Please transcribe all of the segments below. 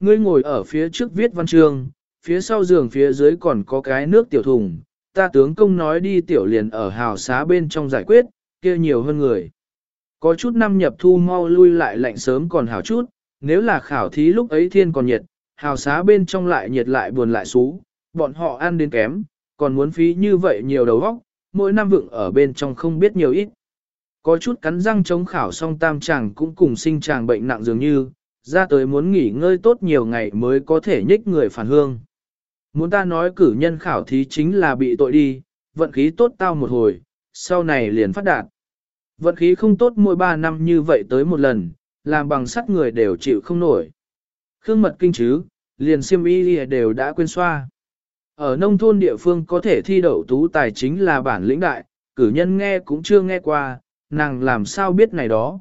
Ngươi ngồi ở phía trước viết văn chương, phía sau giường phía dưới còn có cái nước tiểu thùng, ta tướng công nói đi tiểu liền ở hào xá bên trong giải quyết, kia nhiều hơn người. Có chút năm nhập thu mau lui lại lạnh sớm còn hào chút, nếu là khảo thí lúc ấy thiên còn nhiệt, hào xá bên trong lại nhiệt lại buồn lại xú, bọn họ ăn đến kém, còn muốn phí như vậy nhiều đầu óc, mỗi năm vựng ở bên trong không biết nhiều ít. Có chút cắn răng chống khảo xong tam chàng cũng cùng sinh chàng bệnh nặng dường như, ra tới muốn nghỉ ngơi tốt nhiều ngày mới có thể nhích người phản hương. Muốn ta nói cử nhân khảo thí chính là bị tội đi, vận khí tốt tao một hồi, sau này liền phát đạt. Vận khí không tốt mỗi ba năm như vậy tới một lần, làm bằng sắt người đều chịu không nổi. Khương mật kinh chứ, liền siêm y đều đã quên xoa. Ở nông thôn địa phương có thể thi đậu tú tài chính là bản lĩnh đại, cử nhân nghe cũng chưa nghe qua, nàng làm sao biết này đó.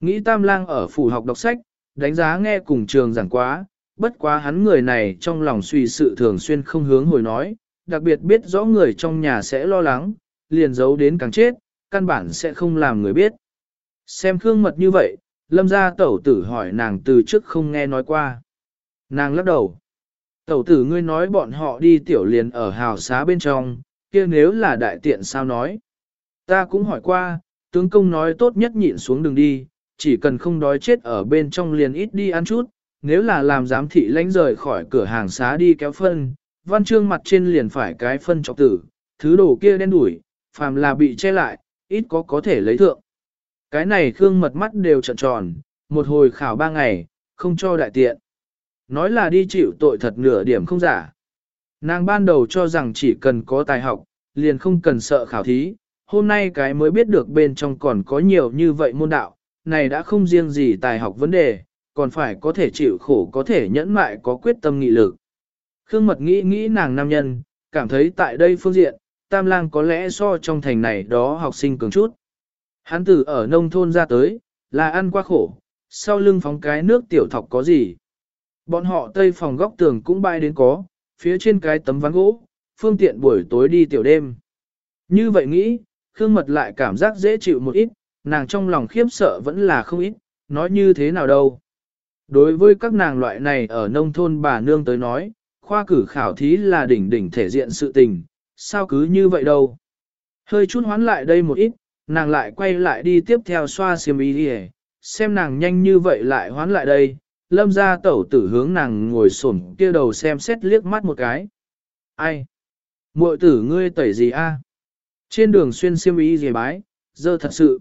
Nghĩ tam lang ở phủ học đọc sách, đánh giá nghe cùng trường giảng quá, bất quá hắn người này trong lòng suy sự thường xuyên không hướng hồi nói, đặc biệt biết rõ người trong nhà sẽ lo lắng, liền giấu đến càng chết, căn bản sẽ không làm người biết. Xem khương mật như vậy, lâm gia tẩu tử hỏi nàng từ trước không nghe nói qua. Nàng lắc đầu. Tẩu tử ngươi nói bọn họ đi tiểu liền ở hào xá bên trong, kia nếu là đại tiện sao nói. Ta cũng hỏi qua, tướng công nói tốt nhất nhịn xuống đường đi, chỉ cần không đói chết ở bên trong liền ít đi ăn chút, nếu là làm giám thị lánh rời khỏi cửa hàng xá đi kéo phân, văn chương mặt trên liền phải cái phân trọc tử, thứ đồ kia đen đủi, phàm là bị che lại, ít có có thể lấy thượng. Cái này Khương mật mắt đều trận tròn, một hồi khảo ba ngày, không cho đại tiện. Nói là đi chịu tội thật nửa điểm không giả. Nàng ban đầu cho rằng chỉ cần có tài học, liền không cần sợ khảo thí, hôm nay cái mới biết được bên trong còn có nhiều như vậy môn đạo, này đã không riêng gì tài học vấn đề, còn phải có thể chịu khổ có thể nhẫn mại có quyết tâm nghị lực. Khương Mật nghĩ nghĩ nàng nam nhân, cảm thấy tại đây phương diện, Tam Lang có lẽ so trong thành này đó học sinh cường chút. Hắn tử ở nông thôn ra tới, là ăn qua khổ, sau lưng phóng cái nước tiểu thọc có gì. Bọn họ tây phòng góc tường cũng bay đến có, phía trên cái tấm ván gỗ, phương tiện buổi tối đi tiểu đêm. Như vậy nghĩ, Khương Mật lại cảm giác dễ chịu một ít, nàng trong lòng khiếp sợ vẫn là không ít, nói như thế nào đâu. Đối với các nàng loại này ở nông thôn bà nương tới nói, khoa cử khảo thí là đỉnh đỉnh thể diện sự tình, sao cứ như vậy đâu. Hơi chút hoán lại đây một ít, nàng lại quay lại đi tiếp theo xoa xiêm y đi xem nàng nhanh như vậy lại hoán lại đây, lâm ra tẩu tử hướng nàng ngồi xổm kia đầu xem xét liếc mắt một cái. Ai? muội tử ngươi tẩy gì a? Trên đường xuyên xiêm y gì bái, dơ thật sự.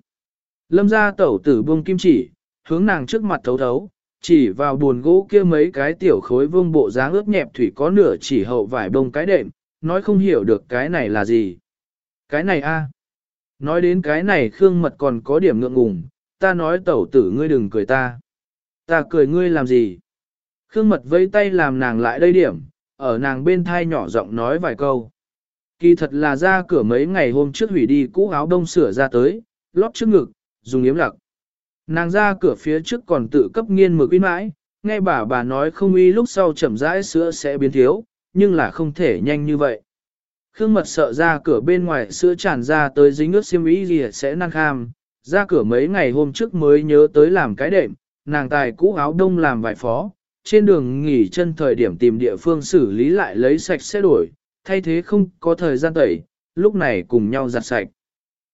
Lâm ra tẩu tử buông kim chỉ, hướng nàng trước mặt thấu thấu, chỉ vào buồn gỗ kia mấy cái tiểu khối vương bộ dáng ướt nhẹp thủy có nửa chỉ hậu vải bông cái đệm, nói không hiểu được cái này là gì. Cái này a Nói đến cái này Khương Mật còn có điểm ngượng ngùng, ta nói tẩu tử ngươi đừng cười ta. Ta cười ngươi làm gì? Khương Mật vẫy tay làm nàng lại đây điểm, ở nàng bên thai nhỏ giọng nói vài câu. Kỳ thật là ra cửa mấy ngày hôm trước hủy đi cũ áo đông sửa ra tới, lót trước ngực, dùng yếm lặc. Nàng ra cửa phía trước còn tự cấp nghiên mực uy mãi, nghe bà bà nói không uy lúc sau chậm rãi sữa sẽ biến thiếu, nhưng là không thể nhanh như vậy. Khương mật sợ ra cửa bên ngoài sữa tràn ra tới dính ướt xiêm y gì sẽ năng kham, ra cửa mấy ngày hôm trước mới nhớ tới làm cái đệm, nàng tài cũ áo đông làm vài phó, trên đường nghỉ chân thời điểm tìm địa phương xử lý lại lấy sạch sẽ đổi, thay thế không có thời gian tẩy, lúc này cùng nhau giặt sạch.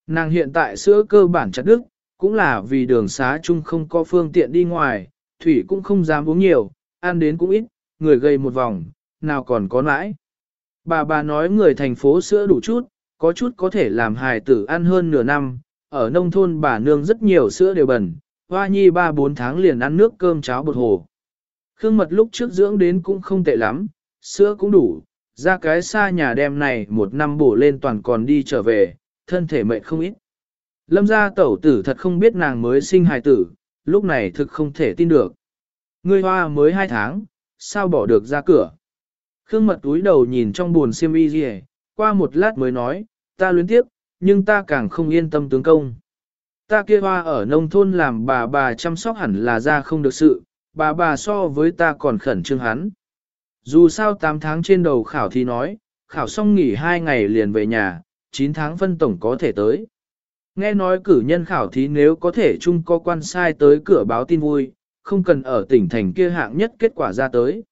Nàng hiện tại sữa cơ bản chặt đức, cũng là vì đường xá chung không có phương tiện đi ngoài, thủy cũng không dám uống nhiều, ăn đến cũng ít, người gây một vòng, nào còn có nãi. Bà bà nói người thành phố sữa đủ chút, có chút có thể làm hài tử ăn hơn nửa năm, ở nông thôn bà nương rất nhiều sữa đều bẩn, hoa nhi 3-4 tháng liền ăn nước cơm cháo bột hồ. Khương mật lúc trước dưỡng đến cũng không tệ lắm, sữa cũng đủ, ra cái xa nhà đem này một năm bổ lên toàn còn đi trở về, thân thể mệt không ít. Lâm gia tẩu tử thật không biết nàng mới sinh hài tử, lúc này thực không thể tin được. Ngươi hoa mới hai tháng, sao bỏ được ra cửa? Khương mật túi đầu nhìn trong buồn xiêm y gì qua một lát mới nói, ta luyến tiếp, nhưng ta càng không yên tâm tướng công. Ta kia hoa ở nông thôn làm bà bà chăm sóc hẳn là ra không được sự, bà bà so với ta còn khẩn trương hắn. Dù sao 8 tháng trên đầu khảo thì nói, khảo xong nghỉ 2 ngày liền về nhà, 9 tháng phân tổng có thể tới. Nghe nói cử nhân khảo thí nếu có thể chung có quan sai tới cửa báo tin vui, không cần ở tỉnh thành kia hạng nhất kết quả ra tới.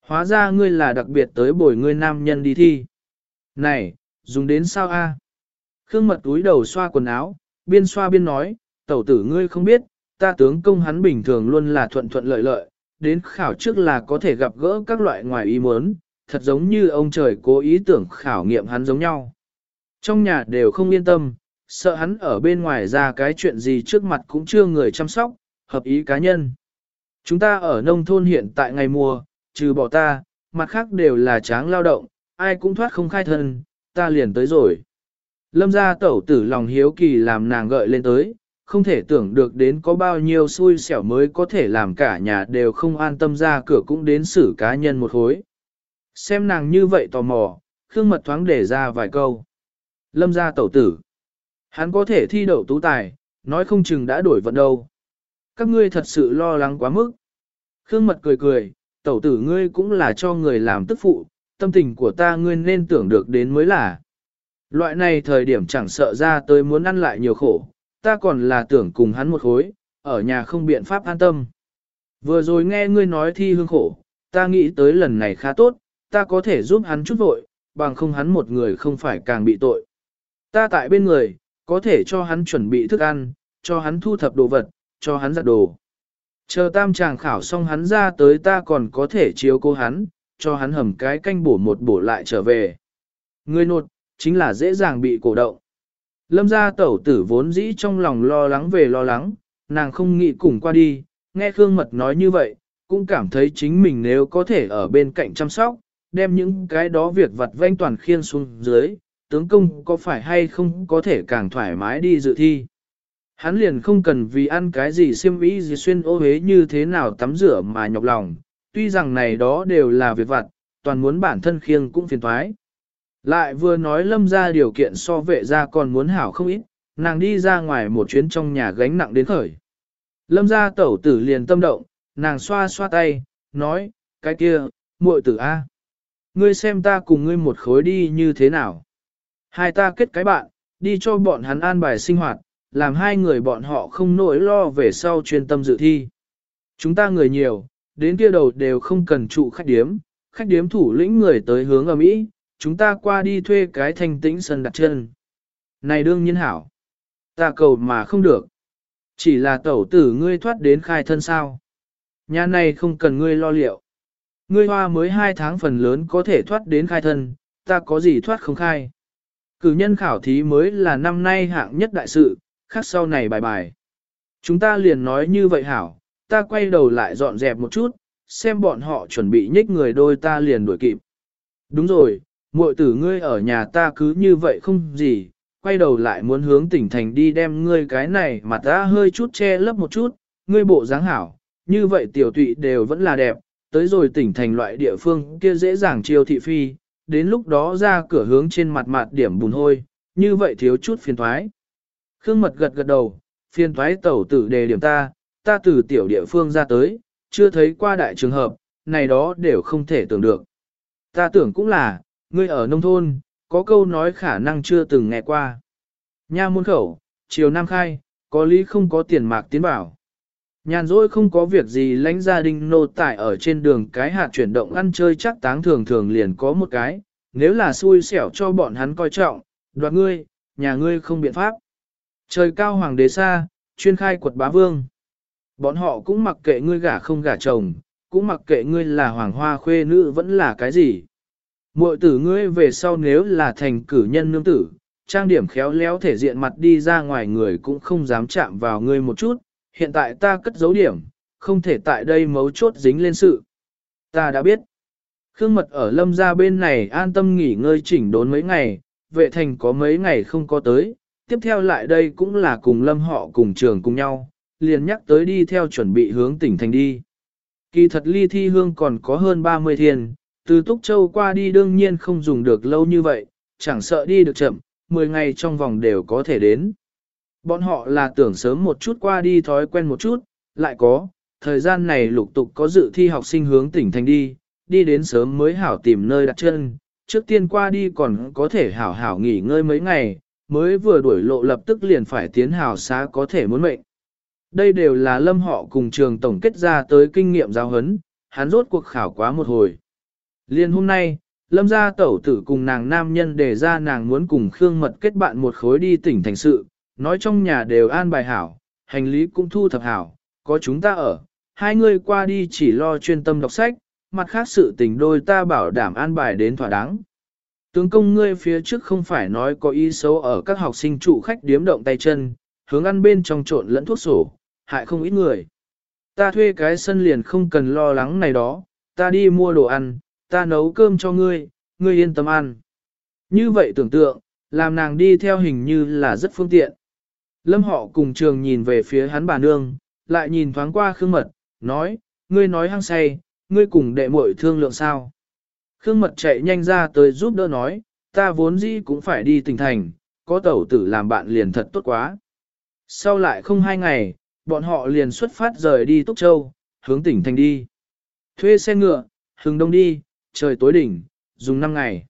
Hóa ra ngươi là đặc biệt tới bồi ngươi nam nhân đi thi. Này, dùng đến sao a? Khương mật túi đầu xoa quần áo, biên xoa biên nói, tẩu tử ngươi không biết, ta tướng công hắn bình thường luôn là thuận thuận lợi lợi, đến khảo trước là có thể gặp gỡ các loại ngoài ý muốn, thật giống như ông trời cố ý tưởng khảo nghiệm hắn giống nhau. Trong nhà đều không yên tâm, sợ hắn ở bên ngoài ra cái chuyện gì trước mặt cũng chưa người chăm sóc, hợp ý cá nhân. Chúng ta ở nông thôn hiện tại ngày mùa, trừ bỏ ta, mặt khác đều là tráng lao động, ai cũng thoát không khai thân, ta liền tới rồi. Lâm gia tẩu tử lòng hiếu kỳ làm nàng gợi lên tới, không thể tưởng được đến có bao nhiêu xui xẻo mới có thể làm cả nhà đều không an tâm ra cửa cũng đến xử cá nhân một hối. Xem nàng như vậy tò mò, Khương Mật thoáng để ra vài câu. Lâm gia tẩu tử. Hắn có thể thi đậu tú tài, nói không chừng đã đổi vận đâu. Các ngươi thật sự lo lắng quá mức. Khương Mật cười cười, tẩu tử ngươi cũng là cho người làm tức phụ, tâm tình của ta ngươi nên tưởng được đến mới là. Loại này thời điểm chẳng sợ ra tới muốn ăn lại nhiều khổ, ta còn là tưởng cùng hắn một khối, ở nhà không biện pháp an tâm. Vừa rồi nghe ngươi nói thi hương khổ, ta nghĩ tới lần này khá tốt, ta có thể giúp hắn chút vội, bằng không hắn một người không phải càng bị tội. Ta tại bên người, có thể cho hắn chuẩn bị thức ăn, cho hắn thu thập đồ vật, cho hắn giặt đồ. Chờ tam chàng khảo xong hắn ra tới ta còn có thể chiếu cố hắn, cho hắn hầm cái canh bổ một bổ lại trở về. Người nột, chính là dễ dàng bị cổ động. Lâm gia tẩu tử vốn dĩ trong lòng lo lắng về lo lắng, nàng không nghĩ cùng qua đi, nghe Khương Mật nói như vậy, cũng cảm thấy chính mình nếu có thể ở bên cạnh chăm sóc, đem những cái đó việc vặt vanh toàn khiên xuống dưới, tướng công có phải hay không có thể càng thoải mái đi dự thi. Hắn liền không cần vì ăn cái gì xiêm ý gì xuyên ô hế như thế nào tắm rửa mà nhọc lòng, tuy rằng này đó đều là việc vặt, toàn muốn bản thân khiêng cũng phiền thoái. Lại vừa nói lâm ra điều kiện so vệ ra còn muốn hảo không ít, nàng đi ra ngoài một chuyến trong nhà gánh nặng đến khởi. Lâm ra tẩu tử liền tâm động, nàng xoa xoa tay, nói, cái kia, muội tử A. Ngươi xem ta cùng ngươi một khối đi như thế nào. Hai ta kết cái bạn, đi cho bọn hắn an bài sinh hoạt, làm hai người bọn họ không nỗi lo về sau chuyên tâm dự thi. Chúng ta người nhiều, đến kia đầu đều không cần trụ khách điếm, khách điếm thủ lĩnh người tới hướng ở Mỹ, chúng ta qua đi thuê cái thanh tĩnh sân đặt chân. Này đương nhiên hảo, ta cầu mà không được. Chỉ là tẩu tử ngươi thoát đến khai thân sao. Nhà này không cần ngươi lo liệu. Ngươi hoa mới hai tháng phần lớn có thể thoát đến khai thân, ta có gì thoát không khai. Cử nhân khảo thí mới là năm nay hạng nhất đại sự, khác sau này bài bài. Chúng ta liền nói như vậy hảo, ta quay đầu lại dọn dẹp một chút, xem bọn họ chuẩn bị nhích người đôi ta liền đuổi kịp. Đúng rồi, muội tử ngươi ở nhà ta cứ như vậy không gì, quay đầu lại muốn hướng tỉnh thành đi đem ngươi cái này mà ta hơi chút che lấp một chút, ngươi bộ dáng hảo, như vậy tiểu tụy đều vẫn là đẹp, tới rồi tỉnh thành loại địa phương kia dễ dàng chiêu thị phi, đến lúc đó ra cửa hướng trên mặt mặt điểm bùn hôi, như vậy thiếu chút phiền thoái. Khương mật gật gật đầu, phiền thoái tẩu tử đề điểm ta, ta từ tiểu địa phương ra tới, chưa thấy qua đại trường hợp, này đó đều không thể tưởng được. Ta tưởng cũng là, ngươi ở nông thôn, có câu nói khả năng chưa từng nghe qua. Nha môn khẩu, chiều nam khai, có lý không có tiền mạc tiến bảo. Nhàn rỗi không có việc gì lãnh gia đình nô tải ở trên đường cái hạt chuyển động ăn chơi chắc táng thường thường liền có một cái, nếu là xui xẻo cho bọn hắn coi trọng, đoạt ngươi, nhà ngươi không biện pháp. Trời cao hoàng đế xa, chuyên khai quật bá vương. Bọn họ cũng mặc kệ ngươi gả không gả chồng, cũng mặc kệ ngươi là hoàng hoa khuê nữ vẫn là cái gì. Muội tử ngươi về sau nếu là thành cử nhân nương tử, trang điểm khéo léo thể diện mặt đi ra ngoài người cũng không dám chạm vào ngươi một chút, hiện tại ta cất dấu điểm, không thể tại đây mấu chốt dính lên sự. Ta đã biết. Khương mật ở lâm gia bên này an tâm nghỉ ngơi chỉnh đốn mấy ngày, vệ thành có mấy ngày không có tới, tiếp theo lại đây cũng là cùng lâm họ cùng trường cùng nhau, liền nhắc tới đi theo chuẩn bị hướng tỉnh thành đi. Kỳ thật ly thi hương còn có hơn 30 thiên, từ Túc Châu qua đi đương nhiên không dùng được lâu như vậy, chẳng sợ đi được chậm, 10 ngày trong vòng đều có thể đến. Bọn họ là tưởng sớm một chút qua đi thói quen một chút, lại có, thời gian này lục tục có dự thi học sinh hướng tỉnh thành đi, đi đến sớm mới hảo tìm nơi đặt chân, trước tiên qua đi còn có thể hảo hảo nghỉ ngơi mấy ngày, mới vừa đuổi lộ lập tức liền phải tiến hảo xá có thể muốn mệnh. Đây đều là lâm họ cùng trường tổng kết ra tới kinh nghiệm giáo huấn, hắn rốt cuộc khảo quá một hồi. Liên hôm nay, lâm gia tẩu tử cùng nàng nam nhân đề ra nàng muốn cùng Khương Mật kết bạn một khối đi tỉnh thành sự, nói trong nhà đều an bài hảo, hành lý cũng thu thập hảo, có chúng ta ở, hai người qua đi chỉ lo chuyên tâm đọc sách, mặt khác sự tình đôi ta bảo đảm an bài đến thỏa đáng. Tướng công ngươi phía trước không phải nói có ý xấu ở các học sinh trụ khách điếm động tay chân, hướng ăn bên trong trộn lẫn thuốc sổ, hại không ít người. Ta thuê cái sân liền không cần lo lắng này đó, ta đi mua đồ ăn, ta nấu cơm cho ngươi, ngươi yên tâm ăn. Như vậy tưởng tượng, làm nàng đi theo hình như là rất phương tiện. Lâm họ cùng trường nhìn về phía hắn bà nương, lại nhìn thoáng qua Khương Mật, nói, ngươi nói hăng say, ngươi cùng đệ muội thương lượng sao. Khương Mật chạy nhanh ra tới giúp đỡ nói, ta vốn dĩ cũng phải đi tỉnh thành, có tẩu tử làm bạn liền thật tốt quá. Sau lại không hai ngày, bọn họ liền xuất phát rời đi Túc Châu, hướng tỉnh thành đi. Thuê xe ngựa, hừng đông đi, trời tối đỉnh, dùng 5 ngày.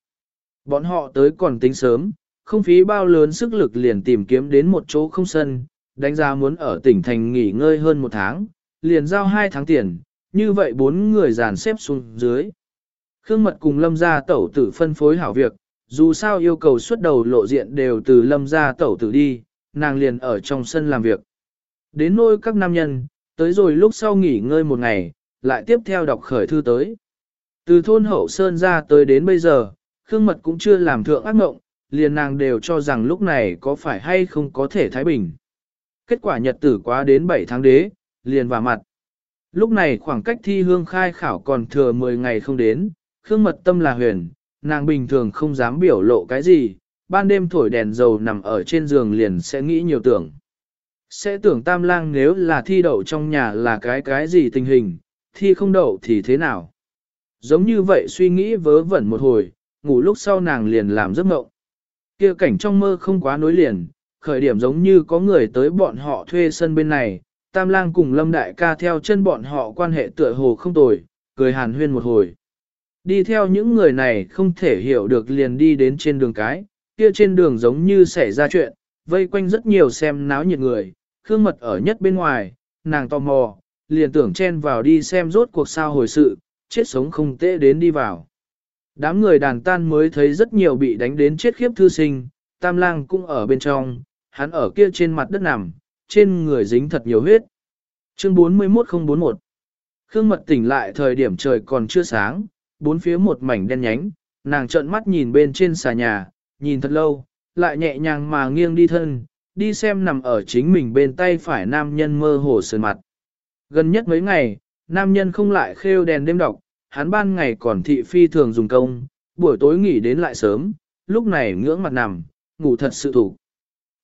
Bọn họ tới còn tính sớm, không phí bao lớn sức lực liền tìm kiếm đến một chỗ không sân, đánh giá muốn ở tỉnh thành nghỉ ngơi hơn một tháng, liền giao hai tháng tiền, như vậy bốn người dàn xếp xuống dưới. Khương Mật cùng Lâm gia tẩu tử phân phối hảo việc, dù sao yêu cầu xuất đầu lộ diện đều từ Lâm gia tẩu tử đi, nàng liền ở trong sân làm việc. Đến nôi các nam nhân, tới rồi lúc sau nghỉ ngơi một ngày, lại tiếp theo đọc khởi thư tới. Từ thôn hậu sơn ra tới đến bây giờ, Khương Mật cũng chưa làm thượng ác mộng, liền nàng đều cho rằng lúc này có phải hay không có thể thái bình. Kết quả nhật tử quá đến 7 tháng đế, liền vào mặt. Lúc này khoảng cách thi hương khai khảo còn thừa 10 ngày không đến, Khương Mật tâm là huyền, nàng bình thường không dám biểu lộ cái gì, ban đêm thổi đèn dầu nằm ở trên giường liền sẽ nghĩ nhiều tưởng. Sẽ tưởng tam lang nếu là thi đậu trong nhà là cái cái gì tình hình, thi không đậu thì thế nào. Giống như vậy suy nghĩ vớ vẩn một hồi, ngủ lúc sau nàng liền làm giấc mộng kia cảnh trong mơ không quá nối liền, khởi điểm giống như có người tới bọn họ thuê sân bên này, tam lang cùng lâm đại ca theo chân bọn họ quan hệ tựa hồ không tồi, cười hàn huyên một hồi. Đi theo những người này không thể hiểu được liền đi đến trên đường cái, kia trên đường giống như xảy ra chuyện, vây quanh rất nhiều xem náo nhiệt người, khương mật ở nhất bên ngoài, nàng tò mò, liền tưởng chen vào đi xem rốt cuộc sao hồi sự, chết sống không tệ đến đi vào. Đám người đàn tan mới thấy rất nhiều bị đánh đến chết khiếp thư sinh, tam lang cũng ở bên trong, hắn ở kia trên mặt đất nằm, trên người dính thật nhiều huyết. Chương 41041 Khương mật tỉnh lại thời điểm trời còn chưa sáng, bốn phía một mảnh đen nhánh, nàng trợn mắt nhìn bên trên xà nhà, nhìn thật lâu, lại nhẹ nhàng mà nghiêng đi thân, đi xem nằm ở chính mình bên tay phải nam nhân mơ hồ sườn mặt. Gần nhất mấy ngày, nam nhân không lại khêu đèn đêm đọc, hắn ban ngày còn thị phi thường dùng công, buổi tối nghỉ đến lại sớm, lúc này ngưỡng mặt nằm, ngủ thật sự thủ.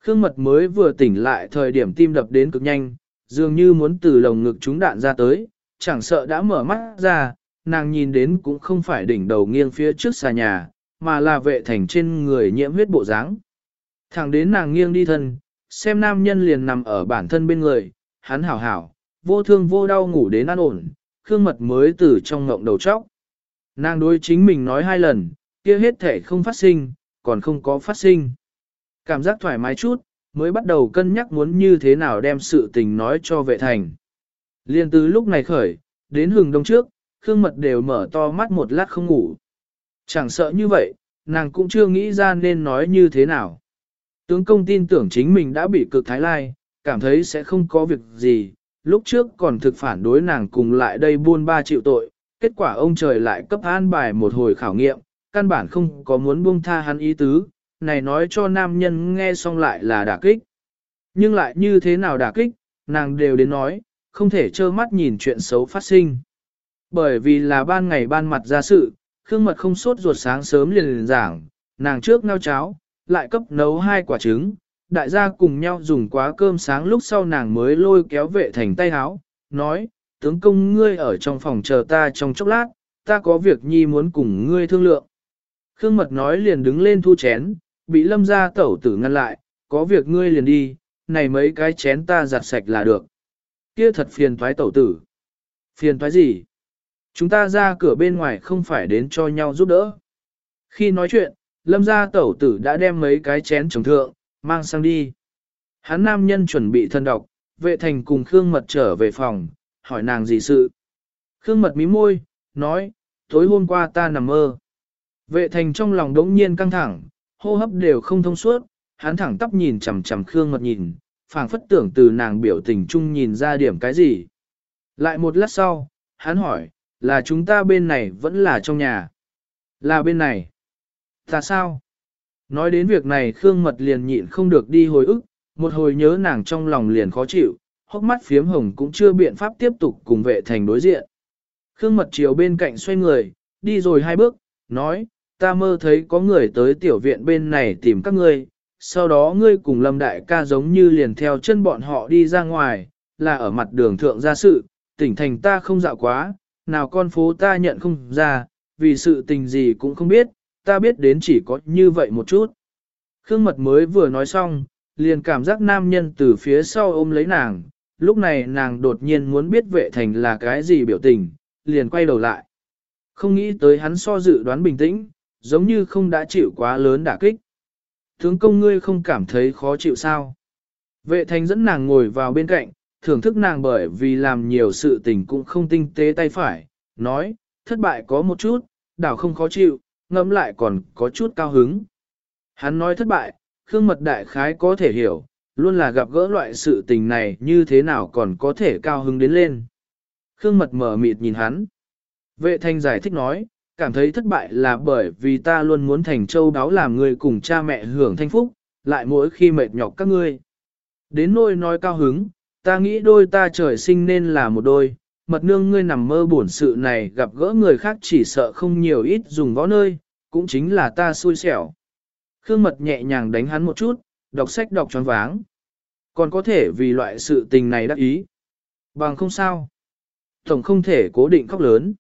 Khương mật mới vừa tỉnh lại thời điểm tim đập đến cực nhanh, dường như muốn từ lồng ngực chúng đạn ra tới, chẳng sợ đã mở mắt ra, nàng nhìn đến cũng không phải đỉnh đầu nghiêng phía trước xà nhà, mà là vệ thành trên người nhiễm huyết bộ dáng. Thẳng đến nàng nghiêng đi thân, xem nam nhân liền nằm ở bản thân bên người, hắn hảo hảo, vô thương vô đau ngủ đến an ổn, khương mật mới từ trong ngộng đầu chóc. Nàng đối chính mình nói hai lần, kia hết thể không phát sinh, còn không có phát sinh. Cảm giác thoải mái chút, mới bắt đầu cân nhắc muốn như thế nào đem sự tình nói cho vệ thành. Liên từ lúc này khởi, đến hừng đông trước, Khương Mật đều mở to mắt một lát không ngủ. Chẳng sợ như vậy, nàng cũng chưa nghĩ ra nên nói như thế nào. Tướng công tin tưởng chính mình đã bị cực thái lai, cảm thấy sẽ không có việc gì, lúc trước còn thực phản đối nàng cùng lại đây buôn ba chịu tội, kết quả ông trời lại cấp an bài một hồi khảo nghiệm, căn bản không có muốn buông tha hắn ý tứ, này nói cho nam nhân nghe xong lại là đả kích. Nhưng lại như thế nào đả kích, nàng đều đến nói, không thể trơ mắt nhìn chuyện xấu phát sinh. Bởi vì là ban ngày ban mặt ra sự, Khương Mật không sốt ruột sáng sớm liền liền giảng, nàng trước ngao cháo, lại cấp nấu hai quả trứng, đại gia cùng nhau dùng quá cơm sáng lúc sau nàng mới lôi kéo vệ thành tay háo, nói, tướng công ngươi ở trong phòng chờ ta trong chốc lát, ta có việc nhi muốn cùng ngươi thương lượng. Khương Mật nói liền đứng lên thu chén, bị lâm gia tẩu tử ngăn lại, có việc ngươi liền đi, này mấy cái chén ta giặt sạch là được. Kia thật phiền thoái tẩu tử. Phiền thoái gì? Chúng ta ra cửa bên ngoài không phải đến cho nhau giúp đỡ. Khi nói chuyện, lâm gia tẩu tử đã đem mấy cái chén trồng thượng, mang sang đi. Hắn nam nhân chuẩn bị thân độc, vệ thành cùng Khương Mật trở về phòng, hỏi nàng gì sự. Khương Mật mí môi, nói, tối hôm qua ta nằm mơ. Vệ thành trong lòng đống nhiên căng thẳng, hô hấp đều không thông suốt, hắn thẳng tắp nhìn chằm chằm Khương Mật nhìn, phảng phất tưởng từ nàng biểu tình chung nhìn ra điểm cái gì. Lại một lát sau, hắn hỏi, là chúng ta bên này vẫn là trong nhà. Là bên này. Ta sao? Nói đến việc này Khương Mật liền nhịn không được đi hồi ức, một hồi nhớ nàng trong lòng liền khó chịu, hốc mắt phiếm hồng cũng chưa biện pháp tiếp tục cùng vệ thành đối diện. Khương Mật chiều bên cạnh xoay người, đi rồi hai bước, nói, ta mơ thấy có người tới tiểu viện bên này tìm các ngươi, sau đó ngươi cùng Lâm Đại ca giống như liền theo chân bọn họ đi ra ngoài, là ở mặt đường thượng ra sự, tỉnh thành ta không dạo quá, nào con phố ta nhận không ra, vì sự tình gì cũng không biết, ta biết đến chỉ có như vậy một chút. Khương Mật mới vừa nói xong, liền cảm giác nam nhân từ phía sau ôm lấy nàng, lúc này nàng đột nhiên muốn biết vệ thành là cái gì biểu tình, liền quay đầu lại. Không nghĩ tới hắn so dự đoán bình tĩnh, giống như không đã chịu quá lớn đả kích. Tướng công ngươi không cảm thấy khó chịu sao? Vệ thành dẫn nàng ngồi vào bên cạnh, thưởng thức nàng bởi vì làm nhiều sự tình cũng không tinh tế tay phải, nói, thất bại có một chút, đảo không khó chịu, ngẫm lại còn có chút cao hứng. Hắn nói thất bại, Khương Mật Đại Khái có thể hiểu, luôn là gặp gỡ loại sự tình này như thế nào còn có thể cao hứng đến lên. Khương Mật mở mịt nhìn hắn. Vệ thanh giải thích nói, cảm thấy thất bại là bởi vì ta luôn muốn thành châu đáo làm người cùng cha mẹ hưởng thanh phúc, lại mỗi khi mệt nhọc các ngươi. Đến nôi nói cao hứng, ta nghĩ đôi ta trời sinh nên là một đôi, mật nương ngươi nằm mơ buồn sự này gặp gỡ người khác chỉ sợ không nhiều ít dùng võ nơi, cũng chính là ta xui xẻo. Khương mật nhẹ nhàng đánh hắn một chút, đọc sách đọc tròn váng. Còn có thể vì loại sự tình này đắc ý. Bằng không sao. Tổng không thể cố định khóc lớn.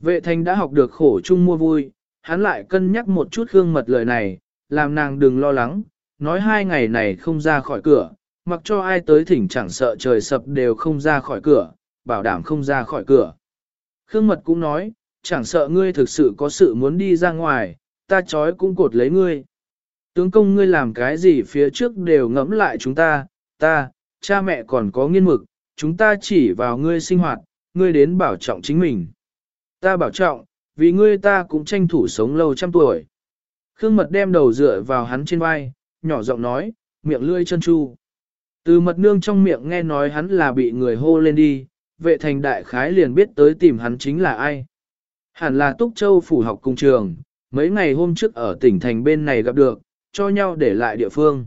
Vệ thành đã học được khổ chung mua vui, hắn lại cân nhắc một chút Khương mật lời này, làm nàng đừng lo lắng, nói hai ngày này không ra khỏi cửa, mặc cho ai tới thỉnh chẳng sợ trời sập đều không ra khỏi cửa, bảo đảm không ra khỏi cửa. Khương Mật cũng nói, chẳng sợ ngươi thực sự có sự muốn đi ra ngoài, ta chói cũng cột lấy ngươi. Tướng công ngươi làm cái gì phía trước đều ngẫm lại chúng ta, ta, cha mẹ còn có nghiên mực, chúng ta chỉ vào ngươi sinh hoạt, ngươi đến bảo trọng chính mình. Ta bảo trọng, vì ngươi ta cũng tranh thủ sống lâu trăm tuổi. Khương Mật đem đầu dựa vào hắn trên vai, nhỏ giọng nói, miệng lươi chân chu. Từ mật nương trong miệng nghe nói hắn là bị người hô lên đi, vệ thành đại khái liền biết tới tìm hắn chính là ai. Hẳn là Túc Châu phủ học cung trường, mấy ngày hôm trước ở tỉnh thành bên này gặp được, cho nhau để lại địa phương.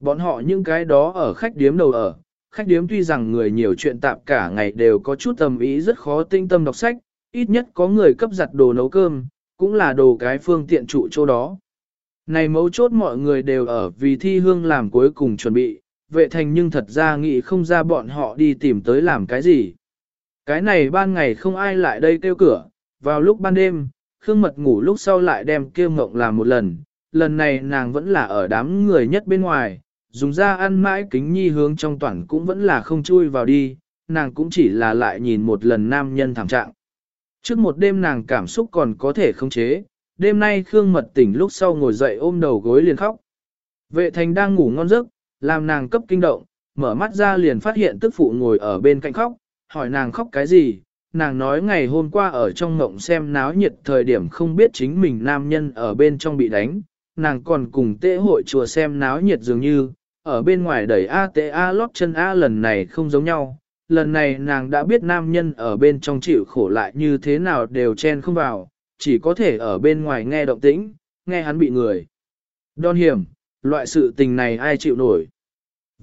Bọn họ những cái đó ở khách điếm đầu ở, khách điếm tuy rằng người nhiều chuyện tạp cả ngày đều có chút tầm ý rất khó tinh tâm đọc sách, ít nhất có người cấp giặt đồ nấu cơm, cũng là đồ cái phương tiện trụ chỗ đó. Này mấu chốt mọi người đều ở vì thi hương làm cuối cùng chuẩn bị, vệ thành nhưng thật ra nghĩ không ra bọn họ đi tìm tới làm cái gì. Cái này ban ngày không ai lại đây kêu cửa, vào lúc ban đêm, Khương Mật ngủ lúc sau lại đem kêu mộng làm một lần, lần này nàng vẫn là ở đám người nhất bên ngoài, dùng ra ăn mãi kính nhi hướng trong toàn cũng vẫn là không chui vào đi, nàng cũng chỉ là lại nhìn một lần nam nhân thảm trạng. Trước một đêm nàng cảm xúc còn có thể không chế, đêm nay Khương Mật tỉnh lúc sau ngồi dậy ôm đầu gối liền khóc. Vệ thành đang ngủ ngon giấc, làm nàng cấp kinh động, mở mắt ra liền phát hiện tức phụ ngồi ở bên cạnh khóc, hỏi nàng khóc cái gì, nàng nói ngày hôm qua ở trong ngộng xem náo nhiệt thời điểm không biết chính mình nam nhân ở bên trong bị đánh, nàng còn cùng tế hội chùa xem náo nhiệt dường như, ở bên ngoài đẩy A tế A lót chân A lần này không giống nhau, lần này nàng đã biết nam nhân ở bên trong chịu khổ lại như thế nào đều chen không vào, chỉ có thể ở bên ngoài nghe động tĩnh, nghe hắn bị người. Đon hiểm, loại sự tình này ai chịu nổi.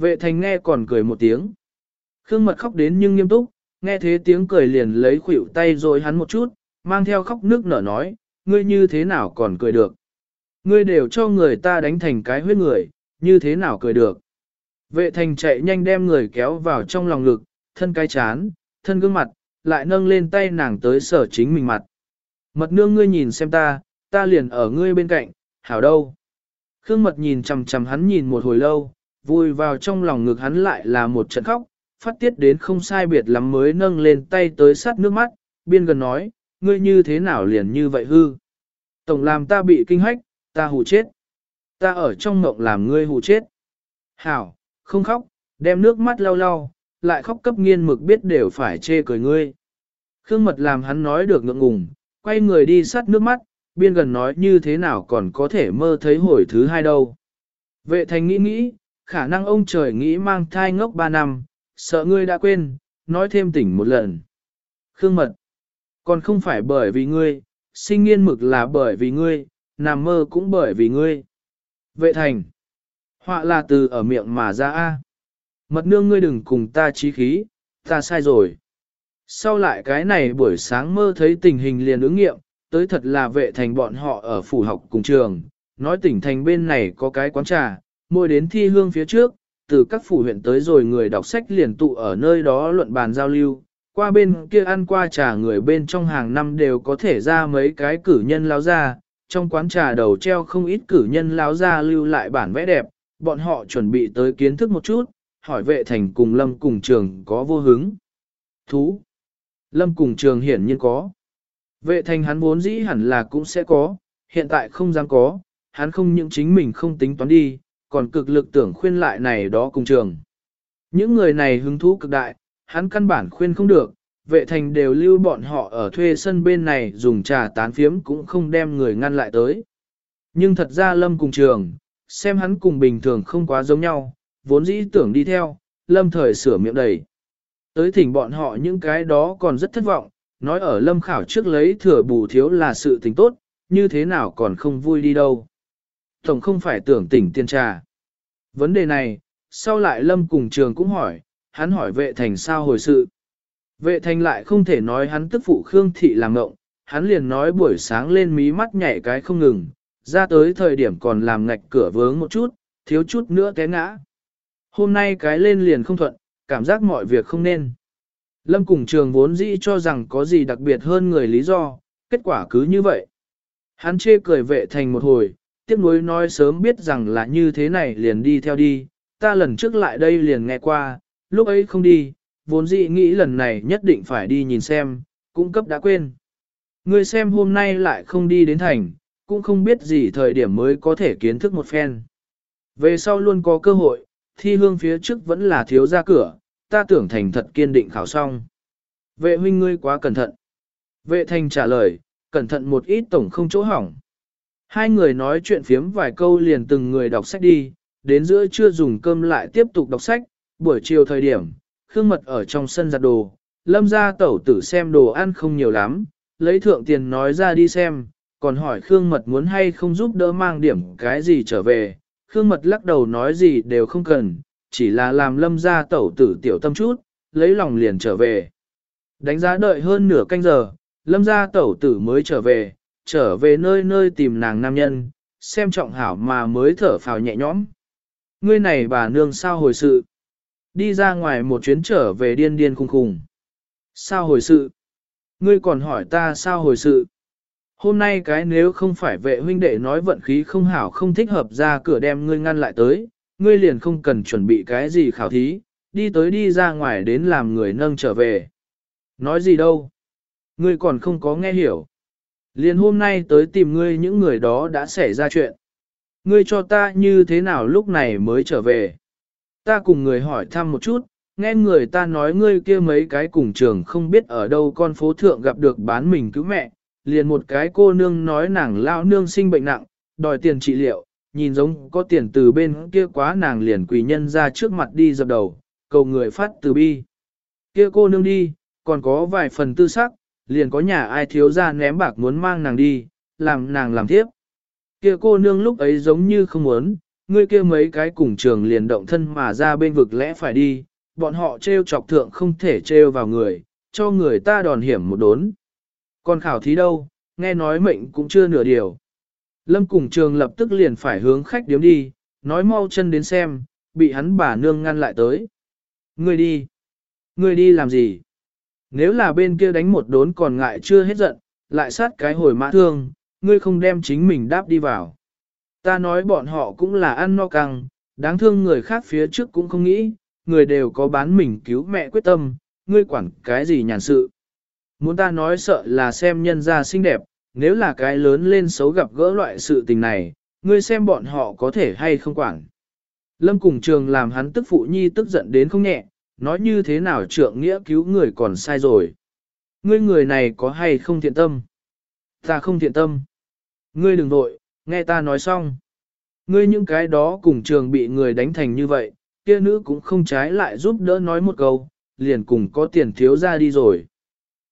Vệ thành nghe còn cười một tiếng. Khương mật khóc đến nhưng nghiêm túc, nghe thế tiếng cười liền lấy khuỷu tay rồi hắn một chút, mang theo khóc nước nở nói, ngươi như thế nào còn cười được. Ngươi đều cho người ta đánh thành cái huyết người, như thế nào cười được. Vệ thành chạy nhanh đem người kéo vào trong lòng ngực, thân cái chán, thân gương mặt, lại nâng lên tay nàng tới sở chính mình mặt. Mật nương ngươi nhìn xem ta, ta liền ở ngươi bên cạnh, hảo đâu. Khương mật nhìn chằm chằm hắn nhìn một hồi lâu, vui vào trong lòng ngực hắn lại là một trận khóc, phát tiết đến không sai biệt lắm mới nâng lên tay tới sát nước mắt, biên gần nói, ngươi như thế nào liền như vậy hư. Tổng làm ta bị kinh hách, ta hù chết. Ta ở trong mộng làm ngươi hù chết. Hảo, không khóc, Đem nước mắt lau lau, lại khóc cấp nghiên mực biết đều phải chê cười ngươi. Khương mật làm hắn nói được ngượng ngùng, quay người đi sát nước mắt, biên gần nói như thế nào còn có thể mơ thấy hồi thứ hai đâu. Vệ thành nghĩ nghĩ, khả năng ông trời nghĩ mang thai ngốc ba năm, sợ ngươi đã quên, nói thêm tỉnh một lần. Khương mật, còn không phải bởi vì ngươi, sinh nghiên mực là bởi vì ngươi, nằm mơ cũng bởi vì ngươi. Vệ thành, họa là từ ở miệng mà ra a. Mật nương ngươi đừng cùng ta trí khí, ta sai rồi. Sau lại cái này buổi sáng mơ thấy tình hình liền ứng nghiệm, tới thật là vệ thành bọn họ ở phủ học cùng trường, nói tỉnh thành bên này có cái quán trà, môi đến thi hương phía trước, từ các phủ huyện tới rồi người đọc sách liền tụ ở nơi đó luận bàn giao lưu, qua bên kia ăn qua trà người bên trong hàng năm đều có thể ra mấy cái cử nhân lao ra, trong quán trà đầu treo không ít cử nhân lao ra lưu lại bản vẽ đẹp, bọn họ chuẩn bị tới kiến thức một chút, hỏi vệ thành cùng lâm cùng trường có vô hứng. Thú. Lâm cùng trường hiển nhiên có. Vệ thành hắn vốn dĩ hẳn là cũng sẽ có, hiện tại không dám có, hắn không những chính mình không tính toán đi, còn cực lực tưởng khuyên lại này đó cùng trường. Những người này hứng thú cực đại, hắn căn bản khuyên không được, vệ thành đều lưu bọn họ ở thuê sân bên này dùng trà tán phiếm cũng không đem người ngăn lại tới. Nhưng thật ra Lâm cùng trường, xem hắn cùng bình thường không quá giống nhau, vốn dĩ tưởng đi theo, Lâm thời sửa miệng đầy. Tới thỉnh bọn họ những cái đó còn rất thất vọng, nói ở Lâm khảo trước lấy thừa bù thiếu là sự tình tốt, như thế nào còn không vui đi đâu. Tổng không phải tưởng tỉnh tiên trà. Vấn đề này, sau lại Lâm cùng trường cũng hỏi, hắn hỏi vệ thành sao hồi sự. Vệ thành lại không thể nói hắn tức phụ Khương Thị làm ngộng, hắn liền nói buổi sáng lên mí mắt nhảy cái không ngừng, ra tới thời điểm còn làm ngạch cửa vướng một chút, thiếu chút nữa té ngã. Hôm nay cái lên liền không thuận, cảm giác mọi việc không nên. Lâm cùng trường vốn dĩ cho rằng có gì đặc biệt hơn người lý do, kết quả cứ như vậy. Hắn chê cười vệ thành một hồi, tiếc nuối nói sớm biết rằng là như thế này liền đi theo đi, ta lần trước lại đây liền nghe qua, lúc ấy không đi, vốn dĩ nghĩ lần này nhất định phải đi nhìn xem, cũng cấp đã quên. Ngươi xem hôm nay lại không đi đến thành, cũng không biết gì thời điểm mới có thể kiến thức một phen. Về sau luôn có cơ hội, thi hương phía trước vẫn là thiếu ra cửa, ta tưởng thành thật kiên định khảo xong. Vệ huynh ngươi quá cẩn thận. Vệ thành trả lời, cẩn thận một ít tổng không chỗ hỏng. Hai người nói chuyện phiếm vài câu liền từng người đọc sách đi, đến giữa trưa dùng cơm lại tiếp tục đọc sách, buổi chiều thời điểm, Khương Mật ở trong sân giặt đồ, lâm ra tẩu tử xem đồ ăn không nhiều lắm, lấy thượng tiền nói ra đi xem, còn hỏi Khương Mật muốn hay không giúp đỡ mang điểm cái gì trở về, Khương Mật lắc đầu nói gì đều không cần, chỉ là làm lâm ra tẩu tử tiểu tâm chút, lấy lòng liền trở về. Đánh giá đợi hơn nửa canh giờ, lâm ra tẩu tử mới trở về, trở về nơi nơi tìm nàng nam nhân, xem trọng hảo mà mới thở phào nhẹ nhõm. Ngươi này bà nương sao hồi sự? Đi ra ngoài một chuyến trở về điên điên khùng khùng. Sao hồi sự? Ngươi còn hỏi ta sao hồi sự? Hôm nay cái nếu không phải vệ huynh đệ nói vận khí không hảo không thích hợp ra cửa đem ngươi ngăn lại tới, ngươi liền không cần chuẩn bị cái gì khảo thí, đi tới đi ra ngoài đến làm người nâng trở về. Nói gì đâu? Ngươi còn không có nghe hiểu. Liền hôm nay tới tìm ngươi những người đó đã xảy ra chuyện. Ngươi cho ta như thế nào lúc này mới trở về? Ta cùng người hỏi thăm một chút, nghe người ta nói ngươi kia mấy cái cùng trường không biết ở đâu con phố thượng gặp được bán mình cứu mẹ, liền một cái cô nương nói nàng lao nương sinh bệnh nặng, đòi tiền trị liệu, nhìn giống có tiền từ bên kia quá nàng liền quỳ nhân ra trước mặt đi dập đầu, cầu người phát từ bi. Kia cô nương đi, còn có vài phần tư sắc, liền có nhà ai thiếu ra ném bạc muốn mang nàng đi, làm nàng làm tiếp. Kia cô nương lúc ấy giống như không muốn, ngươi kia mấy cái cùng trường liền động thân mà ra bên vực lẽ phải đi, bọn họ treo chọc thượng không thể treo vào người, cho người ta đòn hiểm một đốn. Còn khảo thí đâu, nghe nói mệnh cũng chưa nửa điều. Lâm cùng trường lập tức liền phải hướng khách điếm đi, nói mau chân đến xem, bị hắn bà nương ngăn lại tới. Ngươi đi. Ngươi đi làm gì? Nếu là bên kia đánh một đốn còn ngại chưa hết giận, lại sát cái hồi mã thương, ngươi không đem chính mình đáp đi vào. Ta nói bọn họ cũng là ăn no căng, đáng thương người khác phía trước cũng không nghĩ, người đều có bán mình cứu mẹ quyết tâm, ngươi quản cái gì nhàn sự. Muốn ta nói sợ là xem nhân ra xinh đẹp, nếu là cái lớn lên xấu gặp gỡ loại sự tình này, ngươi xem bọn họ có thể hay không quản. Lâm cùng trường làm hắn tức phụ nhi tức giận đến không nhẹ, nói như thế nào trượng nghĩa cứu người còn sai rồi. Ngươi người này có hay không thiện tâm? Ta không thiện tâm. Ngươi đừng nội, nghe ta nói xong. Ngươi những cái đó cùng trường bị người đánh thành như vậy, kia nữ cũng không trái lại giúp đỡ nói một câu, liền cùng có tiền thiếu ra đi rồi.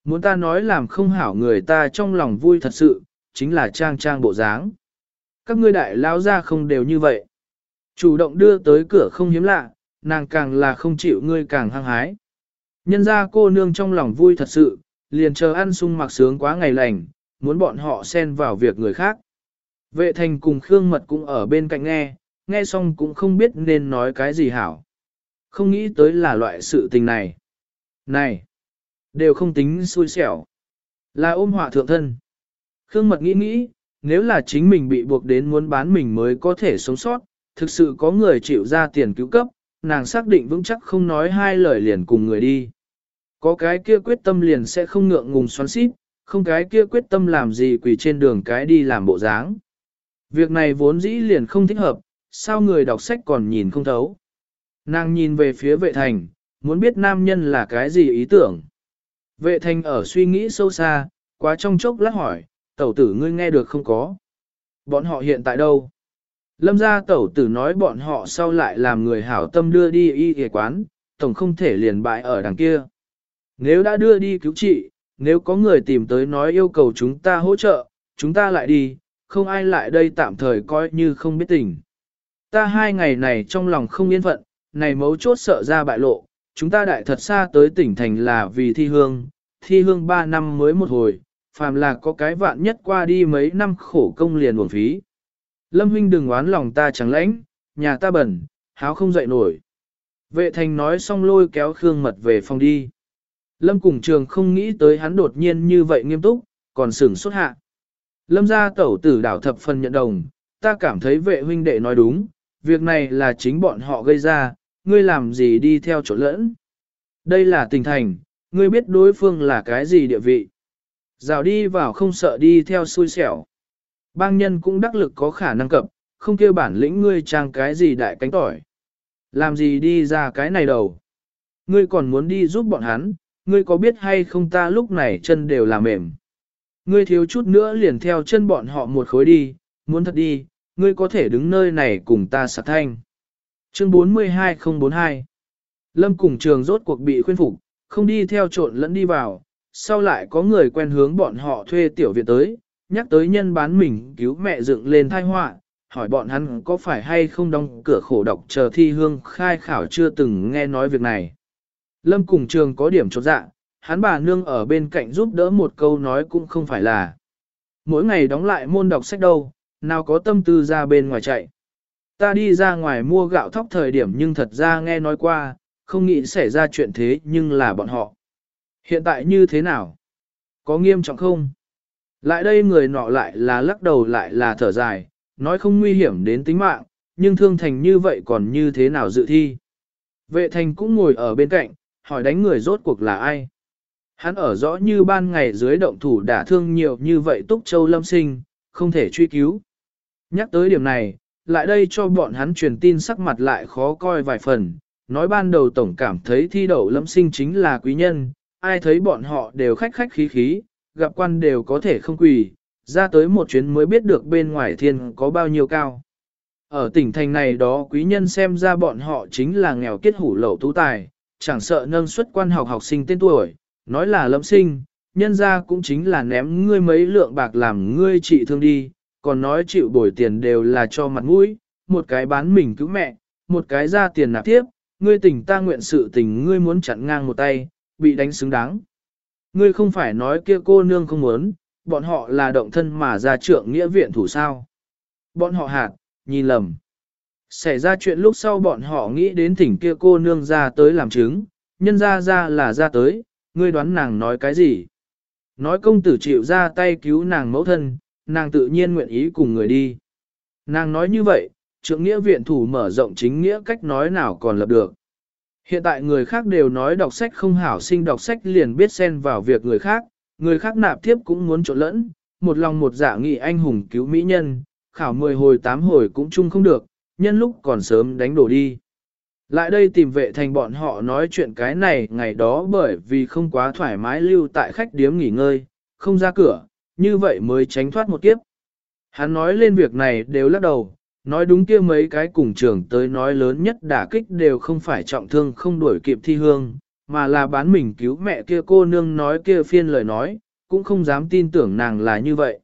Muốn ta nói làm không hảo người ta trong lòng vui thật sự, chính là trang trang bộ dáng. Các ngươi đại lao ra không đều như vậy. Chủ động đưa tới cửa không hiếm lạ, nàng càng là không chịu ngươi càng hăng hái. Nhân ra cô nương trong lòng vui thật sự, liền chờ ăn sung mặc sướng quá ngày lành, muốn bọn họ xen vào việc người khác. Vệ thành cùng Khương Mật cũng ở bên cạnh nghe, nghe xong cũng không biết nên nói cái gì hảo. Không nghĩ tới là loại sự tình này. Này, đều không tính xui xẻo. Là ôm họa thượng thân. Khương Mật nghĩ nghĩ, nếu là chính mình bị buộc đến muốn bán mình mới có thể sống sót, thực sự có người chịu ra tiền cứu cấp, nàng xác định vững chắc không nói hai lời liền cùng người đi. Có cái kia quyết tâm liền sẽ không ngượng ngùng xoắn xít, không cái kia quyết tâm làm gì quỳ trên đường cái đi làm bộ dáng. Việc này vốn dĩ liền không thích hợp, sao người đọc sách còn nhìn không thấu. Nàng nhìn về phía vệ thành, muốn biết nam nhân là cái gì ý tưởng. Vệ thành ở suy nghĩ sâu xa, quá trong chốc lát hỏi, tẩu tử ngươi nghe được không có. Bọn họ hiện tại đâu? Lâm gia tẩu tử nói bọn họ sau lại làm người hảo tâm đưa đi y y quán, tổng không thể liền bại ở đằng kia. Nếu đã đưa đi cứu trị, nếu có người tìm tới nói yêu cầu chúng ta hỗ trợ, chúng ta lại đi, không ai lại đây tạm thời coi như không biết tình. Ta hai ngày này trong lòng không yên phận, này mấu chốt sợ ra bại lộ, chúng ta đại thật xa tới tỉnh thành là vì thi hương, thi hương ba năm mới một hồi, phàm là có cái vạn nhất qua đi mấy năm khổ công liền uổng phí. Lâm huynh đừng oán lòng ta chẳng lãnh, nhà ta bẩn, háo không dậy nổi. Vệ thành nói xong lôi kéo Khương Mật về phòng đi. Lâm cùng trường không nghĩ tới hắn đột nhiên như vậy nghiêm túc, còn sửng xuất hạ. Lâm gia tẩu tử đảo thập phần nhận đồng, ta cảm thấy vệ huynh đệ nói đúng, việc này là chính bọn họ gây ra, ngươi làm gì đi theo chỗ lẫn. Đây là tình thành, ngươi biết đối phương là cái gì địa vị. Rào đi vào không sợ đi theo xui xẻo. Bang nhân cũng đắc lực có khả năng cập, không kêu bản lĩnh ngươi trang cái gì đại cánh tỏi. Làm gì đi ra cái này đầu. Ngươi còn muốn đi giúp bọn hắn, ngươi có biết hay không ta lúc này chân đều là mềm. Ngươi thiếu chút nữa liền theo chân bọn họ một khối đi, muốn thật đi, ngươi có thể đứng nơi này cùng ta sạc thanh. Chương 42042 Lâm cùng trường rốt cuộc bị khuyên phục, không đi theo trộn lẫn đi vào, sau lại có người quen hướng bọn họ thuê tiểu viện tới, nhắc tới nhân bán mình cứu mẹ dựng lên thai họa, hỏi bọn hắn có phải hay không đóng cửa khổ độc chờ thi hương khai khảo chưa từng nghe nói việc này. Lâm cùng trường có điểm chột dạ, hắn bà nương ở bên cạnh giúp đỡ một câu nói cũng không phải là. Mỗi ngày đóng lại môn đọc sách đâu, nào có tâm tư ra bên ngoài chạy. Ta đi ra ngoài mua gạo thóc thời điểm nhưng thật ra nghe nói qua, không nghĩ xảy ra chuyện thế nhưng là bọn họ. Hiện tại như thế nào? Có nghiêm trọng không? Lại đây người nọ lại là lắc đầu lại là thở dài, nói không nguy hiểm đến tính mạng, nhưng thương thành như vậy còn như thế nào dự thi? Vệ thành cũng ngồi ở bên cạnh, hỏi đánh người rốt cuộc là ai? Hắn ở rõ như ban ngày dưới động thủ đả thương nhiều như vậy Túc Châu Lâm Sinh, không thể truy cứu. Nhắc tới điểm này, lại đây cho bọn hắn truyền tin sắc mặt lại khó coi vài phần, nói ban đầu tổng cảm thấy thi đậu Lâm Sinh chính là quý nhân, ai thấy bọn họ đều khách khách khí khí, gặp quan đều có thể không quỳ, ra tới một chuyến mới biết được bên ngoài thiên có bao nhiêu cao. Ở tỉnh thành này đó quý nhân xem ra bọn họ chính là nghèo kết hủ lậu tú tài, chẳng sợ nâng suất quan học học sinh tên tuổi, nói là lâm sinh, nhân ra cũng chính là ném ngươi mấy lượng bạc làm ngươi trị thương đi, còn nói chịu bồi tiền đều là cho mặt mũi, một cái bán mình cứu mẹ, một cái ra tiền nạp tiếp, ngươi tỉnh ta nguyện sự tình ngươi muốn chặn ngang một tay, bị đánh xứng đáng. Ngươi không phải nói kia cô nương không muốn, bọn họ là động thân mà ra trượng nghĩa viện thủ sao. Bọn họ hạt, nhìn lầm. Xảy ra chuyện lúc sau bọn họ nghĩ đến thỉnh kia cô nương ra tới làm chứng, nhân ra ra là ra tới, ngươi đoán nàng nói cái gì? Nói công tử chịu ra tay cứu nàng mẫu thân, nàng tự nhiên nguyện ý cùng người đi. Nàng nói như vậy, trưởng nghĩa viện thủ mở rộng chính nghĩa cách nói nào còn lập được. Hiện tại người khác đều nói đọc sách không hảo sinh đọc sách liền biết xen vào việc người khác, người khác nạp tiếp cũng muốn trộn lẫn, một lòng một dạ nghị anh hùng cứu mỹ nhân, khảo mười hồi tám hồi cũng chung không được, nhân lúc còn sớm đánh đổ đi. Lại đây tìm vệ thành bọn họ nói chuyện cái này ngày đó bởi vì không quá thoải mái lưu tại khách điếm nghỉ ngơi, không ra cửa, như vậy mới tránh thoát một kiếp. Hắn nói lên việc này đều lắc đầu, nói đúng kia mấy cái cùng trường tới nói lớn nhất đả kích đều không phải trọng thương không đuổi kịp thi hương, mà là bán mình cứu mẹ kia cô nương nói kia phiên lời nói, cũng không dám tin tưởng nàng là như vậy.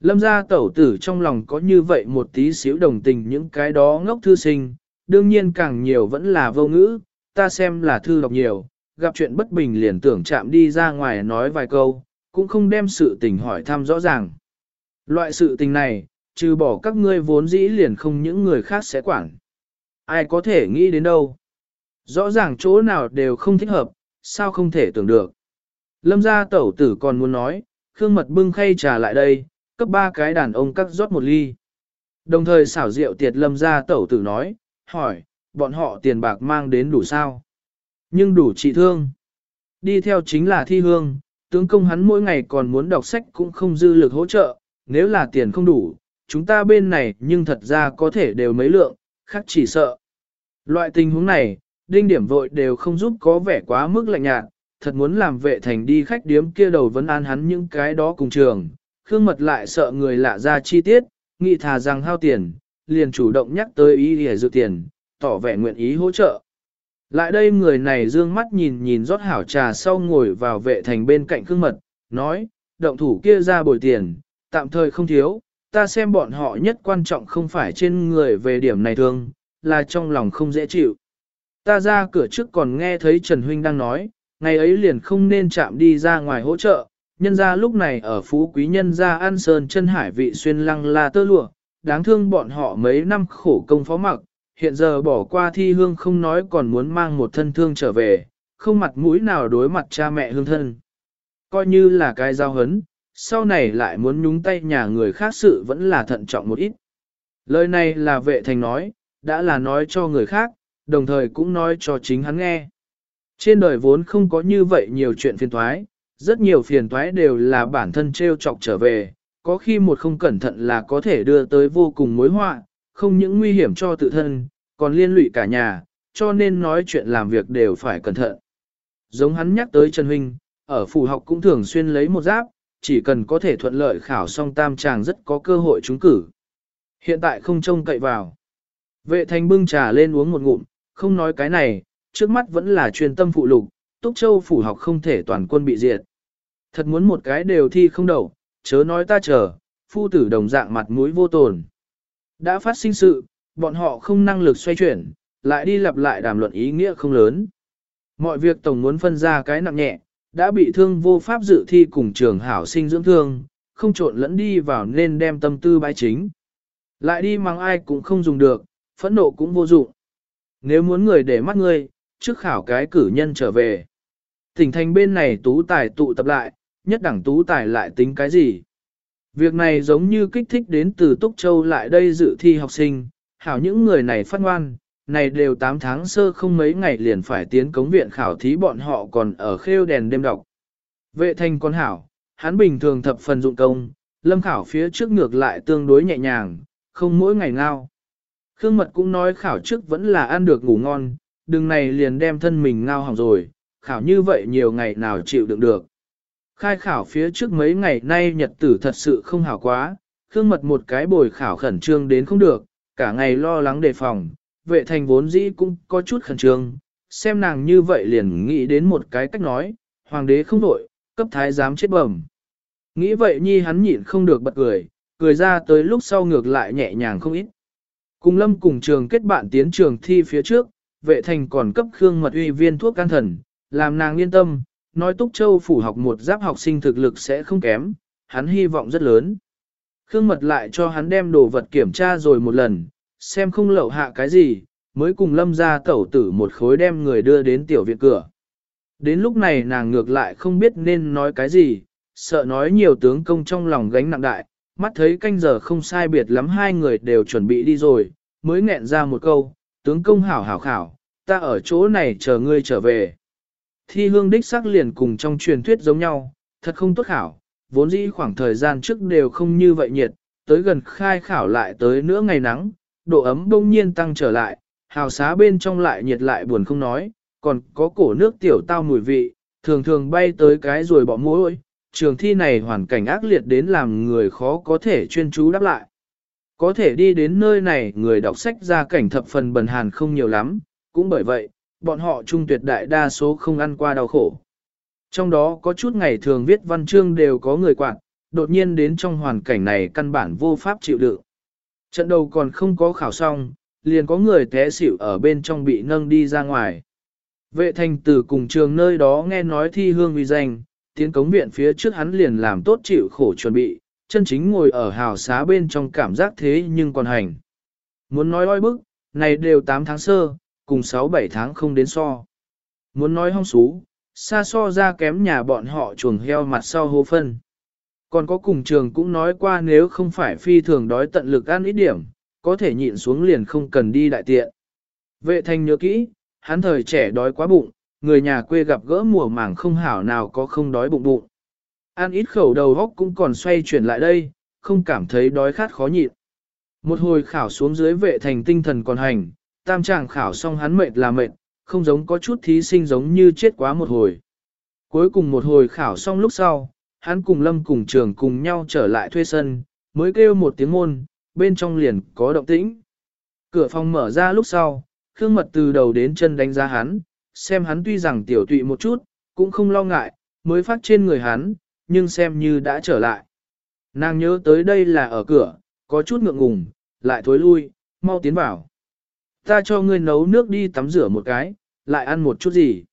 Lâm gia tẩu tử trong lòng có như vậy một tí xíu đồng tình những cái đó ngốc thư sinh, đương nhiên càng nhiều vẫn là vô ngữ, ta xem là thư đọc nhiều, gặp chuyện bất bình liền tưởng chạm đi ra ngoài nói vài câu, cũng không đem sự tình hỏi thăm rõ ràng. Loại sự tình này, trừ bỏ các ngươi vốn dĩ liền không những người khác sẽ quản. Ai có thể nghĩ đến đâu. Rõ ràng chỗ nào đều không thích hợp, sao không thể tưởng được. Lâm gia tẩu tử còn muốn nói, Khương Mật bưng khay trà lại đây, cấp ba cái đàn ông cắt rót một ly. Đồng thời xảo rượu tiệt lâm gia tẩu tử nói, hỏi, bọn họ tiền bạc mang đến đủ sao? Nhưng đủ trị thương. Đi theo chính là thi hương, tướng công hắn mỗi ngày còn muốn đọc sách cũng không dư lực hỗ trợ, nếu là tiền không đủ, chúng ta bên này nhưng thật ra có thể đều mấy lượng, khác chỉ sợ. Loại tình huống này, đinh điểm vội đều không giúp có vẻ quá mức lạnh nhạt, thật muốn làm vệ thành đi khách điếm kia đầu vấn an hắn những cái đó cùng trường, khương mật lại sợ người lạ ra chi tiết, nghị thà rằng hao tiền, liền chủ động nhắc tới ý để dự tiền, tỏ vẻ nguyện ý hỗ trợ. Lại đây người này dương mắt nhìn nhìn rót hảo trà sau ngồi vào vệ thành bên cạnh khương mật, nói, động thủ kia ra bồi tiền, tạm thời không thiếu, ta xem bọn họ nhất quan trọng không phải trên người về điểm này thương, là trong lòng không dễ chịu. Ta ra cửa trước còn nghe thấy Trần Huynh đang nói, ngày ấy liền không nên chạm đi ra ngoài hỗ trợ, nhân ra lúc này ở phú quý nhân ra ăn sơn chân hải vị xuyên lăng la tơ lụa, đáng thương bọn họ mấy năm khổ công phó mặc, hiện giờ bỏ qua thi hương không nói còn muốn mang một thân thương trở về, không mặt mũi nào đối mặt cha mẹ hương thân. Coi như là cái giao hấn, sau này lại muốn nhúng tay nhà người khác sự vẫn là thận trọng một ít. Lời này là vệ thành nói, đã là nói cho người khác, đồng thời cũng nói cho chính hắn nghe. Trên đời vốn không có như vậy nhiều chuyện phiền thoái, rất nhiều phiền thoái đều là bản thân treo chọc trở về, có khi một không cẩn thận là có thể đưa tới vô cùng mối họa, không những nguy hiểm cho tự thân, còn liên lụy cả nhà, cho nên nói chuyện làm việc đều phải cẩn thận. Giống hắn nhắc tới Trần Huynh, ở phủ học cũng thường xuyên lấy một giáp, chỉ cần có thể thuận lợi khảo xong tam chàng rất có cơ hội trúng cử. Hiện tại không trông cậy vào. Vệ thành bưng trà lên uống một ngụm, không nói cái này, trước mắt vẫn là truyền tâm phụ lục, Túc Châu phủ học không thể toàn quân bị diệt. Thật muốn một cái đều thi không đậu, chớ nói ta chờ, phu tử đồng dạng mặt mũi vô tồn. Đã phát sinh sự, bọn họ không năng lực xoay chuyển, lại đi lặp lại đàm luận ý nghĩa không lớn. Mọi việc tổng muốn phân ra cái nặng nhẹ, đã bị thương vô pháp dự thi cùng trường hảo sinh dưỡng thương, không trộn lẫn đi vào nên đem tâm tư bái chính. Lại đi mang ai cũng không dùng được, phẫn nộ cũng vô dụng. Nếu muốn người để mắt ngươi, trước khảo cái cử nhân trở về. Tỉnh thành bên này tú tài tụ tập lại, nhất đẳng tú tài lại tính cái gì? Việc này giống như kích thích đến từ Túc Châu lại đây dự thi học sinh, hảo những người này phát ngoan, này đều 8 tháng sơ không mấy ngày liền phải tiến cống viện khảo thí bọn họ còn ở khêu đèn đêm đọc. Vệ thành con hảo, hắn bình thường thập phần dụng công, lâm khảo phía trước ngược lại tương đối nhẹ nhàng, không mỗi ngày ngao. Khương Mật cũng nói khảo trước vẫn là ăn được ngủ ngon, đừng này liền đem thân mình ngao hỏng rồi, khảo như vậy nhiều ngày nào chịu đựng được. Khai khảo phía trước mấy ngày nay nhật tử thật sự không hảo quá, Khương Mật một cái bồi khảo khẩn trương đến không được, cả ngày lo lắng đề phòng, vệ thành vốn dĩ cũng có chút khẩn trương, xem nàng như vậy liền nghĩ đến một cái cách nói, hoàng đế không đổi, cấp thái giám chết bẩm. Nghĩ vậy nhi hắn nhịn không được bật cười, cười ra tới lúc sau ngược lại nhẹ nhàng không ít. Cùng lâm cùng trường kết bạn tiến trường thi phía trước, vệ thành còn cấp khương mật uy viên thuốc can thần, làm nàng yên tâm, nói Túc Châu phủ học một giáp học sinh thực lực sẽ không kém, hắn hy vọng rất lớn. Khương mật lại cho hắn đem đồ vật kiểm tra rồi một lần, xem không lậu hạ cái gì, mới cùng lâm ra tẩu tử một khối đem người đưa đến tiểu viện cửa. Đến lúc này nàng ngược lại không biết nên nói cái gì, sợ nói nhiều tướng công trong lòng gánh nặng đại, mắt thấy canh giờ không sai biệt lắm hai người đều chuẩn bị đi rồi, mới nghẹn ra một câu, tướng công hảo hảo khảo, ta ở chỗ này chờ ngươi trở về. Thi hương đích sắc liền cùng trong truyền thuyết giống nhau, thật không tốt khảo, vốn dĩ khoảng thời gian trước đều không như vậy nhiệt, tới gần khai khảo lại tới nữa ngày nắng, độ ấm bỗng nhiên tăng trở lại, hào xá bên trong lại nhiệt lại buồn không nói, còn có cổ nước tiểu tao mùi vị, thường thường bay tới cái rồi bỏ mũi. Trường thi này hoàn cảnh ác liệt đến làm người khó có thể chuyên chú đáp lại. Có thể đi đến nơi này người đọc sách ra cảnh thập phần bần hàn không nhiều lắm, cũng bởi vậy, bọn họ trung tuyệt đại đa số không ăn qua đau khổ. Trong đó có chút ngày thường viết văn chương đều có người quản, đột nhiên đến trong hoàn cảnh này căn bản vô pháp chịu đựng. Trận đầu còn không có khảo xong, liền có người té xỉu ở bên trong bị nâng đi ra ngoài. Vệ thành Tử cùng trường nơi đó nghe nói thi hương uy danh, tiến cống viện phía trước hắn liền làm tốt chịu khổ chuẩn bị, chân chính ngồi ở hào xá bên trong cảm giác thế nhưng còn hành. Muốn nói oi bức, này đều 8 tháng sơ, cùng 6-7 tháng không đến so. Muốn nói hong xú, xa so ra kém nhà bọn họ chuồng heo mặt sau hô phân. Còn có cùng trường cũng nói qua nếu không phải phi thường đói tận lực ăn ít điểm, có thể nhịn xuống liền không cần đi đại tiện. Vệ thanh nhớ kỹ, hắn thời trẻ đói quá bụng, người nhà quê gặp gỡ mùa màng không hảo nào có không đói bụng bụng. Ăn ít khẩu đầu góc cũng còn xoay chuyển lại đây, không cảm thấy đói khát khó nhịn. Một hồi khảo xuống dưới vệ thành tinh thần còn hành, tam trạng khảo xong hắn mệt là mệt, không giống có chút thí sinh giống như chết quá một hồi. Cuối cùng một hồi khảo xong lúc sau, hắn cùng lâm cùng trường cùng nhau trở lại thuê sân, mới kêu một tiếng môn, bên trong liền có động tĩnh. Cửa phòng mở ra lúc sau, Khương Mật từ đầu đến chân đánh giá hắn, xem hắn tuy rằng tiểu tụy một chút, cũng không lo ngại, mới phát trên người hắn, nhưng xem như đã trở lại. Nàng nhớ tới đây là ở cửa, có chút ngượng ngùng, lại thối lui, mau tiến vào. Ta cho ngươi nấu nước đi tắm rửa một cái, lại ăn một chút gì.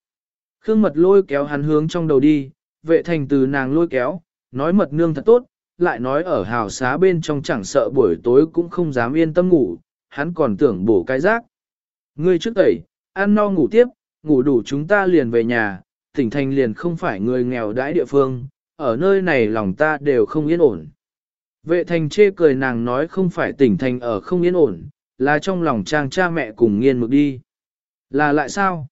Khương mật lôi kéo hắn hướng trong đầu đi, vệ thành từ nàng lôi kéo, nói mật nương thật tốt, lại nói ở hào xá bên trong chẳng sợ buổi tối cũng không dám yên tâm ngủ, hắn còn tưởng bổ cái rác. Ngươi trước tẩy, ăn no ngủ tiếp, ngủ đủ chúng ta liền về nhà, tỉnh thành liền không phải người nghèo đãi địa phương, ở nơi này lòng ta đều không yên ổn. Vệ thành chê cười nàng nói không phải tỉnh thành ở không yên ổn, là trong lòng trang cha mẹ cùng nghiên mực đi. Là lại sao?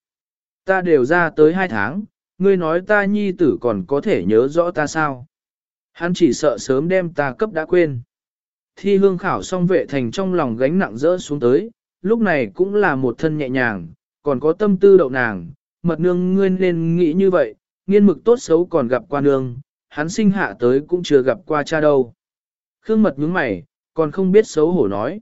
Ta đều ra tới hai tháng, ngươi nói ta nhi tử còn có thể nhớ rõ ta sao? Hắn chỉ sợ sớm đem ta cấp đã quên. Thi hương khảo xong vệ thành trong lòng gánh nặng rỡ xuống tới, lúc này cũng là một thân nhẹ nhàng, còn có tâm tư đậu nàng, mật nương ngươi nên nghĩ như vậy, nghiên mực tốt xấu còn gặp qua nương, hắn sinh hạ tới cũng chưa gặp qua cha đâu. Khương mật nhướng mày, còn không biết xấu hổ nói.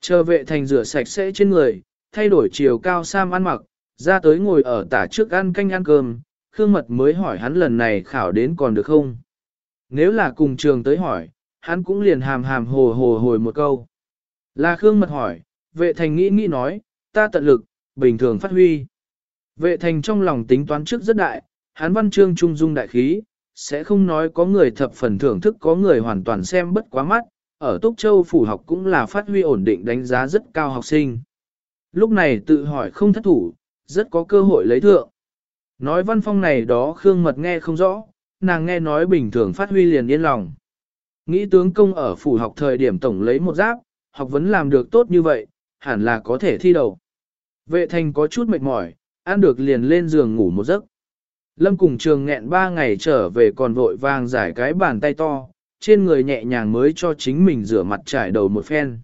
Chờ vệ thành rửa sạch sẽ trên người, thay đổi chiều cao sam ăn mặc, ra tới ngồi ở tả trước ăn canh ăn cơm, Khương mật mới hỏi hắn lần này khảo đến còn được không. Nếu là cùng trường tới hỏi, hắn cũng liền hàm hàm hồ hồ hồi một câu. Là Khương mật hỏi, vệ thành nghĩ nghĩ nói, ta tận lực, bình thường phát huy. Vệ thành trong lòng tính toán trước rất đại, hắn văn chương trung dung đại khí, sẽ không nói có người thập phần thưởng thức có người hoàn toàn xem bất quá mắt, ở Túc Châu phủ học cũng là phát huy ổn định đánh giá rất cao học sinh. Lúc này tự hỏi không thất thủ, rất có cơ hội lấy thượng. Nói văn phong này đó Khương Mật nghe không rõ, nàng nghe nói bình thường phát huy liền yên lòng. Nghĩ tướng công ở phủ học thời điểm tổng lấy một giáp, học vấn làm được tốt như vậy, hẳn là có thể thi đầu. Vệ thành có chút mệt mỏi, ăn được liền lên giường ngủ một giấc. Lâm cùng trường nghẹn ba ngày trở về còn vội vàng giải cái bàn tay to, trên người nhẹ nhàng mới cho chính mình rửa mặt trải đầu một phen.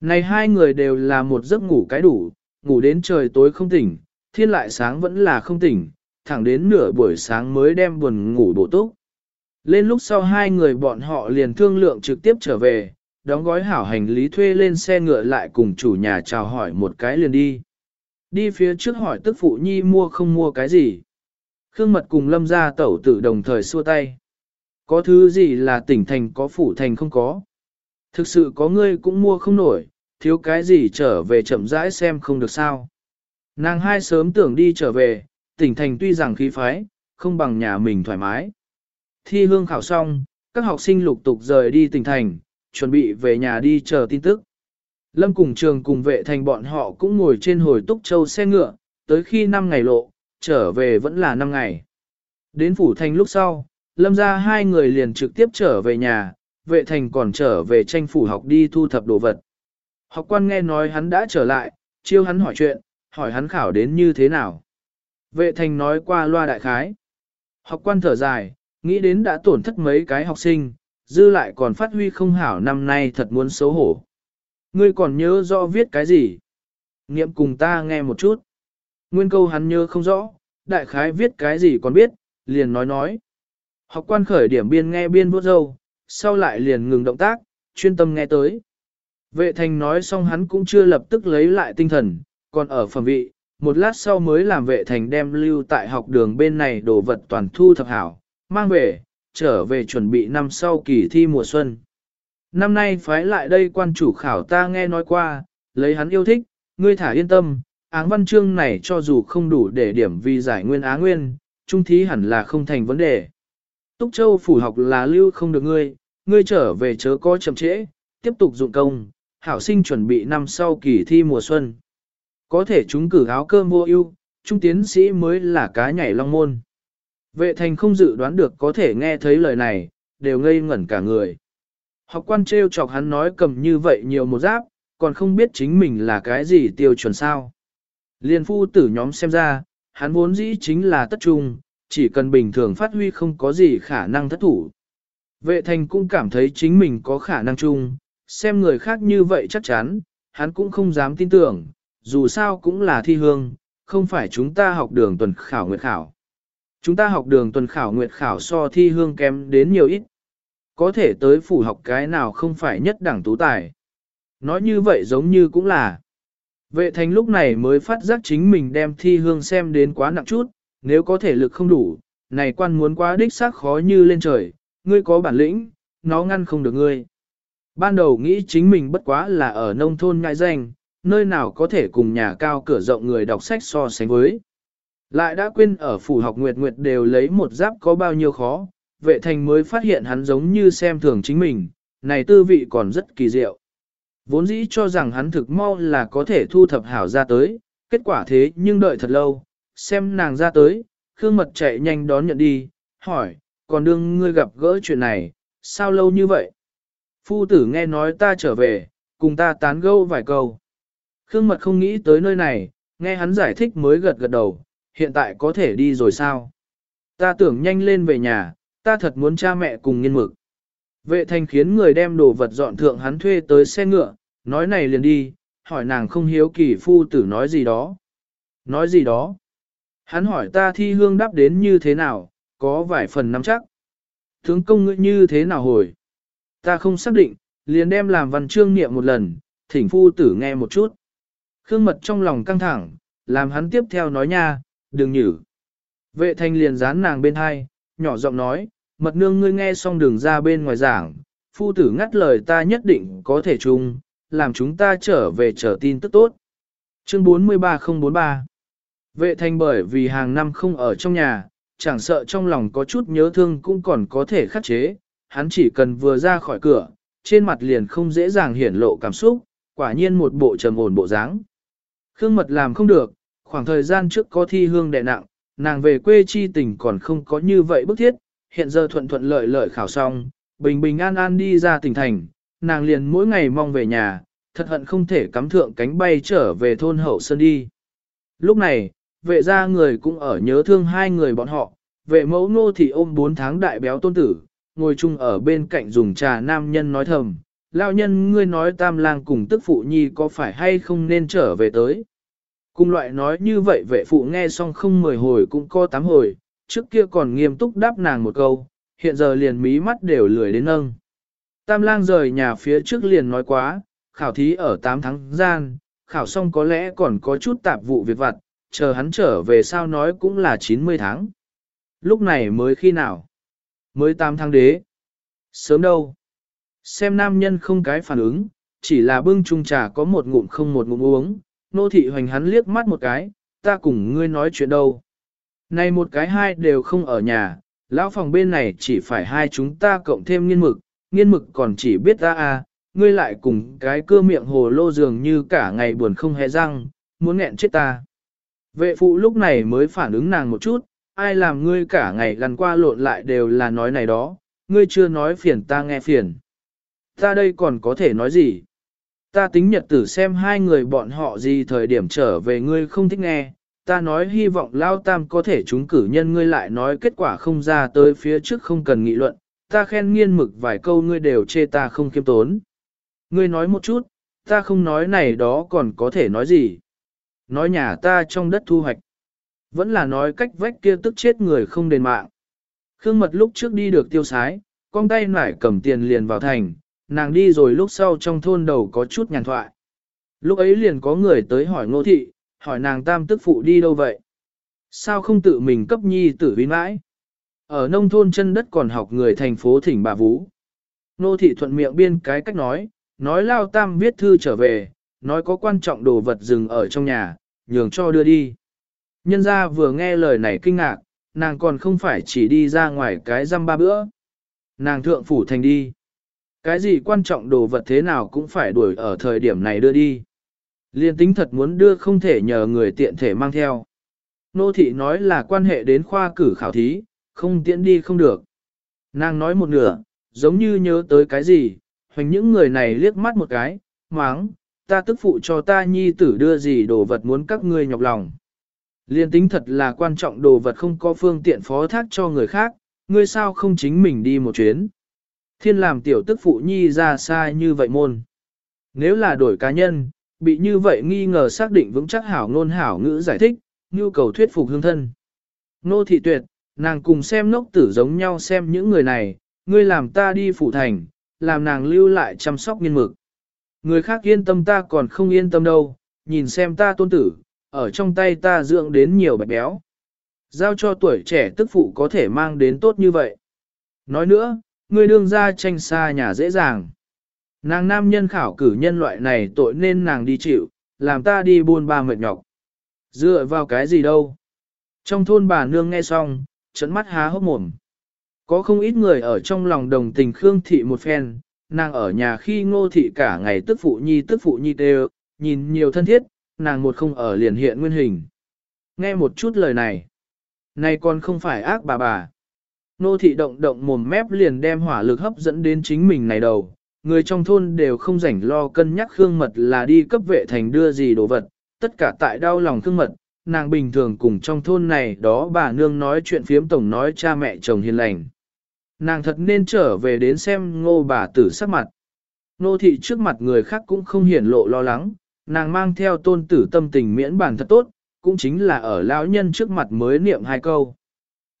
Này hai người đều là một giấc ngủ cái đủ, ngủ đến trời tối không tỉnh, thiên lại sáng vẫn là không tỉnh, thẳng đến nửa buổi sáng mới đem buồn ngủ bổ túc. Lên lúc sau hai người bọn họ liền thương lượng trực tiếp trở về, đóng gói hảo hành lý thuê lên xe ngựa lại cùng chủ nhà chào hỏi một cái liền đi. Đi phía trước hỏi tức phụ nhi mua không mua cái gì. Khương mật cùng lâm gia tẩu tử đồng thời xua tay. Có thứ gì là tỉnh thành có phủ thành không có. Thực sự có ngươi cũng mua không nổi, thiếu cái gì trở về chậm rãi xem không được sao. Nàng hai sớm tưởng đi trở về, tỉnh thành tuy rằng khí phái, không bằng nhà mình thoải mái. Thi hương khảo xong, các học sinh lục tục rời đi tỉnh thành, chuẩn bị về nhà đi chờ tin tức. Lâm cùng trường cùng vệ thành bọn họ cũng ngồi trên hồi túc châu xe ngựa, tới khi 5 ngày lộ, trở về vẫn là 5 ngày. Đến phủ thành lúc sau, lâm ra hai người liền trực tiếp trở về nhà, vệ thành còn trở về tranh phủ học đi thu thập đồ vật. Học quan nghe nói hắn đã trở lại, chiêu hắn hỏi chuyện, hỏi hắn khảo đến như thế nào. Vệ thành nói qua loa đại khái. Học quan thở dài, nghĩ đến đã tổn thất mấy cái học sinh, dư lại còn phát huy không hảo năm nay thật muốn xấu hổ. Ngươi còn nhớ rõ viết cái gì? Niệm cùng ta nghe một chút. Nguyên câu hắn nhớ không rõ, đại khái viết cái gì còn biết, liền nói nói. Học quan khởi điểm biên nghe biên vuốt râu, sau lại liền ngừng động tác, chuyên tâm nghe tới. Vệ thành nói xong hắn cũng chưa lập tức lấy lại tinh thần, còn ở phẩm vị, một lát sau mới làm vệ thành đem lưu tại học đường bên này đồ vật toàn thu thập hảo, mang về, trở về chuẩn bị năm sau kỳ thi mùa xuân. Năm nay phái lại đây quan chủ khảo ta nghe nói qua, lấy hắn yêu thích, ngươi thả yên tâm, áng văn chương này cho dù không đủ để điểm vì giải nguyên á nguyên, trung thí hẳn là không thành vấn đề. Túc Châu phủ học là lưu không được ngươi, ngươi trở về chớ có chậm trễ, tiếp tục dụng công, hảo sinh chuẩn bị năm sau kỳ thi mùa xuân. Có thể chúng cử áo cơm mua ưu, trung tiến sĩ mới là cá nhảy long môn. Vệ thành không dự đoán được có thể nghe thấy lời này, đều ngây ngẩn cả người. Học quan trêu chọc hắn nói cầm như vậy nhiều một giáp, còn không biết chính mình là cái gì tiêu chuẩn sao. Liên phu tử nhóm xem ra, hắn vốn dĩ chính là tất trung, chỉ cần bình thường phát huy không có gì khả năng thất thủ. Vệ thành cũng cảm thấy chính mình có khả năng chung, xem người khác như vậy chắc chắn, hắn cũng không dám tin tưởng, dù sao cũng là thi hương, không phải chúng ta học đường tuần khảo nguyệt khảo. Chúng ta học đường tuần khảo nguyệt khảo so thi hương kém đến nhiều ít. Có thể tới phủ học cái nào không phải nhất đẳng tú tài. Nói như vậy giống như cũng là. Vệ thành lúc này mới phát giác chính mình đem thi hương xem đến quá nặng chút, nếu có thể lực không đủ, này quan muốn quá đích xác khó như lên trời, ngươi có bản lĩnh, nó ngăn không được ngươi. Ban đầu nghĩ chính mình bất quá là ở nông thôn ngại danh, nơi nào có thể cùng nhà cao cửa rộng người đọc sách so sánh với. Lại đã quên ở phủ học Nguyệt Nguyệt đều lấy một giáp có bao nhiêu khó, vệ thành mới phát hiện hắn giống như xem thường chính mình, này tư vị còn rất kỳ diệu. Vốn dĩ cho rằng hắn thực mau là có thể thu thập hảo ra tới, kết quả thế nhưng đợi thật lâu, xem nàng ra tới, Khương Mật chạy nhanh đón nhận đi, hỏi, còn đương ngươi gặp gỡ chuyện này, sao lâu như vậy? Phu tử nghe nói ta trở về, cùng ta tán gẫu vài câu. Khương Mật không nghĩ tới nơi này, nghe hắn giải thích mới gật gật đầu, hiện tại có thể đi rồi sao? Ta tưởng nhanh lên về nhà, ta thật muốn cha mẹ cùng nghiên mực. Vệ thành khiến người đem đồ vật dọn thượng hắn thuê tới xe ngựa, nói này liền đi, hỏi nàng không hiếu kỳ phu tử nói gì đó. Nói gì đó? Hắn hỏi ta thi hương đáp đến như thế nào, có vài phần nắm chắc. Thướng công ngươi như thế nào hồi? Ta không xác định, liền đem làm văn chương niệm một lần, thỉnh phu tử nghe một chút. Khương mật trong lòng căng thẳng, làm hắn tiếp theo nói nha, đừng nhử. Vệ thanh liền dán nàng bên hai, nhỏ giọng nói, mật nương ngươi nghe xong đường ra bên ngoài giảng, phu tử ngắt lời ta nhất định có thể chung, làm chúng ta trở về trở tin tức tốt. Chương 43043 Vệ thanh bởi vì hàng năm không ở trong nhà, chẳng sợ trong lòng có chút nhớ thương cũng còn có thể khắc chế, hắn chỉ cần vừa ra khỏi cửa, trên mặt liền không dễ dàng hiển lộ cảm xúc, quả nhiên một bộ trầm ổn bộ dáng. Khương mật làm không được, khoảng thời gian trước có thi hương đệ nặng, nàng về quê chi tình còn không có như vậy bức thiết, hiện giờ thuận thuận lợi lợi khảo xong, bình bình an an đi ra tỉnh thành, nàng liền mỗi ngày mong về nhà, thật hận không thể cắm thượng cánh bay trở về thôn hậu sơn đi. Lúc này, vệ gia người cũng ở nhớ thương hai người bọn họ, vệ mẫu nô thì ôm bốn tháng đại béo tôn tử, ngồi chung ở bên cạnh dùng trà nam nhân nói thầm, lao nhân ngươi nói tam lang cùng tức phụ nhi có phải hay không nên trở về tới. Cùng loại nói như vậy vệ phụ nghe xong không mười hồi cũng có tám hồi, trước kia còn nghiêm túc đáp nàng một câu, hiện giờ liền mí mắt đều lười đến nâng. Tam lang rời nhà phía trước liền nói quá, khảo thí ở 8 tháng gian, khảo xong có lẽ còn có chút tạp vụ việc vặt, chờ hắn trở về sao nói cũng là 90 tháng. Lúc này mới khi nào? Mới 8 tháng đế. Sớm đâu? Xem nam nhân không cái phản ứng, chỉ là bưng chung trà có một ngụm không một ngụm uống, nô thị hoành hắn liếc mắt một cái, ta cùng ngươi nói chuyện đâu. Này một cái hai đều không ở nhà, lão phòng bên này chỉ phải hai chúng ta cộng thêm nghiên mực, nghiên mực còn chỉ biết ta à, ngươi lại cùng cái cưa miệng hồ lô dường như cả ngày buồn không hề răng, muốn nghẹn chết ta. Vệ phụ lúc này mới phản ứng nàng một chút, ai làm ngươi cả ngày lần qua lộn lại đều là nói này đó, ngươi chưa nói phiền ta nghe phiền. Ta đây còn có thể nói gì? Ta tính nhật tử xem hai người bọn họ gì thời điểm trở về ngươi không thích nghe, ta nói hy vọng Lao Tam có thể trúng cử nhân ngươi lại nói kết quả không ra tới phía trước không cần nghị luận, ta khen nghiên mực vài câu ngươi đều chê ta không kiêm tốn. Ngươi nói một chút, Ta không nói này đó còn có thể nói gì. Nói nhà ta trong đất thu hoạch. Vẫn là nói cách vách kia tức chết người không đền mạng. Khương mật lúc trước đi được tiêu sái, con tay nải cầm tiền liền vào thành, nàng đi rồi lúc sau trong thôn đầu có chút nhàn thoại. Lúc ấy liền có người tới hỏi ngô thị, hỏi nàng tam tức phụ đi đâu vậy? Sao không tự mình cấp nhi tử vi mãi? Ở nông thôn chân đất còn học người thành phố thỉnh bà Vũ. Nô thị thuận miệng biên cái cách nói, nói lao tam viết thư trở về, nói có quan trọng đồ vật dừng ở trong nhà, nhường cho đưa đi. Nhân ra vừa nghe lời này kinh ngạc, nàng còn không phải chỉ đi ra ngoài cái răm ba bữa. Nàng thượng phủ thành đi. Cái gì quan trọng đồ vật thế nào cũng phải đuổi ở thời điểm này đưa đi. Liên tính thật muốn đưa không thể nhờ người tiện thể mang theo. Nô thị nói là quan hệ đến khoa cử khảo thí, không tiễn đi không được. Nàng nói một nửa, giống như nhớ tới cái gì, hoành những người này liếc mắt một cái, máng, ta tức phụ cho ta nhi tử đưa gì đồ vật muốn các ngươi nhọc lòng. Liên tính thật là quan trọng đồ vật không có phương tiện phó thác cho người khác, ngươi sao không chính mình đi một chuyến. Thiên làm tiểu tức phụ nhi ra xa như vậy môn. Nếu là đổi cá nhân, bị như vậy nghi ngờ xác định vững chắc hảo ngôn hảo ngữ giải thích, nhu cầu thuyết phục hương thân. Nô thị tuyệt, nàng cùng xem ngốc tử giống nhau xem những người này, ngươi làm ta đi phủ thành, làm nàng lưu lại chăm sóc nghiên mực. Người khác yên tâm ta còn không yên tâm đâu, nhìn xem ta tôn tử, ở trong tay ta dưỡng đến nhiều bạch béo. Giao cho tuổi trẻ tức phụ có thể mang đến tốt như vậy. Nói nữa, ngươi đương ra tranh xa nhà dễ dàng. Nàng nam nhân khảo cử nhân loại này tội nên nàng đi chịu, làm ta đi buôn ba mệt nhọc. Dựa vào cái gì đâu? Trong thôn bà nương nghe xong, trận mắt há hốc mồm. Có không ít người ở trong lòng đồng tình Khương Thị một phen, nàng ở nhà khi ngô thị cả ngày tức phụ nhi tức phụ nhi đều nhìn nhiều thân thiết, nàng một không ở liền hiện nguyên hình. Nghe một chút lời này. Này còn không phải ác bà bà. Nô thị động động mồm mép liền đem hỏa lực hấp dẫn đến chính mình này đầu. Người trong thôn đều không rảnh lo cân nhắc Khương Mật là đi cấp vệ thành đưa gì đồ vật. Tất cả tại đau lòng Khương Mật, nàng bình thường cùng trong thôn này đó bà nương nói chuyện phiếm tổng nói cha mẹ chồng hiền lành. Nàng thật nên trở về đến xem ngô bà tử sắc mặt. Nô thị trước mặt người khác cũng không hiển lộ lo lắng, nàng mang theo tôn tử tâm tình miễn bản thật tốt, cũng chính là ở lão nhân trước mặt mới niệm hai câu.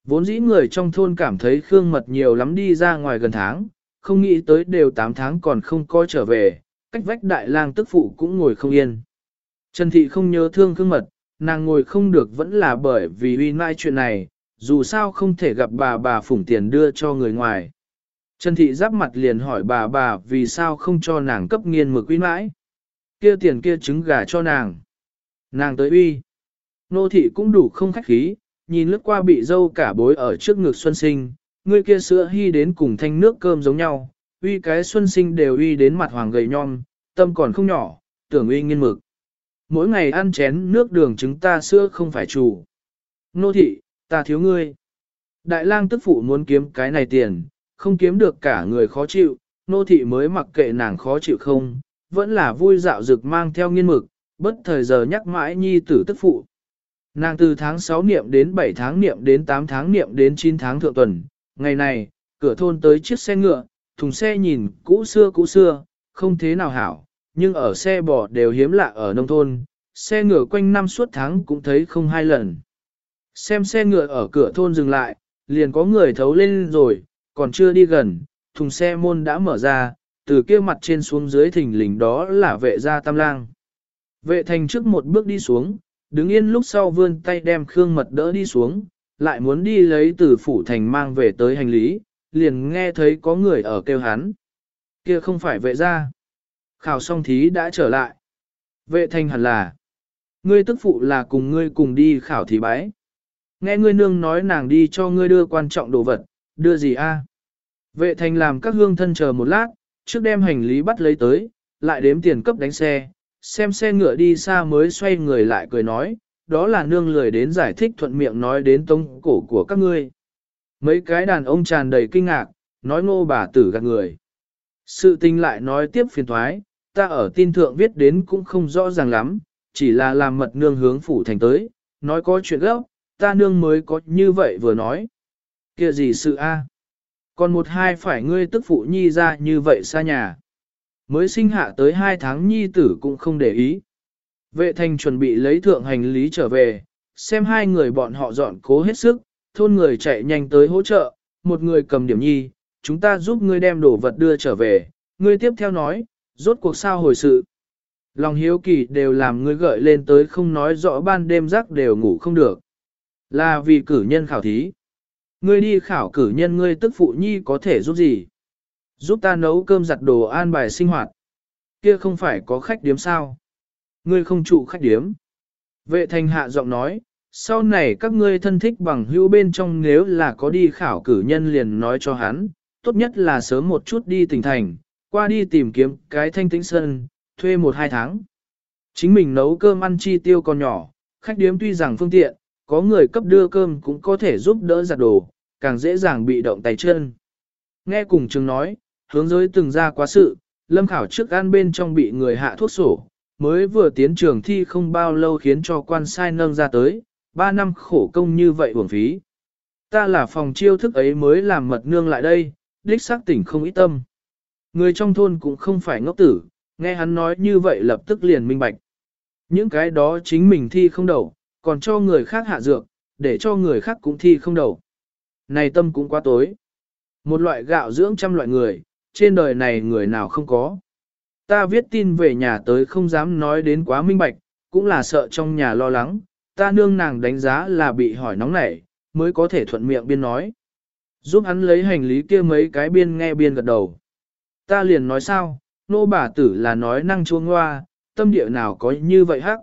Vốn dĩ người trong thôn cảm thấy Khương Mật nhiều lắm đi ra ngoài gần tháng, không nghĩ tới đều 8 tháng còn không coi trở về, cách vách đại lang tức phụ cũng ngồi không yên. Trần Thị không nhớ thương Khương Mật, nàng ngồi không được vẫn là bởi vì uy mai chuyện này, dù sao không thể gặp bà bà phủng tiền đưa cho người ngoài. Trần Thị giáp mặt liền hỏi bà bà vì sao không cho nàng cấp nghiên mực uy mãi. Kia tiền kia trứng gà cho nàng. Nàng tới uy. Nô thị cũng đủ không khách khí, nhìn lướt qua bị dâu cả bối ở trước ngực xuân sinh, người kia sữa hy đến cùng thanh nước cơm giống nhau, uy cái xuân sinh đều uy đến mặt hoàng gầy nhom, tâm còn không nhỏ, tưởng uy nghiên mực. Mỗi ngày ăn chén nước đường trứng ta sữa không phải chủ. Nô thị, ta thiếu ngươi. Đại lang tức phụ muốn kiếm cái này tiền, không kiếm được cả người khó chịu, nô thị mới mặc kệ nàng khó chịu không, vẫn là vui dạo dực mang theo nghiên mực, bất thời giờ nhắc mãi nhi tử tức phụ. Nàng từ tháng 6 niệm đến 7 tháng niệm đến 8 tháng niệm đến 9 tháng thượng tuần, ngày này, cửa thôn tới chiếc xe ngựa, thùng xe nhìn cũ xưa cũ xưa, không thế nào hảo, nhưng ở xe bò đều hiếm lạ ở nông thôn, xe ngựa quanh năm suốt tháng cũng thấy không hai lần. Xem xe ngựa ở cửa thôn dừng lại, liền có người thấu lên rồi, còn chưa đi gần, thùng xe môn đã mở ra, từ kia mặt trên xuống dưới thình lình đó là vệ gia tam lang. Vệ thành trước một bước đi xuống, đứng yên lúc sau vươn tay đem Khương Mật đỡ đi xuống, lại muốn đi lấy từ phủ thành mang về tới hành lý, liền nghe thấy có người ở kêu hắn. Kia không phải vệ gia. Khảo xong thí đã trở lại. Vệ thành hẳn là. Ngươi tức phụ là cùng ngươi cùng đi khảo thí bái. Nghe ngươi nương nói nàng đi cho ngươi đưa quan trọng đồ vật, đưa gì a? Vệ thành làm các hương thân chờ một lát, trước đem hành lý bắt lấy tới, lại đếm tiền cấp đánh xe, xem xe ngựa đi xa mới xoay người lại cười nói, đó là nương lười đến giải thích thuận miệng nói đến tông cổ của các ngươi. Mấy cái đàn ông tràn đầy kinh ngạc, nói ngô bà tử gạt người. Sự tình lại nói tiếp phiền thoái, ta ở tin thượng viết đến cũng không rõ ràng lắm, chỉ là làm mật nương hướng phủ thành tới, nói có chuyện gấp, ta nương mới có như vậy vừa nói. kia gì sự a? Còn một hai phải ngươi tức phụ nhi ra như vậy xa nhà. Mới sinh hạ tới hai tháng nhi tử cũng không để ý. Vệ thành chuẩn bị lấy thượng hành lý trở về, xem hai người bọn họ dọn cố hết sức, thôn người chạy nhanh tới hỗ trợ, một người cầm điểm nhi, chúng ta giúp ngươi đem đồ vật đưa trở về, ngươi tiếp theo nói, rốt cuộc sao hồi sự. Lòng hiếu kỳ đều làm ngươi gợi lên tới không nói rõ ban đêm giấc đều ngủ không được. Là vì cử nhân khảo thí. Ngươi đi khảo cử nhân ngươi tức phụ nhi có thể giúp gì? Giúp ta nấu cơm giặt đồ an bài sinh hoạt. Kia không phải có khách điếm sao? Ngươi không trụ khách điếm. Vệ thành hạ giọng nói, sau này các ngươi thân thích bằng hữu bên trong nếu là có đi khảo cử nhân liền nói cho hắn, tốt nhất là sớm một chút đi tỉnh thành, qua đi tìm kiếm cái thanh tĩnh sân, thuê một hai tháng. Chính mình nấu cơm ăn chi tiêu còn nhỏ, khách điếm tuy rằng phương tiện, có người cấp đưa cơm cũng có thể giúp đỡ giặt đồ, càng dễ dàng bị động tay chân. Nghe cùng chừng nói, hướng giới từng ra quá sự, lâm khảo trước ăn bên trong bị người hạ thuốc sổ, mới vừa tiến trường thi không bao lâu khiến cho quan sai nâng ra tới, ba năm khổ công như vậy uổng phí. Ta là phòng chiêu thức ấy mới làm mật nương lại đây, đích xác tỉnh không ý tâm. Người trong thôn cũng không phải ngốc tử, nghe hắn nói như vậy lập tức liền minh bạch. Những cái đó chính mình thi không đầu, còn cho người khác hạ dược, để cho người khác cũng thi không đầu. Này tâm cũng quá tối. Một loại gạo dưỡng trăm loại người, trên đời này người nào không có. Ta viết tin về nhà tới không dám nói đến quá minh bạch, cũng là sợ trong nhà lo lắng, ta nương nàng đánh giá là bị hỏi nóng nảy, mới có thể thuận miệng biên nói. Giúp hắn lấy hành lý kia mấy cái biên nghe biên gật đầu. Ta liền nói sao, nô bà tử là nói năng chuông hoa, tâm địa nào có như vậy hắc.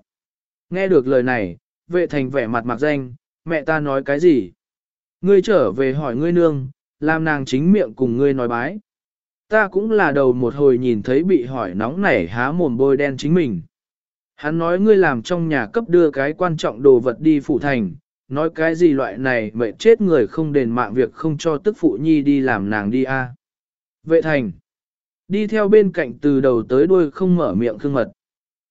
Nghe được lời này, vệ thành vẻ mặt mặc danh, mẹ ta nói cái gì? Ngươi trở về hỏi ngươi nương, làm nàng chính miệng cùng ngươi nói bái. Ta cũng là đầu một hồi nhìn thấy bị hỏi nóng nảy há mồm bôi đen chính mình. Hắn nói ngươi làm trong nhà cấp đưa cái quan trọng đồ vật đi phủ thành, nói cái gì loại này mệt chết người không đền mạng việc không cho tức phụ nhi đi làm nàng đi a. Vệ thành. Đi theo bên cạnh từ đầu tới đuôi không mở miệng Khương Mật.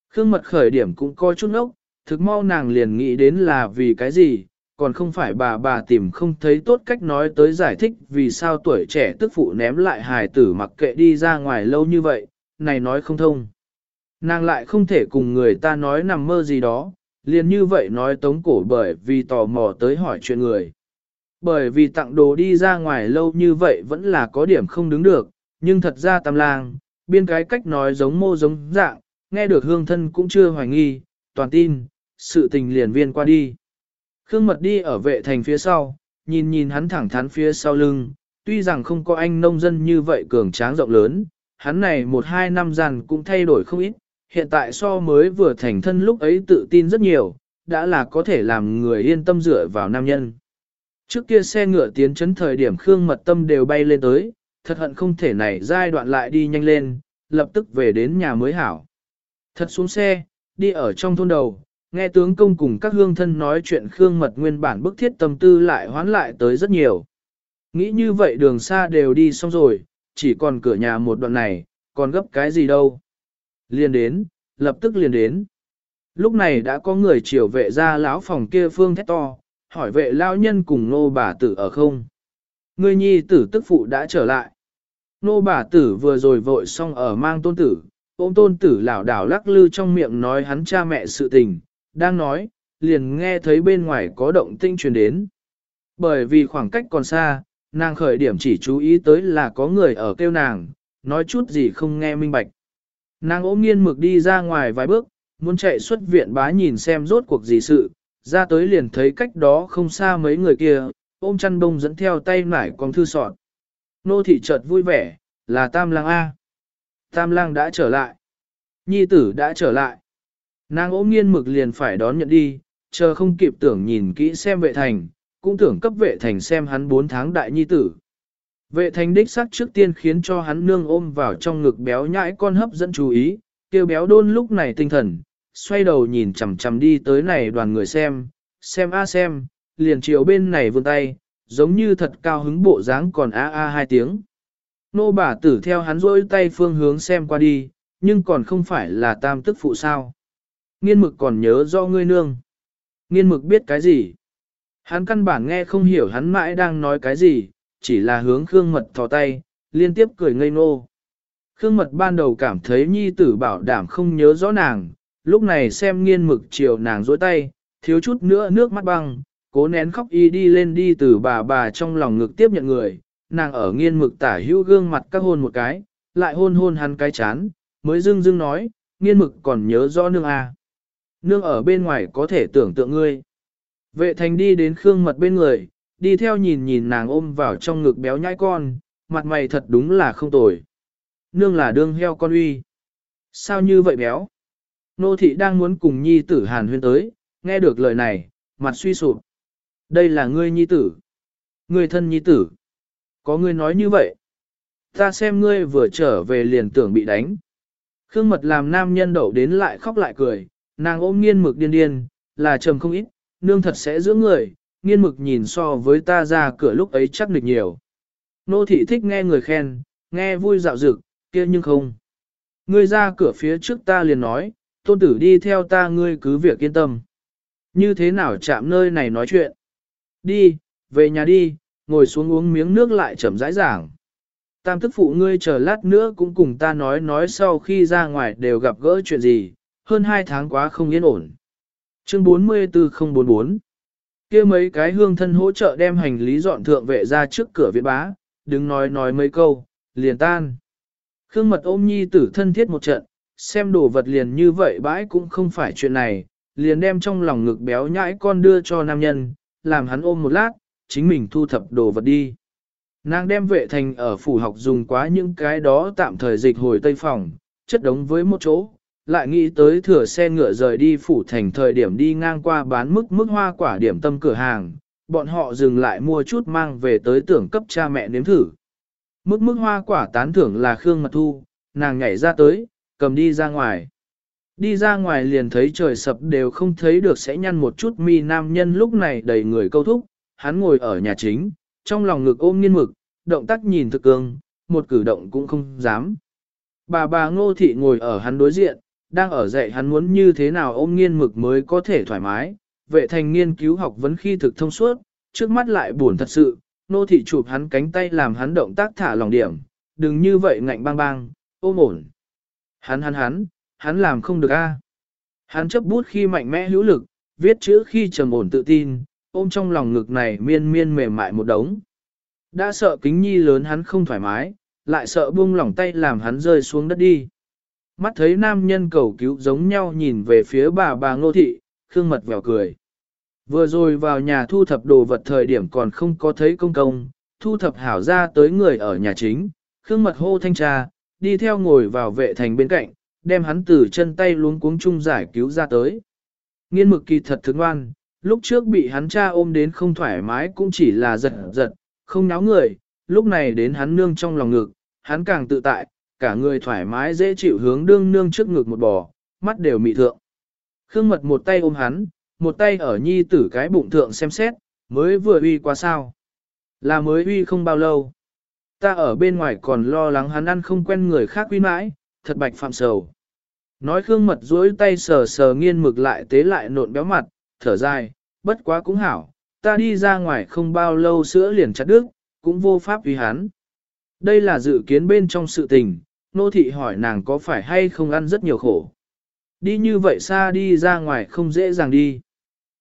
Khương Mật khởi điểm cũng coi chút ốc, thực mau nàng liền nghĩ đến là vì cái gì, còn không phải bà bà tìm không thấy tốt cách nói tới giải thích vì sao tuổi trẻ tức phụ ném lại hài tử mặc kệ đi ra ngoài lâu như vậy, này nói không thông. Nàng lại không thể cùng người ta nói nằm mơ gì đó, liền như vậy nói tống cổ bởi vì tò mò tới hỏi chuyện người. Bởi vì tặng đồ đi ra ngoài lâu như vậy vẫn là có điểm không đứng được, nhưng thật ra tam lang, biên cái cách nói giống mô giống dạng, nghe được hương thân cũng chưa hoài nghi, toàn tin, sự tình liền viên qua đi. Khương mật đi ở vệ thành phía sau, nhìn nhìn hắn thẳng thắn phía sau lưng, tuy rằng không có anh nông dân như vậy cường tráng rộng lớn, hắn này một hai năm dàn cũng thay đổi không ít, hiện tại so mới vừa thành thân lúc ấy tự tin rất nhiều, đã là có thể làm người yên tâm dựa vào nam nhân. Trước kia xe ngựa tiến chấn thời điểm Khương mật tâm đều bay lên tới, thật hận không thể này giai đoạn lại đi nhanh lên, lập tức về đến nhà mới hảo. Thật xuống xe, đi ở trong thôn đầu, nghe tướng công cùng các hương thân nói chuyện Khương Mật nguyên bản bức thiết tâm tư lại hoán lại tới rất nhiều. Nghĩ như vậy đường xa đều đi xong rồi, chỉ còn cửa nhà một đoạn này, còn gấp cái gì đâu. Liền đến, lập tức liền đến. Lúc này đã có người chiều vệ ra lão phòng kia phương thét to, hỏi vệ lao nhân cùng nô bà tử ở không. Người nhi tử tức phụ đã trở lại. Nô bà tử vừa rồi vội xong ở mang tôn tử, ôm tôn tử lảo đảo lắc lư trong miệng nói hắn cha mẹ sự tình, đang nói, liền nghe thấy bên ngoài có động tinh truyền đến. Bởi vì khoảng cách còn xa, nàng khởi điểm chỉ chú ý tới là có người ở kêu nàng, nói chút gì không nghe minh bạch. Nàng ôm nghiên mực đi ra ngoài vài bước, muốn chạy xuất viện bá nhìn xem rốt cuộc gì sự, ra tới liền thấy cách đó không xa mấy người kia, ôm chăn bông dẫn theo tay nải con thư sọt. Nô thị chợt vui vẻ, là Tam Lang A. Tam Lang đã trở lại. Nhi tử đã trở lại. Nàng ôm nghiên mực liền phải đón nhận đi, chờ không kịp tưởng nhìn kỹ xem vệ thành, cũng tưởng cấp vệ thành xem hắn 4 tháng đại nhi tử. Vệ thành đích sắc trước tiên khiến cho hắn nương ôm vào trong ngực béo nhãi con hấp dẫn chú ý, kêu béo đôn lúc này tinh thần, xoay đầu nhìn chằm chằm đi tới này đoàn người xem, xem a xem, liền chiều bên này vươn tay, giống như thật cao hứng bộ dáng còn a a hai tiếng. Nô bà tử theo hắn rôi tay phương hướng xem qua đi, nhưng còn không phải là tam tức phụ sao. Nghiên mực còn nhớ do ngươi nương. Nghiên mực biết cái gì? Hắn căn bản nghe không hiểu hắn mãi đang nói cái gì, chỉ là hướng Khương Mật thò tay, liên tiếp cười ngây ngô. Khương mật ban đầu cảm thấy nhi tử bảo đảm không nhớ rõ nàng, lúc này xem nghiên mực chiều nàng dối tay, thiếu chút nữa nước mắt băng, cố nén khóc y đi lên đi từ bà bà trong lòng ngực tiếp nhận người, nàng ở nghiên mực tả hữu gương mặt các hôn một cái, lại hôn hôn hắn cái chán, mới dưng dưng nói, nghiên mực còn nhớ rõ nương à. Nương ở bên ngoài có thể tưởng tượng ngươi. Vệ thành đi đến Khương mật bên người, đi theo nhìn nhìn nàng ôm vào trong ngực béo nhãi con, mặt mày thật đúng là không tồi. Nương là đương heo con uy. Sao như vậy béo? Nô thị đang muốn cùng nhi tử hàn huyên tới, nghe được lời này, mặt suy sụp. Đây là ngươi nhi tử. Ngươi thân nhi tử. Có ngươi nói như vậy. Ta xem ngươi vừa trở về liền tưởng bị đánh. Khương mật làm nam nhân đậu đến lại khóc lại cười, nàng ôm nghiên mực điên điên, là trầm không ít, nương thật sẽ giữ người, nghiên mực nhìn so với ta ra cửa lúc ấy chắc được nhiều. Nô thị thích nghe người khen, nghe vui dạo dực, kia nhưng không. Ngươi ra cửa phía trước ta liền nói, tôn tử đi theo ta ngươi cứ việc yên tâm. Như thế nào chạm nơi này nói chuyện? Đi, về nhà đi, ngồi xuống uống miếng nước lại chậm rãi giảng. Tam thức phụ ngươi chờ lát nữa cũng cùng ta nói nói sau khi ra ngoài đều gặp gỡ chuyện gì, hơn hai tháng quá không yên ổn. Chương 44044 kia mấy cái hương thân hỗ trợ đem hành lý dọn thượng vệ ra trước cửa viện bá, đừng nói nói mấy câu, liền tan. Khương mật ôm nhi tử thân thiết một trận, xem đồ vật liền như vậy bãi cũng không phải chuyện này, liền đem trong lòng ngực béo nhãi con đưa cho nam nhân, làm hắn ôm một lát, chính mình thu thập đồ vật đi. Nàng đem vệ thành ở phủ học dùng quá những cái đó tạm thời dịch hồi tây phòng, chất đống với một chỗ, lại nghĩ tới thừa xe ngựa rời đi phủ thành thời điểm đi ngang qua bán mức mức hoa quả điểm tâm cửa hàng, bọn họ dừng lại mua chút mang về tới tưởng cấp cha mẹ nếm thử. Mức mức hoa quả tán thưởng là Khương Mật Thu, nàng nhảy ra tới, cầm đi ra ngoài. Đi ra ngoài liền thấy trời sập đều không thấy được sẽ nhăn một chút mi nam nhân lúc này đầy người câu thúc, hắn ngồi ở nhà chính, trong lòng ngực ôm nghiên mực, động tác nhìn thực cương, một cử động cũng không dám. Bà bà ngô thị ngồi ở hắn đối diện, đang ở dạy hắn muốn như thế nào ôm nghiên mực mới có thể thoải mái, vệ thành nghiên cứu học vấn khi thực thông suốt, trước mắt lại buồn thật sự, nô thị chụp hắn cánh tay làm hắn động tác thả lòng điểm, đừng như vậy ngạnh bang bang, ôm ổn. Hắn hắn hắn, hắn làm không được a. Hắn chấp bút khi mạnh mẽ hữu lực, viết chữ khi trầm ổn tự tin, ôm trong lòng ngực này miên miên mềm mại một đống. Đã sợ kính nhi lớn hắn không thoải mái, lại sợ buông lỏng tay làm hắn rơi xuống đất đi. Mắt thấy nam nhân cầu cứu giống nhau nhìn về phía bà bà ngô thị, khương mật vèo cười. Vừa rồi vào nhà thu thập đồ vật thời điểm còn không có thấy công công, thu thập hảo ra tới người ở nhà chính, khương mật hô thanh tra, đi theo ngồi vào vệ thành bên cạnh, đem hắn từ chân tay luống cuống chung giải cứu ra tới. Nghiên mực kỳ thật thức ngoan, lúc trước bị hắn cha ôm đến không thoải mái cũng chỉ là giật giật, không náo người, lúc này đến hắn nương trong lòng ngực, hắn càng tự tại, cả người thoải mái dễ chịu hướng đương nương trước ngực một bò, mắt đều mị thượng. Khương mật một tay ôm hắn, một tay ở nhi tử cái bụng thượng xem xét, mới vừa uy qua sao. Là mới uy không bao lâu. Ta ở bên ngoài còn lo lắng hắn ăn không quen người khác uy mãi, thật bạch phạm sầu. Nói Khương mật duỗi tay sờ sờ nghiên mực lại tế lại nộn béo mặt, thở dài, bất quá cũng hảo, ta đi ra ngoài không bao lâu sữa liền chặt đứt, cũng vô pháp uy hắn. Đây là dự kiến bên trong sự tình, nô thị hỏi nàng có phải hay không ăn rất nhiều khổ. Đi như vậy xa đi ra ngoài không dễ dàng đi.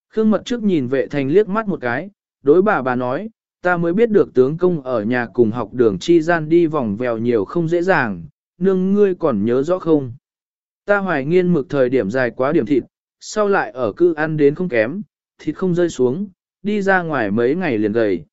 Khương mật trước nhìn vệ thành liếc mắt một cái, đối bà bà nói, ta mới biết được tướng công ở nhà cùng học đường chi gian đi vòng vèo nhiều không dễ dàng, nương ngươi còn nhớ rõ không? Ta hoài nghiên mực thời điểm dài quá điểm thịt, sau lại ở cư ăn đến không kém, thịt không rơi xuống, đi ra ngoài mấy ngày liền gầy.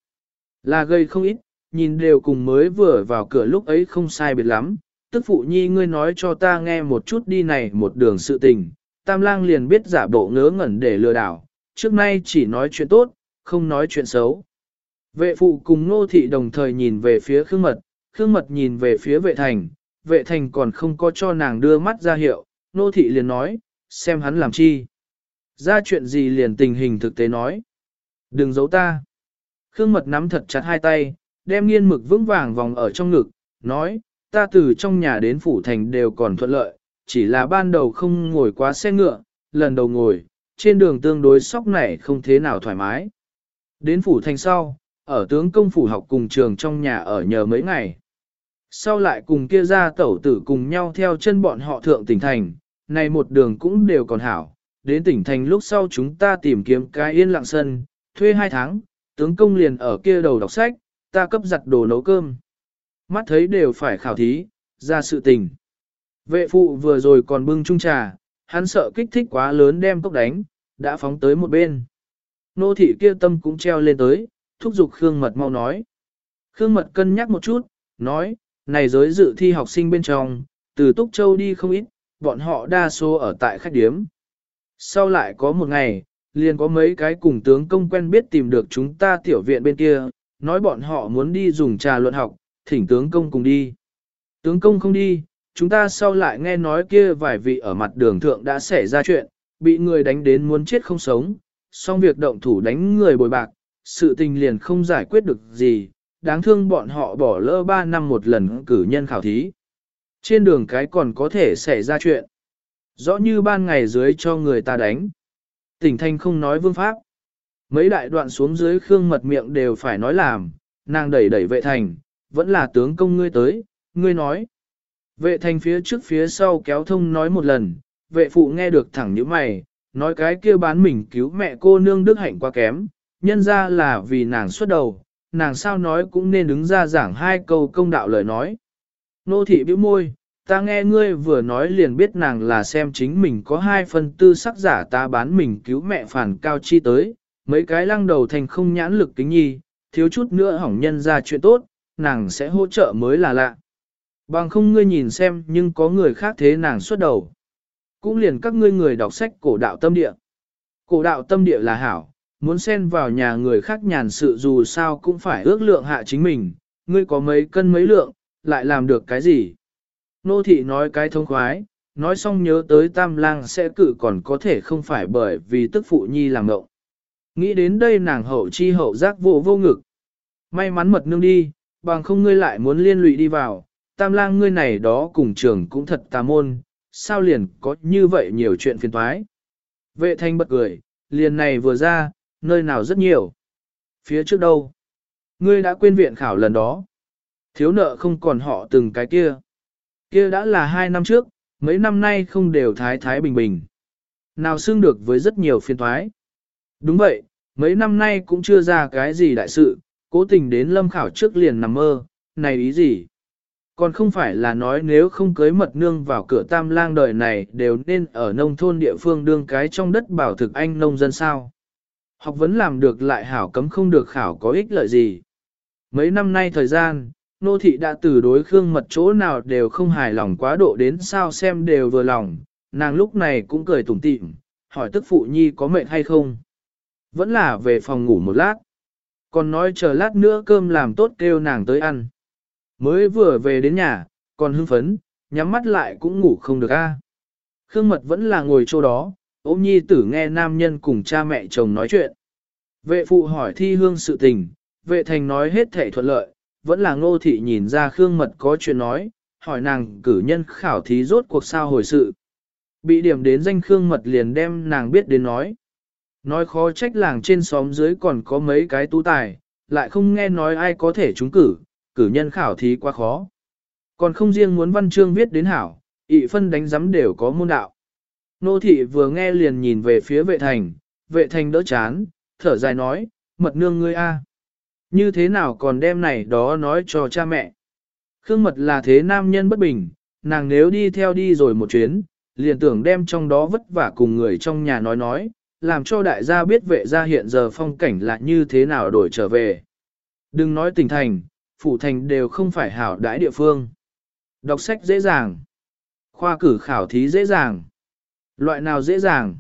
Là gầy không ít, nhìn đều cùng mới vừa vào cửa lúc ấy không sai biệt lắm, tức phụ nhi ngươi nói cho ta nghe một chút đi này một đường sự tình, tam lang liền biết giả bộ ngớ ngẩn để lừa đảo, trước nay chỉ nói chuyện tốt, không nói chuyện xấu. Vệ phụ cùng nô thị đồng thời nhìn về phía khương mật, khương mật nhìn về phía vệ thành, vệ thành còn không có cho nàng đưa mắt ra hiệu, nô thị liền nói, xem hắn làm chi. Ra chuyện gì liền tình hình thực tế nói. Đừng giấu ta. Khương mật nắm thật chặt hai tay, đem nghiên mực vững vàng vòng ở trong ngực, nói, ta từ trong nhà đến phủ thành đều còn thuận lợi, chỉ là ban đầu không ngồi quá xe ngựa, lần đầu ngồi, trên đường tương đối sóc này không thế nào thoải mái. Đến phủ thành sau, ở tướng công phủ học cùng trường trong nhà ở nhờ mấy ngày. Sau lại cùng kia ra tẩu tử cùng nhau theo chân bọn họ thượng tỉnh thành, này một đường cũng đều còn hảo. Đến tỉnh thành lúc sau chúng ta tìm kiếm cái yên lặng sân, thuê hai tháng, tướng công liền ở kia đầu đọc sách, ta cấp giặt đồ nấu cơm. Mắt thấy đều phải khảo thí, ra sự tình. Vệ phụ vừa rồi còn bưng chung trà, hắn sợ kích thích quá lớn đem cốc đánh, đã phóng tới một bên. Nô thị kia tâm cũng treo lên tới, thúc giục Khương Mật mau nói. Khương Mật cân nhắc một chút, nói, này giới dự thi học sinh bên trong, từ Túc Châu đi không ít, bọn họ đa số ở tại khách điếm. Sau lại có một ngày, liền có mấy cái cùng tướng công quen biết tìm được chúng ta tiểu viện bên kia, nói bọn họ muốn đi dùng trà luận học, thỉnh tướng công cùng đi. Tướng công không đi, chúng ta sau lại nghe nói kia vài vị ở mặt đường thượng đã xảy ra chuyện, bị người đánh đến muốn chết không sống, xong việc động thủ đánh người bồi bạc, sự tình liền không giải quyết được gì, đáng thương bọn họ bỏ lỡ 3 năm một lần cử nhân khảo thí. Trên đường cái còn có thể xảy ra chuyện. Rõ như ban ngày dưới cho người ta đánh. Tỉnh thanh không nói vương pháp. Mấy đại đoạn xuống dưới khương mật miệng đều phải nói làm, nàng đẩy đẩy vệ thành, vẫn là tướng công ngươi tới, ngươi nói. Vệ thành phía trước phía sau kéo thông nói một lần, vệ phụ nghe được thẳng như mày, nói cái kia bán mình cứu mẹ cô nương đức hạnh quá kém, nhân ra là vì nàng xuất đầu, nàng sao nói cũng nên đứng ra giảng hai câu công đạo lời nói. Nô thị bĩu môi, ta nghe ngươi vừa nói liền biết nàng là xem chính mình có hai phần tư sắc giả ta bán mình cứu mẹ phản cao chi tới, mấy cái lăng đầu thành không nhãn lực kính nhi, thiếu chút nữa hỏng nhân ra chuyện tốt, nàng sẽ hỗ trợ mới là lạ. Bằng không ngươi nhìn xem nhưng có người khác thế nàng xuất đầu. Cũng liền các ngươi người đọc sách cổ đạo tâm địa. Cổ đạo tâm địa là hảo, muốn xen vào nhà người khác nhàn sự dù sao cũng phải ước lượng hạ chính mình, ngươi có mấy cân mấy lượng, lại làm được cái gì. Nô thị nói cái thông khoái, nói xong nhớ tới tam lang sẽ cử còn có thể không phải bởi vì tức phụ nhi làm ngộng. Nghĩ đến đây nàng hậu chi hậu giác vô vô ngực. May mắn mật nương đi, bằng không ngươi lại muốn liên lụy đi vào, tam lang ngươi này đó cùng trường cũng thật tà môn, sao liền có như vậy nhiều chuyện phiền toái. Vệ thanh bật cười, liền này vừa ra, nơi nào rất nhiều. Phía trước đâu? Ngươi đã quên viện khảo lần đó. Thiếu nợ không còn họ từng cái kia. Kia đã là hai năm trước, mấy năm nay không đều thái thái bình bình. Nào xương được với rất nhiều phiền toái. Đúng vậy, mấy năm nay cũng chưa ra cái gì đại sự, cố tình đến lâm khảo trước liền nằm mơ, này ý gì? Còn không phải là nói nếu không cưới mật nương vào cửa tam lang đời này đều nên ở nông thôn địa phương đương cái trong đất bảo thực anh nông dân sao. Học vấn làm được lại hảo cấm không được khảo có ích lợi gì. Mấy năm nay thời gian, nô thị đã từ đối khương mật chỗ nào đều không hài lòng quá độ đến sao xem đều vừa lòng, nàng lúc này cũng cười tủm tỉm, hỏi tức phụ nhi có mệt hay không. Vẫn là về phòng ngủ một lát. Còn nói chờ lát nữa cơm làm tốt kêu nàng tới ăn. Mới vừa về đến nhà, còn hưng phấn, nhắm mắt lại cũng ngủ không được a. Khương Mật vẫn là ngồi chỗ đó, ôm nhi tử nghe nam nhân cùng cha mẹ chồng nói chuyện. Vệ phụ hỏi thi hương sự tình, vệ thành nói hết thể thuận lợi, vẫn là ngô thị nhìn ra Khương Mật có chuyện nói, hỏi nàng cử nhân khảo thí rốt cuộc sao hồi sự. Bị điểm đến danh Khương Mật liền đem nàng biết đến nói. Nói khó trách làng trên xóm dưới còn có mấy cái tú tài, lại không nghe nói ai có thể trúng cử, cử nhân khảo thí quá khó. Còn không riêng muốn văn chương viết đến hảo, ị phân đánh giám đều có môn đạo. Nô thị vừa nghe liền nhìn về phía vệ thành, vệ thành đỡ chán, thở dài nói, mật nương ngươi a, Như thế nào còn đem này đó nói cho cha mẹ. Khương mật là thế nam nhân bất bình, nàng nếu đi theo đi rồi một chuyến, liền tưởng đem trong đó vất vả cùng người trong nhà nói nói, làm cho đại gia biết vệ gia hiện giờ phong cảnh là như thế nào đổi trở về. Đừng nói tỉnh thành, phủ thành đều không phải hảo đãi địa phương. Đọc sách dễ dàng. Khoa cử khảo thí dễ dàng. Loại nào dễ dàng?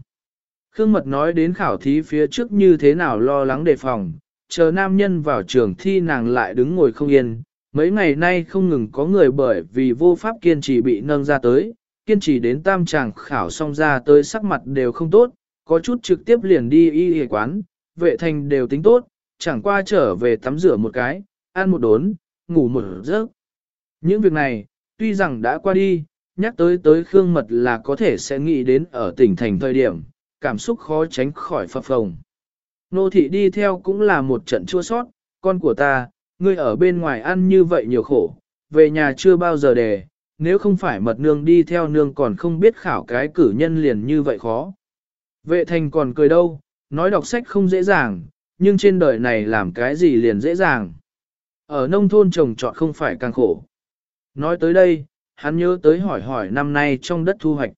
Khương Mật nói đến khảo thí phía trước như thế nào lo lắng đề phòng, chờ nam nhân vào trường thi nàng lại đứng ngồi không yên. Mấy ngày nay không ngừng có người bởi vì vô pháp kiên trì bị nâng ra tới, kiên trì đến tam tràng khảo xong ra tới sắc mặt đều không tốt, có chút trực tiếp liền đi y y quán, vệ thành đều tính tốt, chẳng qua trở về tắm rửa một cái, ăn một đốn, ngủ một giấc. Những việc này, tuy rằng đã qua đi, nhắc tới tới Khương Mật là có thể sẽ nghĩ đến ở tỉnh thành thời điểm, cảm xúc khó tránh khỏi phập phồng. Nô thị đi theo cũng là một trận chua sót, con của ta, ngươi ở bên ngoài ăn như vậy nhiều khổ, về nhà chưa bao giờ đề, nếu không phải mật nương đi theo nương còn không biết khảo cái cử nhân liền như vậy khó. Vệ thành còn cười đâu, nói đọc sách không dễ dàng, nhưng trên đời này làm cái gì liền dễ dàng. Ở nông thôn trồng trọt không phải càng khổ. Nói tới đây, hắn nhớ tới hỏi hỏi năm nay trong đất thu hoạch.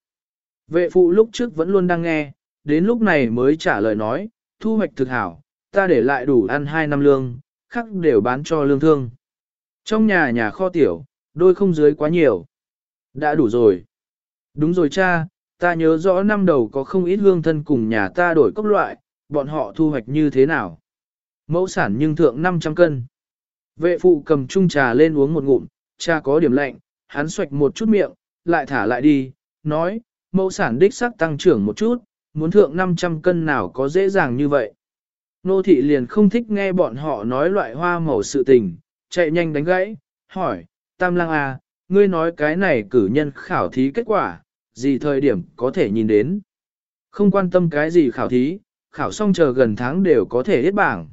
Vệ phụ lúc trước vẫn luôn đang nghe, đến lúc này mới trả lời nói, thu hoạch thực hảo, ta để lại đủ ăn hai năm lương, khắc đều bán cho lương thương. Trong nhà nhà kho tiểu, đôi không dưới quá nhiều. Đã đủ rồi. Đúng rồi cha, ta nhớ rõ năm đầu có không ít hương thân cùng nhà ta đổi cốc loại, bọn họ thu hoạch như thế nào. Mẫu sản nhưng thượng 500 cân. Vệ phụ cầm chung trà lên uống một ngụm, cha có điểm lạnh, hắn xoạch một chút miệng, lại thả lại đi, nói, mẫu sản đích sắc tăng trưởng một chút, muốn thượng 500 cân nào có dễ dàng như vậy. Nô thị liền không thích nghe bọn họ nói loại hoa màu sự tình, chạy nhanh đánh gãy, hỏi, Tam Lang à, ngươi nói cái này cử nhân khảo thí kết quả, gì thời điểm có thể nhìn đến. Không quan tâm cái gì khảo thí, khảo xong chờ gần tháng đều có thể hết bảng.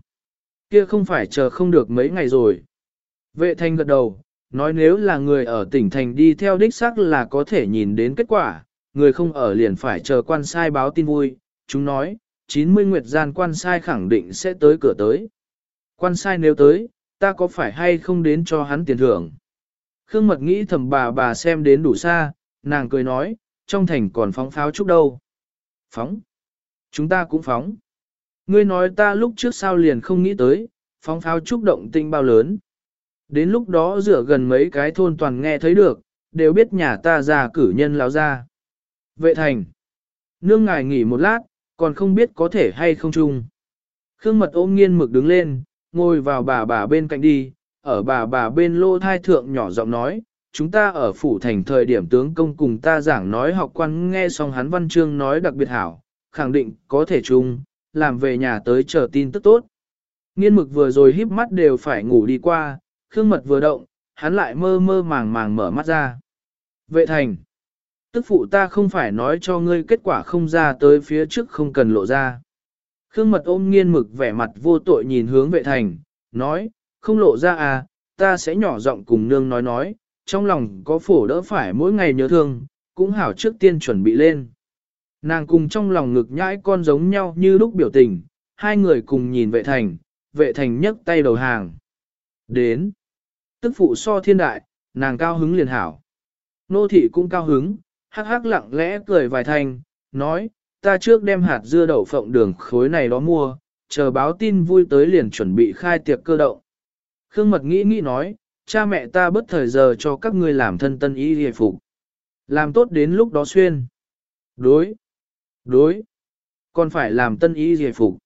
Kia không phải chờ không được mấy ngày rồi. Vệ thanh gật đầu, nói nếu là người ở tỉnh thành đi theo đích xác là có thể nhìn đến kết quả, người không ở liền phải chờ quan sai báo tin vui. Chúng nói, 90 nguyệt gian quan sai khẳng định sẽ tới cửa tới. Quan sai nếu tới, ta có phải hay không đến cho hắn tiền thưởng? Khương mật nghĩ thầm bà bà xem đến đủ xa, nàng cười nói, trong thành còn phóng pháo chút đâu. Phóng. Chúng ta cũng phóng. Ngươi nói ta lúc trước sao liền không nghĩ tới, phóng pháo trúc động tinh bao lớn. Đến lúc đó rửa gần mấy cái thôn toàn nghe thấy được, đều biết nhà ta ra cử nhân láo ra. Vệ thành. Nương ngài nghỉ một lát, còn không biết có thể hay không chung. Khương mật ôm nghiên mực đứng lên, ngồi vào bà bà bên cạnh đi, ở bà bà bên lô thai thượng nhỏ giọng nói, chúng ta ở phủ thành thời điểm tướng công cùng ta giảng nói học quan nghe xong hắn văn chương nói đặc biệt hảo, khẳng định có thể chung, làm về nhà tới chờ tin tức tốt. Nghiên mực vừa rồi híp mắt đều phải ngủ đi qua, khương mật vừa động, hắn lại mơ mơ màng màng mở mắt ra. Vệ thành, tức phụ ta không phải nói cho ngươi kết quả không ra tới phía trước không cần lộ ra. Khương mật ôm nghiên mực vẻ mặt vô tội nhìn hướng vệ thành, nói, không lộ ra à, ta sẽ nhỏ giọng cùng nương nói nói, trong lòng có phổ đỡ phải mỗi ngày nhớ thương, cũng hảo trước tiên chuẩn bị lên. Nàng cùng trong lòng ngực nhãi con giống nhau như lúc biểu tình, hai người cùng nhìn vệ thành, vệ thành nhấc tay đầu hàng. Đến, tức phụ so thiên đại, nàng cao hứng liền hảo. Nô thị cũng cao hứng, hắc hắc lặng lẽ cười vài thành, nói, ta trước đem hạt dưa đậu phộng đường khối này đó mua, chờ báo tin vui tới liền chuẩn bị khai tiệc cơ động. Khương Mật nghĩ nghĩ nói, cha mẹ ta bất thời giờ cho các ngươi làm thân tân y hề phục. Làm tốt đến lúc đó xuyên. Đối. Đối. Còn phải làm tân y hề phục.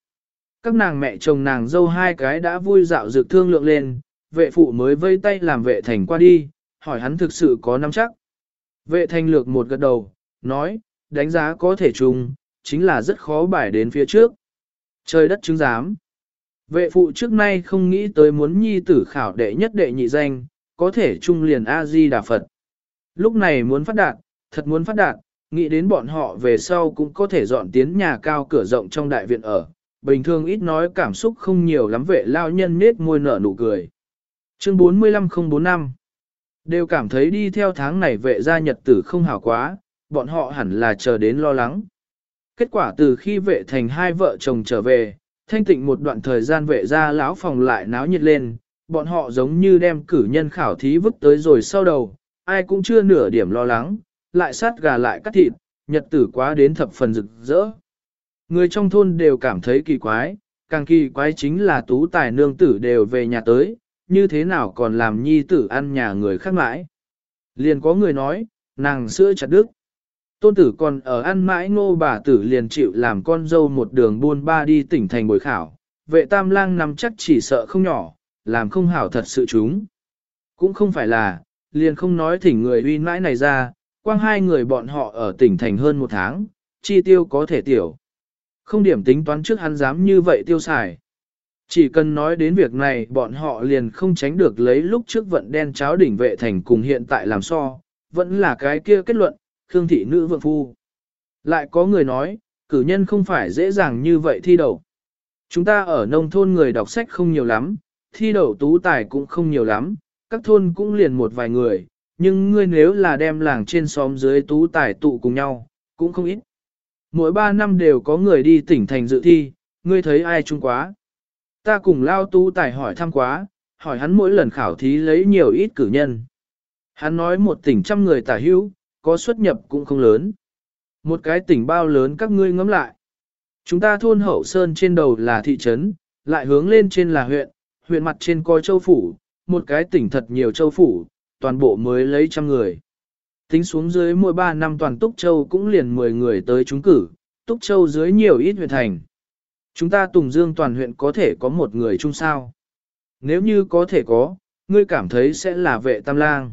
Các nàng mẹ chồng nàng dâu hai cái đã vui dạo dược thương lượng lên, vệ phụ mới vây tay làm vệ thành qua đi, hỏi hắn thực sự có nắm chắc. Vệ thành lược một gật đầu, nói, đánh giá có thể trùng, chính là rất khó bài đến phía trước. Trời đất chứng giám. Vệ phụ trước nay không nghĩ tới muốn nhi tử khảo đệ nhất đệ nhị danh, có thể trung liền A-di Đà Phật. Lúc này muốn phát đạt, thật muốn phát đạt, nghĩ đến bọn họ về sau cũng có thể dọn tiến nhà cao cửa rộng trong đại viện ở. Bình thường ít nói cảm xúc không nhiều lắm vệ lao nhân nết môi nở nụ cười. Chương 45045 Đều cảm thấy đi theo tháng này vệ gia nhật tử không hảo quá, bọn họ hẳn là chờ đến lo lắng. Kết quả từ khi vệ thành hai vợ chồng trở về, thanh tịnh một đoạn thời gian vệ ra lão phòng lại náo nhiệt lên, bọn họ giống như đem cử nhân khảo thí vứt tới rồi sau đầu, ai cũng chưa nửa điểm lo lắng, lại sát gà lại cắt thịt, nhật tử quá đến thập phần rực rỡ. Người trong thôn đều cảm thấy kỳ quái, càng kỳ quái chính là tú tài nương tử đều về nhà tới, như thế nào còn làm nhi tử ăn nhà người khác mãi. Liền có người nói, nàng sữa chặt đức. Tôn tử còn ở ăn mãi ngô bà tử liền chịu làm con dâu một đường buôn ba đi tỉnh thành bồi khảo, vệ tam lang nằm chắc chỉ sợ không nhỏ, làm không hảo thật sự chúng. Cũng không phải là, liền không nói thỉnh người uy mãi này ra, quang hai người bọn họ ở tỉnh thành hơn một tháng, chi tiêu có thể tiểu. Không điểm tính toán trước hắn dám như vậy tiêu xài. Chỉ cần nói đến việc này bọn họ liền không tránh được lấy lúc trước vận đen cháo đỉnh vệ thành cùng hiện tại làm so, vẫn là cái kia kết luận, Khương thị nữ vượng phu. Lại có người nói, cử nhân không phải dễ dàng như vậy thi đậu. Chúng ta ở nông thôn người đọc sách không nhiều lắm, thi đậu tú tài cũng không nhiều lắm, các thôn cũng liền một vài người, nhưng ngươi nếu là đem làng trên xóm dưới tú tài tụ cùng nhau, cũng không ít. Mỗi ba năm đều có người đi tỉnh thành dự thi, ngươi thấy ai chung quá. Ta cùng lao tú tài hỏi thăm quá, hỏi hắn mỗi lần khảo thí lấy nhiều ít cử nhân. Hắn nói một tỉnh trăm người tả hữu, có xuất nhập cũng không lớn. Một cái tỉnh bao lớn các ngươi ngẫm lại. Chúng ta thôn hậu sơn trên đầu là thị trấn, lại hướng lên trên là huyện, huyện mặt trên coi châu phủ, một cái tỉnh thật nhiều châu phủ, toàn bộ mới lấy trăm người. Tính xuống dưới mỗi 3 năm toàn Túc Châu cũng liền 10 người tới trúng cử, Túc Châu dưới nhiều ít huyện thành. Chúng ta Tùng Dương toàn huyện có thể có một người chung sao. Nếu như có thể có, ngươi cảm thấy sẽ là vệ tam lang.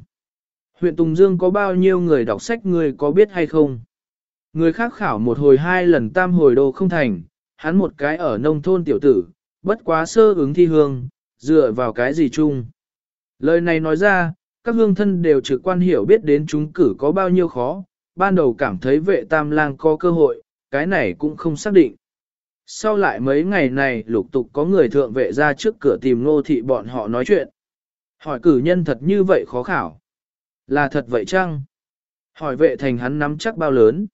Huyện Tùng Dương có bao nhiêu người đọc sách người có biết hay không? Người khác khảo một hồi hai lần tam hồi đồ không thành, hắn một cái ở nông thôn tiểu tử, bất quá sơ ứng thi hương, dựa vào cái gì chung. Lời này nói ra, các hương thân đều trực quan hiểu biết đến chúng cử có bao nhiêu khó, ban đầu cảm thấy vệ tam lang có cơ hội, cái này cũng không xác định. Sau lại mấy ngày này lục tục có người thượng vệ ra trước cửa tìm Ngô thị bọn họ nói chuyện. Hỏi cử nhân thật như vậy khó khảo. Là thật vậy chăng? Hỏi vệ thành hắn nắm chắc bao lớn.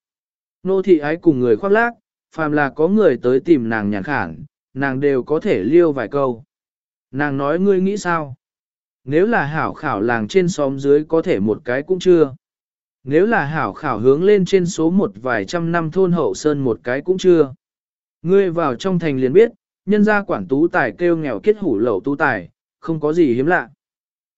Nô thị ái cùng người khoác lác, phàm là có người tới tìm nàng nhàn khản, nàng đều có thể liêu vài câu. Nàng nói ngươi nghĩ sao? Nếu là hảo khảo làng trên xóm dưới có thể một cái cũng chưa. Nếu là hảo khảo hướng lên trên số một vài trăm năm thôn hậu sơn một cái cũng chưa. Ngươi vào trong thành liền biết, nhân gia quản tú tài kêu nghèo kết hủ lậu tú tài, không có gì hiếm lạ.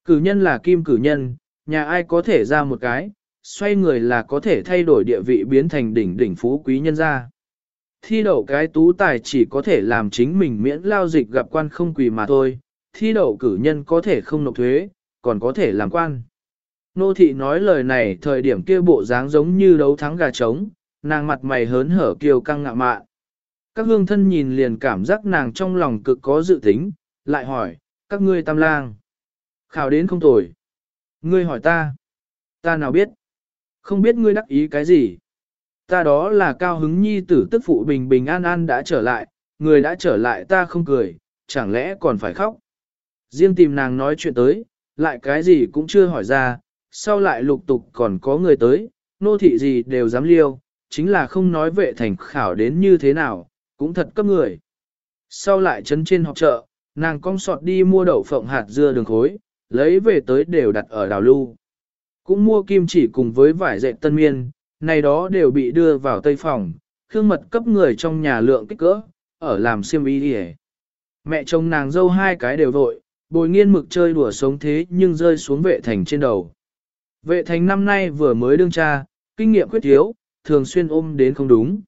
Cử nhân là kim cử nhân, nhà ai có thể ra một cái, xoay người là có thể thay đổi địa vị biến thành đỉnh đỉnh phú quý nhân gia. Thi đậu cái tú tài chỉ có thể làm chính mình miễn lao dịch gặp quan không quỳ mà thôi, thi đậu cử nhân có thể không nộp thuế, còn có thể làm quan. Nô thị nói lời này thời điểm kia bộ dáng giống như đấu thắng gà trống, nàng mặt mày hớn hở kiều căng ngạ mạn. Các hương thân nhìn liền cảm giác nàng trong lòng cực có dự tính, lại hỏi, các ngươi tam lang. Khảo đến không tồi. Ngươi hỏi ta. Ta nào biết. Không biết ngươi đắc ý cái gì. Ta đó là cao hứng nhi tử tức phụ bình bình an an đã trở lại, người đã trở lại ta không cười, chẳng lẽ còn phải khóc. Riêng tìm nàng nói chuyện tới, lại cái gì cũng chưa hỏi ra, sau lại lục tục còn có người tới, nô thị gì đều dám liêu, chính là không nói vệ thành khảo đến như thế nào, cũng thật cấp người. Sau lại chấn trên họp chợ, nàng cong sọt đi mua đậu phộng hạt dưa đường khối, lấy về tới đều đặt ở đào lưu. Cũng mua kim chỉ cùng với vải dệt tân miên, này đó đều bị đưa vào tây phòng, khương mật cấp người trong nhà lượng kích cỡ, ở làm xiêm y đi Mẹ chồng nàng dâu hai cái đều vội, bồi nghiên mực chơi đùa sống thế nhưng rơi xuống vệ thành trên đầu. Vệ thành năm nay vừa mới đương cha, kinh nghiệm khuyết thiếu, thường xuyên ôm đến không đúng.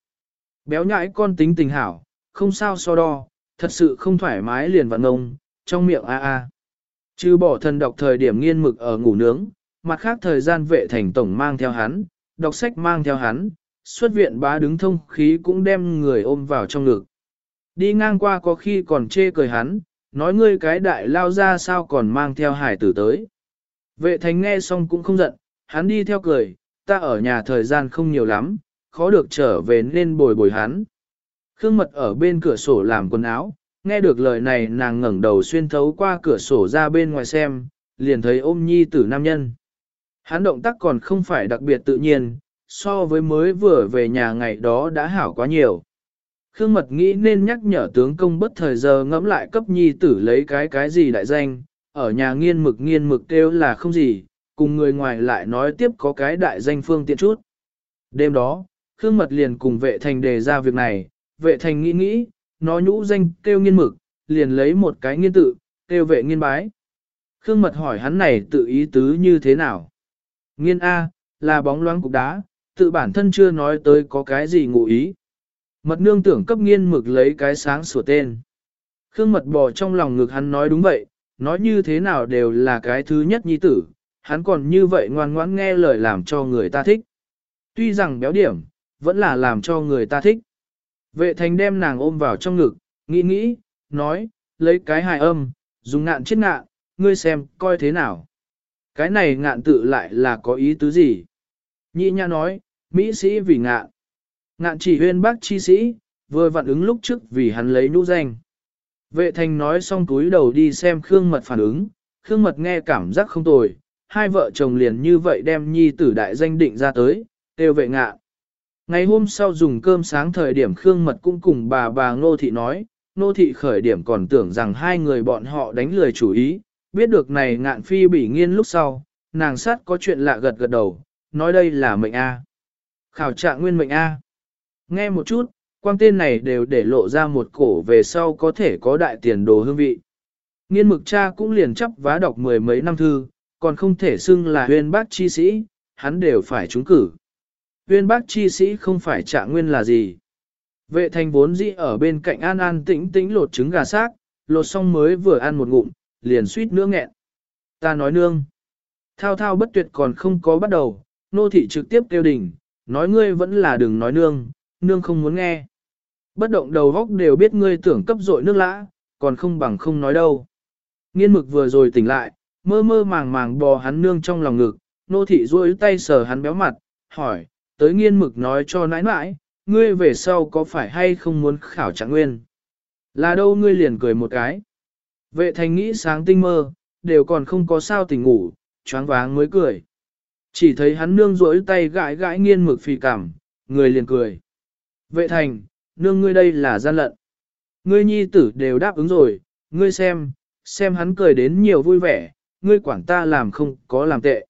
Béo nhãi con tính tình hảo, không sao so đo, thật sự không thoải mái liền vặn ngông, trong miệng a a. Chứ bỏ thần đọc thời điểm nghiên mực ở ngủ nướng, mặt khác thời gian vệ thành tổng mang theo hắn, đọc sách mang theo hắn, xuất viện bá đứng thông khí cũng đem người ôm vào trong ngực. Đi ngang qua có khi còn chê cười hắn, nói ngươi cái đại lao ra sao còn mang theo hải tử tới. Vệ thành nghe xong cũng không giận, hắn đi theo cười, ta ở nhà thời gian không nhiều lắm, khó được trở về nên bồi bồi hắn. Khương mật ở bên cửa sổ làm quần áo, nghe được lời này nàng ngẩng đầu xuyên thấu qua cửa sổ ra bên ngoài xem, liền thấy ôm nhi tử nam nhân. Hắn động tác còn không phải đặc biệt tự nhiên, so với mới vừa về nhà ngày đó đã hảo quá nhiều. Khương Mật nghĩ nên nhắc nhở tướng công bất thời giờ ngẫm lại cấp nhi tử lấy cái cái gì đại danh, ở nhà nghiên mực nghiên mực kêu là không gì, cùng người ngoài lại nói tiếp có cái đại danh phương tiện chút. Đêm đó, Khương Mật liền cùng vệ thành đề ra việc này, vệ thành nghĩ nghĩ, nó nhũ danh kêu nghiên mực, liền lấy một cái nghiên tự, kêu vệ nghiên bái. Khương Mật hỏi hắn này tự ý tứ như thế nào? Nghiên A, là bóng loáng cục đá, tự bản thân chưa nói tới có cái gì ngụ ý. Mật nương tưởng cấp nghiên mực lấy cái sáng sủa tên. Khương mật bò trong lòng ngực hắn nói đúng vậy, nói như thế nào đều là cái thứ nhất nhi tử, hắn còn như vậy ngoan ngoãn nghe lời làm cho người ta thích. Tuy rằng béo điểm, vẫn là làm cho người ta thích. Vệ thành đem nàng ôm vào trong ngực, nghĩ nghĩ, nói, lấy cái hài âm, dùng ngạn chết ngạn, ngươi xem, coi thế nào. Cái này ngạn tự lại là có ý tứ gì? Nhị nha nói, Mỹ sĩ vì ngạn. Ngạn chỉ huyên bác chi sĩ, vừa vặn ứng lúc trước vì hắn lấy nhũ danh. Vệ thành nói xong túi đầu đi xem Khương Mật phản ứng, Khương Mật nghe cảm giác không tồi, hai vợ chồng liền như vậy đem nhi tử đại danh định ra tới, đều vệ ngạn. Ngày hôm sau dùng cơm sáng thời điểm Khương Mật cũng cùng bà bà Ngô Thị nói, Ngô Thị khởi điểm còn tưởng rằng hai người bọn họ đánh lười chủ ý, biết được này ngạn phi bỉ nghiên lúc sau, nàng sát có chuyện lạ gật gật đầu, nói đây là mệnh A. Khảo trạng nguyên mệnh A. Nghe một chút, quang tên này đều để lộ ra một cổ về sau có thể có đại tiền đồ hương vị. Nghiên mực cha cũng liền chấp vá đọc mười mấy năm thư, còn không thể xưng là huyên bác chi sĩ, hắn đều phải trúng cử. Huyên bác chi sĩ không phải trạng nguyên là gì. Vệ thành vốn dĩ ở bên cạnh an an tĩnh tĩnh lột trứng gà xác, lột xong mới vừa ăn một ngụm, liền suýt nữa nghẹn. Ta nói nương. Thao thao bất tuyệt còn không có bắt đầu, nô thị trực tiếp kêu đỉnh, nói ngươi vẫn là đừng nói nương, nương không muốn nghe. Bất động đầu góc đều biết ngươi tưởng cấp dội nước lã, còn không bằng không nói đâu. Nghiên mực vừa rồi tỉnh lại, mơ mơ màng màng bò hắn nương trong lòng ngực, nô thị duỗi tay sờ hắn béo mặt, hỏi, tới nghiên mực nói cho nãi nãi, ngươi về sau có phải hay không muốn khảo trạng nguyên? Là đâu ngươi liền cười một cái. Vệ thành nghĩ sáng tinh mơ, đều còn không có sao tỉnh ngủ, choáng váng mới cười. Chỉ thấy hắn nương rỗi tay gãi gãi nghiên mực phì cảm, người liền cười. Vệ thành, nương ngươi đây là gian lận. Ngươi nhi tử đều đáp ứng rồi, ngươi xem, xem hắn cười đến nhiều vui vẻ, ngươi quản ta làm không có làm tệ.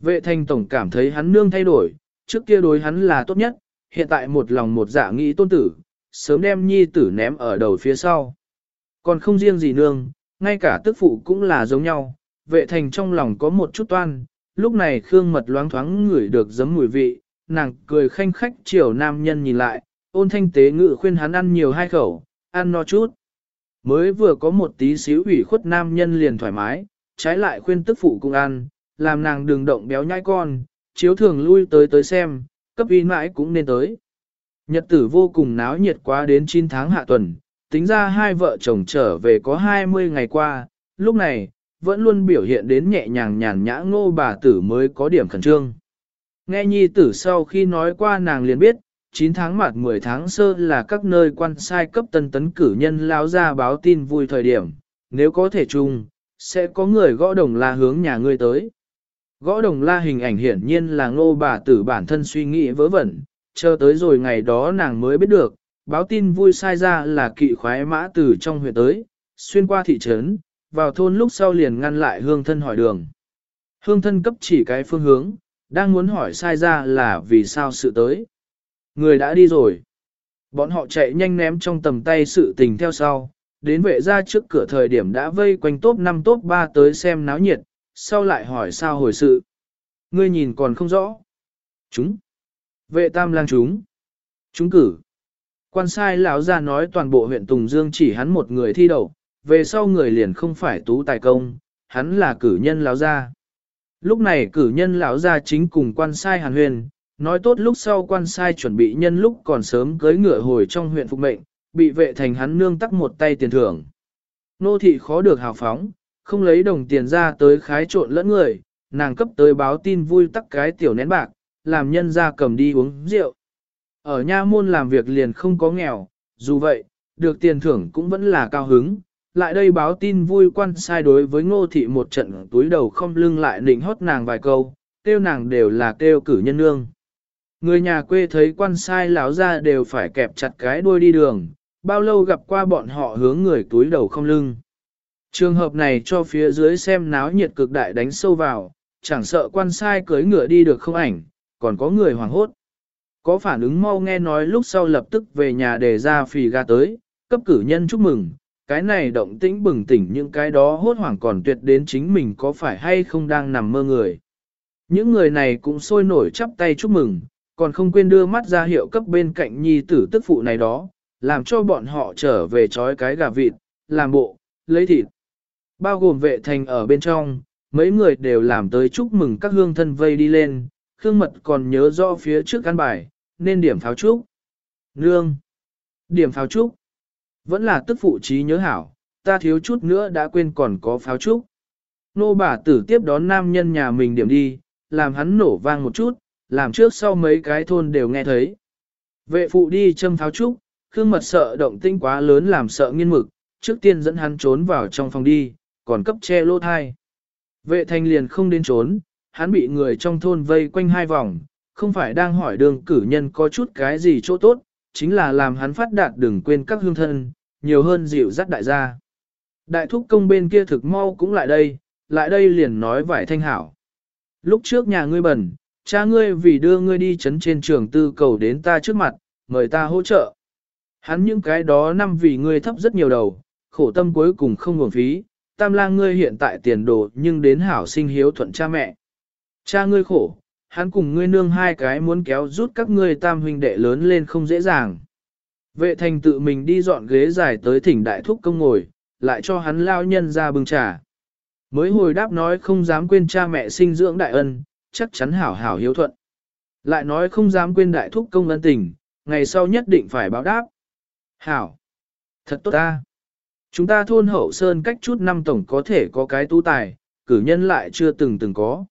Vệ thành tổng cảm thấy hắn nương thay đổi, trước kia đối hắn là tốt nhất, hiện tại một lòng một dạ nghĩ tôn tử, sớm đem nhi tử ném ở đầu phía sau. Còn không riêng gì nương, ngay cả tức phụ cũng là giống nhau, vệ thành trong lòng có một chút toan, lúc này Khương Mật loáng thoáng ngửi được giấm mùi vị, nàng cười khanh khách chiều nam nhân nhìn lại, ôn thanh tế ngự khuyên hắn ăn nhiều hai khẩu, ăn no chút. Mới vừa có một tí xíu ủy khuất nam nhân liền thoải mái, trái lại khuyên tức phụ cùng ăn, làm nàng đừng động béo nhai con, chiếu thường lui tới tới xem, cấp y mãi cũng nên tới. Nhật tử vô cùng náo nhiệt quá đến 9 tháng hạ tuần, tính ra hai vợ chồng trở về có 20 ngày qua, lúc này, vẫn luôn biểu hiện đến nhẹ nhàng nhàn nhã ngô bà tử mới có điểm khẩn trương. Nghe nhi tử sau khi nói qua nàng liền biết, 9 tháng mặt 10 tháng sơ là các nơi quan sai cấp tân tấn cử nhân lao ra báo tin vui thời điểm, nếu có thể chung, sẽ có người gõ đồng là hướng nhà ngươi tới. Gõ đồng la hình ảnh hiển nhiên là ngô bà tử bản thân suy nghĩ vớ vẩn, chờ tới rồi ngày đó nàng mới biết được, báo tin vui sai ra là kỵ khoái mã từ trong huyện tới, xuyên qua thị trấn, vào thôn lúc sau liền ngăn lại hương thân hỏi đường. Hương thân cấp chỉ cái phương hướng, đang muốn hỏi sai ra là vì sao sự tới. Người đã đi rồi. Bọn họ chạy nhanh ném trong tầm tay sự tình theo sau, đến vệ ra trước cửa thời điểm đã vây quanh tốt 5 tốt 3 tới xem náo nhiệt, sau lại hỏi sao hồi sự. Ngươi nhìn còn không rõ. Chúng. Vệ tam lang chúng. Chúng cử. Quan sai lão ra nói toàn bộ huyện Tùng Dương chỉ hắn một người thi đậu, về sau người liền không phải tú tài công, hắn là cử nhân lão gia. Lúc này cử nhân lão gia chính cùng quan sai hàn huyền, nói tốt lúc sau quan sai chuẩn bị nhân lúc còn sớm cưới ngựa hồi trong huyện phục mệnh, bị vệ thành hắn nương tắc một tay tiền thưởng. Nô thị khó được hào phóng, không lấy đồng tiền ra tới khái trộn lẫn người, nàng cấp tới báo tin vui tắc cái tiểu nén bạc, làm nhân ra cầm đi uống rượu. Ở nha môn làm việc liền không có nghèo, dù vậy, được tiền thưởng cũng vẫn là cao hứng, lại đây báo tin vui quan sai đối với ngô thị một trận túi đầu không lưng lại nịnh hót nàng vài câu, kêu nàng đều là kêu cử nhân nương. Người nhà quê thấy quan sai lão ra đều phải kẹp chặt cái đuôi đi đường, bao lâu gặp qua bọn họ hướng người túi đầu không lưng. Trường hợp này cho phía dưới xem náo nhiệt cực đại đánh sâu vào, chẳng sợ quan sai cưới ngựa đi được không ảnh, còn có người hoảng hốt. Có phản ứng mau nghe nói lúc sau lập tức về nhà để ra phì ga tới, cấp cử nhân chúc mừng, cái này động tĩnh bừng tỉnh những cái đó hốt hoảng còn tuyệt đến chính mình có phải hay không đang nằm mơ người. Những người này cũng sôi nổi chắp tay chúc mừng, còn không quên đưa mắt ra hiệu cấp bên cạnh nhi tử tức phụ này đó, làm cho bọn họ trở về trói cái gà vịt, làm bộ, lấy thịt. Bao gồm vệ thành ở bên trong, mấy người đều làm tới chúc mừng các hương thân vây đi lên, Khương Mật còn nhớ rõ phía trước căn bài, nên điểm pháo trúc. Nương! Điểm pháo trúc! Vẫn là tức phụ trí nhớ hảo, ta thiếu chút nữa đã quên còn có pháo trúc. Nô bà tử tiếp đón nam nhân nhà mình điểm đi, làm hắn nổ vang một chút, làm trước sau mấy cái thôn đều nghe thấy. Vệ phụ đi châm pháo trúc, Khương Mật sợ động tinh quá lớn làm sợ nghiên mực, trước tiên dẫn hắn trốn vào trong phòng đi, còn cấp che lô thai. Vệ thành liền không đến trốn, hắn bị người trong thôn vây quanh hai vòng, không phải đang hỏi đường cử nhân có chút cái gì chỗ tốt, chính là làm hắn phát đạt đừng quên các hương thân, nhiều hơn dịu dắt đại gia. Đại thúc công bên kia thực mau cũng lại đây, lại đây liền nói vải thanh hảo. Lúc trước nhà ngươi bẩn, cha ngươi vì đưa ngươi đi chấn trên trường tư cầu đến ta trước mặt, mời ta hỗ trợ. Hắn những cái đó năm vì ngươi thấp rất nhiều đầu, khổ tâm cuối cùng không nguồn phí, tam lang ngươi hiện tại tiền đồ nhưng đến hảo sinh hiếu thuận cha mẹ. Cha ngươi khổ, hắn cùng ngươi nương hai cái muốn kéo rút các ngươi tam huynh đệ lớn lên không dễ dàng. Vệ thành tự mình đi dọn ghế dài tới thỉnh đại thúc công ngồi, lại cho hắn lao nhân ra bưng trà. Mới hồi đáp nói không dám quên cha mẹ sinh dưỡng đại ân, chắc chắn hảo hảo hiếu thuận. Lại nói không dám quên đại thúc công ân tình, ngày sau nhất định phải báo đáp. Hảo! Thật tốt ta! Chúng ta thôn hậu sơn cách chút năm tổng có thể có cái tu tài, cử nhân lại chưa từng từng có.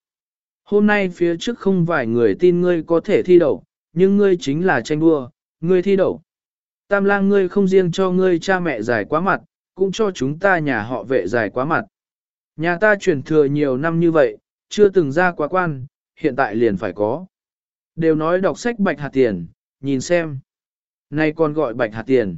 Hôm nay phía trước không vài người tin ngươi có thể thi đậu, nhưng ngươi chính là tranh đua, ngươi thi đậu. Tam lang ngươi không riêng cho ngươi cha mẹ giải quá mặt, cũng cho chúng ta nhà họ vệ giải quá mặt. Nhà ta truyền thừa nhiều năm như vậy, chưa từng ra quá quan, hiện tại liền phải có. Đều nói đọc sách bạch hạt tiền, nhìn xem. Nay còn gọi bạch hạt tiền.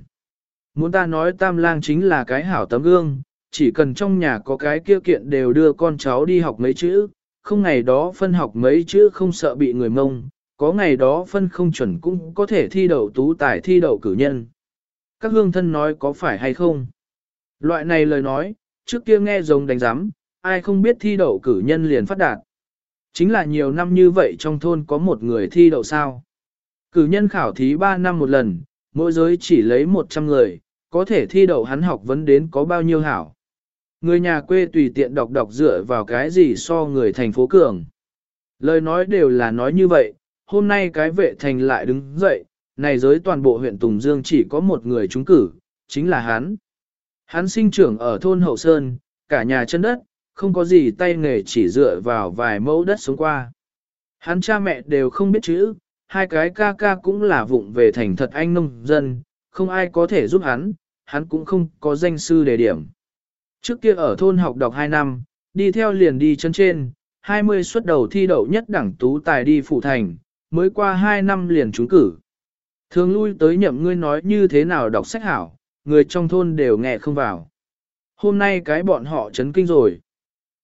Muốn ta nói tam lang chính là cái hảo tấm gương, chỉ cần trong nhà có cái kia kiện đều đưa con cháu đi học mấy chữ, không ngày đó phân học mấy chữ không sợ bị người mông, có ngày đó phân không chuẩn cũng có thể thi đậu tú tài thi đậu cử nhân. Các hương thân nói có phải hay không? Loại này lời nói, trước kia nghe giống đánh giám, ai không biết thi đậu cử nhân liền phát đạt. Chính là nhiều năm như vậy trong thôn có một người thi đậu sao. Cử nhân khảo thí 3 năm một lần, mỗi giới chỉ lấy 100 người, có thể thi đậu hắn học vấn đến có bao nhiêu hảo. Người nhà quê tùy tiện đọc đọc dựa vào cái gì so người thành phố cường. Lời nói đều là nói như vậy, hôm nay cái vệ thành lại đứng dậy, này giới toàn bộ huyện Tùng Dương chỉ có một người trúng cử, chính là hắn. Hắn sinh trưởng ở thôn Hậu Sơn, cả nhà chân đất, không có gì tay nghề chỉ dựa vào vài mẫu đất sống qua. Hắn cha mẹ đều không biết chữ, hai cái ca ca cũng là vụng về thành thật anh nông dân, không ai có thể giúp hắn, hắn cũng không có danh sư đề điểm. Trước kia ở thôn học đọc 2 năm, đi theo liền đi chân trên, 20 xuất đầu thi đậu nhất đẳng tú tài đi phụ thành, mới qua 2 năm liền trúng cử. Thường lui tới nhậm ngươi nói như thế nào đọc sách hảo, người trong thôn đều nghe không vào. Hôm nay cái bọn họ chấn kinh rồi.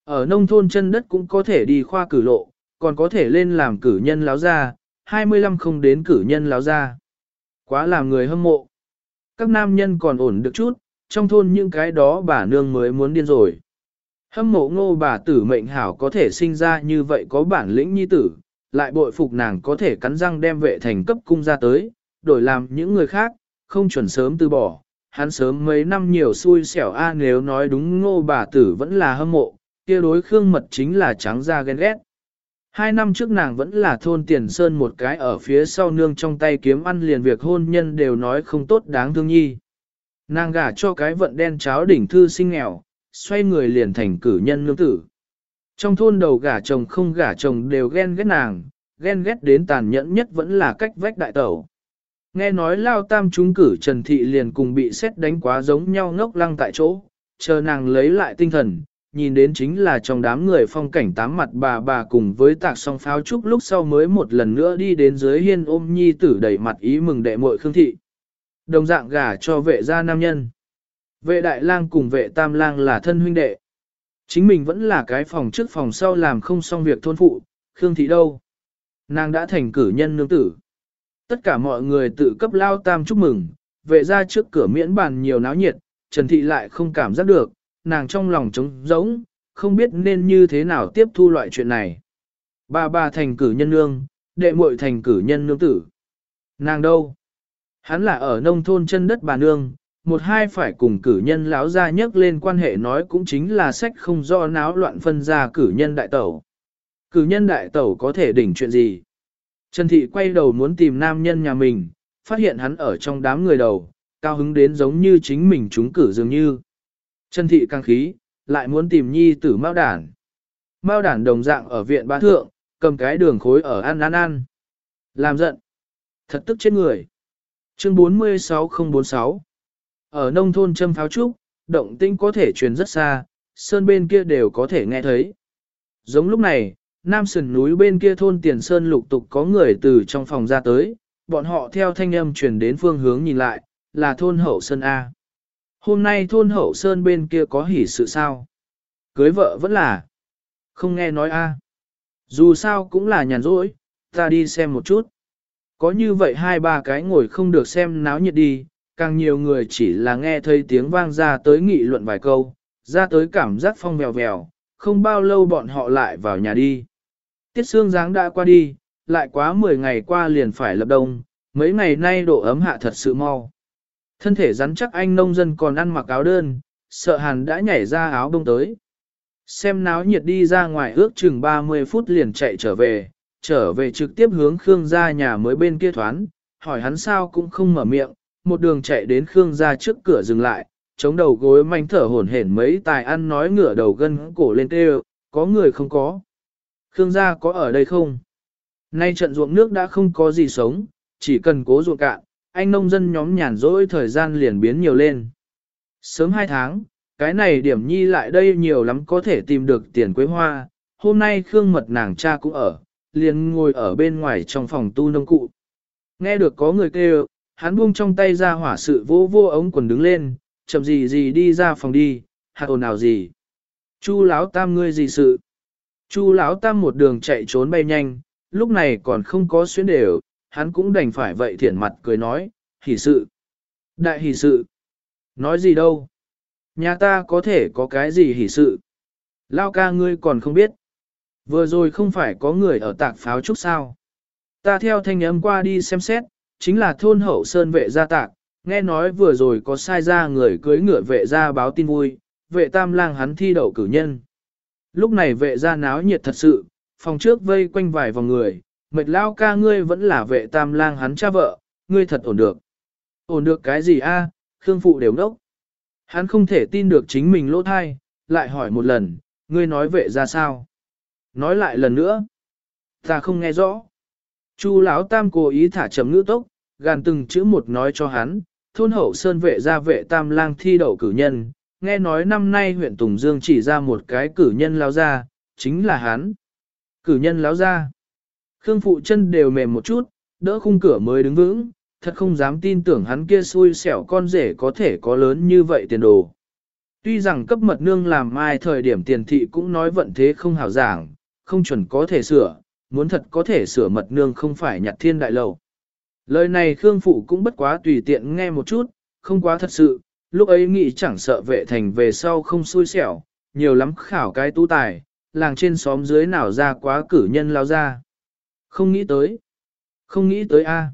Ở nông thôn chân đất cũng có thể đi khoa cử lộ, còn có thể lên làm cử nhân láo ra, 25 không đến cử nhân láo ra. Quá làm người hâm mộ. Các nam nhân còn ổn được chút, trong thôn những cái đó bà nương mới muốn điên rồi. Hâm mộ ngô bà tử mệnh hảo có thể sinh ra như vậy có bản lĩnh nhi tử, lại bội phục nàng có thể cắn răng đem vệ thành cấp cung ra tới, đổi làm những người khác, không chuẩn sớm từ bỏ. Hắn sớm mấy năm nhiều xui xẻo a à, nếu nói đúng ngô bà tử vẫn là hâm mộ, kia đối khương mật chính là trắng da ghen ghét. Hai năm trước nàng vẫn là thôn tiền sơn một cái ở phía sau nương trong tay kiếm ăn liền việc hôn nhân đều nói không tốt đáng thương nhi. Nàng gả cho cái vận đen cháo đỉnh thư sinh nghèo, xoay người liền thành cử nhân nương tử. Trong thôn đầu gả chồng không gả chồng đều ghen ghét nàng, ghen ghét đến tàn nhẫn nhất vẫn là cách vách đại tẩu. Nghe nói lao tam trúng cử Trần Thị liền cùng bị xét đánh quá giống nhau ngốc lăng tại chỗ, chờ nàng lấy lại tinh thần, nhìn đến chính là trong đám người phong cảnh tám mặt bà bà cùng với tạc song pháo trúc lúc sau mới một lần nữa đi đến dưới hiên ôm nhi tử đẩy mặt ý mừng đệ muội Khương Thị. Đồng dạng gả cho vệ gia nam nhân. Vệ đại lang cùng vệ tam lang là thân huynh đệ. Chính mình vẫn là cái phòng trước phòng sau làm không xong việc thôn phụ, Khương Thị đâu. Nàng đã thành cử nhân nương tử. Tất cả mọi người tự cấp lao tam chúc mừng, vệ ra trước cửa miễn bàn nhiều náo nhiệt, Trần Thị lại không cảm giác được, nàng trong lòng trống rỗng, không biết nên như thế nào tiếp thu loại chuyện này. Bà bà thành cử nhân nương, đệ muội thành cử nhân nương tử. Nàng đâu? Hắn là ở nông thôn chân đất bà nương, một hai phải cùng cử nhân lão ra nhắc lên quan hệ nói cũng chính là sách không do náo loạn phân ra cử nhân đại tẩu. Cử nhân đại tẩu có thể đỉnh chuyện gì? Trần Thị quay đầu muốn tìm nam nhân nhà mình, phát hiện hắn ở trong đám người đầu, cao hứng đến giống như chính mình chúng cử dường như. Trần Thị căng khí, lại muốn tìm nhi tử Mao Đản. Mao Đản đồng dạng ở viện bá thượng, cầm cái đường khối ở ăn ăn ăn. Làm giận. Thật tức chết người. Chương 46046 Ở nông thôn châm pháo trúc, động tinh có thể truyền rất xa, sơn bên kia đều có thể nghe thấy. Giống lúc này, nam sườn núi bên kia thôn tiền sơn lục tục có người từ trong phòng ra tới, bọn họ theo thanh âm truyền đến phương hướng nhìn lại, là thôn hậu sơn A. Hôm nay thôn hậu sơn bên kia có hỉ sự sao? Cưới vợ vẫn là. Không nghe nói A. Dù sao cũng là nhàn rỗi, ta đi xem một chút. Có như vậy hai ba cái ngồi không được xem náo nhiệt đi, càng nhiều người chỉ là nghe thấy tiếng vang ra tới nghị luận vài câu, ra tới cảm giác phong vèo vèo, không bao lâu bọn họ lại vào nhà đi. Tiết xương dáng đã qua đi, lại quá 10 ngày qua liền phải lập đông, mấy ngày nay độ ấm hạ thật sự mau. Thân thể rắn chắc anh nông dân còn ăn mặc áo đơn, sợ hàn đã nhảy ra áo đông tới. Xem náo nhiệt đi ra ngoài ước chừng 30 phút liền chạy trở về, trở về trực tiếp hướng Khương gia nhà mới bên kia thoán, hỏi hắn sao cũng không mở miệng, một đường chạy đến Khương gia trước cửa dừng lại, chống đầu gối manh thở hổn hển mấy tài ăn nói ngửa đầu gân cổ lên kêu, có người không có. Khương gia có ở đây không? Nay trận ruộng nước đã không có gì sống, chỉ cần cố ruộng cạn, anh nông dân nhóm nhàn rỗi thời gian liền biến nhiều lên. Sớm hai tháng, cái này điểm nhi lại đây nhiều lắm có thể tìm được tiền quế hoa, hôm nay Khương mật nàng cha cũng ở, liền ngồi ở bên ngoài trong phòng tu nông cụ. Nghe được có người kêu, hắn buông trong tay ra hỏa sự vô vô ống quần đứng lên, chậm gì gì đi ra phòng đi, hạt ồn nào gì. Chu lão tam ngươi gì sự? Chu lão tam một đường chạy trốn bay nhanh, lúc này còn không có xuyến đều, hắn cũng đành phải vậy thiển mặt cười nói, hỷ sự. Đại hỷ sự. Nói gì đâu? Nhà ta có thể có cái gì hỷ sự? Lao ca ngươi còn không biết. Vừa rồi không phải có người ở tạc pháo trúc sao. Ta theo thanh âm qua đi xem xét, chính là thôn hậu sơn vệ gia tạc, nghe nói vừa rồi có sai ra người cưới ngựa vệ gia báo tin vui, vệ tam lang hắn thi đậu cử nhân. Lúc này vệ gia náo nhiệt thật sự, phòng trước vây quanh vài vòng người, mệt lao ca ngươi vẫn là vệ tam lang hắn cha vợ, ngươi thật ổn được. Ổn được cái gì a? Khương phụ đều đốc. Hắn không thể tin được chính mình lỗ thai, lại hỏi một lần, ngươi nói vệ ra sao? Nói lại lần nữa. Ta không nghe rõ. Chu lão tam cố ý thả chấm ngữ tốc, gàn từng chữ một nói cho hắn, thôn hậu sơn vệ ra vệ tam lang thi đậu cử nhân, nghe nói năm nay huyện Tùng Dương chỉ ra một cái cử nhân lao ra, chính là hắn. Cử nhân lao ra. Khương phụ chân đều mềm một chút, đỡ khung cửa mới đứng vững, thật không dám tin tưởng hắn kia xui xẻo con rể có thể có lớn như vậy tiền đồ. Tuy rằng cấp mật nương làm mai thời điểm tiền thị cũng nói vận thế không hảo giảng, không chuẩn có thể sửa, muốn thật có thể sửa mật nương không phải nhặt thiên đại lầu. Lời này Khương Phụ cũng bất quá tùy tiện nghe một chút, không quá thật sự, lúc ấy nghĩ chẳng sợ vệ thành về sau không xui xẻo, nhiều lắm khảo cái tu tài, làng trên xóm dưới nào ra quá cử nhân lao ra. Không nghĩ tới. Không nghĩ tới a.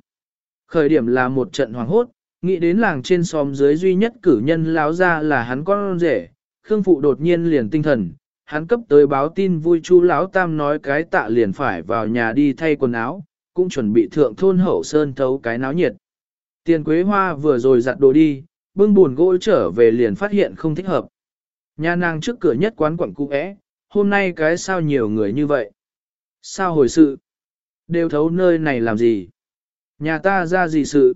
Khởi điểm là một trận hoàng hốt, nghĩ đến làng trên xóm dưới duy nhất cử nhân láo ra là hắn con rể, Khương Phụ đột nhiên liền tinh thần, hắn cấp tới báo tin vui chu láo tam nói cái tạ liền phải vào nhà đi thay quần áo, cũng chuẩn bị thượng thôn hậu sơn thấu cái náo nhiệt. Tiền quế hoa vừa rồi giặt đồ đi, bưng buồn gỗ trở về liền phát hiện không thích hợp. Nhà nàng trước cửa nhất quán quận cũ é, hôm nay cái sao nhiều người như vậy? Sao hồi sự? Đều thấu nơi này làm gì? Nhà ta ra gì sự?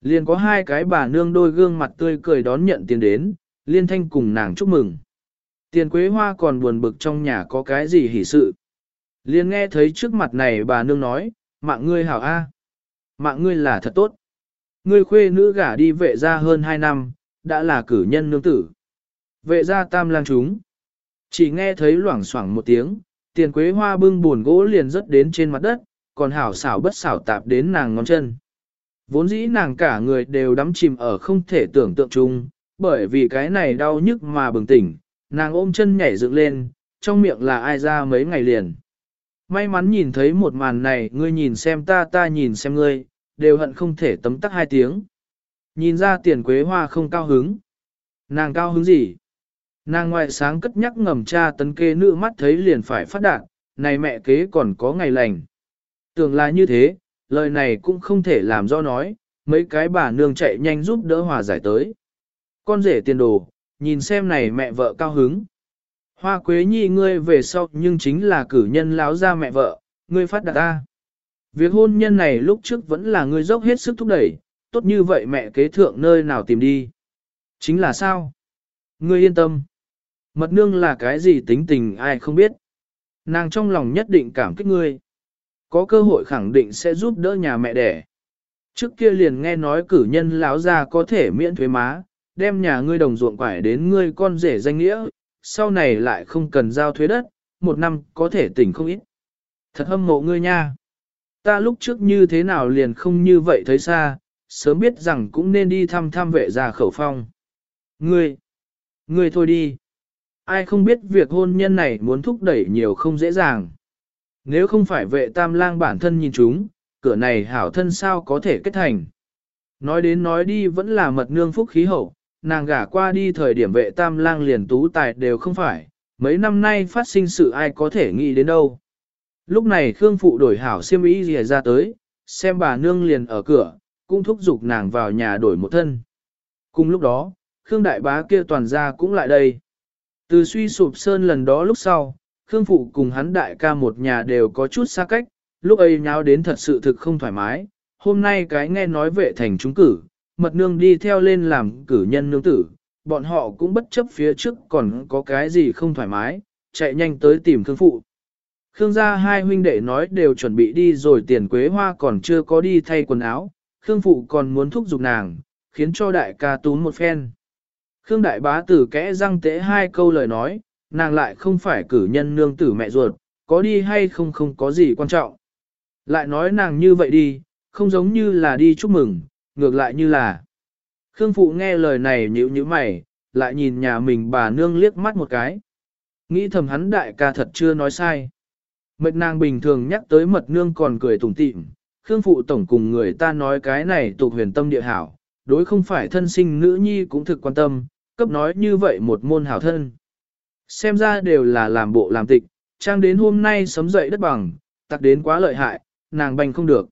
Liền có hai cái bà nương đôi gương mặt tươi cười đón nhận tiền đến, liên thanh cùng nàng chúc mừng. Tiền quế hoa còn buồn bực trong nhà có cái gì hỉ sự. Liên nghe thấy trước mặt này bà nương nói, mạng ngươi hảo A. Mạng ngươi là thật tốt. Ngươi khuê nữ gả đi vệ ra hơn 2 năm, đã là cử nhân nương tử. Vệ ra tam lang chúng. Chỉ nghe thấy loảng xoảng một tiếng, tiền quế hoa bưng buồn gỗ liền rớt đến trên mặt đất, còn hảo xảo bất xảo tạp đến nàng ngón chân. Vốn dĩ nàng cả người đều đắm chìm ở không thể tưởng tượng chung, bởi vì cái này đau nhức mà bừng tỉnh, nàng ôm chân nhảy dựng lên, trong miệng là ai ra mấy ngày liền. May mắn nhìn thấy một màn này, ngươi nhìn xem ta ta nhìn xem ngươi, đều hận không thể tấm tắc hai tiếng. Nhìn ra tiền quế hoa không cao hứng. Nàng cao hứng gì? Nàng ngoại sáng cất nhắc ngầm cha tấn kê nữ mắt thấy liền phải phát đạt, này mẹ kế còn có ngày lành. Tưởng là như thế, lời này cũng không thể làm do nói, mấy cái bà nương chạy nhanh giúp đỡ hòa giải tới. Con rể tiền đồ, nhìn xem này mẹ vợ cao hứng. Hoa quế nhi ngươi về sau nhưng chính là cử nhân láo ra mẹ vợ, ngươi phát đạt ta. Việc hôn nhân này lúc trước vẫn là ngươi dốc hết sức thúc đẩy, tốt như vậy mẹ kế thượng nơi nào tìm đi. Chính là sao? Ngươi yên tâm. Mật nương là cái gì tính tình ai không biết. Nàng trong lòng nhất định cảm kích ngươi. Có cơ hội khẳng định sẽ giúp đỡ nhà mẹ đẻ. Trước kia liền nghe nói cử nhân lão già có thể miễn thuế má, đem nhà ngươi đồng ruộng quải đến ngươi con rể danh nghĩa, sau này lại không cần giao thuế đất, một năm có thể tỉnh không ít. Thật hâm mộ ngươi nha. Ta lúc trước như thế nào liền không như vậy thấy xa, sớm biết rằng cũng nên đi thăm thăm vệ gia khẩu phong. Ngươi, ngươi thôi đi. Ai không biết việc hôn nhân này muốn thúc đẩy nhiều không dễ dàng. Nếu không phải vệ tam lang bản thân nhìn chúng, cửa này hảo thân sao có thể kết thành. Nói đến nói đi vẫn là mật nương phúc khí hậu, nàng gả qua đi thời điểm vệ tam lang liền tú tài đều không phải, mấy năm nay phát sinh sự ai có thể nghĩ đến đâu. Lúc này Khương Phụ đổi hảo siêm ý gì ra tới, xem bà nương liền ở cửa, cũng thúc giục nàng vào nhà đổi một thân. Cùng lúc đó, Khương Đại Bá kia toàn ra cũng lại đây. Từ suy sụp sơn lần đó lúc sau, Khương Phụ cùng hắn đại ca một nhà đều có chút xa cách, lúc ấy nháo đến thật sự thực không thoải mái. Hôm nay cái nghe nói vệ thành chúng cử, mật nương đi theo lên làm cử nhân nương tử, bọn họ cũng bất chấp phía trước còn có cái gì không thoải mái, chạy nhanh tới tìm Khương Phụ. Khương gia hai huynh đệ nói đều chuẩn bị đi rồi tiền quế hoa còn chưa có đi thay quần áo, Khương Phụ còn muốn thúc giục nàng, khiến cho đại ca tún một phen. Khương đại bá tử kẽ răng tế hai câu lời nói, nàng lại không phải cử nhân nương tử mẹ ruột, có đi hay không không có gì quan trọng. Lại nói nàng như vậy đi, không giống như là đi chúc mừng, ngược lại như là. Khương Phụ nghe lời này nhíu nhíu mày, lại nhìn nhà mình bà nương liếc mắt một cái. Nghĩ thầm hắn đại ca thật chưa nói sai. Mệt nàng bình thường nhắc tới mật nương còn cười tủm tỉm, Khương Phụ Tổng cùng người ta nói cái này tục huyền tâm địa hảo, đối không phải thân sinh nữ nhi cũng thực quan tâm, cấp nói như vậy một môn hảo thân. Xem ra đều là làm bộ làm tịch, trang đến hôm nay sấm dậy đất bằng, tặc đến quá lợi hại, nàng bành không được.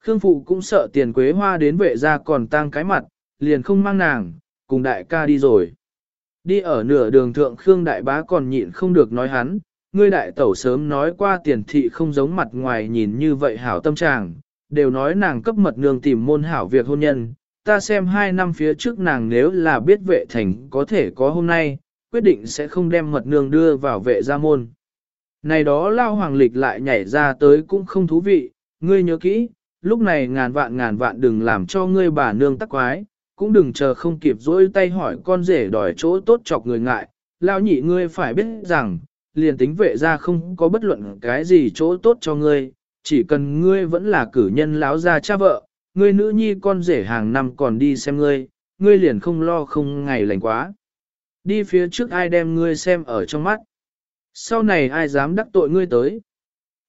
Khương Phụ cũng sợ tiền quế hoa đến vệ ra còn tăng cái mặt, liền không mang nàng, cùng đại ca đi rồi. Đi ở nửa đường thượng Khương Đại Bá còn nhịn không được nói hắn, ngươi đại tẩu sớm nói qua tiền thị không giống mặt ngoài nhìn như vậy hảo tâm trạng, đều nói nàng cấp mật nương tìm môn hảo việc hôn nhân. Ta xem hai năm phía trước nàng nếu là biết vệ thành có thể có hôm nay, quyết định sẽ không đem mật nương đưa vào vệ gia môn. Này đó lao hoàng lịch lại nhảy ra tới cũng không thú vị, ngươi nhớ kỹ, lúc này ngàn vạn ngàn vạn đừng làm cho ngươi bà nương tắc quái, cũng đừng chờ không kịp dỗi tay hỏi con rể đòi chỗ tốt chọc người ngại, lao nhị ngươi phải biết rằng, liền tính vệ gia không có bất luận cái gì chỗ tốt cho ngươi, chỉ cần ngươi vẫn là cử nhân láo gia cha vợ, ngươi nữ nhi con rể hàng năm còn đi xem ngươi, ngươi liền không lo không ngày lành quá. Đi phía trước ai đem ngươi xem ở trong mắt. Sau này ai dám đắc tội ngươi tới.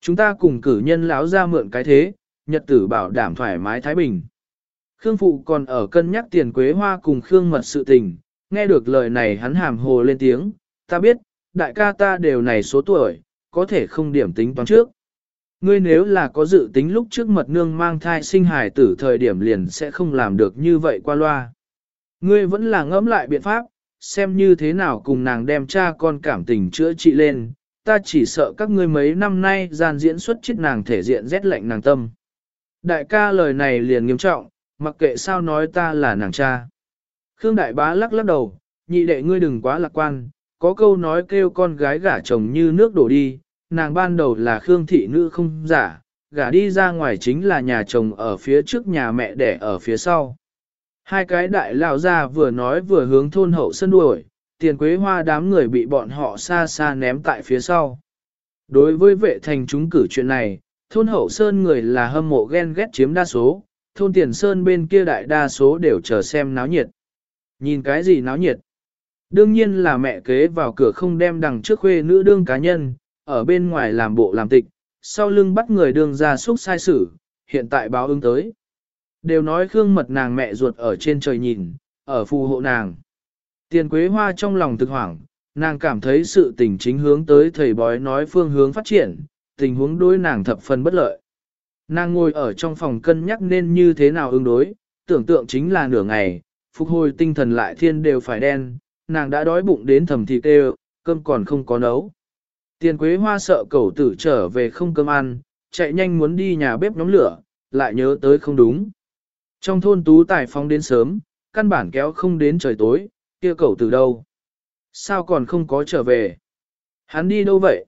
Chúng ta cùng cử nhân lão ra mượn cái thế, nhật tử bảo đảm thoải mái thái bình. Khương Phụ còn ở cân nhắc tiền quế hoa cùng Khương Mật sự tình, nghe được lời này hắn hàm hồ lên tiếng, ta biết, đại ca ta đều này số tuổi, có thể không điểm tính toán trước. Ngươi nếu là có dự tính lúc trước mật nương mang thai sinh hài tử thời điểm liền sẽ không làm được như vậy qua loa. Ngươi vẫn là ngẫm lại biện pháp, xem như thế nào cùng nàng đem cha con cảm tình chữa trị lên, ta chỉ sợ các ngươi mấy năm nay gian diễn xuất chết nàng thể diện rét lạnh nàng tâm. Đại ca lời này liền nghiêm trọng, mặc kệ sao nói ta là nàng cha. Khương đại bá lắc lắc đầu, nhị đệ ngươi đừng quá lạc quan, có câu nói kêu con gái gả chồng như nước đổ đi, nàng ban đầu là Khương thị nữ không giả, gả đi ra ngoài chính là nhà chồng ở phía trước nhà mẹ đẻ ở phía sau. Hai cái đại lão ra vừa nói vừa hướng thôn hậu sân đuổi, tiền quế hoa đám người bị bọn họ xa xa ném tại phía sau. Đối với vệ thành chúng cử chuyện này, thôn hậu sơn người là hâm mộ ghen ghét chiếm đa số, thôn tiền sơn bên kia đại đa số đều chờ xem náo nhiệt. Nhìn cái gì náo nhiệt? Đương nhiên là mẹ kế vào cửa không đem đằng trước khuê nữ đương cá nhân, ở bên ngoài làm bộ làm tịch, sau lưng bắt người đương ra xúc sai xử, hiện tại báo ứng tới. Đều nói khương mật nàng mẹ ruột ở trên trời nhìn, ở phù hộ nàng. Tiền quế hoa trong lòng thực hoảng, nàng cảm thấy sự tình chính hướng tới thầy bói nói phương hướng phát triển, tình huống đối nàng thập phần bất lợi. Nàng ngồi ở trong phòng cân nhắc nên như thế nào ứng đối, tưởng tượng chính là nửa ngày, phục hồi tinh thần lại thiên đều phải đen, nàng đã đói bụng đến thầm thịt đều, cơm còn không có nấu. Tiền quế hoa sợ cẩu tử trở về không cơm ăn, chạy nhanh muốn đi nhà bếp nhóm lửa, lại nhớ tới không đúng. Trong thôn tú tài phong đến sớm, căn bản kéo không đến trời tối, kia cậu từ đâu. Sao còn không có trở về? Hắn đi đâu vậy?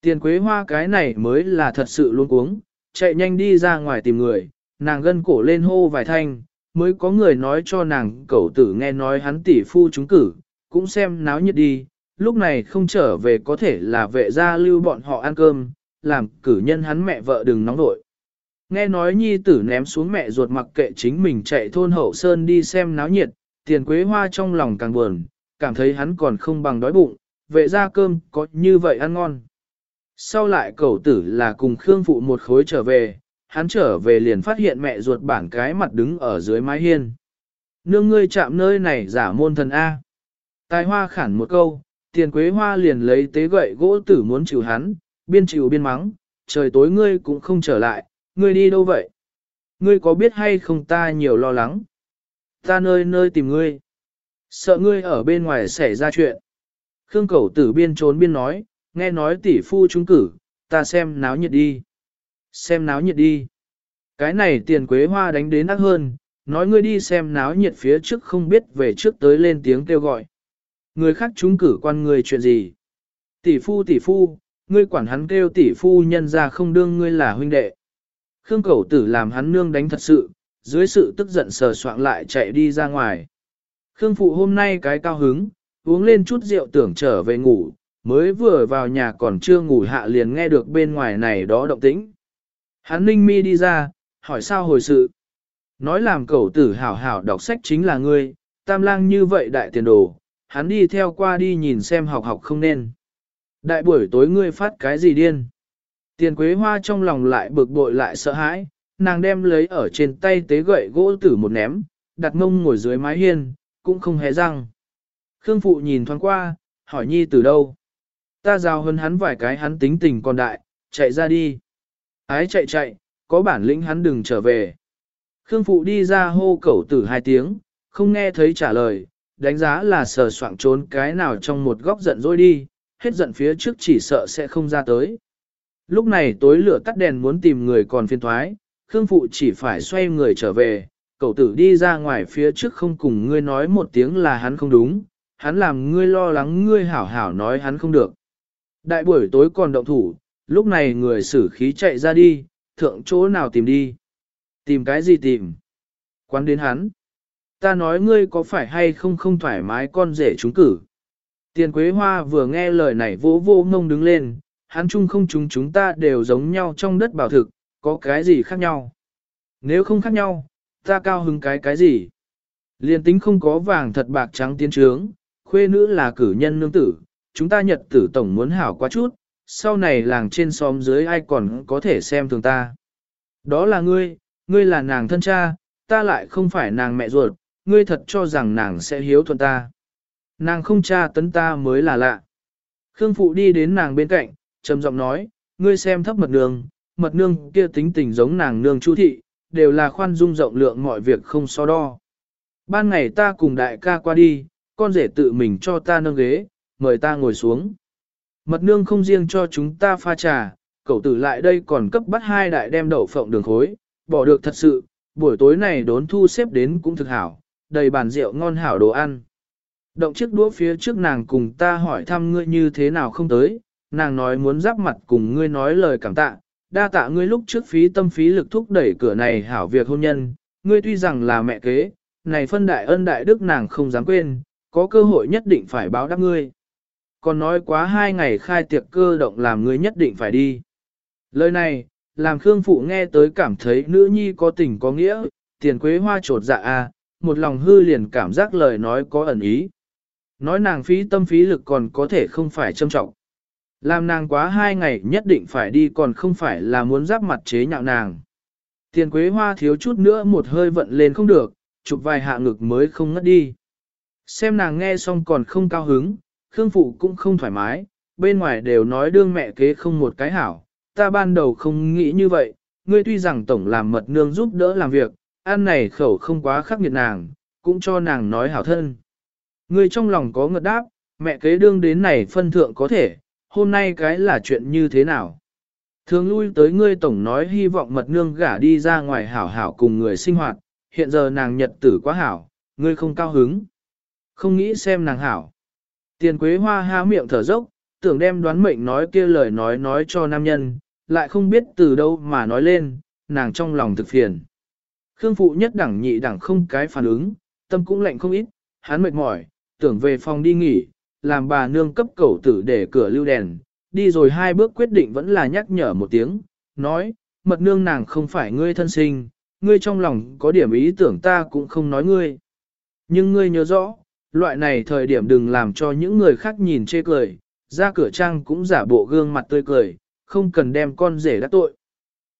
Tiền quế hoa cái này mới là thật sự luôn cuống, chạy nhanh đi ra ngoài tìm người, nàng gân cổ lên hô vài thanh, mới có người nói cho nàng cậu tử nghe nói hắn tỷ phu trúng cử, cũng xem náo nhiệt đi, lúc này không trở về có thể là vệ gia lưu bọn họ ăn cơm, làm cử nhân hắn mẹ vợ đừng nóng nội. Nghe nói nhi tử ném xuống mẹ ruột mặc kệ chính mình chạy thôn hậu sơn đi xem náo nhiệt, tiền quế hoa trong lòng càng buồn, cảm thấy hắn còn không bằng đói bụng, vệ ra cơm có như vậy ăn ngon. Sau lại cậu tử là cùng Khương Phụ một khối trở về, hắn trở về liền phát hiện mẹ ruột bản cái mặt đứng ở dưới mái hiên. Nương ngươi chạm nơi này giả môn thần A. Tài hoa khản một câu, tiền quế hoa liền lấy tế gậy gỗ tử muốn chịu hắn, biên chịu biên mắng, trời tối ngươi cũng không trở lại, ngươi đi đâu vậy? Ngươi có biết hay không ta nhiều lo lắng? Ta nơi nơi tìm ngươi. Sợ ngươi ở bên ngoài xảy ra chuyện. Khương Cẩu tử biên trốn biên nói, nghe nói tỷ phu trúng cử, ta xem náo nhiệt đi. Xem náo nhiệt đi. Cái này tiền quế hoa đánh đến ác hơn, nói ngươi đi xem náo nhiệt phía trước không biết về trước tới lên tiếng kêu gọi. Người khác trúng cử quan người chuyện gì? Tỷ phu tỷ phu, ngươi quản hắn kêu tỷ phu nhân ra không đương ngươi là huynh đệ. Khương Cẩu tử làm hắn nương đánh thật sự, dưới sự tức giận sờ soạng lại chạy đi ra ngoài. Khương Phụ hôm nay cái cao hứng, uống lên chút rượu tưởng trở về ngủ, mới vừa vào nhà còn chưa ngủ hạ liền nghe được bên ngoài này đó động tĩnh. Hắn ninh mi đi ra, hỏi sao hồi sự. Nói làm cẩu tử hảo hảo đọc sách chính là ngươi, tam lang như vậy đại tiền đồ, hắn đi theo qua đi nhìn xem học học không nên. Đại buổi tối ngươi phát cái gì điên. Tiền quế hoa trong lòng lại bực bội lại sợ hãi, nàng đem lấy ở trên tay tế gậy gỗ tử một ném, đặt mông ngồi dưới mái hiên, cũng không hé răng. Khương phụ nhìn thoáng qua, hỏi nhi từ đâu. Ta giao hơn hắn vài cái hắn tính tình còn đại, chạy ra đi. Ái chạy chạy, có bản lĩnh hắn đừng trở về. Khương phụ đi ra hô cẩu tử hai tiếng, không nghe thấy trả lời, đánh giá là sờ soạng trốn cái nào trong một góc giận dỗi đi, hết giận phía trước chỉ sợ sẽ không ra tới. Lúc này tối lửa tắt đèn muốn tìm người còn phiên thoái, Khương Phụ chỉ phải xoay người trở về, cậu tử đi ra ngoài phía trước không cùng ngươi nói một tiếng là hắn không đúng, hắn làm ngươi lo lắng ngươi hảo hảo nói hắn không được. Đại buổi tối còn động thủ, lúc này người xử khí chạy ra đi, thượng chỗ nào tìm đi. Tìm cái gì tìm? Quán đến hắn. Ta nói ngươi có phải hay không không thoải mái con rể chúng cử. Tiền Quế Hoa vừa nghe lời này vỗ vô ngông đứng lên, hắn chung không chúng chúng ta đều giống nhau trong đất bảo thực, có cái gì khác nhau. Nếu không khác nhau, ta cao hứng cái cái gì. Liên tính không có vàng thật bạc trắng tiến trướng, khuê nữ là cử nhân nương tử, chúng ta nhật tử tổng muốn hảo quá chút, sau này làng trên xóm dưới ai còn có thể xem thường ta. Đó là ngươi, ngươi là nàng thân cha, ta lại không phải nàng mẹ ruột, ngươi thật cho rằng nàng sẽ hiếu thuận ta. Nàng không cha tấn ta mới là lạ. Khương Phụ đi đến nàng bên cạnh, trầm giọng nói, ngươi xem thấp mật nương, mật nương kia tính tình giống nàng nương chu thị, đều là khoan dung rộng lượng mọi việc không so đo. Ban ngày ta cùng đại ca qua đi, con rể tự mình cho ta nâng ghế, mời ta ngồi xuống. Mật nương không riêng cho chúng ta pha trà, cậu tử lại đây còn cấp bắt hai đại đem đậu phộng đường khối, bỏ được thật sự, buổi tối này đốn thu xếp đến cũng thực hảo, đầy bàn rượu ngon hảo đồ ăn. Động chiếc đũa phía trước nàng cùng ta hỏi thăm ngươi như thế nào không tới, nàng nói muốn giáp mặt cùng ngươi nói lời cảm tạ, đa tạ ngươi lúc trước phí tâm phí lực thúc đẩy cửa này hảo việc hôn nhân, ngươi tuy rằng là mẹ kế, này phân đại ân đại đức nàng không dám quên, có cơ hội nhất định phải báo đáp ngươi. Còn nói quá hai ngày khai tiệc cơ động làm ngươi nhất định phải đi. Lời này, làm Khương Phụ nghe tới cảm thấy nữ nhi có tình có nghĩa, tiền quế hoa trột dạ a, à, một lòng hư liền cảm giác lời nói có ẩn ý. Nói nàng phí tâm phí lực còn có thể không phải châm trọng. Làm nàng quá hai ngày nhất định phải đi còn không phải là muốn giáp mặt chế nhạo nàng. Tiền quế hoa thiếu chút nữa một hơi vận lên không được, chụp vài hạ ngực mới không ngất đi. Xem nàng nghe xong còn không cao hứng, Khương Phụ cũng không thoải mái, bên ngoài đều nói đương mẹ kế không một cái hảo, ta ban đầu không nghĩ như vậy, ngươi tuy rằng tổng làm mật nương giúp đỡ làm việc, ăn này khẩu không quá khắc nghiệt nàng, cũng cho nàng nói hảo thân. Ngươi trong lòng có ngật đáp, mẹ kế đương đến này phân thượng có thể, hôm nay cái là chuyện như thế nào? Thường lui tới ngươi tổng nói hy vọng mật nương gả đi ra ngoài hảo hảo cùng người sinh hoạt, hiện giờ nàng nhật tử quá hảo, ngươi không cao hứng. Không nghĩ xem nàng hảo. Tiền quế hoa há miệng thở dốc, tưởng đem đoán mệnh nói kia lời nói nói cho nam nhân, lại không biết từ đâu mà nói lên, nàng trong lòng thực phiền. Khương phụ nhất đẳng nhị đẳng không cái phản ứng, tâm cũng lạnh không ít, hắn mệt mỏi, tưởng về phòng đi nghỉ, làm bà nương cấp cầu tử để cửa lưu đèn, đi rồi hai bước quyết định vẫn là nhắc nhở một tiếng, nói, mật nương nàng không phải ngươi thân sinh, ngươi trong lòng có điểm ý tưởng ta cũng không nói ngươi. Nhưng ngươi nhớ rõ, loại này thời điểm đừng làm cho những người khác nhìn chê cười, ra cửa trang cũng giả bộ gương mặt tươi cười, không cần đem con rể đắc tội.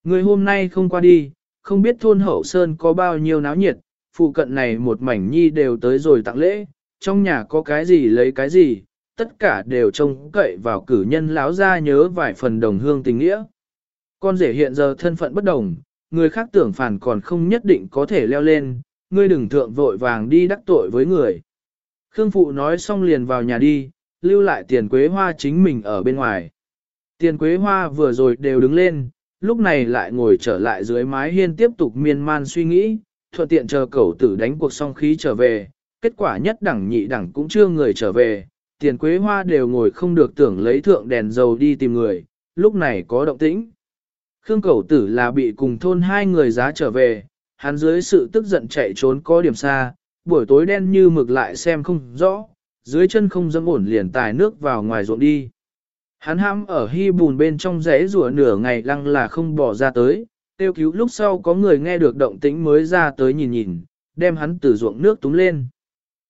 Ngươi hôm nay không qua đi, không biết thôn hậu sơn có bao nhiêu náo nhiệt, phụ cận này một mảnh nhi đều tới rồi tặng lễ, trong nhà có cái gì lấy cái gì, tất cả đều trông cậy vào cử nhân láo ra nhớ vài phần đồng hương tình nghĩa. Con rể hiện giờ thân phận bất đồng, người khác tưởng phản còn không nhất định có thể leo lên, ngươi đừng thượng vội vàng đi đắc tội với người. Khương Phụ nói xong liền vào nhà đi, lưu lại tiền quế hoa chính mình ở bên ngoài. Tiền quế hoa vừa rồi đều đứng lên, lúc này lại ngồi trở lại dưới mái hiên tiếp tục miên man suy nghĩ, thuận tiện chờ cẩu tử đánh cuộc song khí trở về, kết quả nhất đẳng nhị đẳng cũng chưa người trở về, tiền quế hoa đều ngồi không được tưởng lấy thượng đèn dầu đi tìm người, lúc này có động tĩnh. Khương cẩu tử là bị cùng thôn hai người giá trở về, hắn dưới sự tức giận chạy trốn có điểm xa, buổi tối đen như mực lại xem không rõ, dưới chân không dâm ổn liền tài nước vào ngoài ruộng đi. Hắn ham ở hy bùn bên trong rẽ rùa nửa ngày lăng là không bỏ ra tới, tiêu cứu lúc sau có người nghe được động tĩnh mới ra tới nhìn nhìn, đem hắn từ ruộng nước túng lên.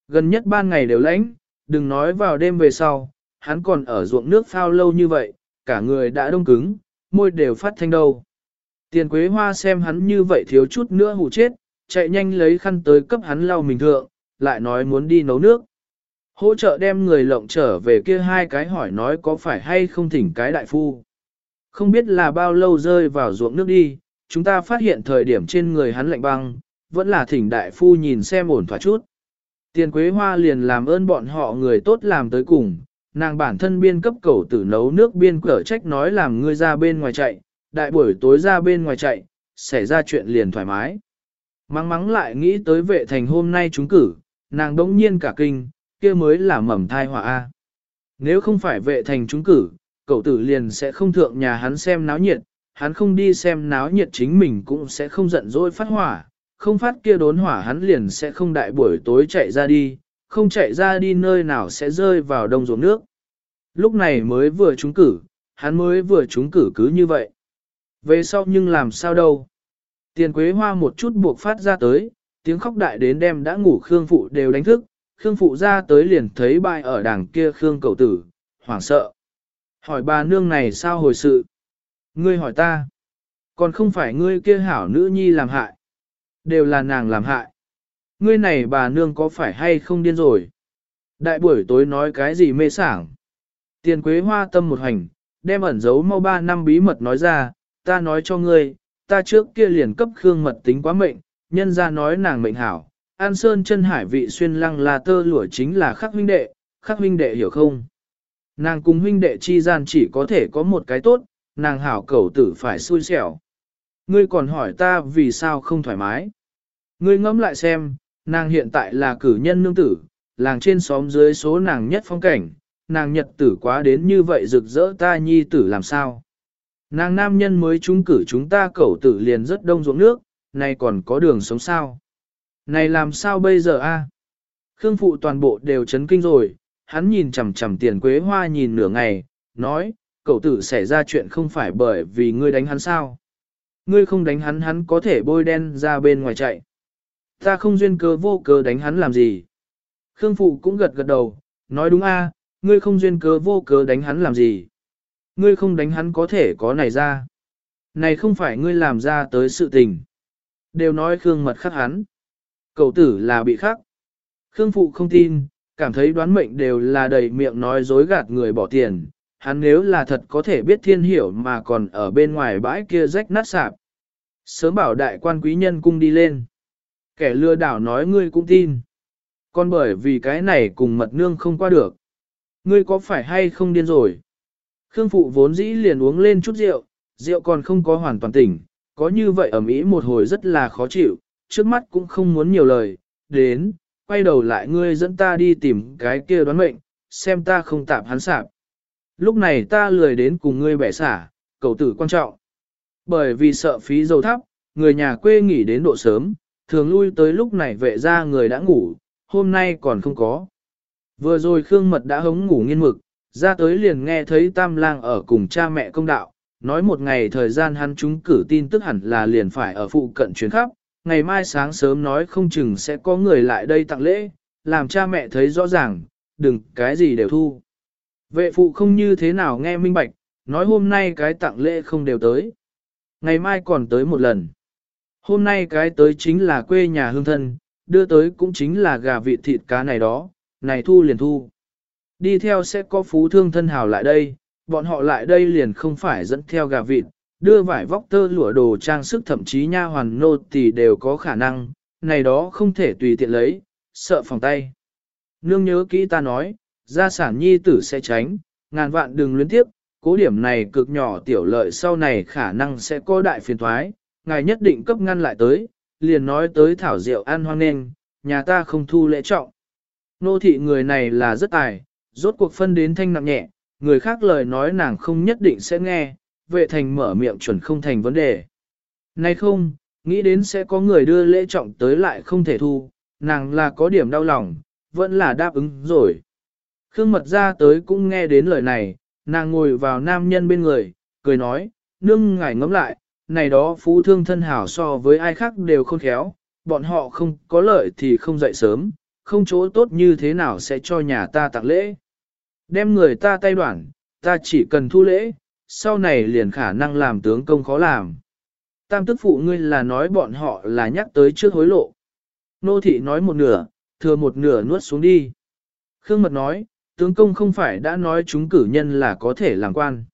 Gần nhất ban ngày đều lãnh, đừng nói vào đêm về sau, hắn còn ở ruộng nước phao lâu như vậy, cả người đã đông cứng, môi đều phát thanh đâu. Tiền quế hoa xem hắn như vậy thiếu chút nữa hụ chết, chạy nhanh lấy khăn tới cấp hắn lau mình thượng, lại nói muốn đi nấu nước. Hỗ trợ đem người lộng trở về kia hai cái hỏi nói có phải hay không thỉnh cái đại phu. Không biết là bao lâu rơi vào ruộng nước đi, chúng ta phát hiện thời điểm trên người hắn lạnh băng, vẫn là thỉnh đại phu nhìn xem ổn thỏa chút. Tiền quế hoa liền làm ơn bọn họ người tốt làm tới cùng, nàng bản thân biên cấp cầu tử nấu nước biên cở trách nói làm ngươi ra bên ngoài chạy, đại buổi tối ra bên ngoài chạy, xảy ra chuyện liền thoải mái. Mắng mắng lại nghĩ tới vệ thành hôm nay chúng cử, nàng đống nhiên cả kinh, kia mới là mầm thai họa A. Nếu không phải vệ thành chúng cử, cậu tử liền sẽ không thượng nhà hắn xem náo nhiệt, hắn không đi xem náo nhiệt chính mình cũng sẽ không giận dỗi phát hỏa, không phát kia đốn hỏa hắn liền sẽ không đại buổi tối chạy ra đi, không chạy ra đi nơi nào sẽ rơi vào đông ruộng nước. Lúc này mới vừa trúng cử, hắn mới vừa trúng cử cứ như vậy. Về sau nhưng làm sao đâu. Tiền quế hoa một chút buộc phát ra tới, tiếng khóc đại đến đem đã ngủ Khương Phụ đều đánh thức, Khương Phụ ra tới liền thấy bài ở đằng kia Khương cầu tử, hoảng sợ. Hỏi bà nương này sao hồi sự? Ngươi hỏi ta, còn không phải ngươi kia hảo nữ nhi làm hại. Đều là nàng làm hại. Ngươi này bà nương có phải hay không điên rồi? Đại buổi tối nói cái gì mê sảng? Tiền quế hoa tâm một hành, đem ẩn giấu mau ba năm bí mật nói ra, ta nói cho ngươi, ta trước kia liền cấp khương mật tính quá mệnh, nhân ra nói nàng mệnh hảo. An Sơn chân hải vị xuyên lăng là tơ lụa chính là khắc huynh đệ, khắc huynh đệ hiểu không? Nàng cùng huynh đệ chi gian chỉ có thể có một cái tốt, nàng hảo cầu tử phải xui xẻo. Ngươi còn hỏi ta vì sao không thoải mái. Ngươi ngẫm lại xem, nàng hiện tại là cử nhân nương tử, làng trên xóm dưới số nàng nhất phong cảnh, nàng nhật tử quá đến như vậy rực rỡ ta nhi tử làm sao. Nàng nam nhân mới trúng cử chúng ta cẩu tử liền rất đông ruộng nước, nay còn có đường sống sao. Này làm sao bây giờ a? Khương phụ toàn bộ đều chấn kinh rồi, hắn nhìn chằm chằm tiền quế hoa nhìn nửa ngày, nói, cậu tử xảy ra chuyện không phải bởi vì ngươi đánh hắn sao. Ngươi không đánh hắn hắn có thể bôi đen ra bên ngoài chạy. Ta không duyên cơ vô cớ đánh hắn làm gì. Khương Phụ cũng gật gật đầu, nói đúng a, ngươi không duyên cớ vô cớ đánh hắn làm gì. Ngươi không đánh hắn có thể có này ra. Này không phải ngươi làm ra tới sự tình. Đều nói Khương mật khắc hắn. Cậu tử là bị khắc. Khương Phụ không tin, cảm thấy đoán mệnh đều là đầy miệng nói dối gạt người bỏ tiền, hắn nếu là thật có thể biết thiên hiểu mà còn ở bên ngoài bãi kia rách nát sạp. Sớm bảo đại quan quý nhân cung đi lên. Kẻ lừa đảo nói ngươi cũng tin. Còn bởi vì cái này cùng mật nương không qua được. Ngươi có phải hay không điên rồi? Khương phụ vốn dĩ liền uống lên chút rượu, rượu còn không có hoàn toàn tỉnh, có như vậy ở Mỹ một hồi rất là khó chịu, trước mắt cũng không muốn nhiều lời, đến, quay đầu lại ngươi dẫn ta đi tìm cái kia đoán mệnh, xem ta không tạm hắn sạp. Lúc này ta lười đến cùng ngươi bẻ xả, cầu tử quan trọng. Bởi vì sợ phí dầu thấp, người nhà quê nghỉ đến độ sớm, thường lui tới lúc này vệ ra người đã ngủ, hôm nay còn không có. Vừa rồi Khương Mật đã hống ngủ nghiên mực, ra tới liền nghe thấy Tam Lang ở cùng cha mẹ công đạo, nói một ngày thời gian hắn chúng cử tin tức hẳn là liền phải ở phụ cận chuyến khắp, ngày mai sáng sớm nói không chừng sẽ có người lại đây tặng lễ, làm cha mẹ thấy rõ ràng, đừng cái gì đều thu. Vệ phụ không như thế nào nghe minh bạch, nói hôm nay cái tặng lễ không đều tới. Ngày mai còn tới một lần. Hôm nay cái tới chính là quê nhà hương thân, đưa tới cũng chính là gà vịt thịt cá này đó, này thu liền thu. Đi theo sẽ có phú thương thân hào lại đây, bọn họ lại đây liền không phải dẫn theo gà vịt, đưa vải vóc tơ lụa đồ trang sức thậm chí nha hoàn nô thì đều có khả năng, này đó không thể tùy tiện lấy, sợ phòng tay. Nương nhớ kỹ ta nói, gia sản nhi tử sẽ tránh, ngàn vạn đừng luyến tiếp, cố điểm này cực nhỏ tiểu lợi sau này khả năng sẽ có đại phiền thoái, ngài nhất định cấp ngăn lại tới, liền nói tới thảo rượu ăn hoang nên, nhà ta không thu lễ trọng. Nô thị người này là rất tài, rốt cuộc phân đến thanh nặng nhẹ, người khác lời nói nàng không nhất định sẽ nghe, vệ thành mở miệng chuẩn không thành vấn đề. Nay không, nghĩ đến sẽ có người đưa lễ trọng tới lại không thể thu, nàng là có điểm đau lòng, vẫn là đáp ứng rồi. Khương mật ra tới cũng nghe đến lời này, nàng ngồi vào nam nhân bên người, cười nói, nương ngài ngẫm lại, này đó phú thương thân hảo so với ai khác đều không khéo, bọn họ không có lợi thì không dậy sớm, không chỗ tốt như thế nào sẽ cho nhà ta tặng lễ. Đem người ta tay đoạn, ta chỉ cần thu lễ, sau này liền khả năng làm tướng công khó làm. Tam tức phụ ngươi là nói bọn họ là nhắc tới trước hối lộ. Nô thị nói một nửa, thừa một nửa nuốt xuống đi. Khương Mật nói, tướng công không phải đã nói chúng cử nhân là có thể làm quan.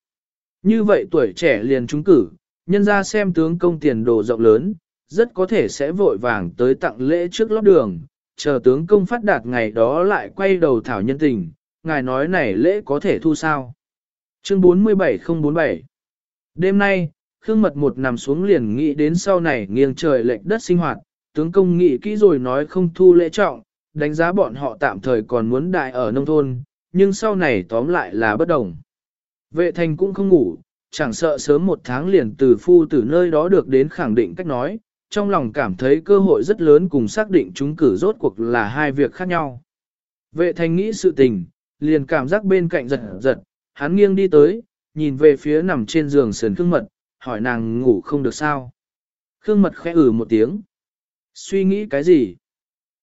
Như vậy tuổi trẻ liền chúng cử, nhân ra xem tướng công tiền đồ rộng lớn, rất có thể sẽ vội vàng tới tặng lễ trước lót đường, chờ tướng công phát đạt ngày đó lại quay đầu thảo nhân tình, ngài nói này lễ có thể thu sao. Chương 47047 Đêm nay, Khương Mật một nằm xuống liền nghĩ đến sau này nghiêng trời lệch đất sinh hoạt, tướng công nghĩ kỹ rồi nói không thu lễ trọng, đánh giá bọn họ tạm thời còn muốn đại ở nông thôn, nhưng sau này tóm lại là bất đồng. Vệ thành cũng không ngủ, chẳng sợ sớm một tháng liền từ phu từ nơi đó được đến khẳng định cách nói, trong lòng cảm thấy cơ hội rất lớn cùng xác định chúng cử rốt cuộc là hai việc khác nhau. Vệ thành nghĩ sự tình, liền cảm giác bên cạnh giật giật, hắn nghiêng đi tới, nhìn về phía nằm trên giường sườn Khương Mật, hỏi nàng ngủ không được sao. Khương Mật khẽ ử một tiếng. Suy nghĩ cái gì?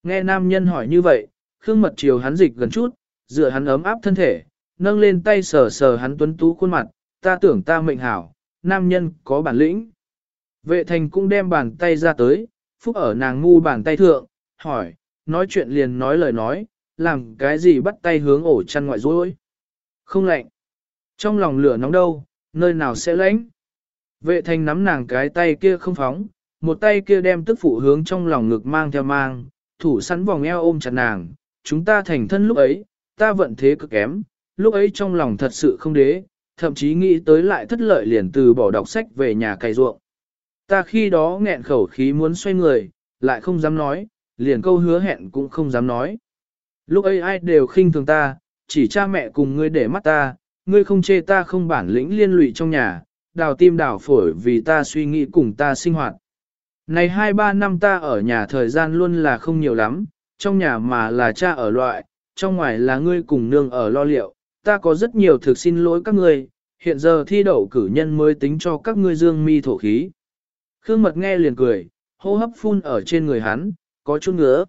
Nghe nam nhân hỏi như vậy, Khương Mật chiều hắn dịch gần chút, dựa hắn ấm áp thân thể, nâng lên tay sờ sờ hắn tuấn tú khuôn mặt, ta tưởng ta mệnh hảo, nam nhân có bản lĩnh. Vệ thành cũng đem bàn tay ra tới, phúc ở nàng ngu bàn tay thượng, hỏi, nói chuyện liền nói lời nói, làm cái gì bắt tay hướng ổ chăn ngoại rối. Không lạnh. Trong lòng lửa nóng đâu, nơi nào sẽ lạnh. Vệ thành nắm nàng cái tay kia không phóng, một tay kia đem tức phụ hướng trong lòng ngực mang theo mang, thủ sắn vòng eo ôm chặt nàng, chúng ta thành thân lúc ấy, ta vận thế cực kém, lúc ấy trong lòng thật sự không đế, thậm chí nghĩ tới lại thất lợi liền từ bỏ đọc sách về nhà cày ruộng. Ta khi đó nghẹn khẩu khí muốn xoay người, lại không dám nói, liền câu hứa hẹn cũng không dám nói. Lúc ấy ai đều khinh thường ta, chỉ cha mẹ cùng ngươi để mắt ta, ngươi không chê ta không bản lĩnh liên lụy trong nhà, đào tim đào phổi vì ta suy nghĩ cùng ta sinh hoạt. Này hai ba năm ta ở nhà thời gian luôn là không nhiều lắm, trong nhà mà là cha ở loại, trong ngoài là ngươi cùng nương ở lo liệu, ta có rất nhiều thực xin lỗi các ngươi, hiện giờ thi đậu cử nhân mới tính cho các ngươi dương mi thổ khí. Khương Mật nghe liền cười, hô hấp phun ở trên người hắn, có chút ngứa.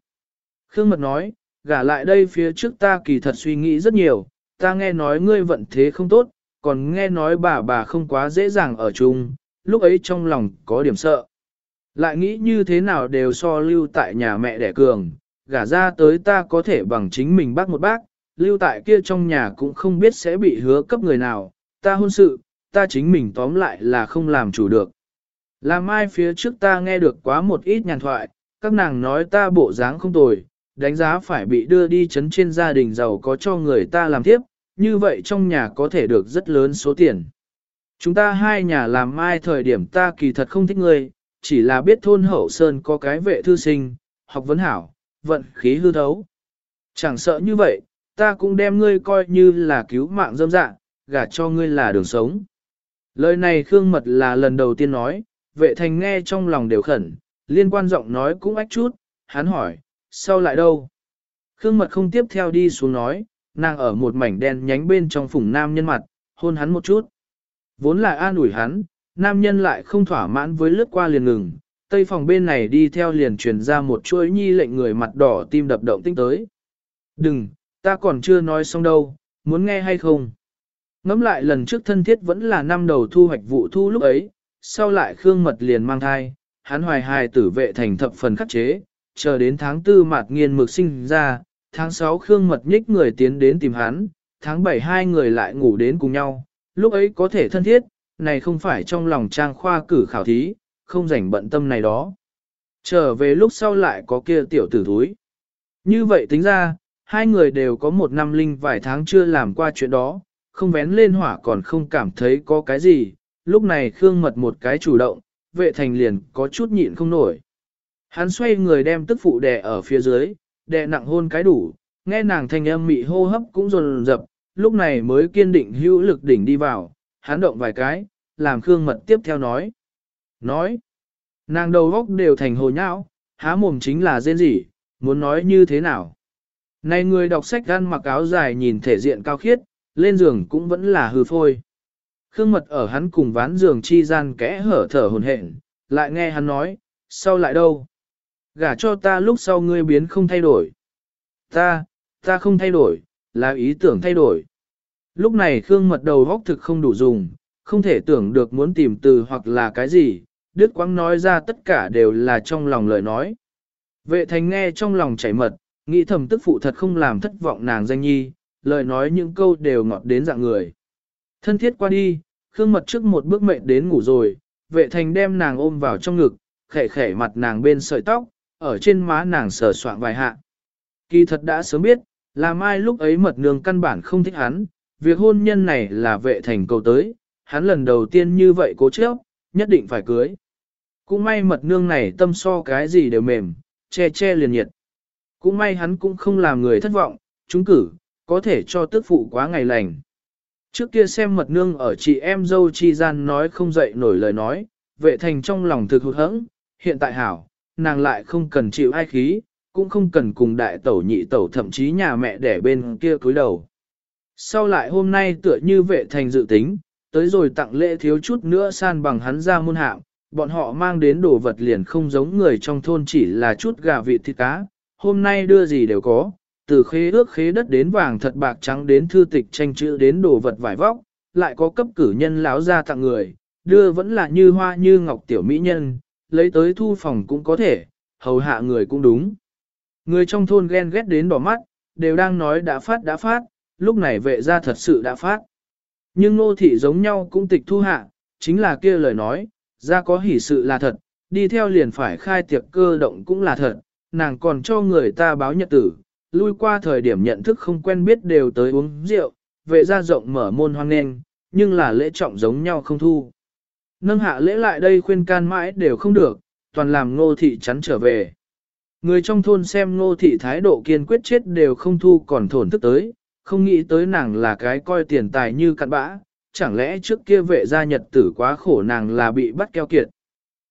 Khương Mật nói, gả lại đây phía trước ta kỳ thật suy nghĩ rất nhiều, ta nghe nói ngươi vận thế không tốt, còn nghe nói bà bà không quá dễ dàng ở chung, lúc ấy trong lòng có điểm sợ. Lại nghĩ như thế nào đều so lưu tại nhà mẹ đẻ cường, gả ra tới ta có thể bằng chính mình bác một bác, lưu tại kia trong nhà cũng không biết sẽ bị hứa cấp người nào, ta hôn sự, ta chính mình tóm lại là không làm chủ được. Làm mai phía trước ta nghe được quá một ít nhàn thoại, các nàng nói ta bộ dáng không tồi, đánh giá phải bị đưa đi chấn trên gia đình giàu có cho người ta làm tiếp, như vậy trong nhà có thể được rất lớn số tiền. Chúng ta hai nhà làm mai thời điểm ta kỳ thật không thích ngươi, chỉ là biết thôn hậu sơn có cái vệ thư sinh, học vấn hảo, vận khí hư thấu. Chẳng sợ như vậy, ta cũng đem ngươi coi như là cứu mạng dâm dạ, gả cho ngươi là đường sống. Lời này Khương Mật là lần đầu tiên nói, vệ thành nghe trong lòng đều khẩn, liên quan giọng nói cũng ách chút, hắn hỏi, sao lại đâu? Khương Mật không tiếp theo đi xuống nói, nàng ở một mảnh đen nhánh bên trong phủng nam nhân mặt, hôn hắn một chút. Vốn là an ủi hắn, nam nhân lại không thỏa mãn với lướt qua liền ngừng, tây phòng bên này đi theo liền truyền ra một chuỗi nhi lệnh người mặt đỏ tim đập động tinh tới. Đừng, ta còn chưa nói xong đâu, muốn nghe hay không? Ngắm lại lần trước thân thiết vẫn là năm đầu thu hoạch vụ thu lúc ấy, sau lại Khương Mật liền mang thai, hắn hoài hài tử vệ thành thập phần khắc chế, chờ đến tháng tư mạt nghiên mực sinh ra, tháng 6 Khương Mật nhích người tiến đến tìm hắn, tháng 7 hai người lại ngủ đến cùng nhau, lúc ấy có thể thân thiết, này không phải trong lòng trang khoa cử khảo thí, không rảnh bận tâm này đó. Trở về lúc sau lại có kia tiểu tử thúi. Như vậy tính ra, hai người đều có một năm linh vài tháng chưa làm qua chuyện đó, không vén lên hỏa còn không cảm thấy có cái gì, lúc này Khương Mật một cái chủ động, vệ thành liền có chút nhịn không nổi. Hắn xoay người đem tức phụ đè ở phía dưới, đè nặng hôn cái đủ, nghe nàng thanh âm mị hô hấp cũng dồn dập, lúc này mới kiên định hữu lực đỉnh đi vào, hắn động vài cái, làm Khương Mật tiếp theo nói. Nói, nàng đầu góc đều thành hồ nhão, há mồm chính là dên gì, muốn nói như thế nào. Này người đọc sách gan mặc áo dài nhìn thể diện cao khiết, lên giường cũng vẫn là hư phôi. Khương mật ở hắn cùng ván giường chi gian kẽ hở thở hồn hển, lại nghe hắn nói, sau lại đâu? Gả cho ta lúc sau ngươi biến không thay đổi. Ta, ta không thay đổi, là ý tưởng thay đổi. Lúc này Khương mật đầu góc thực không đủ dùng, không thể tưởng được muốn tìm từ hoặc là cái gì, Đức Quang nói ra tất cả đều là trong lòng lời nói. Vệ thành nghe trong lòng chảy mật, nghĩ thầm tức phụ thật không làm thất vọng nàng danh nhi, lời nói những câu đều ngọt đến dạng người. Thân thiết qua đi, Khương Mật trước một bước mệnh đến ngủ rồi, vệ thành đem nàng ôm vào trong ngực, khẽ khẽ mặt nàng bên sợi tóc, ở trên má nàng sờ soạn vài hạ. Kỳ thật đã sớm biết, là mai lúc ấy mật nương căn bản không thích hắn, việc hôn nhân này là vệ thành cầu tới, hắn lần đầu tiên như vậy cố chấp, nhất định phải cưới. Cũng may mật nương này tâm so cái gì đều mềm, che che liền nhiệt. Cũng may hắn cũng không làm người thất vọng, chúng cử, có thể cho tức phụ quá ngày lành. Trước kia xem mật nương ở chị em dâu chi gian nói không dậy nổi lời nói, vệ thành trong lòng thực hụt hẫng, hiện tại hảo, nàng lại không cần chịu ai khí, cũng không cần cùng đại tẩu nhị tẩu thậm chí nhà mẹ để bên kia cúi đầu. Sau lại hôm nay tựa như vệ thành dự tính, tới rồi tặng lễ thiếu chút nữa san bằng hắn ra môn hạm, bọn họ mang đến đồ vật liền không giống người trong thôn chỉ là chút gà vịt thịt cá, hôm nay đưa gì đều có, từ khế ước khế đất đến vàng thật bạc trắng đến thư tịch tranh chữ đến đồ vật vải vóc, lại có cấp cử nhân láo ra tặng người, đưa vẫn là như hoa như ngọc tiểu mỹ nhân, lấy tới thu phòng cũng có thể, hầu hạ người cũng đúng. Người trong thôn ghen ghét đến đỏ mắt, đều đang nói đã phát đã phát, lúc này vệ ra thật sự đã phát. Nhưng nô thị giống nhau cũng tịch thu hạ, chính là kia lời nói, ra có hỷ sự là thật, đi theo liền phải khai tiệc cơ động cũng là thật, nàng còn cho người ta báo nhật tử, lui qua thời điểm nhận thức không quen biết đều tới uống rượu, vệ ra rộng mở môn hoang nên, nhưng là lễ trọng giống nhau không thu. Nâng hạ lễ lại đây khuyên can mãi đều không được, toàn làm ngô thị chắn trở về. Người trong thôn xem ngô thị thái độ kiên quyết chết đều không thu còn thổn thức tới, không nghĩ tới nàng là cái coi tiền tài như cặn bã, chẳng lẽ trước kia vệ gia nhật tử quá khổ nàng là bị bắt keo kiệt.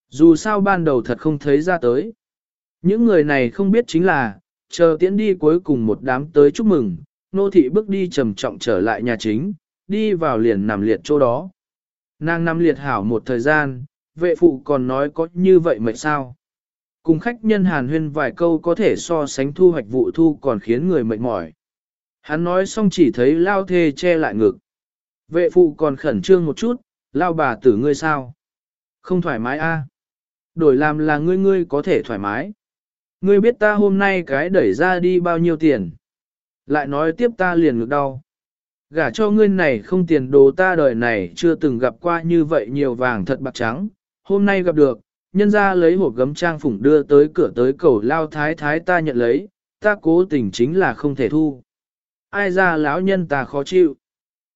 Dù sao ban đầu thật không thấy ra tới. Những người này không biết chính là, chờ tiễn đi cuối cùng một đám tới chúc mừng, nô thị bước đi trầm trọng trở lại nhà chính, đi vào liền nằm liệt chỗ đó. Nàng nằm liệt hảo một thời gian, vệ phụ còn nói có như vậy mệt sao. Cùng khách nhân hàn huyên vài câu có thể so sánh thu hoạch vụ thu còn khiến người mệt mỏi. Hắn nói xong chỉ thấy lao thê che lại ngực. Vệ phụ còn khẩn trương một chút, lao bà tử ngươi sao? Không thoải mái a? Đổi làm là ngươi ngươi có thể thoải mái. Ngươi biết ta hôm nay cái đẩy ra đi bao nhiêu tiền. Lại nói tiếp ta liền ngực đau. Gả cho ngươi này không tiền đồ ta đời này chưa từng gặp qua như vậy nhiều vàng thật bạc trắng. Hôm nay gặp được, nhân ra lấy hộp gấm trang phủng đưa tới cửa tới cầu lao thái thái ta nhận lấy, ta cố tình chính là không thể thu. Ai ra lão nhân ta khó chịu.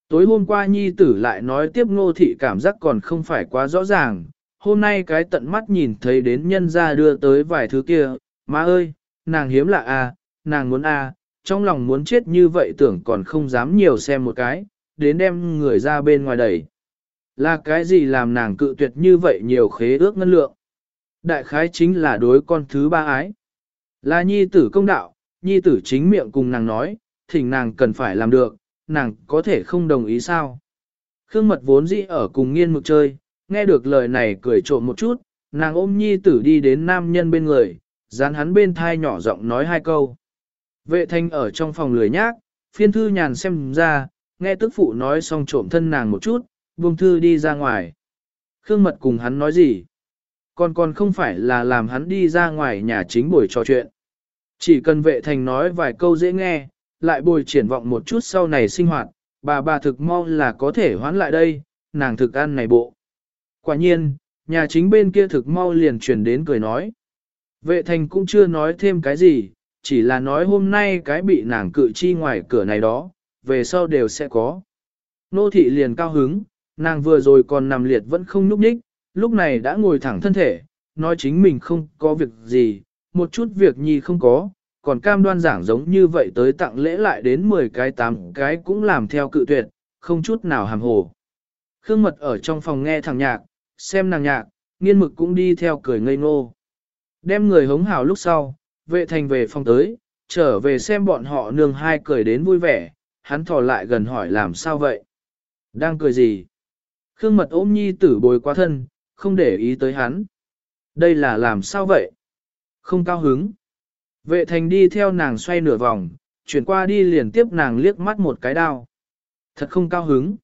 Tối hôm qua nhi tử lại nói tiếp ngô thị cảm giác còn không phải quá rõ ràng, hôm nay cái tận mắt nhìn thấy đến nhân ra đưa tới vài thứ kia, má ơi, nàng hiếm lạ à, nàng muốn à, trong lòng muốn chết như vậy tưởng còn không dám nhiều xem một cái, đến đem người ra bên ngoài đẩy. Là cái gì làm nàng cự tuyệt như vậy nhiều khế ước ngân lượng? Đại khái chính là đối con thứ ba ái. Là nhi tử công đạo, nhi tử chính miệng cùng nàng nói, thỉnh nàng cần phải làm được, nàng có thể không đồng ý sao? Khương mật vốn dĩ ở cùng nghiên mực chơi, nghe được lời này cười trộm một chút, nàng ôm nhi tử đi đến nam nhân bên người, dán hắn bên thai nhỏ giọng nói hai câu. Vệ thanh ở trong phòng lười nhác, phiên thư nhàn xem ra, nghe tức phụ nói xong trộm thân nàng một chút, buông thư đi ra ngoài. Khương mật cùng hắn nói gì? Còn còn không phải là làm hắn đi ra ngoài nhà chính buổi trò chuyện. Chỉ cần vệ thành nói vài câu dễ nghe, lại bồi triển vọng một chút sau này sinh hoạt, bà bà thực mau là có thể hoán lại đây, nàng thực ăn này bộ. Quả nhiên, nhà chính bên kia thực mau liền chuyển đến cười nói. Vệ thành cũng chưa nói thêm cái gì, chỉ là nói hôm nay cái bị nàng cự chi ngoài cửa này đó, về sau đều sẽ có. Nô thị liền cao hứng, nàng vừa rồi còn nằm liệt vẫn không núp ních, lúc này đã ngồi thẳng thân thể, nói chính mình không có việc gì, một chút việc nhi không có, còn cam đoan giảng giống như vậy tới tặng lễ lại đến 10 cái 8 cái cũng làm theo cự tuyệt, không chút nào hàm hồ. Khương mật ở trong phòng nghe thằng nhạc, xem nàng nhạc, nghiên mực cũng đi theo cười ngây ngô. Đem người hống hào lúc sau, vệ thành về phòng tới, trở về xem bọn họ nương hai cười đến vui vẻ, hắn thò lại gần hỏi làm sao vậy? Đang cười gì? Khương mật ôm nhi tử bồi qua thân, không để ý tới hắn. Đây là làm sao vậy? Không cao hứng. Vệ thành đi theo nàng xoay nửa vòng, chuyển qua đi liền tiếp nàng liếc mắt một cái đao. Thật không cao hứng.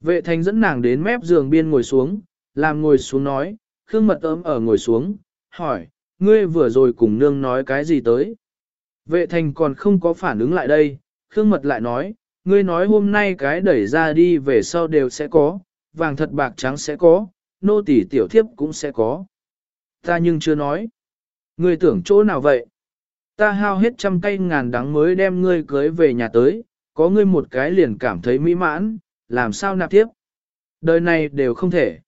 Vệ thành dẫn nàng đến mép giường biên ngồi xuống, làm ngồi xuống nói, Khương mật ấm ở ngồi xuống, hỏi, ngươi vừa rồi cùng nương nói cái gì tới? Vệ thành còn không có phản ứng lại đây, Khương mật lại nói, ngươi nói hôm nay cái đẩy ra đi về sau đều sẽ có, vàng thật bạc trắng sẽ có, nô tỳ tiểu thiếp cũng sẽ có. Ta nhưng chưa nói. Ngươi tưởng chỗ nào vậy? Ta hao hết trăm cây ngàn đắng mới đem ngươi cưới về nhà tới, có ngươi một cái liền cảm thấy mỹ mãn, làm sao nạp tiếp? Đời này đều không thể.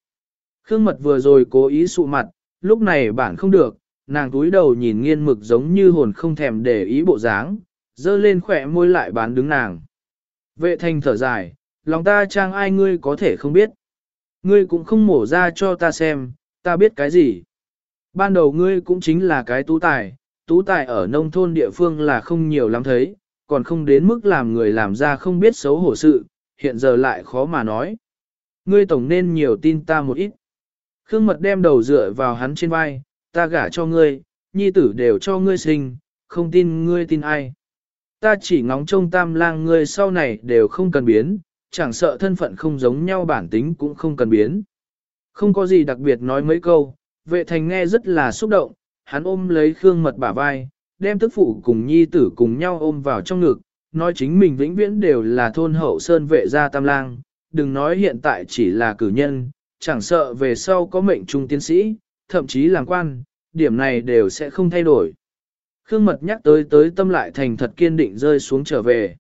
Khương mật vừa rồi cố ý sụ mặt, lúc này bản không được, nàng túi đầu nhìn nghiên mực giống như hồn không thèm để ý bộ dáng, dơ lên khỏe môi lại bán đứng nàng. Vệ thành thở dài, lòng ta trang ai ngươi có thể không biết. Ngươi cũng không mổ ra cho ta xem, ta biết cái gì. Ban đầu ngươi cũng chính là cái tú tài, tú tài ở nông thôn địa phương là không nhiều lắm thấy, còn không đến mức làm người làm ra không biết xấu hổ sự, hiện giờ lại khó mà nói. Ngươi tổng nên nhiều tin ta một ít. Khương mật đem đầu dựa vào hắn trên vai, ta gả cho ngươi, nhi tử đều cho ngươi sinh, không tin ngươi tin ai. Ta chỉ ngóng trông tam lang ngươi sau này đều không cần biến, chẳng sợ thân phận không giống nhau bản tính cũng không cần biến. Không có gì đặc biệt nói mấy câu, vệ thành nghe rất là xúc động, hắn ôm lấy Khương Mật bả vai, đem tức phụ cùng nhi tử cùng nhau ôm vào trong ngực, nói chính mình vĩnh viễn đều là thôn hậu sơn vệ gia tam lang, đừng nói hiện tại chỉ là cử nhân, chẳng sợ về sau có mệnh trung tiến sĩ, thậm chí làm quan, điểm này đều sẽ không thay đổi. Khương Mật nhắc tới tới tâm lại thành thật kiên định rơi xuống trở về.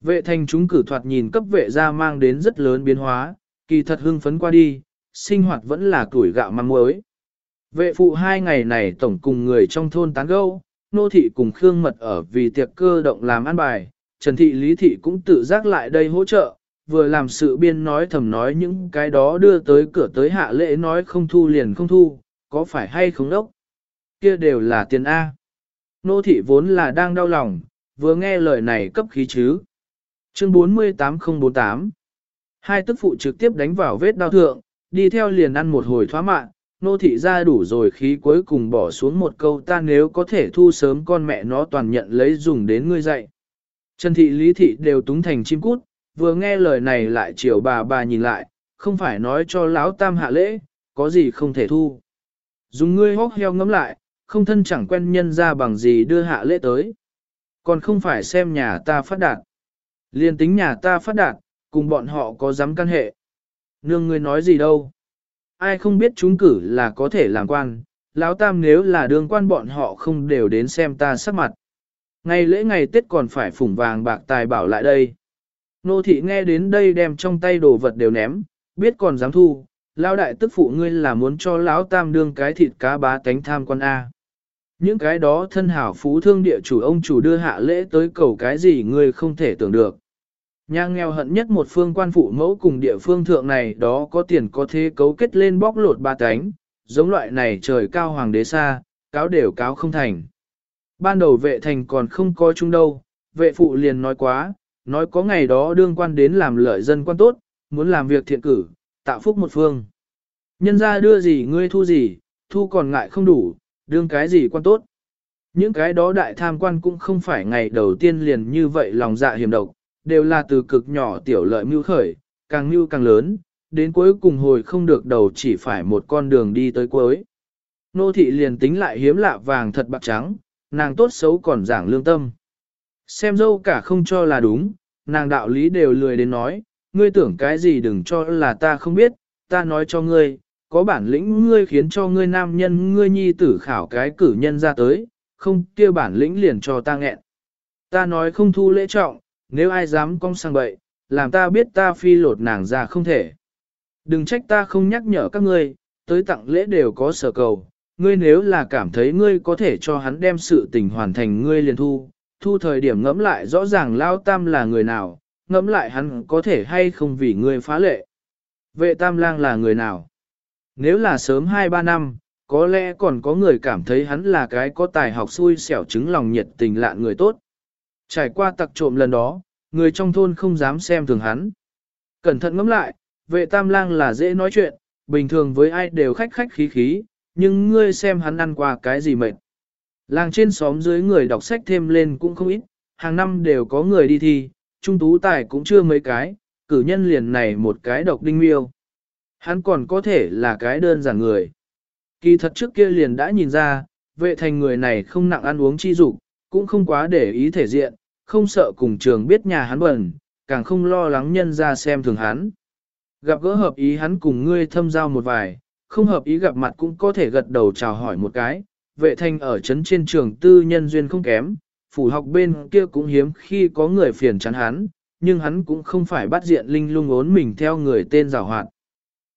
Vệ thành chúng cử thoạt nhìn cấp vệ gia mang đến rất lớn biến hóa, kỳ thật hưng phấn qua đi, sinh hoạt vẫn là tuổi gạo măng muối. Vệ phụ hai ngày này tổng cùng người trong thôn tán gẫu, nô thị cùng Khương Mật ở vì tiệc cơ động làm ăn bài, Trần thị Lý thị cũng tự giác lại đây hỗ trợ, vừa làm sự biên nói thầm nói những cái đó đưa tới cửa tới hạ lễ nói không thu liền không thu, có phải hay không đốc? Kia đều là tiền A. Nô thị vốn là đang đau lòng, vừa nghe lời này cấp khí chứ. Chương 48048 Hai tức phụ trực tiếp đánh vào vết đau thượng, đi theo liền ăn một hồi thoá mạng, nô thị ra đủ rồi khí cuối cùng bỏ xuống một câu ta nếu có thể thu sớm con mẹ nó toàn nhận lấy dùng đến ngươi dạy. Trần thị lý thị đều túng thành chim cút, vừa nghe lời này lại chiều bà bà nhìn lại, không phải nói cho lão tam hạ lễ, có gì không thể thu. Dùng ngươi hóc heo ngắm lại, không thân chẳng quen nhân ra bằng gì đưa hạ lễ tới. Còn không phải xem nhà ta phát đạt. Liên tính nhà ta phát đạt, cùng bọn họ có dám căn hệ. Nương ngươi nói gì đâu. Ai không biết chúng cử là có thể làm quan, lão tam nếu là đương quan bọn họ không đều đến xem ta sắc mặt. Ngày lễ ngày Tết còn phải phủng vàng bạc tài bảo lại đây. Nô thị nghe đến đây đem trong tay đồ vật đều ném, biết còn dám thu, lão đại tức phụ ngươi là muốn cho lão tam đương cái thịt cá bá tánh tham quan A. Những cái đó thân hảo phú thương địa chủ ông chủ đưa hạ lễ tới cầu cái gì ngươi không thể tưởng được. Nhà nghèo hận nhất một phương quan phụ mẫu cùng địa phương thượng này đó có tiền có thế cấu kết lên bóc lột ba cánh, giống loại này trời cao hoàng đế xa, cáo đều cáo không thành. Ban đầu vệ thành còn không coi chung đâu, vệ phụ liền nói quá, nói có ngày đó đương quan đến làm lợi dân quan tốt, muốn làm việc thiện cử, tạo phúc một phương. Nhân ra đưa gì ngươi thu gì, thu còn ngại không đủ, đương cái gì quan tốt. Những cái đó đại tham quan cũng không phải ngày đầu tiên liền như vậy lòng dạ hiểm độc, đều là từ cực nhỏ tiểu lợi mưu khởi, càng mưu càng lớn, đến cuối cùng hồi không được đầu chỉ phải một con đường đi tới cuối. Nô thị liền tính lại hiếm lạ vàng thật bạc trắng, nàng tốt xấu còn giảng lương tâm. Xem dâu cả không cho là đúng, nàng đạo lý đều lười đến nói, ngươi tưởng cái gì đừng cho là ta không biết, ta nói cho ngươi, có bản lĩnh ngươi khiến cho ngươi nam nhân ngươi nhi tử khảo cái cử nhân ra tới, không kia bản lĩnh liền cho ta nghẹn. Ta nói không thu lễ trọng, nếu ai dám cong sang bậy, làm ta biết ta phi lột nàng ra không thể. Đừng trách ta không nhắc nhở các ngươi, tới tặng lễ đều có sở cầu, ngươi nếu là cảm thấy ngươi có thể cho hắn đem sự tình hoàn thành ngươi liền thu, thu thời điểm ngẫm lại rõ ràng Lao Tam là người nào, ngẫm lại hắn có thể hay không vì ngươi phá lệ. Vệ Tam Lang là người nào? Nếu là sớm 2-3 năm, có lẽ còn có người cảm thấy hắn là cái có tài học xui xẻo chứng lòng nhiệt tình lạ người tốt. Trải qua tặc trộm lần đó, người trong thôn không dám xem thường hắn. Cẩn thận ngẫm lại, vệ tam lang là dễ nói chuyện, bình thường với ai đều khách khách khí khí, nhưng ngươi xem hắn ăn qua cái gì mệt. Làng trên xóm dưới người đọc sách thêm lên cũng không ít, hàng năm đều có người đi thi, trung tú tài cũng chưa mấy cái, cử nhân liền này một cái độc đinh miêu. Hắn còn có thể là cái đơn giản người. Kỳ thật trước kia liền đã nhìn ra, vệ thành người này không nặng ăn uống chi dục, cũng không quá để ý thể diện, không sợ cùng trường biết nhà hắn bẩn, càng không lo lắng nhân ra xem thường hắn. Gặp gỡ hợp ý hắn cùng ngươi thâm giao một vài, không hợp ý gặp mặt cũng có thể gật đầu chào hỏi một cái, vệ thanh ở trấn trên trường tư nhân duyên không kém, phủ học bên kia cũng hiếm khi có người phiền chán hắn, nhưng hắn cũng không phải bắt diện linh lung ốn mình theo người tên rào hoạt.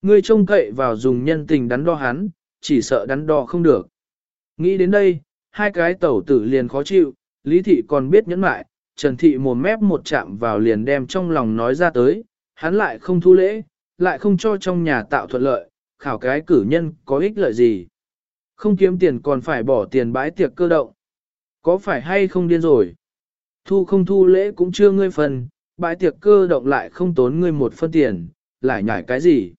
Ngươi trông cậy vào dùng nhân tình đắn đo hắn, chỉ sợ đắn đo không được. Nghĩ đến đây, hai cái tẩu tử liền khó chịu, lý thị còn biết nhẫn mại, trần thị mồm mép một chạm vào liền đem trong lòng nói ra tới, hắn lại không thu lễ, lại không cho trong nhà tạo thuận lợi, khảo cái cử nhân có ích lợi gì. Không kiếm tiền còn phải bỏ tiền bãi tiệc cơ động. Có phải hay không điên rồi? Thu không thu lễ cũng chưa ngươi phần, bãi tiệc cơ động lại không tốn ngươi một phân tiền, lại nhảy cái gì?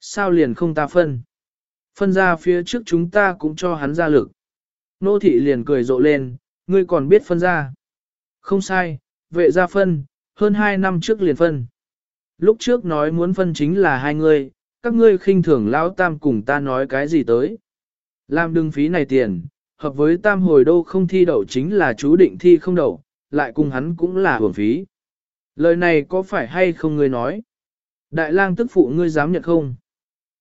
Sao liền không ta phân? Phân ra phía trước chúng ta cũng cho hắn ra lực. Nô thị liền cười rộ lên, ngươi còn biết phân ra. Không sai, vệ gia phân, hơn hai năm trước liền phân. Lúc trước nói muốn phân chính là hai người, các ngươi khinh thường lão tam cùng ta nói cái gì tới. Làm đừng phí này tiền, hợp với tam hồi đô không thi đậu chính là chú định thi không đậu, lại cùng hắn cũng là hưởng phí. Lời này có phải hay không ngươi nói? Đại lang tức phụ ngươi dám nhận không?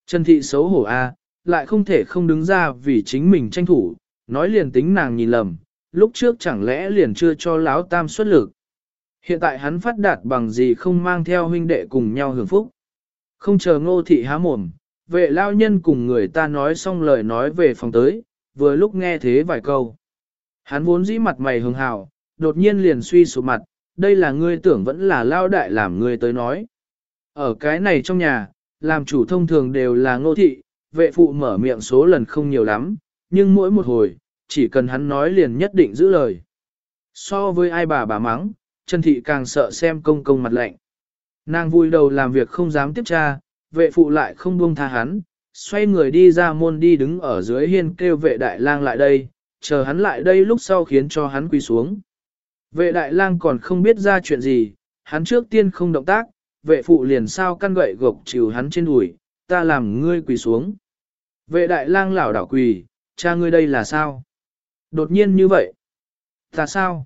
Trần thị xấu hổ a, à, lại không thể không đứng ra vì chính mình tranh thủ, nói liền tính nàng nhìn lầm, lúc trước chẳng lẽ liền chưa cho lão tam xuất lực. Hiện tại hắn phát đạt bằng gì không mang theo huynh đệ cùng nhau hưởng phúc. Không chờ ngô thị há mồm, vệ lao nhân cùng người ta nói xong lời nói về phòng tới, vừa lúc nghe thế vài câu. Hắn vốn dĩ mặt mày hường hào, đột nhiên liền suy sụp mặt, đây là ngươi tưởng vẫn là lao đại làm ngươi tới nói. Ở cái này trong nhà, làm chủ thông thường đều là ngô thị, vệ phụ mở miệng số lần không nhiều lắm, nhưng mỗi một hồi, chỉ cần hắn nói liền nhất định giữ lời. So với ai bà bà mắng, Trần Thị càng sợ xem công công mặt lạnh. Nàng vui đầu làm việc không dám tiếp tra, vệ phụ lại không buông tha hắn, xoay người đi ra môn đi đứng ở dưới hiên kêu vệ đại lang lại đây, chờ hắn lại đây lúc sau khiến cho hắn quỳ xuống. Vệ đại lang còn không biết ra chuyện gì, hắn trước tiên không động tác, vệ phụ liền sao căn gậy gộc chịu hắn trên đùi, ta làm ngươi quỳ xuống. Vệ đại lang lảo đảo quỳ, cha ngươi đây là sao? Đột nhiên như vậy. Ta sao?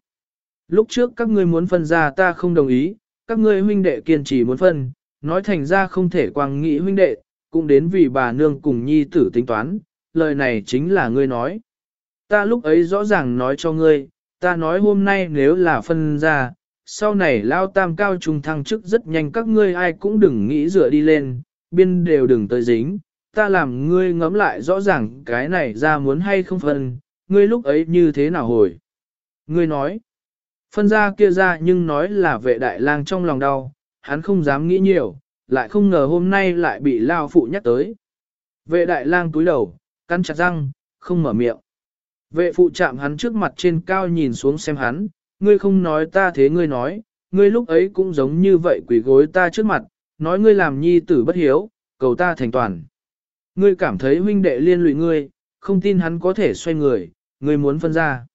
Lúc trước các ngươi muốn phân ra ta không đồng ý, các ngươi huynh đệ kiên trì muốn phân, nói thành ra không thể quang nghĩ huynh đệ, cũng đến vì bà nương cùng nhi tử tính toán, lời này chính là ngươi nói. Ta lúc ấy rõ ràng nói cho ngươi, ta nói hôm nay nếu là phân ra, sau này lao tam cao trung thăng chức rất nhanh các ngươi ai cũng đừng nghĩ dựa đi lên, biên đều đừng tới dính, ta làm ngươi ngẫm lại rõ ràng cái này ra muốn hay không phân, ngươi lúc ấy như thế nào hồi? Ngươi nói, phân ra kia ra nhưng nói là vệ đại lang trong lòng đau, hắn không dám nghĩ nhiều, lại không ngờ hôm nay lại bị lao phụ nhắc tới. Vệ đại lang túi đầu, cắn chặt răng, không mở miệng. Vệ phụ chạm hắn trước mặt trên cao nhìn xuống xem hắn, ngươi không nói ta thế ngươi nói, ngươi lúc ấy cũng giống như vậy quỷ gối ta trước mặt, nói ngươi làm nhi tử bất hiếu, cầu ta thành toàn. Ngươi cảm thấy huynh đệ liên lụy ngươi, không tin hắn có thể xoay người, ngươi muốn phân ra.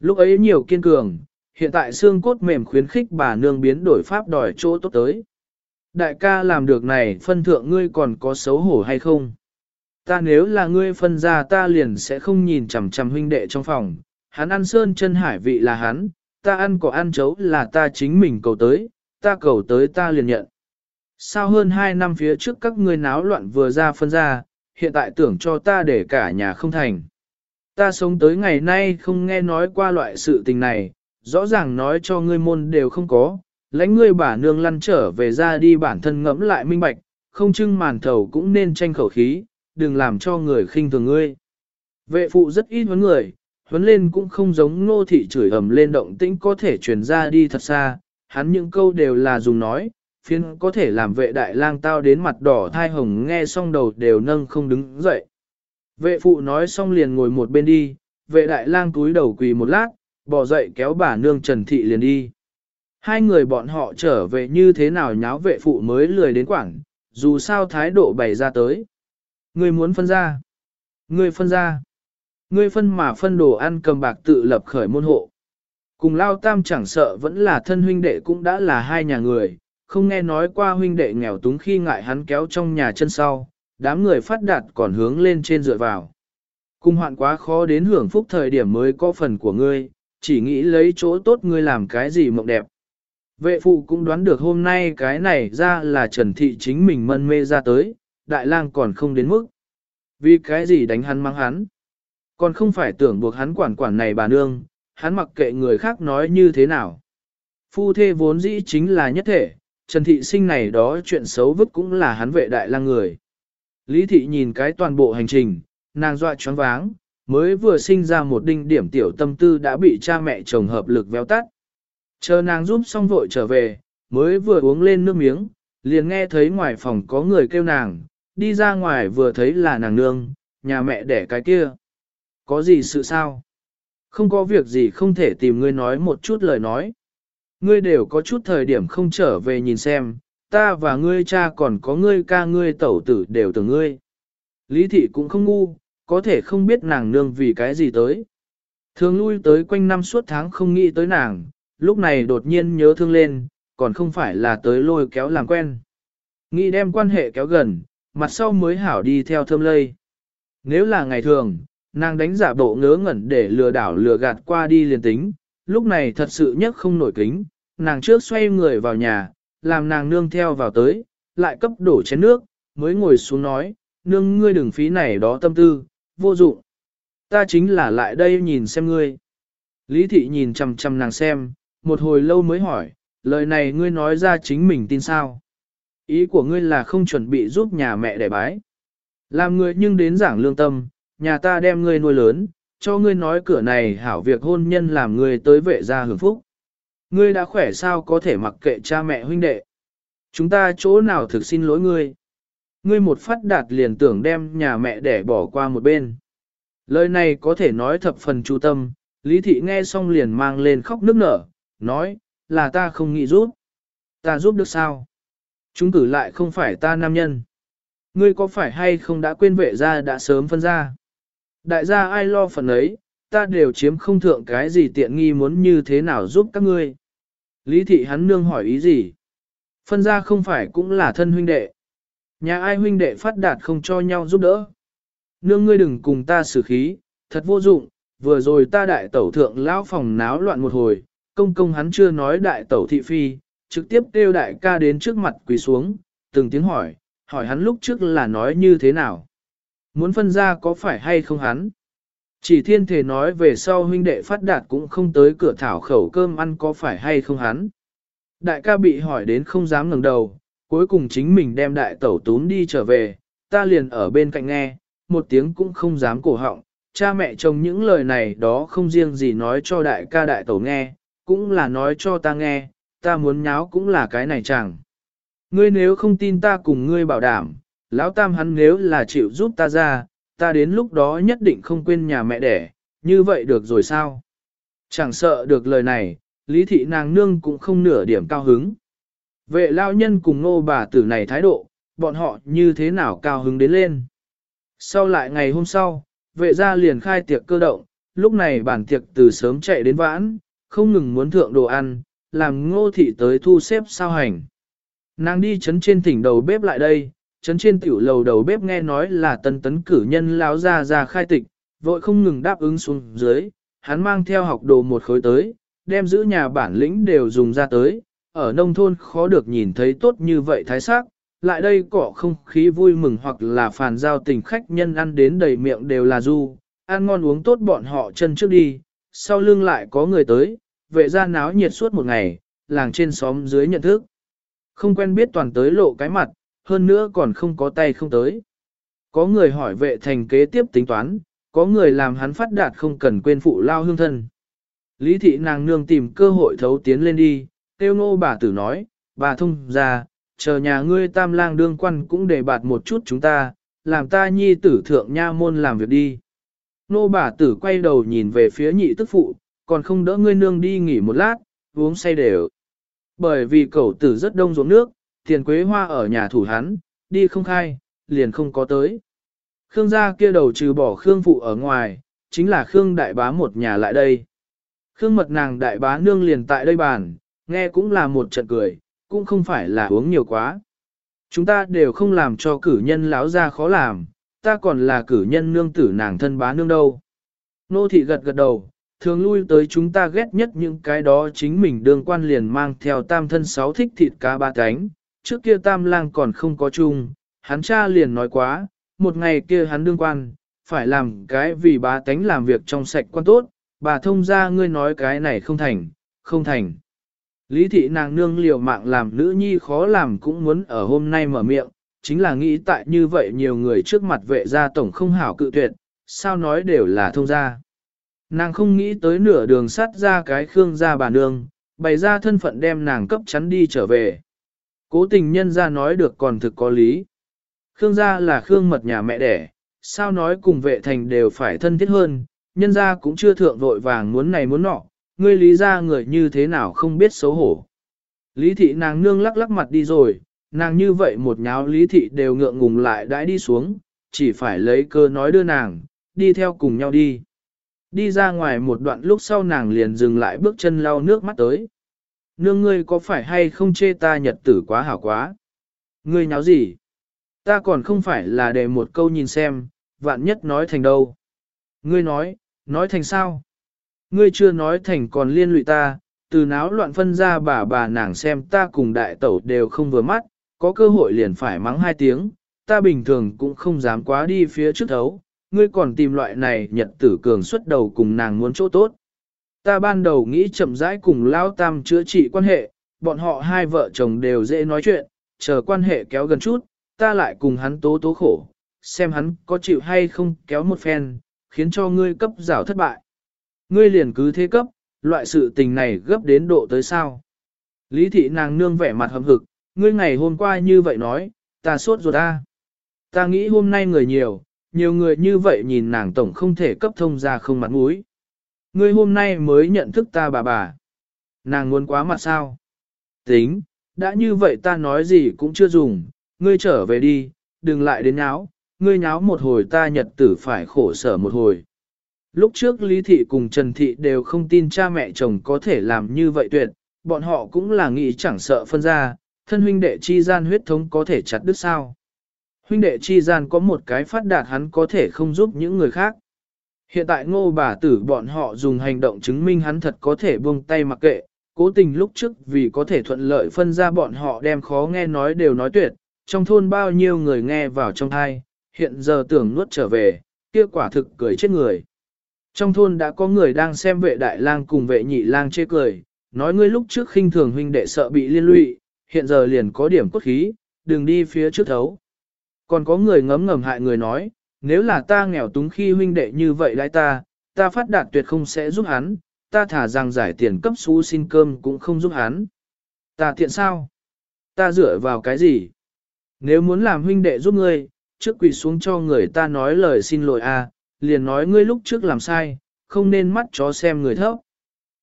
Lúc ấy nhiều kiên cường, hiện tại xương cốt mềm khuyến khích bà nương biến đổi pháp đòi chỗ tốt tới. Đại ca làm được này phân thượng ngươi còn có xấu hổ hay không? Ta nếu là ngươi phân ra ta liền sẽ không nhìn chằm chằm huynh đệ trong phòng, hắn ăn sơn chân hải vị là hắn, ta ăn có ăn chấu là ta chính mình cầu tới, ta cầu tới ta liền nhận. Sao hơn hai năm phía trước các ngươi náo loạn vừa ra phân ra, hiện tại tưởng cho ta để cả nhà không thành. Ta sống tới ngày nay không nghe nói qua loại sự tình này, rõ ràng nói cho ngươi môn đều không có, lãnh ngươi bà nương lăn trở về ra đi bản thân ngẫm lại minh bạch, không chưng màn thầu cũng nên tranh khẩu khí, đừng làm cho người khinh thường ngươi. Vệ phụ rất ít vấn người, huấn lên cũng không giống nô thị chửi ầm lên động tĩnh có thể truyền ra đi thật xa, hắn những câu đều là dùng nói, phiến có thể làm vệ đại lang tao đến mặt đỏ thai hồng nghe xong đầu đều nâng không đứng dậy. Vệ phụ nói xong liền ngồi một bên đi, vệ đại lang túi đầu quỳ một lát, bỏ dậy kéo bà nương Trần Thị liền đi. Hai người bọn họ trở về như thế nào nháo vệ phụ mới lười đến quảng, dù sao thái độ bày ra tới. Ngươi muốn phân ra. Ngươi phân ra. Ngươi phân mà phân đồ ăn cầm bạc tự lập khởi môn hộ. Cùng lao tam chẳng sợ vẫn là thân huynh đệ cũng đã là hai nhà người, không nghe nói qua huynh đệ nghèo túng khi ngại hắn kéo trong nhà chân sau, đám người phát đạt còn hướng lên trên dựa vào. Cung hoạn quá khó đến hưởng phúc thời điểm mới có phần của ngươi, chỉ nghĩ lấy chỗ tốt ngươi làm cái gì mộng đẹp. Vệ phụ cũng đoán được hôm nay cái này ra là Trần Thị chính mình mân mê ra tới, đại lang còn không đến mức. Vì cái gì đánh hắn mang hắn? Còn không phải tưởng buộc hắn quản quản này bà nương, hắn mặc kệ người khác nói như thế nào. Phu thê vốn dĩ chính là nhất thể, Trần Thị sinh này đó chuyện xấu vứt cũng là hắn vệ đại lang người. Lý Thị nhìn cái toàn bộ hành trình, nàng dọa choáng váng, mới vừa sinh ra một đinh điểm tiểu tâm tư đã bị cha mẹ chồng hợp lực véo tắt. Chờ nàng giúp xong vội trở về, mới vừa uống lên nước miếng, liền nghe thấy ngoài phòng có người kêu nàng, đi ra ngoài vừa thấy là nàng nương, nhà mẹ đẻ cái kia. Có gì sự sao? Không có việc gì không thể tìm ngươi nói một chút lời nói. Ngươi đều có chút thời điểm không trở về nhìn xem, ta và ngươi cha còn có ngươi ca ngươi tẩu tử đều từ ngươi. Lý thị cũng không ngu, có thể không biết nàng nương vì cái gì tới. Thường lui tới quanh năm suốt tháng không nghĩ tới nàng, lúc này đột nhiên nhớ thương lên, còn không phải là tới lôi kéo làm quen. Nghĩ đem quan hệ kéo gần, mặt sau mới hảo đi theo thơm lây. Nếu là ngày thường, nàng đánh giả bộ ngớ ngẩn để lừa đảo lừa gạt qua đi liền tính, lúc này thật sự nhất không nổi kính, nàng trước xoay người vào nhà, làm nàng nương theo vào tới, lại cấp đổ chén nước, mới ngồi xuống nói, nương ngươi đừng phí này đó tâm tư, vô dụng. Ta chính là lại đây nhìn xem ngươi. Lý thị nhìn chằm chằm nàng xem, một hồi lâu mới hỏi, lời này ngươi nói ra chính mình tin sao? Ý của ngươi là không chuẩn bị giúp nhà mẹ đẻ bái. Làm ngươi nhưng đến giảng lương tâm, nhà ta đem ngươi nuôi lớn, cho ngươi nói cửa này hảo việc hôn nhân làm ngươi tới vệ gia hưởng phúc. Ngươi đã khỏe sao có thể mặc kệ cha mẹ huynh đệ. Chúng ta chỗ nào thực xin lỗi ngươi. Ngươi một phát đạt liền tưởng đem nhà mẹ để bỏ qua một bên. Lời này có thể nói thập phần chu tâm, Lý Thị nghe xong liền mang lên khóc nức nở, nói, là ta không nghĩ giúp. Ta giúp được sao? Chúng cử lại không phải ta nam nhân. Ngươi có phải hay không đã quên vệ ra đã sớm phân ra? Đại gia ai lo phần ấy, ta đều chiếm không thượng cái gì tiện nghi muốn như thế nào giúp các ngươi. Lý thị hắn nương hỏi ý gì? Phân ra không phải cũng là thân huynh đệ. Nhà ai huynh đệ phát đạt không cho nhau giúp đỡ. Nương ngươi đừng cùng ta xử khí, thật vô dụng, vừa rồi ta đại tẩu thượng lão phòng náo loạn một hồi, công công hắn chưa nói đại tẩu thị phi, trực tiếp kêu đại ca đến trước mặt quỳ xuống, từng tiếng hỏi, hỏi hắn lúc trước là nói như thế nào. Muốn phân ra có phải hay không hắn? Chỉ thiên thể nói về sau huynh đệ phát đạt cũng không tới cửa thảo khẩu cơm ăn có phải hay không hắn. Đại ca bị hỏi đến không dám ngẩng đầu, cuối cùng chính mình đem đại tẩu tún đi trở về, ta liền ở bên cạnh nghe, một tiếng cũng không dám cổ họng, Cha mẹ chồng những lời này đó không riêng gì nói cho đại ca đại tẩu nghe, cũng là nói cho ta nghe, ta muốn nháo cũng là cái này chẳng. Ngươi nếu không tin ta cùng ngươi bảo đảm, lão tam hắn nếu là chịu giúp ta ra, ta đến lúc đó nhất định không quên nhà mẹ đẻ, như vậy được rồi sao? Chẳng sợ được lời này, lý thị nàng nương cũng không nửa điểm cao hứng. Vệ lao nhân cùng Ngô bà tử này thái độ, bọn họ như thế nào cao hứng đến lên. Sau lại ngày hôm sau, vệ gia liền khai tiệc cơ động, lúc này bản tiệc từ sớm chạy đến vãn, không ngừng muốn thượng đồ ăn, làm ngô thị tới thu xếp sao hành. Nàng đi chấn trên thỉnh đầu bếp lại đây, chấn trên tiểu lầu đầu bếp nghe nói là tân tấn cử nhân lão ra ra khai tịch, vội không ngừng đáp ứng xuống dưới, hắn mang theo học đồ một khối tới, đem giữ nhà bản lĩnh đều dùng ra tới, ở nông thôn khó được nhìn thấy tốt như vậy thái sắc, lại đây cỏ không khí vui mừng hoặc là phàn giao tình khách nhân ăn đến đầy miệng đều là du, ăn ngon uống tốt bọn họ chân trước đi, sau lưng lại có người tới, vệ ra náo nhiệt suốt một ngày, làng trên xóm dưới nhận thức. Không quen biết toàn tới lộ cái mặt, hơn nữa còn không có tay không tới. Có người hỏi vệ thành kế tiếp tính toán, có người làm hắn phát đạt không cần quên phụ lao hương thân. Lý thị nàng nương tìm cơ hội thấu tiến lên đi, tiêu nô bà tử nói, bà thông ra, chờ nhà ngươi tam lang đương quan cũng để bạt một chút chúng ta, làm ta nhi tử thượng nha môn làm việc đi. Nô bà tử quay đầu nhìn về phía nhị tức phụ, còn không đỡ ngươi nương đi nghỉ một lát, uống say đều. Bởi vì cậu tử rất đông ruộng nước, tiền quế hoa ở nhà thủ hắn, đi không khai, liền không có tới. Khương gia kia đầu trừ bỏ Khương phụ ở ngoài, chính là Khương đại bá một nhà lại đây. Khương mật nàng đại bá nương liền tại đây bàn, nghe cũng là một trận cười, cũng không phải là uống nhiều quá. Chúng ta đều không làm cho cử nhân láo ra khó làm, ta còn là cử nhân nương tử nàng thân bá nương đâu. Nô thị gật gật đầu, thường lui tới chúng ta ghét nhất những cái đó chính mình đương quan liền mang theo tam thân sáu thích thịt cá ba cánh. Trước kia tam lang còn không có chung, hắn cha liền nói quá, một ngày kia hắn đương quan, phải làm cái vì bá tánh làm việc trong sạch quan tốt, bà thông ra ngươi nói cái này không thành, không thành. Lý thị nàng nương liều mạng làm nữ nhi khó làm cũng muốn ở hôm nay mở miệng, chính là nghĩ tại như vậy nhiều người trước mặt vệ gia tổng không hảo cự tuyệt, sao nói đều là thông gia. Nàng không nghĩ tới nửa đường sắt ra cái khương gia bà nương, bày ra thân phận đem nàng cấp chắn đi trở về. Cố tình nhân ra nói được còn thực có lý. Khương gia là khương mật nhà mẹ đẻ, sao nói cùng vệ thành đều phải thân thiết hơn, nhân ra cũng chưa thượng vội vàng muốn này muốn nọ, ngươi lý ra người như thế nào không biết xấu hổ. Lý thị nàng nương lắc lắc mặt đi rồi, nàng như vậy một nháo lý thị đều ngượng ngùng lại đãi đi xuống, chỉ phải lấy cơ nói đưa nàng, đi theo cùng nhau đi. Đi ra ngoài một đoạn lúc sau nàng liền dừng lại bước chân lau nước mắt tới. Nương ngươi có phải hay không chê ta nhật tử quá hảo quá? Ngươi nháo gì? Ta còn không phải là để một câu nhìn xem, vạn nhất nói thành đâu. Ngươi nói, nói thành sao? Ngươi chưa nói thành còn liên lụy ta, từ náo loạn phân ra bà bà nàng xem ta cùng đại tẩu đều không vừa mắt, có cơ hội liền phải mắng hai tiếng, ta bình thường cũng không dám quá đi phía trước thấu, ngươi còn tìm loại này nhật tử cường xuất đầu cùng nàng muốn chỗ tốt. Ta ban đầu nghĩ chậm rãi cùng Lao Tam chữa trị quan hệ, bọn họ hai vợ chồng đều dễ nói chuyện, chờ quan hệ kéo gần chút, ta lại cùng hắn tố tố khổ, xem hắn có chịu hay không kéo một phen, khiến cho ngươi cấp rào thất bại. Ngươi liền cứ thế cấp, loại sự tình này gấp đến độ tới sao. Lý thị nàng nương vẻ mặt hầm hực, ngươi ngày hôm qua như vậy nói, ta sốt ruột ta. Ta nghĩ hôm nay người nhiều, nhiều người như vậy nhìn nàng tổng không thể cấp thông ra không mặt mũi. Ngươi hôm nay mới nhận thức ta bà bà. Nàng muốn quá mặt sao? Tính, đã như vậy ta nói gì cũng chưa dùng, ngươi trở về đi, đừng lại đến nháo, ngươi nháo một hồi ta nhật tử phải khổ sở một hồi. Lúc trước Lý Thị cùng Trần Thị đều không tin cha mẹ chồng có thể làm như vậy tuyệt, bọn họ cũng là nghĩ chẳng sợ phân ra, thân huynh đệ chi gian huyết thống có thể chặt đứt sao. Huynh đệ chi gian có một cái phát đạt hắn có thể không giúp những người khác. Hiện tại ngô bà tử bọn họ dùng hành động chứng minh hắn thật có thể buông tay mặc kệ, cố tình lúc trước vì có thể thuận lợi phân ra bọn họ đem khó nghe nói đều nói tuyệt, trong thôn bao nhiêu người nghe vào trong thai, hiện giờ tưởng nuốt trở về, kia quả thực cười chết người. Trong thôn đã có người đang xem vệ đại lang cùng vệ nhị lang chê cười, nói ngươi lúc trước khinh thường huynh đệ sợ bị liên lụy, hiện giờ liền có điểm cốt khí, đừng đi phía trước thấu. Còn có người ngấm ngầm hại người nói, nếu là ta nghèo túng khi huynh đệ như vậy lại ta, ta phát đạt tuyệt không sẽ giúp hắn, ta thả rằng giải tiền cấp xú xin cơm cũng không giúp hắn. Ta thiện sao? Ta dựa vào cái gì? Nếu muốn làm huynh đệ giúp ngươi, trước quỳ xuống cho người ta nói lời xin lỗi a, liền nói ngươi lúc trước làm sai, không nên mắt chó xem người thấp.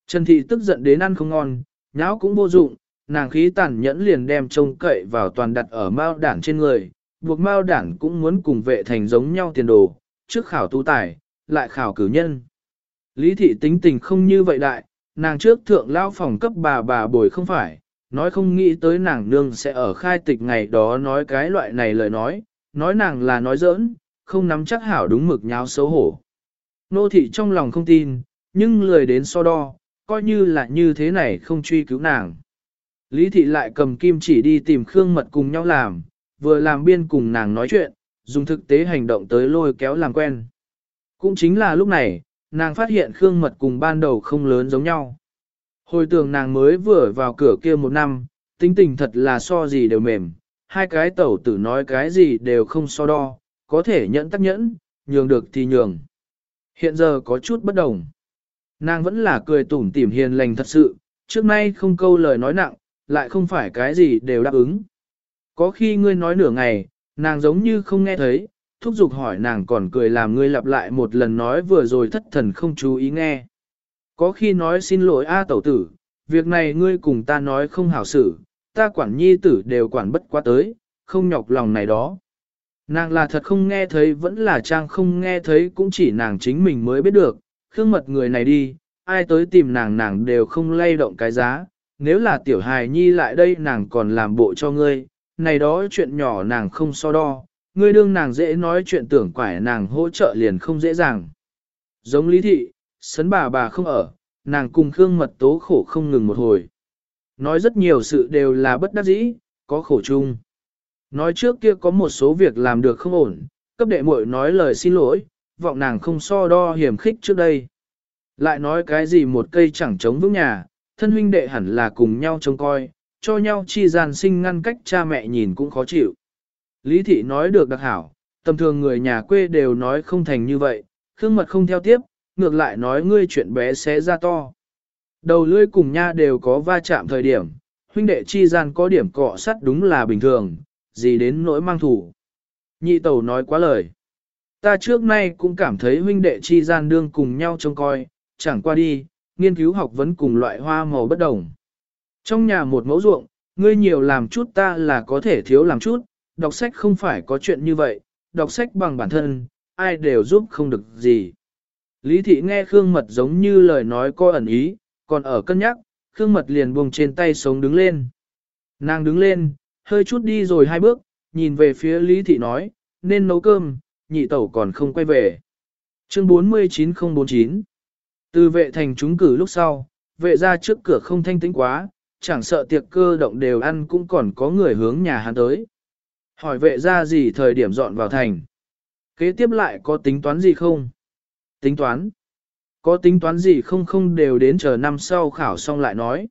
Trần Thị tức giận đến ăn không ngon, nháo cũng vô dụng, nàng khí tàn nhẫn liền đem trông cậy vào toàn đặt ở mao đảng trên người, buộc mao đảng cũng muốn cùng vệ thành giống nhau tiền đồ, trước khảo tu tài, lại khảo cử nhân. Lý thị tính tình không như vậy đại, nàng trước thượng lao phòng cấp bà bà bồi không phải, nói không nghĩ tới nàng nương sẽ ở khai tịch ngày đó nói cái loại này lời nói, nói nàng là nói giỡn, không nắm chắc hảo đúng mực nháo xấu hổ. Nô thị trong lòng không tin, nhưng lười đến so đo, coi như là như thế này không truy cứu nàng. Lý thị lại cầm kim chỉ đi tìm Khương Mật cùng nhau làm, vừa làm biên cùng nàng nói chuyện, dùng thực tế hành động tới lôi kéo làm quen. Cũng chính là lúc này, nàng phát hiện Khương Mật cùng ban đầu không lớn giống nhau. Hồi tưởng nàng mới vừa vào cửa kia một năm, tính tình thật là so gì đều mềm, hai cái tẩu tử nói cái gì đều không so đo, có thể nhẫn tắc nhẫn, nhường được thì nhường. Hiện giờ có chút bất đồng. Nàng vẫn là cười tủm tỉm hiền lành thật sự, trước nay không câu lời nói nặng, lại không phải cái gì đều đáp ứng. Có khi ngươi nói nửa ngày, nàng giống như không nghe thấy, thúc giục hỏi nàng còn cười làm ngươi lặp lại một lần nói vừa rồi thất thần không chú ý nghe. Có khi nói xin lỗi A tẩu tử, việc này ngươi cùng ta nói không hảo xử, ta quản nhi tử đều quản bất quá tới, không nhọc lòng này đó. Nàng là thật không nghe thấy vẫn là trang không nghe thấy cũng chỉ nàng chính mình mới biết được, khương mật người này đi, ai tới tìm nàng nàng đều không lay động cái giá, nếu là tiểu hài nhi lại đây nàng còn làm bộ cho ngươi, này đó chuyện nhỏ nàng không so đo, ngươi đương nàng dễ nói chuyện tưởng quải nàng hỗ trợ liền không dễ dàng. Giống lý thị, sấn bà bà không ở, nàng cùng Khương Mật tố khổ không ngừng một hồi. Nói rất nhiều sự đều là bất đắc dĩ, có khổ chung. Nói trước kia có một số việc làm được không ổn, cấp đệ muội nói lời xin lỗi, vọng nàng không so đo hiểm khích trước đây. Lại nói cái gì một cây chẳng chống vững nhà, thân huynh đệ hẳn là cùng nhau trông coi, cho nhau chi gian sinh ngăn cách cha mẹ nhìn cũng khó chịu. Lý thị nói được đặc hảo, tầm thường người nhà quê đều nói không thành như vậy, khương mật không theo tiếp, ngược lại nói ngươi chuyện bé xé ra to. Đầu lưỡi cùng nha đều có va chạm thời điểm, huynh đệ chi gian có điểm cọ sắt đúng là bình thường, gì đến nỗi mang thủ. Nhị tẩu nói quá lời. Ta trước nay cũng cảm thấy huynh đệ chi gian đương cùng nhau trông coi, chẳng qua đi, nghiên cứu học vấn cùng loại hoa màu bất đồng. Trong nhà một mẫu ruộng, ngươi nhiều làm chút ta là có thể thiếu làm chút, đọc sách không phải có chuyện như vậy, đọc sách bằng bản thân, ai đều giúp không được gì. Lý thị nghe Khương Mật giống như lời nói có ẩn ý, còn ở cân nhắc, Khương Mật liền buông trên tay sống đứng lên. Nàng đứng lên, hơi chút đi rồi hai bước, nhìn về phía Lý thị nói, nên nấu cơm, nhị tẩu còn không quay về. Chương 49049 Từ vệ thành chúng cử lúc sau, vệ ra trước cửa không thanh tĩnh quá, chẳng sợ tiệc cơ động đều ăn cũng còn có người hướng nhà hắn tới. Hỏi vệ ra gì thời điểm dọn vào thành. Kế tiếp lại có tính toán gì không? Tính toán. Có tính toán gì không không đều đến chờ năm sau khảo xong lại nói.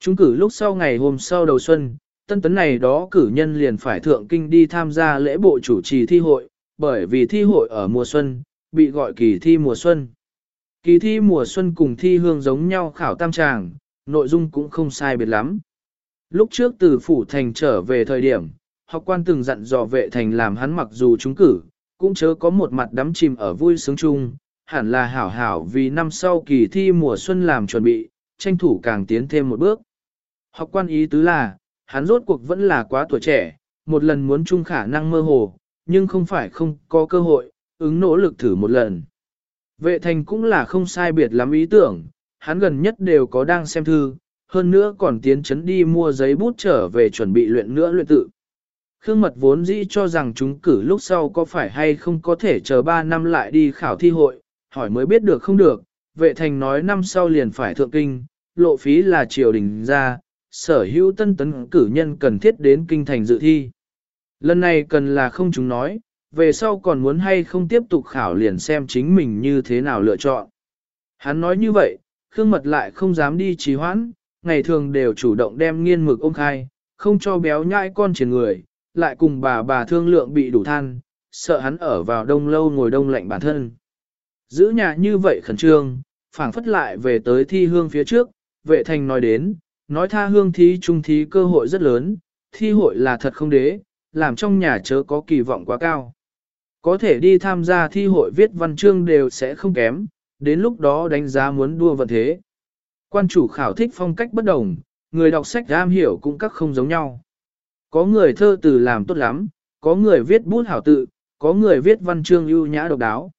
Chúng cử lúc sau ngày hôm sau đầu xuân, tân tấn này đó cử nhân liền phải thượng kinh đi tham gia lễ bộ chủ trì thi hội, bởi vì thi hội ở mùa xuân, bị gọi kỳ thi mùa xuân. Kỳ thi mùa xuân cùng thi hương giống nhau khảo tam tràng, nội dung cũng không sai biệt lắm. Lúc trước từ phủ thành trở về thời điểm, học quan từng dặn dò vệ thành làm hắn mặc dù trúng cử, cũng chớ có một mặt đắm chìm ở vui sướng chung, hẳn là hảo hảo vì năm sau kỳ thi mùa xuân làm chuẩn bị, tranh thủ càng tiến thêm một bước. Học quan ý tứ là, hắn rốt cuộc vẫn là quá tuổi trẻ, một lần muốn chung khả năng mơ hồ, nhưng không phải không có cơ hội, ứng nỗ lực thử một lần. Vệ thành cũng là không sai biệt lắm ý tưởng, hắn gần nhất đều có đang xem thư, hơn nữa còn tiến chấn đi mua giấy bút trở về chuẩn bị luyện nữa luyện tự. Khương Mật vốn dĩ cho rằng chúng cử lúc sau có phải hay không có thể chờ 3 năm lại đi khảo thi hội, hỏi mới biết được không được, vệ thành nói năm sau liền phải thượng kinh, lộ phí là triều đình ra, sở hữu tân tấn cử nhân cần thiết đến kinh thành dự thi. Lần này cần là không chúng nói, về sau còn muốn hay không tiếp tục khảo liền xem chính mình như thế nào lựa chọn. Hắn nói như vậy, Khương Mật lại không dám đi trì hoãn, ngày thường đều chủ động đem nghiên mực ôm khai, không cho béo nhãi con trên người, lại cùng bà bà thương lượng bị đủ than, sợ hắn ở vào đông lâu ngồi đông lạnh bản thân. Giữ nhà như vậy khẩn trương, phảng phất lại về tới thi hương phía trước, vệ thành nói đến, nói tha hương thí trung thí cơ hội rất lớn, thi hội là thật không đế, làm trong nhà chớ có kỳ vọng quá cao. Có thể đi tham gia thi hội viết văn chương đều sẽ không kém, đến lúc đó đánh giá muốn đua vận thế. Quan chủ khảo thích phong cách bất đồng, người đọc sách am hiểu cũng các không giống nhau. Có người thơ từ làm tốt lắm, có người viết bút hảo tự, có người viết văn chương ưu nhã độc đáo.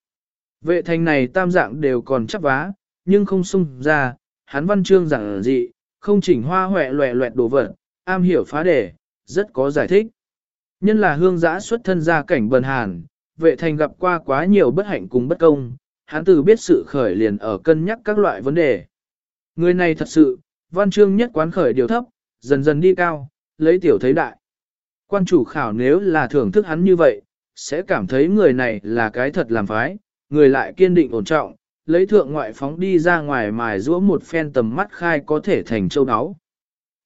Vệ thành này tam dạng đều còn chấp vá, nhưng không sung ra, hắn văn chương giảng dị, không chỉnh hoa hoẹ loẹ loẹt đồ vật, am hiểu phá đề, rất có giải thích. Nhân là hương giã xuất thân ra cảnh bần hàn, vệ thành gặp qua quá nhiều bất hạnh cùng bất công, hắn từ biết sự khởi liền ở cân nhắc các loại vấn đề. Người này thật sự, văn chương nhất quán khởi điều thấp, dần dần đi cao, lấy tiểu thấy đại. Quan chủ khảo nếu là thưởng thức hắn như vậy, sẽ cảm thấy người này là cái thật làm phái, người lại kiên định ổn trọng, lấy thượng ngoại phóng đi ra ngoài mài rũa một phen tầm mắt khai có thể thành châu áo.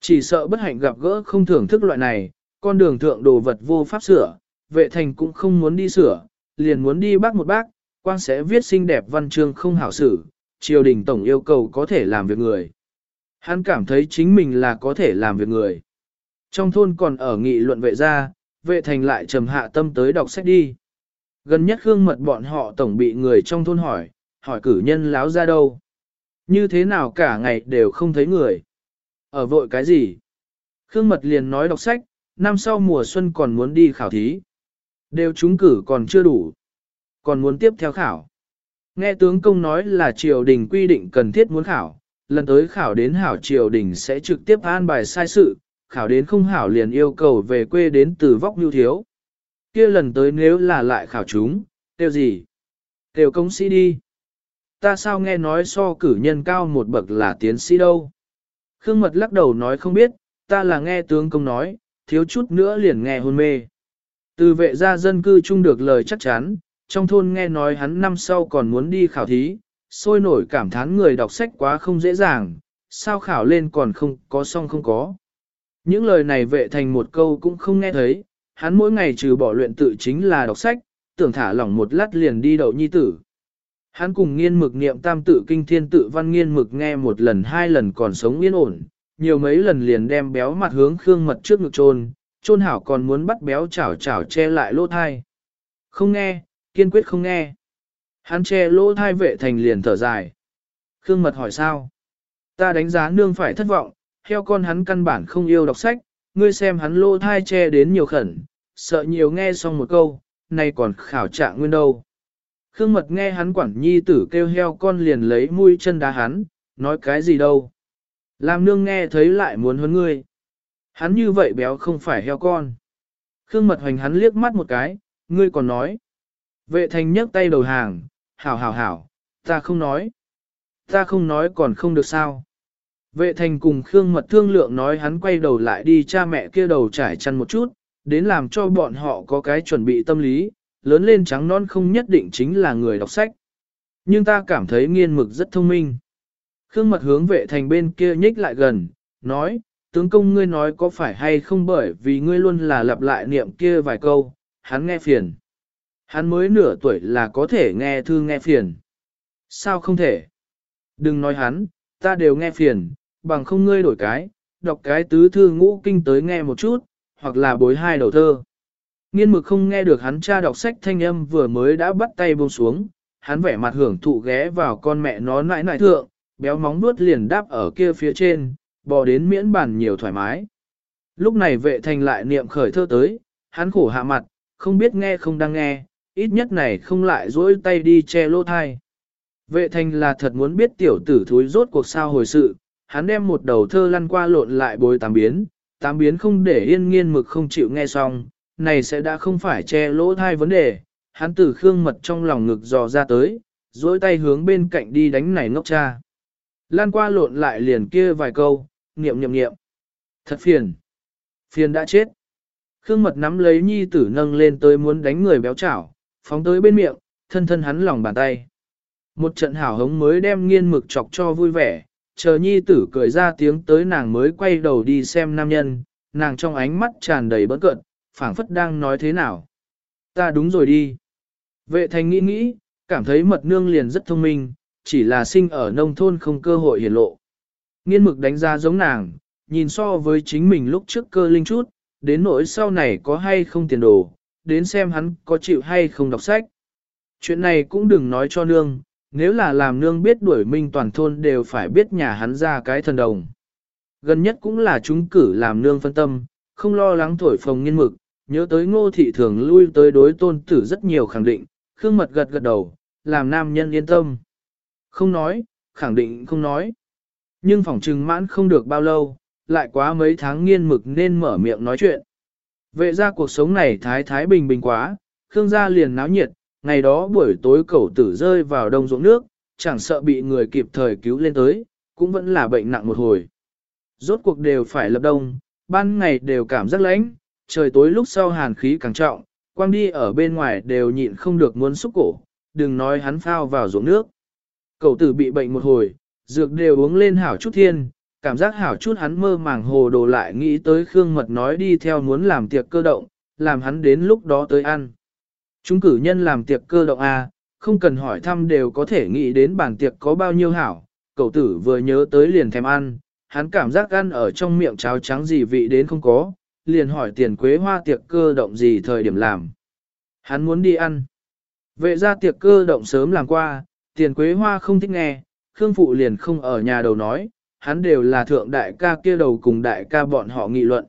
Chỉ sợ bất hạnh gặp gỡ không thưởng thức loại này, con đường thượng đồ vật vô pháp sửa, vệ thành cũng không muốn đi sửa, liền muốn đi bác một bác, quang sẽ viết xinh đẹp văn chương không hảo xử, triều đình tổng yêu cầu có thể làm việc người. Hắn cảm thấy chính mình là có thể làm việc người. Trong thôn còn ở nghị luận vệ gia, vệ thành lại trầm hạ tâm tới đọc sách đi. Gần nhất gương mật bọn họ tổng bị người trong thôn hỏi, hỏi cử nhân láo ra đâu. Như thế nào cả ngày đều không thấy người. Ở vội cái gì? Khương Mật liền nói đọc sách, năm sau mùa xuân còn muốn đi khảo thí. Đều trúng cử còn chưa đủ. Còn muốn tiếp theo khảo. Nghe tướng công nói là triều đình quy định cần thiết muốn khảo, lần tới khảo đến hảo triều đình sẽ trực tiếp an bài sai sự, khảo đến không hảo liền yêu cầu về quê đến từ vóc nhu thiếu. kia lần tới nếu là lại khảo chúng, tiêu gì? Tiêu công sĩ đi. Ta sao nghe nói so cử nhân cao một bậc là tiến sĩ đâu? Khương Mật lắc đầu nói không biết, ta là nghe tướng công nói, thiếu chút nữa liền nghe hôn mê. Từ vệ gia dân cư chung được lời chắc chắn, trong thôn nghe nói hắn năm sau còn muốn đi khảo thí, sôi nổi cảm thán người đọc sách quá không dễ dàng, sao khảo lên còn không có xong không có. Những lời này vệ thành một câu cũng không nghe thấy, hắn mỗi ngày trừ bỏ luyện tự chính là đọc sách, tưởng thả lỏng một lát liền đi đậu nhi tử. Hắn cùng nghiên mực niệm tam tự kinh thiên tự văn nghiên mực nghe một lần hai lần còn sống yên ổn, nhiều mấy lần liền đem béo mặt hướng khương mật trước ngực trôn, trôn hảo còn muốn bắt béo chảo chảo che lại lỗ thai. Không nghe, kiên quyết không nghe. Hắn che lỗ thai vệ thành liền thở dài. Khương mật hỏi sao? Ta đánh giá nương phải thất vọng, theo con hắn căn bản không yêu đọc sách, ngươi xem hắn lỗ thai che đến nhiều khẩn, sợ nhiều nghe xong một câu, nay còn khảo trạng nguyên đâu. Khương mật nghe hắn quản nhi tử kêu heo con liền lấy mũi chân đá hắn, nói cái gì đâu. Làm nương nghe thấy lại muốn huấn ngươi. Hắn như vậy béo không phải heo con. Khương mật hoành hắn liếc mắt một cái, ngươi còn nói. Vệ thành nhấc tay đầu hàng, hảo hảo hảo, ta không nói. Ta không nói còn không được sao. Vệ thành cùng Khương mật thương lượng nói hắn quay đầu lại đi cha mẹ kia đầu trải chăn một chút, đến làm cho bọn họ có cái chuẩn bị tâm lý, lớn lên trắng non không nhất định chính là người đọc sách. Nhưng ta cảm thấy nghiên mực rất thông minh. Khương mật hướng vệ thành bên kia nhích lại gần, nói, tướng công ngươi nói có phải hay không bởi vì ngươi luôn là lặp lại niệm kia vài câu, hắn nghe phiền. Hắn mới nửa tuổi là có thể nghe thư nghe phiền. Sao không thể? Đừng nói hắn, ta đều nghe phiền, bằng không ngươi đổi cái, đọc cái tứ thư ngũ kinh tới nghe một chút, hoặc là bối hai đầu thơ. Nghiên mực không nghe được hắn cha đọc sách thanh âm vừa mới đã bắt tay buông xuống, hắn vẻ mặt hưởng thụ ghé vào con mẹ nó nãi nãi thượng, béo móng nuốt liền đáp ở kia phía trên, bò đến miễn bàn nhiều thoải mái. Lúc này vệ thành lại niệm khởi thơ tới, hắn khổ hạ mặt, không biết nghe không đang nghe, ít nhất này không lại dỗi tay đi che lỗ thai. Vệ thành là thật muốn biết tiểu tử thúi rốt cuộc sao hồi sự, hắn đem một đầu thơ lăn qua lộn lại bối tám biến, tám biến không để yên nghiên mực không chịu nghe xong, này sẽ đã không phải che lỗ thai vấn đề, hắn từ khương mật trong lòng ngực dò ra tới, dỗi tay hướng bên cạnh đi đánh này ngốc cha. Lan qua lộn lại liền kia vài câu, niệm niệm niệm. Thật phiền. Phiền đã chết. Khương mật nắm lấy nhi tử nâng lên tới muốn đánh người béo chảo, phóng tới bên miệng, thân thân hắn lòng bàn tay. Một trận hảo hống mới đem nghiên mực chọc cho vui vẻ, chờ nhi tử cười ra tiếng tới nàng mới quay đầu đi xem nam nhân, nàng trong ánh mắt tràn đầy bất cận, phảng phất đang nói thế nào. Ta đúng rồi đi. Vệ thành nghĩ nghĩ, cảm thấy mật nương liền rất thông minh, chỉ là sinh ở nông thôn không cơ hội hiển lộ. Nghiên mực đánh giá giống nàng, nhìn so với chính mình lúc trước cơ linh chút, đến nỗi sau này có hay không tiền đồ, đến xem hắn có chịu hay không đọc sách. Chuyện này cũng đừng nói cho nương, nếu là làm nương biết đuổi minh toàn thôn đều phải biết nhà hắn ra cái thần đồng. Gần nhất cũng là chúng cử làm nương phân tâm, không lo lắng thổi phồng nghiên mực, nhớ tới ngô thị thường lui tới đối tôn tử rất nhiều khẳng định, khương mật gật gật đầu, làm nam nhân yên tâm. Không nói, khẳng định không nói. Nhưng phỏng trừng mãn không được bao lâu, lại quá mấy tháng nghiên mực nên mở miệng nói chuyện. Vệ ra cuộc sống này thái thái bình bình quá, Khương gia liền náo nhiệt, ngày đó buổi tối cẩu tử rơi vào đông ruộng nước, chẳng sợ bị người kịp thời cứu lên tới, cũng vẫn là bệnh nặng một hồi. Rốt cuộc đều phải lập đông, ban ngày đều cảm giác lạnh, trời tối lúc sau hàn khí càng trọng, quang đi ở bên ngoài đều nhịn không được muốn xúc cổ, đừng nói hắn phao vào ruộng nước. Cậu tử bị bệnh một hồi, dược đều uống lên hảo chút thiên, cảm giác hảo chút hắn mơ màng hồ đồ lại nghĩ tới Khương Mật nói đi theo muốn làm tiệc cơ động, làm hắn đến lúc đó tới ăn. Chúng cử nhân làm tiệc cơ động à không cần hỏi thăm đều có thể nghĩ đến bản tiệc có bao nhiêu hảo, cậu tử vừa nhớ tới liền thèm ăn, hắn cảm giác ăn ở trong miệng cháo trắng gì vị đến không có, liền hỏi tiền quế hoa tiệc cơ động gì thời điểm làm. Hắn muốn đi ăn. Vệ ra tiệc cơ động sớm làm qua, tiền quế hoa không thích nghe, Khương Phụ liền không ở nhà đầu nói, hắn đều là thượng đại ca kia đầu cùng đại ca bọn họ nghị luận.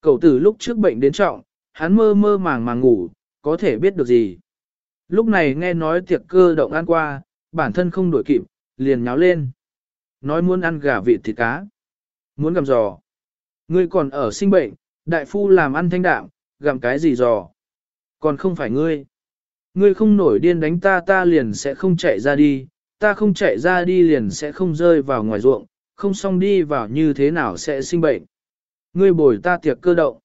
Cậu tử lúc trước bệnh đến trọng, hắn mơ mơ màng màng ngủ, có thể biết được gì. Lúc này nghe nói tiệc cơ động ăn qua, bản thân không đổi kịp, liền nháo lên. Nói muốn ăn gà vịt thịt cá. Muốn gặm giò. Ngươi còn ở sinh bệnh, đại phu làm ăn thanh đạm, gặm cái gì giò. Còn không phải ngươi. Ngươi không nổi điên đánh ta ta liền sẽ không chạy ra đi, ta không chạy ra đi liền sẽ không rơi vào ngoài ruộng, không xong đi vào như thế nào sẽ sinh bệnh. Ngươi bồi ta tiệc cơ động.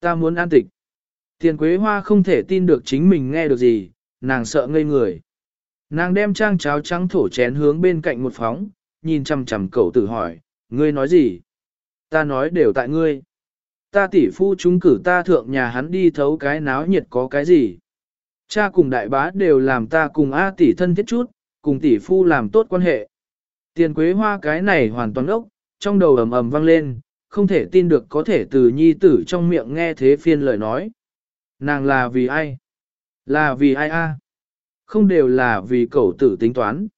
Ta muốn an tịch. Tiền quế hoa không thể tin được chính mình nghe được gì, nàng sợ ngây người. Nàng đem trang cháo trắng thổ chén hướng bên cạnh một phóng, nhìn chằm chằm cậu tử hỏi, ngươi nói gì? Ta nói đều tại ngươi. Ta tỷ phu chúng cử ta thượng nhà hắn đi thấu cái náo nhiệt có cái gì? Cha cùng đại bá đều làm ta cùng A tỷ thân thiết chút, cùng tỷ phu làm tốt quan hệ. Tiền quế hoa cái này hoàn toàn ốc, trong đầu ầm ầm vang lên, không thể tin được có thể từ nhi tử trong miệng nghe thế phiên lời nói. Nàng là vì ai? Là vì ai a? Không đều là vì cậu tử tính toán.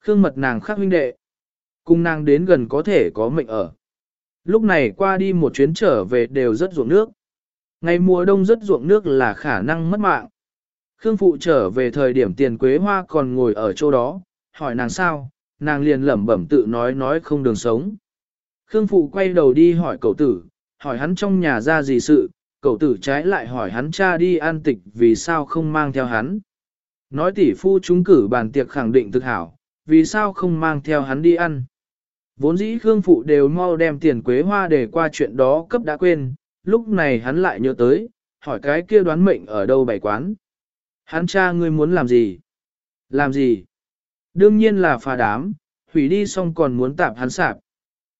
Khương mật nàng khác huynh đệ. Cùng nàng đến gần có thể có mệnh ở. Lúc này qua đi một chuyến trở về đều rất ruộng nước. Ngày mùa đông rất ruộng nước là khả năng mất mạng. Khương phụ trở về thời điểm tiền quế hoa còn ngồi ở chỗ đó, hỏi nàng sao, nàng liền lẩm bẩm tự nói nói không đường sống. Khương phụ quay đầu đi hỏi cậu tử, hỏi hắn trong nhà ra gì sự, cậu tử trái lại hỏi hắn cha đi an tịch vì sao không mang theo hắn. Nói tỷ phu chúng cử bàn tiệc khẳng định thực hảo, vì sao không mang theo hắn đi ăn. Vốn dĩ Khương Phụ đều mau đem tiền quế hoa để qua chuyện đó cấp đã quên, lúc này hắn lại nhớ tới, hỏi cái kia đoán mệnh ở đâu bày quán. Hắn cha ngươi muốn làm gì? Làm gì? Đương nhiên là phá đám, hủy đi xong còn muốn tạp hắn sạp.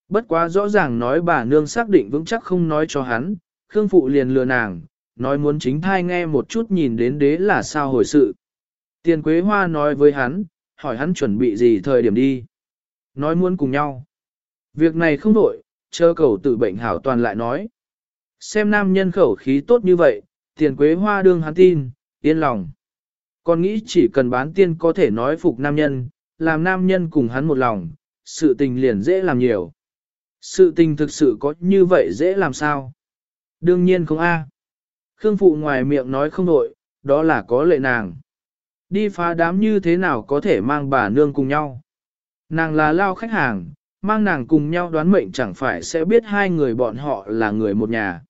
Bất quá rõ ràng nói bà nương xác định vững chắc không nói cho hắn, Khương Phụ liền lừa nàng, nói muốn chính thai nghe một chút nhìn đến đế là sao hồi sự. Tiền Quế Hoa nói với hắn, hỏi hắn chuẩn bị gì thời điểm đi. Nói muốn cùng nhau. Việc này không đổi, chờ cầu tự bệnh hảo toàn lại nói. Xem nam nhân khẩu khí tốt như vậy, tiền Quế Hoa đương hắn tin, yên lòng. Còn nghĩ chỉ cần bán tiên có thể nói phục nam nhân, làm nam nhân cùng hắn một lòng, sự tình liền dễ làm nhiều. Sự tình thực sự có như vậy dễ làm sao? Đương nhiên không a. Khương Phụ ngoài miệng nói không nội, đó là có lệ nàng. Đi phá đám như thế nào có thể mang bà nương cùng nhau. Nàng là lao khách hàng, mang nàng cùng nhau đoán mệnh chẳng phải sẽ biết hai người bọn họ là người một nhà.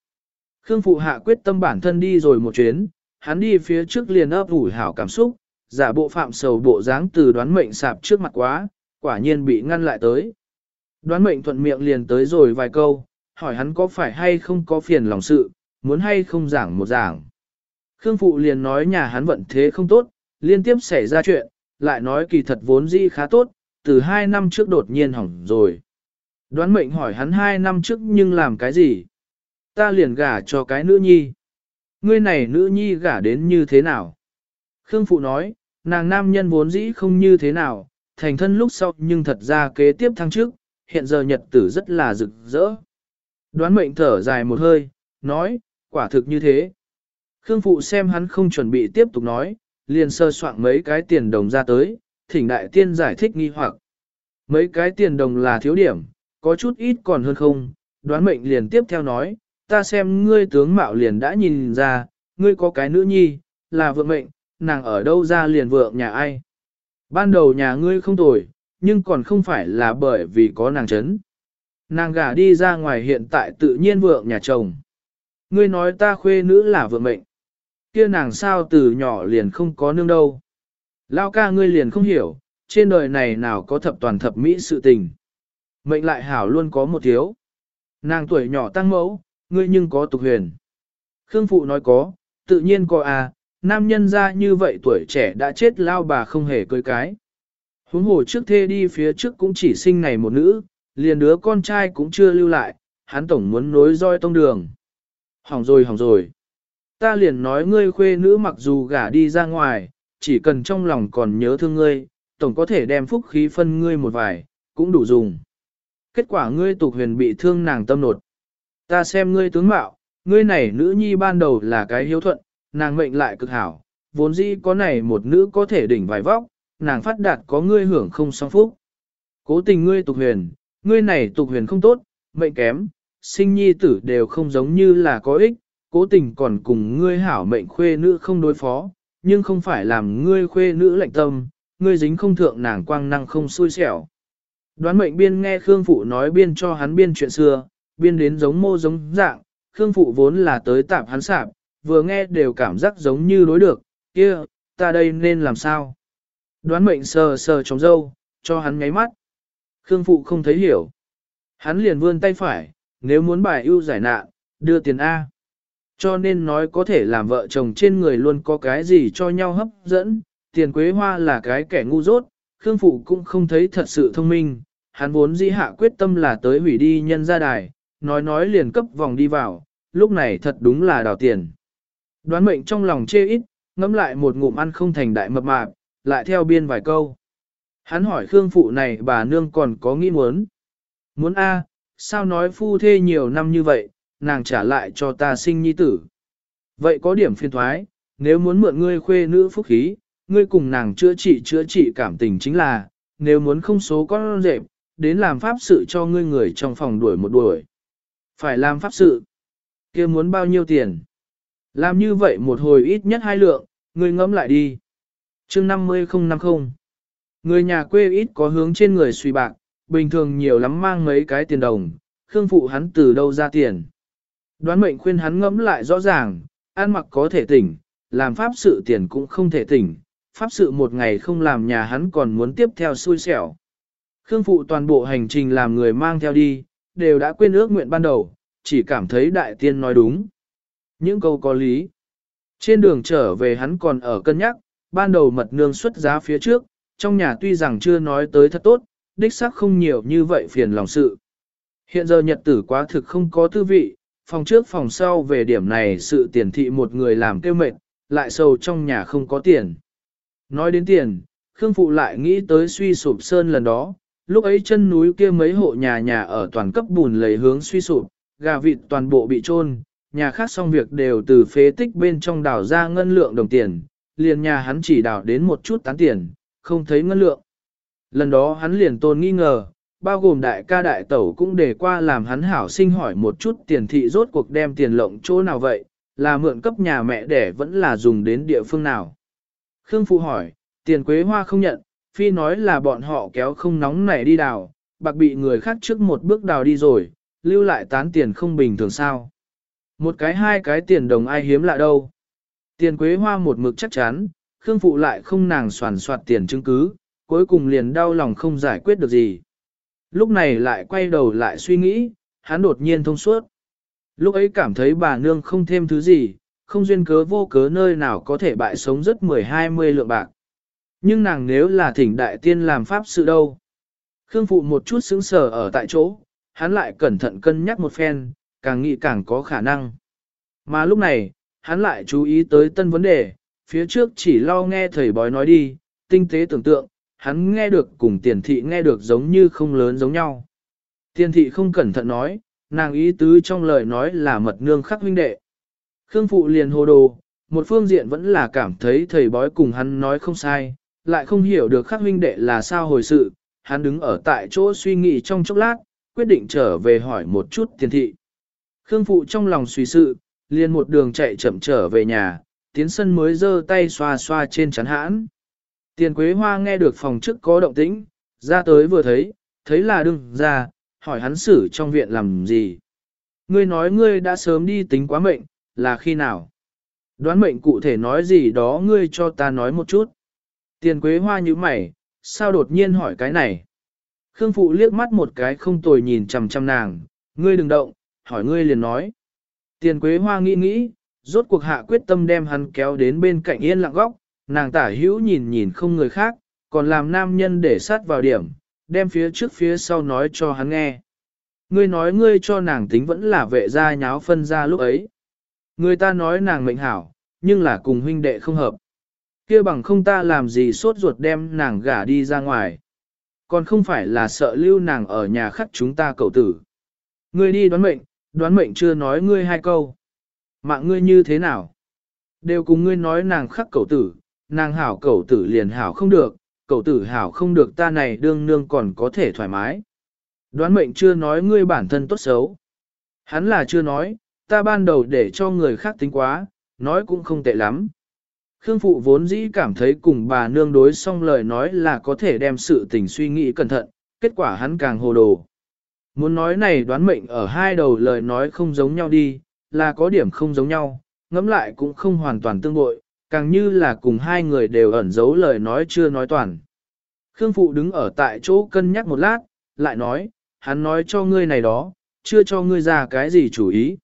Khương Phụ hạ quyết tâm bản thân đi rồi một chuyến, hắn đi phía trước liền ấp ủi hảo cảm xúc, giả bộ phạm sầu bộ dáng từ đoán mệnh sạp trước mặt quá, quả nhiên bị ngăn lại tới. Đoán mệnh thuận miệng liền tới rồi vài câu, hỏi hắn có phải hay không có phiền lòng sự, muốn hay không giảng một giảng. Khương Phụ liền nói nhà hắn vận thế không tốt, liên tiếp xảy ra chuyện, lại nói kỳ thật vốn dĩ khá tốt, từ hai năm trước đột nhiên hỏng rồi. Đoán mệnh hỏi hắn hai năm trước nhưng làm cái gì? Ta liền gả cho cái nữ nhi ngươi này nữ nhi gả đến như thế nào? Khương Phụ nói, nàng nam nhân vốn dĩ không như thế nào, thành thân lúc sau nhưng thật ra kế tiếp thăng trước, hiện giờ nhật tử rất là rực rỡ. Đoán mệnh thở dài một hơi, nói, quả thực như thế. Khương Phụ xem hắn không chuẩn bị tiếp tục nói, liền sơ soạn mấy cái tiền đồng ra tới, thỉnh đại tiên giải thích nghi hoặc. Mấy cái tiền đồng là thiếu điểm, có chút ít còn hơn không, đoán mệnh liền tiếp theo nói, ta xem ngươi tướng mạo liền đã nhìn ra, ngươi có cái nữ nhi, là vượng mệnh, nàng ở đâu ra liền vượng nhà ai. Ban đầu nhà ngươi không tồi, nhưng còn không phải là bởi vì có nàng chấn. Nàng gả đi ra ngoài hiện tại tự nhiên vượng nhà chồng. Ngươi nói ta khuê nữ là vượng mệnh. Kia nàng sao từ nhỏ liền không có nương đâu. Lao ca ngươi liền không hiểu, trên đời này nào có thập toàn thập mỹ sự tình. Mệnh lại hảo luôn có một thiếu. Nàng tuổi nhỏ tăng mẫu, ngươi nhưng có tục huyền. Khương Phụ nói có, tự nhiên có à, nam nhân ra như vậy tuổi trẻ đã chết lao bà không hề cưới cái. Huống hồ trước thê đi phía trước cũng chỉ sinh này một nữ, liền đứa con trai cũng chưa lưu lại, hắn tổng muốn nối roi tông đường. Hỏng rồi hỏng rồi. Ta liền nói ngươi khuê nữ mặc dù gả đi ra ngoài, chỉ cần trong lòng còn nhớ thương ngươi, tổng có thể đem phúc khí phân ngươi một vài, cũng đủ dùng. Kết quả ngươi tục huyền bị thương nàng tâm nột. Ta xem ngươi tướng mạo, ngươi này nữ nhi ban đầu là cái hiếu thuận, nàng mệnh lại cực hảo, vốn dĩ có này một nữ có thể đỉnh vài vóc, nàng phát đạt có ngươi hưởng không song phúc. Cố tình ngươi tục huyền, ngươi này tục huyền không tốt, mệnh kém, sinh nhi tử đều không giống như là có ích, cố tình còn cùng ngươi hảo mệnh khuê nữ không đối phó, nhưng không phải làm ngươi khuê nữ lạnh tâm, ngươi dính không thượng nàng quang năng không xui xẻo. Đoán mệnh biên nghe Khương Phụ nói biên cho hắn biên chuyện xưa, biên đến giống mô giống dạng, Khương Phụ vốn là tới tạp hắn sạp, vừa nghe đều cảm giác giống như đối được, kia, ta đây nên làm sao? Đoán mệnh sờ sờ trống dâu, cho hắn nháy mắt. Khương Phụ không thấy hiểu. Hắn liền vươn tay phải, nếu muốn bài ưu giải nạn, đưa tiền A. Cho nên nói có thể làm vợ chồng trên người luôn có cái gì cho nhau hấp dẫn, tiền quế hoa là cái kẻ ngu dốt, Khương Phụ cũng không thấy thật sự thông minh, hắn vốn dĩ hạ quyết tâm là tới hủy đi nhân gia đài, nói nói liền cấp vòng đi vào, lúc này thật đúng là đào tiền. Đoán mệnh trong lòng chê ít, ngẫm lại một ngụm ăn không thành đại mập mạp, lại theo biên vài câu. Hắn hỏi Khương Phụ này bà nương còn có nghĩ muốn. Muốn A, sao nói phu thê nhiều năm như vậy, nàng trả lại cho ta sinh nhi tử. Vậy có điểm phiên thoái, nếu muốn mượn ngươi khuê nữ phúc khí, ngươi cùng nàng chữa trị chữa trị cảm tình chính là, nếu muốn không số con rệp, đến làm pháp sự cho ngươi người trong phòng đuổi một đuổi. Phải làm pháp sự. kia muốn bao nhiêu tiền? Làm như vậy một hồi ít nhất hai lượng, người ngẫm lại đi. chương 50050 Người nhà quê ít có hướng trên người suy bạc, bình thường nhiều lắm mang mấy cái tiền đồng, khương phụ hắn từ đâu ra tiền. Đoán mệnh khuyên hắn ngẫm lại rõ ràng, ăn mặc có thể tỉnh, làm pháp sự tiền cũng không thể tỉnh, pháp sự một ngày không làm nhà hắn còn muốn tiếp theo xui xẻo. Khương phụ toàn bộ hành trình làm người mang theo đi, đều đã quên ước nguyện ban đầu, chỉ cảm thấy đại tiên nói đúng. Những câu có lý. Trên đường trở về hắn còn ở cân nhắc, ban đầu mật nương xuất giá phía trước, trong nhà tuy rằng chưa nói tới thật tốt, đích xác không nhiều như vậy phiền lòng sự. Hiện giờ nhật tử quá thực không có tư vị, phòng trước phòng sau về điểm này sự tiền thị một người làm tiêu mệt, lại sầu trong nhà không có tiền. Nói đến tiền, Khương Phụ lại nghĩ tới suy sụp sơn lần đó, lúc ấy chân núi kia mấy hộ nhà nhà ở toàn cấp bùn lầy hướng suy sụp, gà vịt toàn bộ bị trôn, nhà khác xong việc đều từ phế tích bên trong đảo ra ngân lượng đồng tiền, liền nhà hắn chỉ đảo đến một chút tán tiền, không thấy ngân lượng. Lần đó hắn liền tôn nghi ngờ, bao gồm đại ca đại tẩu cũng để qua làm hắn hảo sinh hỏi một chút tiền thị rốt cuộc đem tiền lộng chỗ nào vậy, là mượn cấp nhà mẹ để vẫn là dùng đến địa phương nào. Khương Phụ hỏi, tiền quế hoa không nhận, phi nói là bọn họ kéo không nóng nảy đi đào, bạc bị người khác trước một bước đào đi rồi, lưu lại tán tiền không bình thường sao. Một cái hai cái tiền đồng ai hiếm lạ đâu. Tiền quế hoa một mực chắc chắn, Khương Phụ lại không nàng soàn soạt tiền chứng cứ, cuối cùng liền đau lòng không giải quyết được gì. Lúc này lại quay đầu lại suy nghĩ, hắn đột nhiên thông suốt. Lúc ấy cảm thấy bà nương không thêm thứ gì, không duyên cớ vô cớ nơi nào có thể bại sống rất mười hai mươi lượng bạc. Nhưng nàng nếu là thỉnh đại tiên làm pháp sự đâu. Khương Phụ một chút sững sờ ở tại chỗ, hắn lại cẩn thận cân nhắc một phen, càng nghĩ càng có khả năng. Mà lúc này, hắn lại chú ý tới tân vấn đề, phía trước chỉ lo nghe thầy bói nói đi, tinh tế tưởng tượng, hắn nghe được cùng tiền thị nghe được giống như không lớn giống nhau. Tiền thị không cẩn thận nói, nàng ý tứ trong lời nói là mật nương khắc huynh đệ. Khương phụ liền hồ đồ, một phương diện vẫn là cảm thấy thầy bói cùng hắn nói không sai, lại không hiểu được khắc huynh đệ là sao hồi sự, hắn đứng ở tại chỗ suy nghĩ trong chốc lát, quyết định trở về hỏi một chút tiền thị. Khương phụ trong lòng suy sự, liền một đường chạy chậm trở về nhà, tiến sân mới giơ tay xoa xoa trên chắn hãn. Tiền quế hoa nghe được phòng trước có động tĩnh, ra tới vừa thấy, thấy là đừng ra, hỏi hắn xử trong viện làm gì. Ngươi nói ngươi đã sớm đi tính quá mệnh, là khi nào? Đoán mệnh cụ thể nói gì đó ngươi cho ta nói một chút. Tiền quế hoa như mày, sao đột nhiên hỏi cái này? Khương phụ liếc mắt một cái không tồi nhìn chằm chằm nàng, ngươi đừng động, hỏi ngươi liền nói. Tiền quế hoa nghĩ nghĩ, rốt cuộc hạ quyết tâm đem hắn kéo đến bên cạnh yên lặng góc, nàng tả hữu nhìn nhìn không người khác, còn làm nam nhân để sát vào điểm, đem phía trước phía sau nói cho hắn nghe. Ngươi nói ngươi cho nàng tính vẫn là vệ gia nháo phân ra lúc ấy. Người ta nói nàng mệnh hảo, nhưng là cùng huynh đệ không hợp kia bằng không ta làm gì sốt ruột đem nàng gả đi ra ngoài. Còn không phải là sợ lưu nàng ở nhà khắc chúng ta cậu tử. Ngươi đi đoán mệnh, đoán mệnh chưa nói ngươi hai câu. Mạng ngươi như thế nào? Đều cùng ngươi nói nàng khắc cậu tử, nàng hảo cậu tử liền hảo không được, cậu tử hảo không được ta này đương nương còn có thể thoải mái. Đoán mệnh chưa nói ngươi bản thân tốt xấu. Hắn là chưa nói, ta ban đầu để cho người khác tính quá, nói cũng không tệ lắm. Khương Phụ vốn dĩ cảm thấy cùng bà nương đối xong lời nói là có thể đem sự tình suy nghĩ cẩn thận, kết quả hắn càng hồ đồ. Muốn nói này đoán mệnh ở hai đầu lời nói không giống nhau đi, là có điểm không giống nhau, ngẫm lại cũng không hoàn toàn tương bội, càng như là cùng hai người đều ẩn giấu lời nói chưa nói toàn. Khương Phụ đứng ở tại chỗ cân nhắc một lát, lại nói, hắn nói cho ngươi này đó, chưa cho ngươi ra cái gì chủ ý.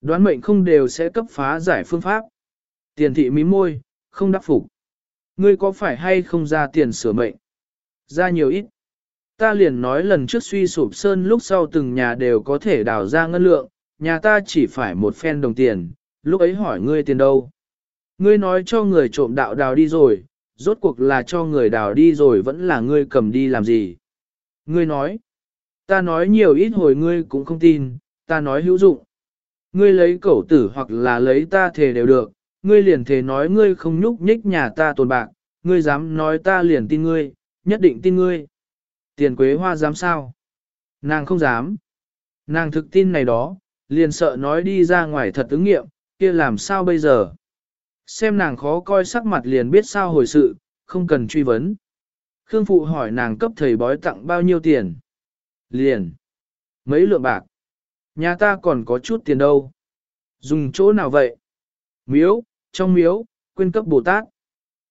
Đoán mệnh không đều sẽ cấp phá giải phương pháp. Tiền thị mím môi, không đáp phục. Ngươi có phải hay không ra tiền sửa mệnh? Ra nhiều ít. Ta liền nói lần trước suy sụp sơn lúc sau từng nhà đều có thể đào ra ngân lượng, nhà ta chỉ phải một phen đồng tiền, lúc ấy hỏi ngươi tiền đâu. Ngươi nói cho người trộm đạo đào đi rồi, rốt cuộc là cho người đào đi rồi vẫn là ngươi cầm đi làm gì. Ngươi nói, ta nói nhiều ít hồi ngươi cũng không tin, ta nói hữu dụng. Ngươi lấy cẩu tử hoặc là lấy ta thề đều được, ngươi liền thề nói ngươi không nhúc nhích nhà ta tồn bạc, ngươi dám nói ta liền tin ngươi, nhất định tin ngươi. Tiền quế hoa dám sao? Nàng không dám. Nàng thực tin này đó, liền sợ nói đi ra ngoài thật ứng nghiệm, kia làm sao bây giờ? Xem nàng khó coi sắc mặt liền biết sao hồi sự, không cần truy vấn. Khương Phụ hỏi nàng cấp thầy bói tặng bao nhiêu tiền? Liền. Mấy lượng bạc. Nhà ta còn có chút tiền đâu. Dùng chỗ nào vậy? Miếu, trong miếu, quyên cấp Bồ Tát.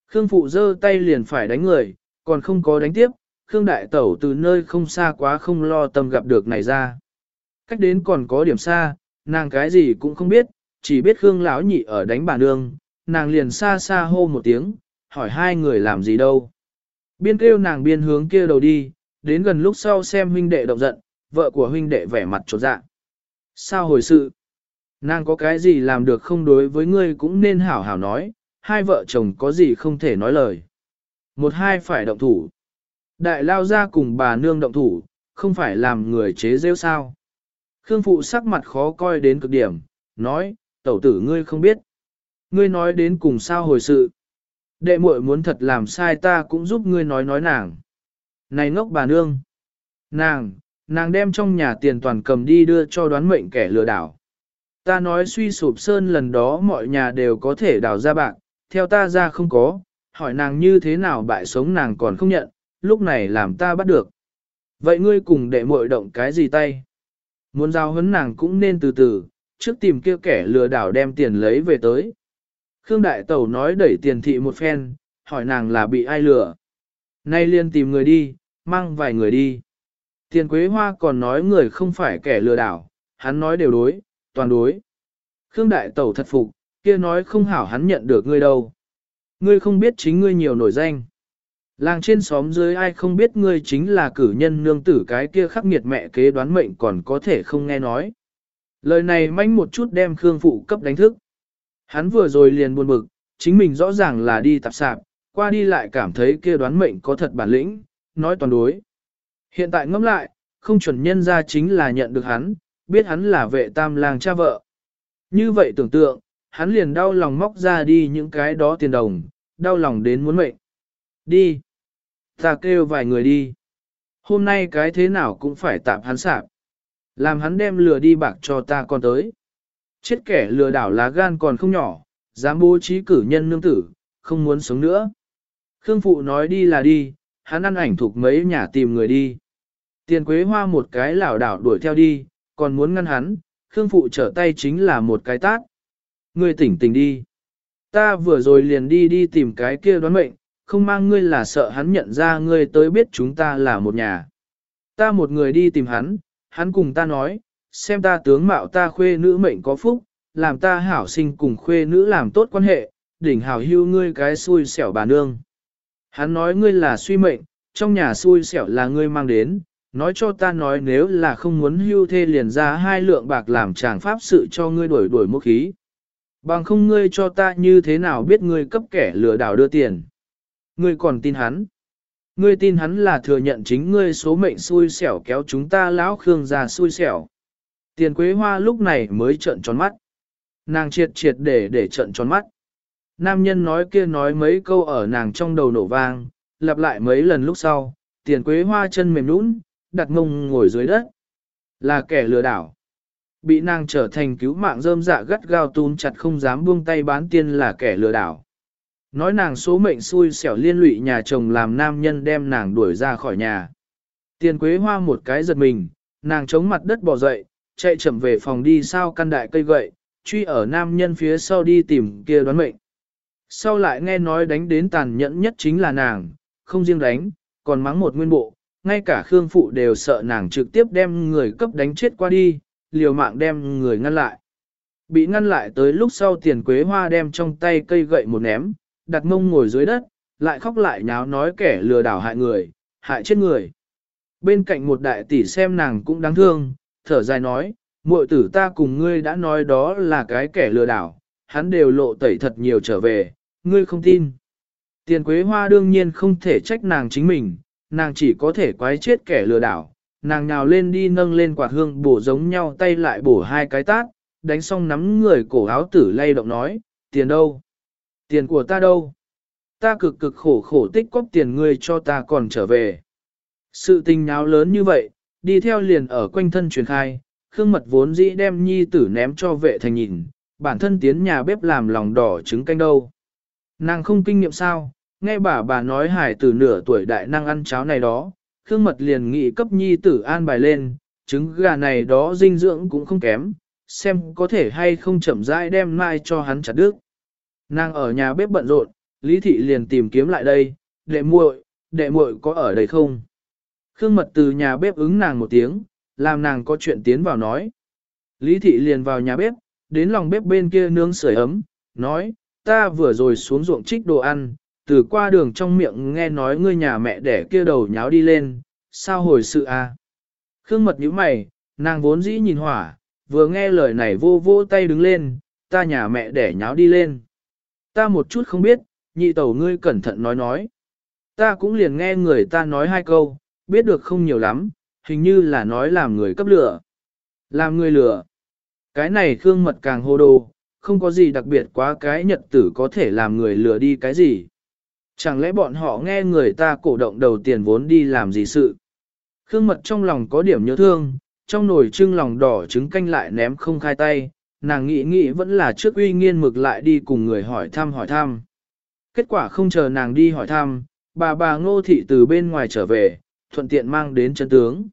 Khương Phụ giơ tay liền phải đánh người, còn không có đánh tiếp, Khương Đại Tẩu từ nơi không xa quá không lo tâm gặp được này ra. Cách đến còn có điểm xa, nàng cái gì cũng không biết, chỉ biết Khương lão nhị ở đánh bà nương, nàng liền xa xa hô một tiếng, hỏi hai người làm gì đâu. Biên kêu nàng biên hướng kia đầu đi, đến gần lúc sau xem huynh đệ động giận, vợ của huynh đệ vẻ mặt trột dạ. Sao hồi sự? Nàng có cái gì làm được không đối với ngươi cũng nên hảo hảo nói, hai vợ chồng có gì không thể nói lời. Một hai phải động thủ. Đại lao ra cùng bà nương động thủ, không phải làm người chế rêu sao. Khương phụ sắc mặt khó coi đến cực điểm, nói, tẩu tử ngươi không biết. Ngươi nói đến cùng sao hồi sự. Đệ muội muốn thật làm sai ta cũng giúp ngươi nói nói nàng. Này ngốc bà nương. Nàng, nàng đem trong nhà tiền toàn cầm đi đưa cho đoán mệnh kẻ lừa đảo. Ta nói suy sụp sơn lần đó mọi nhà đều có thể đào ra bạc, theo ta ra không có, hỏi nàng như thế nào bại sống nàng còn không nhận, lúc này làm ta bắt được. Vậy ngươi cùng đệ muội động cái gì tay? Muốn giao hấn nàng cũng nên từ từ, trước tìm kia kẻ lừa đảo đem tiền lấy về tới. Khương Đại Tẩu nói đẩy tiền thị một phen, hỏi nàng là bị ai lừa. Nay liên tìm người đi, mang vài người đi. Tiền Quế Hoa còn nói người không phải kẻ lừa đảo, hắn nói đều đối, toàn đối. Khương Đại Tẩu thật phục, kia nói không hảo hắn nhận được ngươi đâu. Ngươi không biết chính ngươi nhiều nổi danh. Làng trên xóm dưới ai không biết ngươi chính là cử nhân nương tử cái kia khắc nghiệt mẹ kế đoán mệnh còn có thể không nghe nói. Lời này manh một chút đem Khương Phụ cấp đánh thức. Hắn vừa rồi liền buồn bực, chính mình rõ ràng là đi tạp sạp, qua đi lại cảm thấy kia đoán mệnh có thật bản lĩnh, nói toàn đối. Hiện tại ngẫm lại, không chuẩn nhân ra chính là nhận được hắn, biết hắn là vệ tam lang cha vợ. Như vậy tưởng tượng, hắn liền đau lòng móc ra đi những cái đó tiền đồng, đau lòng đến muốn mệnh. Đi. Ta kêu vài người đi. Hôm nay cái thế nào cũng phải tạm hắn sạp. Làm hắn đem lừa đi bạc cho ta còn tới. Chết kẻ lừa đảo lá gan còn không nhỏ, dám bố trí cử nhân nương tử, không muốn sống nữa. Khương Phụ nói đi là đi, hắn ăn ảnh thuộc mấy nhà tìm người đi. Tiền quế hoa một cái lảo đảo đuổi theo đi, còn muốn ngăn hắn, Khương Phụ trở tay chính là một cái tát. Ngươi tỉnh tỉnh đi. Ta vừa rồi liền đi đi tìm cái kia đoán mệnh, không mang ngươi là sợ hắn nhận ra ngươi tới biết chúng ta là một nhà. Ta một người đi tìm hắn, hắn cùng ta nói, xem ta tướng mạo ta khuê nữ mệnh có phúc, làm ta hảo sinh cùng khuê nữ làm tốt quan hệ, đỉnh hảo hưu ngươi cái xui xẻo bà nương. Hắn nói ngươi là suy mệnh, trong nhà xui xẻo là ngươi mang đến, nói cho ta nói nếu là không muốn hưu thê liền ra hai lượng bạc làm chàng pháp sự cho ngươi đổi đổi mốc khí. Bằng không ngươi cho ta như thế nào biết ngươi cấp kẻ lừa đảo đưa tiền. Ngươi còn tin hắn. Ngươi tin hắn là thừa nhận chính ngươi số mệnh xui xẻo kéo chúng ta lão khương ra xui xẻo. Tiền quế hoa lúc này mới trợn tròn mắt. Nàng triệt triệt để để trợn tròn mắt. Nam nhân nói kia nói mấy câu ở nàng trong đầu nổ vang, lặp lại mấy lần lúc sau, tiền quế hoa chân mềm nũng, đặt mông ngồi dưới đất. Là kẻ lừa đảo. Bị nàng trở thành cứu mạng rơm dạ gắt gao tún chặt không dám buông tay bán tiên là kẻ lừa đảo. Nói nàng số mệnh xui xẻo liên lụy nhà chồng làm nam nhân đem nàng đuổi ra khỏi nhà. Tiền quế hoa một cái giật mình, nàng chống mặt đất bò dậy, chạy chậm về phòng đi sao căn đại cây gậy, truy ở nam nhân phía sau đi tìm kia đoán mệnh. Sau lại nghe nói đánh đến tàn nhẫn nhất chính là nàng, không riêng đánh, còn mắng một nguyên bộ, ngay cả Khương Phụ đều sợ nàng trực tiếp đem người cấp đánh chết qua đi, liều mạng đem người ngăn lại. Bị ngăn lại tới lúc sau tiền quế hoa đem trong tay cây gậy một ném, đặt mông ngồi dưới đất, lại khóc lại nháo nói kẻ lừa đảo hại người, hại chết người. Bên cạnh một đại tỷ xem nàng cũng đáng thương, thở dài nói, muội tử ta cùng ngươi đã nói đó là cái kẻ lừa đảo, hắn đều lộ tẩy thật nhiều trở về, ngươi không tin. Tiền quế hoa đương nhiên không thể trách nàng chính mình, nàng chỉ có thể quái chết kẻ lừa đảo. Nàng nhào lên đi nâng lên quạt hương bổ giống nhau tay lại bổ hai cái tát, đánh xong nắm người cổ áo tử lay động nói, tiền đâu? Tiền của ta đâu? Ta cực cực khổ khổ tích cóp tiền ngươi cho ta còn trở về. Sự tình nháo lớn như vậy, đi theo liền ở quanh thân truyền khai, Khương Mật vốn dĩ đem nhi tử ném cho vệ thành nhìn, bản thân tiến nhà bếp làm lòng đỏ trứng canh đâu. Nàng không kinh nghiệm sao, nghe bà bà nói hải tử nửa tuổi đại năng ăn cháo này đó, Khương Mật liền nghị cấp nhi tử an bài lên, trứng gà này đó dinh dưỡng cũng không kém, xem có thể hay không chậm rãi đem mai cho hắn chặt đứt. Nàng ở nhà bếp bận rộn, Lý Thị liền tìm kiếm lại đây, đệ muội, đệ muội có ở đây không? Khương Mật từ nhà bếp ứng nàng một tiếng, làm nàng có chuyện tiến vào nói. Lý Thị liền vào nhà bếp, đến lòng bếp bên kia nướng sưởi ấm, nói, ta vừa rồi xuống ruộng trích đồ ăn, từ qua đường trong miệng nghe nói ngươi nhà mẹ đẻ kia đầu nháo đi lên, sao hồi sự a? À? Khương mật nhíu mày, nàng vốn dĩ nhìn hỏa, vừa nghe lời này vô vô tay đứng lên, ta nhà mẹ đẻ nháo đi lên. Ta một chút không biết, nhị tẩu ngươi cẩn thận nói nói. Ta cũng liền nghe người ta nói hai câu, biết được không nhiều lắm, hình như là nói làm người cấp lửa. Làm người lửa. Cái này Khương mật càng hô đồ, không có gì đặc biệt quá cái nhật tử có thể làm người lừa đi cái gì. Chẳng lẽ bọn họ nghe người ta cổ động đầu tiền vốn đi làm gì sự. Khương mật trong lòng có điểm nhớ thương, trong nồi trưng lòng đỏ trứng canh lại ném không khai tay, nàng nghĩ nghĩ vẫn là trước uy nghiên mực lại đi cùng người hỏi thăm hỏi thăm. Kết quả không chờ nàng đi hỏi thăm, bà bà ngô thị từ bên ngoài trở về, thuận tiện mang đến chân tướng.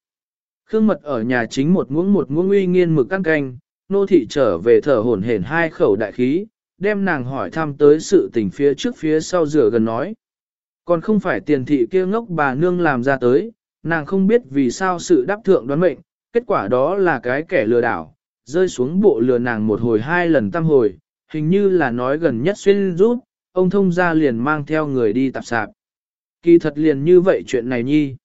Khương mật ở nhà chính một muỗng một muỗng uy nghiên mực ăn canh, nô thị trở về thở hổn hển hai khẩu đại khí, đem nàng hỏi thăm tới sự tình phía trước phía sau rửa gần nói. Còn không phải tiền thị kia ngốc bà nương làm ra tới, nàng không biết vì sao sự đáp thượng đoán mệnh, kết quả đó là cái kẻ lừa đảo, rơi xuống bộ lừa nàng một hồi hai lần tam hồi, hình như là nói gần nhất xuyên rút, ông thông gia liền mang theo người đi tạp sạp. Kỳ thật liền như vậy chuyện này nhi.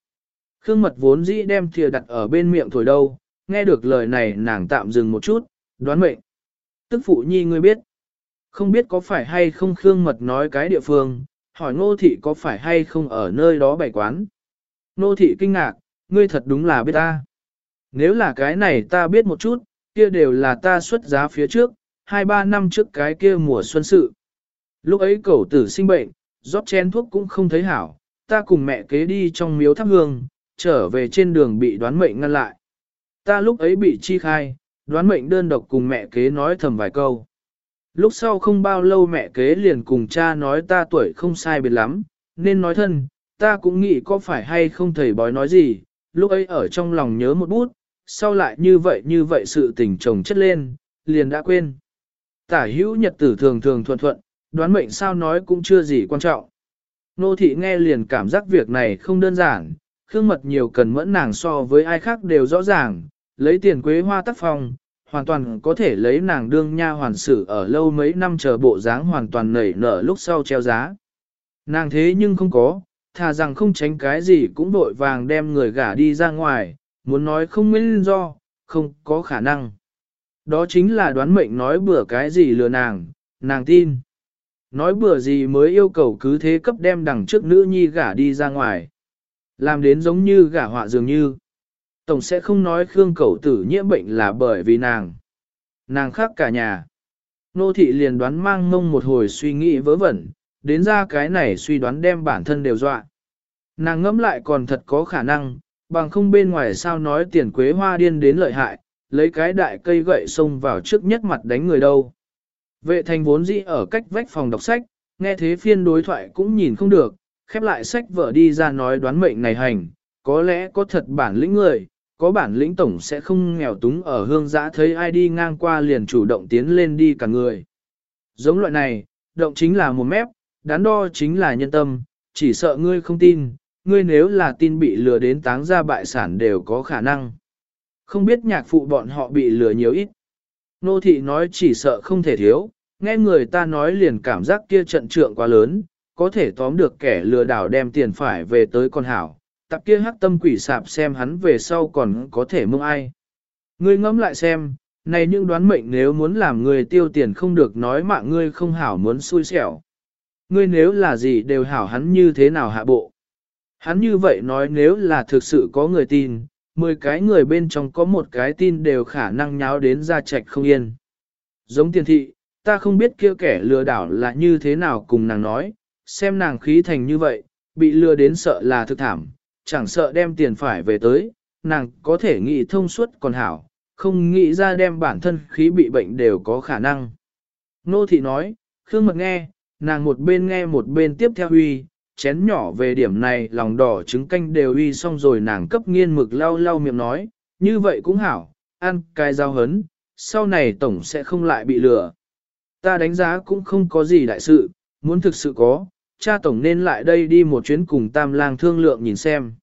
Khương mật vốn dĩ đem thìa đặt ở bên miệng thổi đâu, nghe được lời này nàng tạm dừng một chút, đoán mệnh. Tức phụ nhi ngươi biết. Không biết có phải hay không Khương Mật nói cái địa phương, hỏi Ngô Thị có phải hay không ở nơi đó bày quán. Ngô Thị kinh ngạc, ngươi thật đúng là biết ta. Nếu là cái này ta biết một chút, kia đều là ta xuất giá phía trước, hai ba năm trước cái kia mùa xuân sự. Lúc ấy cậu tử sinh bệnh, rót chén thuốc cũng không thấy hảo, ta cùng mẹ kế đi trong miếu thắp hương, trở về trên đường bị đoán mệnh ngăn lại. Ta lúc ấy bị chi khai, đoán mệnh đơn độc cùng mẹ kế nói thầm vài câu. Lúc sau không bao lâu mẹ kế liền cùng cha nói ta tuổi không sai biệt lắm, nên nói thân, ta cũng nghĩ có phải hay không thầy bói nói gì, lúc ấy ở trong lòng nhớ một bút, sau lại như vậy như vậy sự tình chồng chất lên, liền đã quên. Tả hữu nhật tử thường thường thuận thuận, đoán mệnh sao nói cũng chưa gì quan trọng. Nô thị nghe liền cảm giác việc này không đơn giản, khương mật nhiều cần mẫn nàng so với ai khác đều rõ ràng, lấy tiền quế hoa tác phong, hoàn toàn có thể lấy nàng đương nha hoàn sử ở lâu mấy năm chờ bộ dáng hoàn toàn nảy nở lúc sau treo giá. Nàng thế nhưng không có, thà rằng không tránh cái gì cũng vội vàng đem người gả đi ra ngoài, muốn nói không nguyên do, không có khả năng. Đó chính là đoán mệnh nói bừa cái gì lừa nàng, nàng tin. Nói bừa gì mới yêu cầu cứ thế cấp đem đằng trước nữ nhi gả đi ra ngoài. Làm đến giống như gả họa dường như. Tổng sẽ không nói Khương Cẩu tử nhiễm bệnh là bởi vì nàng. Nàng khác cả nhà. Nô thị liền đoán mang mông một hồi suy nghĩ vớ vẩn, đến ra cái này suy đoán đem bản thân đều dọa. Nàng ngẫm lại còn thật có khả năng, bằng không bên ngoài sao nói tiền quế hoa điên đến lợi hại, lấy cái đại cây gậy xông vào trước nhất mặt đánh người đâu. Vệ thành vốn dĩ ở cách vách phòng đọc sách, nghe thế phiên đối thoại cũng nhìn không được, khép lại sách vợ đi ra nói đoán mệnh này hành, có lẽ có thật bản lĩnh người, có bản lĩnh tổng sẽ không nghèo túng ở hương giã thấy ai đi ngang qua liền chủ động tiến lên đi cả người. Giống loại này, động chính là một mép, đắn đo chính là nhân tâm, chỉ sợ ngươi không tin, ngươi nếu là tin bị lừa đến táng ra bại sản đều có khả năng. Không biết nhạc phụ bọn họ bị lừa nhiều ít. Nô thị nói chỉ sợ không thể thiếu, nghe người ta nói liền cảm giác kia trận trượng quá lớn, có thể tóm được kẻ lừa đảo đem tiền phải về tới con hảo, tập kia hắc tâm quỷ sạp xem hắn về sau còn có thể mông ai. Ngươi ngẫm lại xem, này những đoán mệnh nếu muốn làm người tiêu tiền không được nói mạng ngươi không hảo muốn xui xẻo. Ngươi nếu là gì đều hảo hắn như thế nào hạ bộ. Hắn như vậy nói nếu là thực sự có người tin, 10 cái người bên trong có một cái tin đều khả năng nháo đến ra trạch không yên. Giống tiền thị, ta không biết kia kẻ lừa đảo là như thế nào cùng nàng nói, xem nàng khí thành như vậy, bị lừa đến sợ là thực thảm, chẳng sợ đem tiền phải về tới, nàng có thể nghĩ thông suốt còn hảo, không nghĩ ra đem bản thân khí bị bệnh đều có khả năng. Nô thị nói, Khương Mật nghe, nàng một bên nghe một bên tiếp theo huy, chén nhỏ về điểm này lòng đỏ trứng canh đều uy xong rồi nàng cấp nghiên mực lau lau miệng nói, như vậy cũng hảo, ăn cái giao hấn, sau này tổng sẽ không lại bị lừa. Ta đánh giá cũng không có gì đại sự, muốn thực sự có, cha tổng nên lại đây đi một chuyến cùng tam lang thương lượng nhìn xem.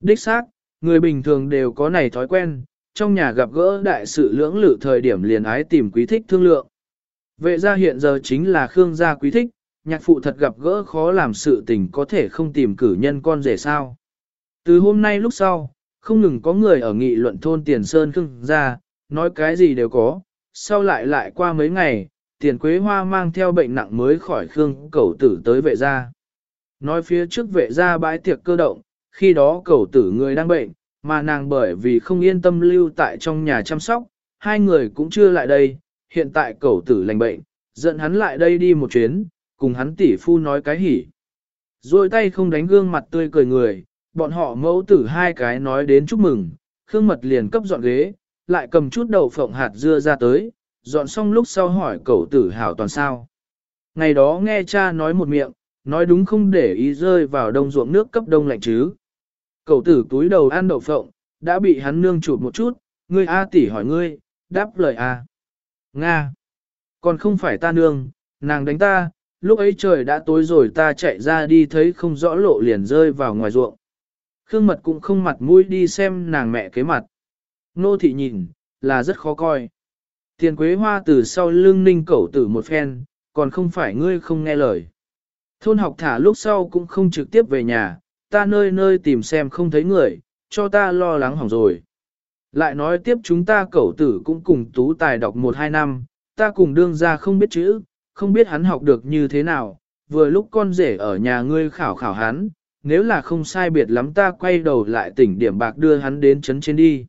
Đích xác, người bình thường đều có này thói quen, trong nhà gặp gỡ đại sự lưỡng lự thời điểm liền ái tìm quý thích thương lượng. Vệ gia hiện giờ chính là Khương gia quý thích, nhạc phụ thật gặp gỡ khó làm sự tình có thể không tìm cử nhân con rể sao. Từ hôm nay lúc sau, không ngừng có người ở nghị luận thôn Tiền Sơn Khương gia, nói cái gì đều có, sau lại lại qua mấy ngày, Tiền Quế Hoa mang theo bệnh nặng mới khỏi Khương cầu tử tới vệ gia. Nói phía trước vệ gia bãi tiệc cơ động, khi đó cầu tử người đang bệnh, mà nàng bởi vì không yên tâm lưu tại trong nhà chăm sóc, hai người cũng chưa lại đây, hiện tại cầu tử lành bệnh, dẫn hắn lại đây đi một chuyến, cùng hắn tỷ phu nói cái hỉ. Rồi tay không đánh gương mặt tươi cười người, bọn họ mẫu tử hai cái nói đến chúc mừng, Khương Mật liền cấp dọn ghế, lại cầm chút đậu phộng hạt dưa ra tới, dọn xong lúc sau hỏi cậu tử hảo toàn sao. Ngày đó nghe cha nói một miệng, nói đúng không để ý rơi vào đông ruộng nước cấp đông lạnh chứ. Cậu tử túi đầu ăn đậu phộng, đã bị hắn nương chụp một chút, ngươi A tỷ hỏi ngươi, đáp lời A. Nga. Còn không phải ta nương, nàng đánh ta, lúc ấy trời đã tối rồi ta chạy ra đi thấy không rõ lộ liền rơi vào ngoài ruộng. Khương mật cũng không mặt mũi đi xem nàng mẹ kế mặt. Nô thị nhìn, là rất khó coi. Tiền quế hoa từ sau lưng ninh cẩu tử một phen, còn không phải ngươi không nghe lời. Thôn học thả lúc sau cũng không trực tiếp về nhà, ta nơi nơi tìm xem không thấy người, cho ta lo lắng hỏng rồi. Lại nói tiếp chúng ta cẩu tử cũng cùng tú tài đọc một hai năm, ta cùng đương ra không biết chữ, không biết hắn học được như thế nào, vừa lúc con rể ở nhà ngươi khảo khảo hắn, nếu là không sai biệt lắm ta quay đầu lại tỉnh điểm bạc đưa hắn đến chấn trên đi.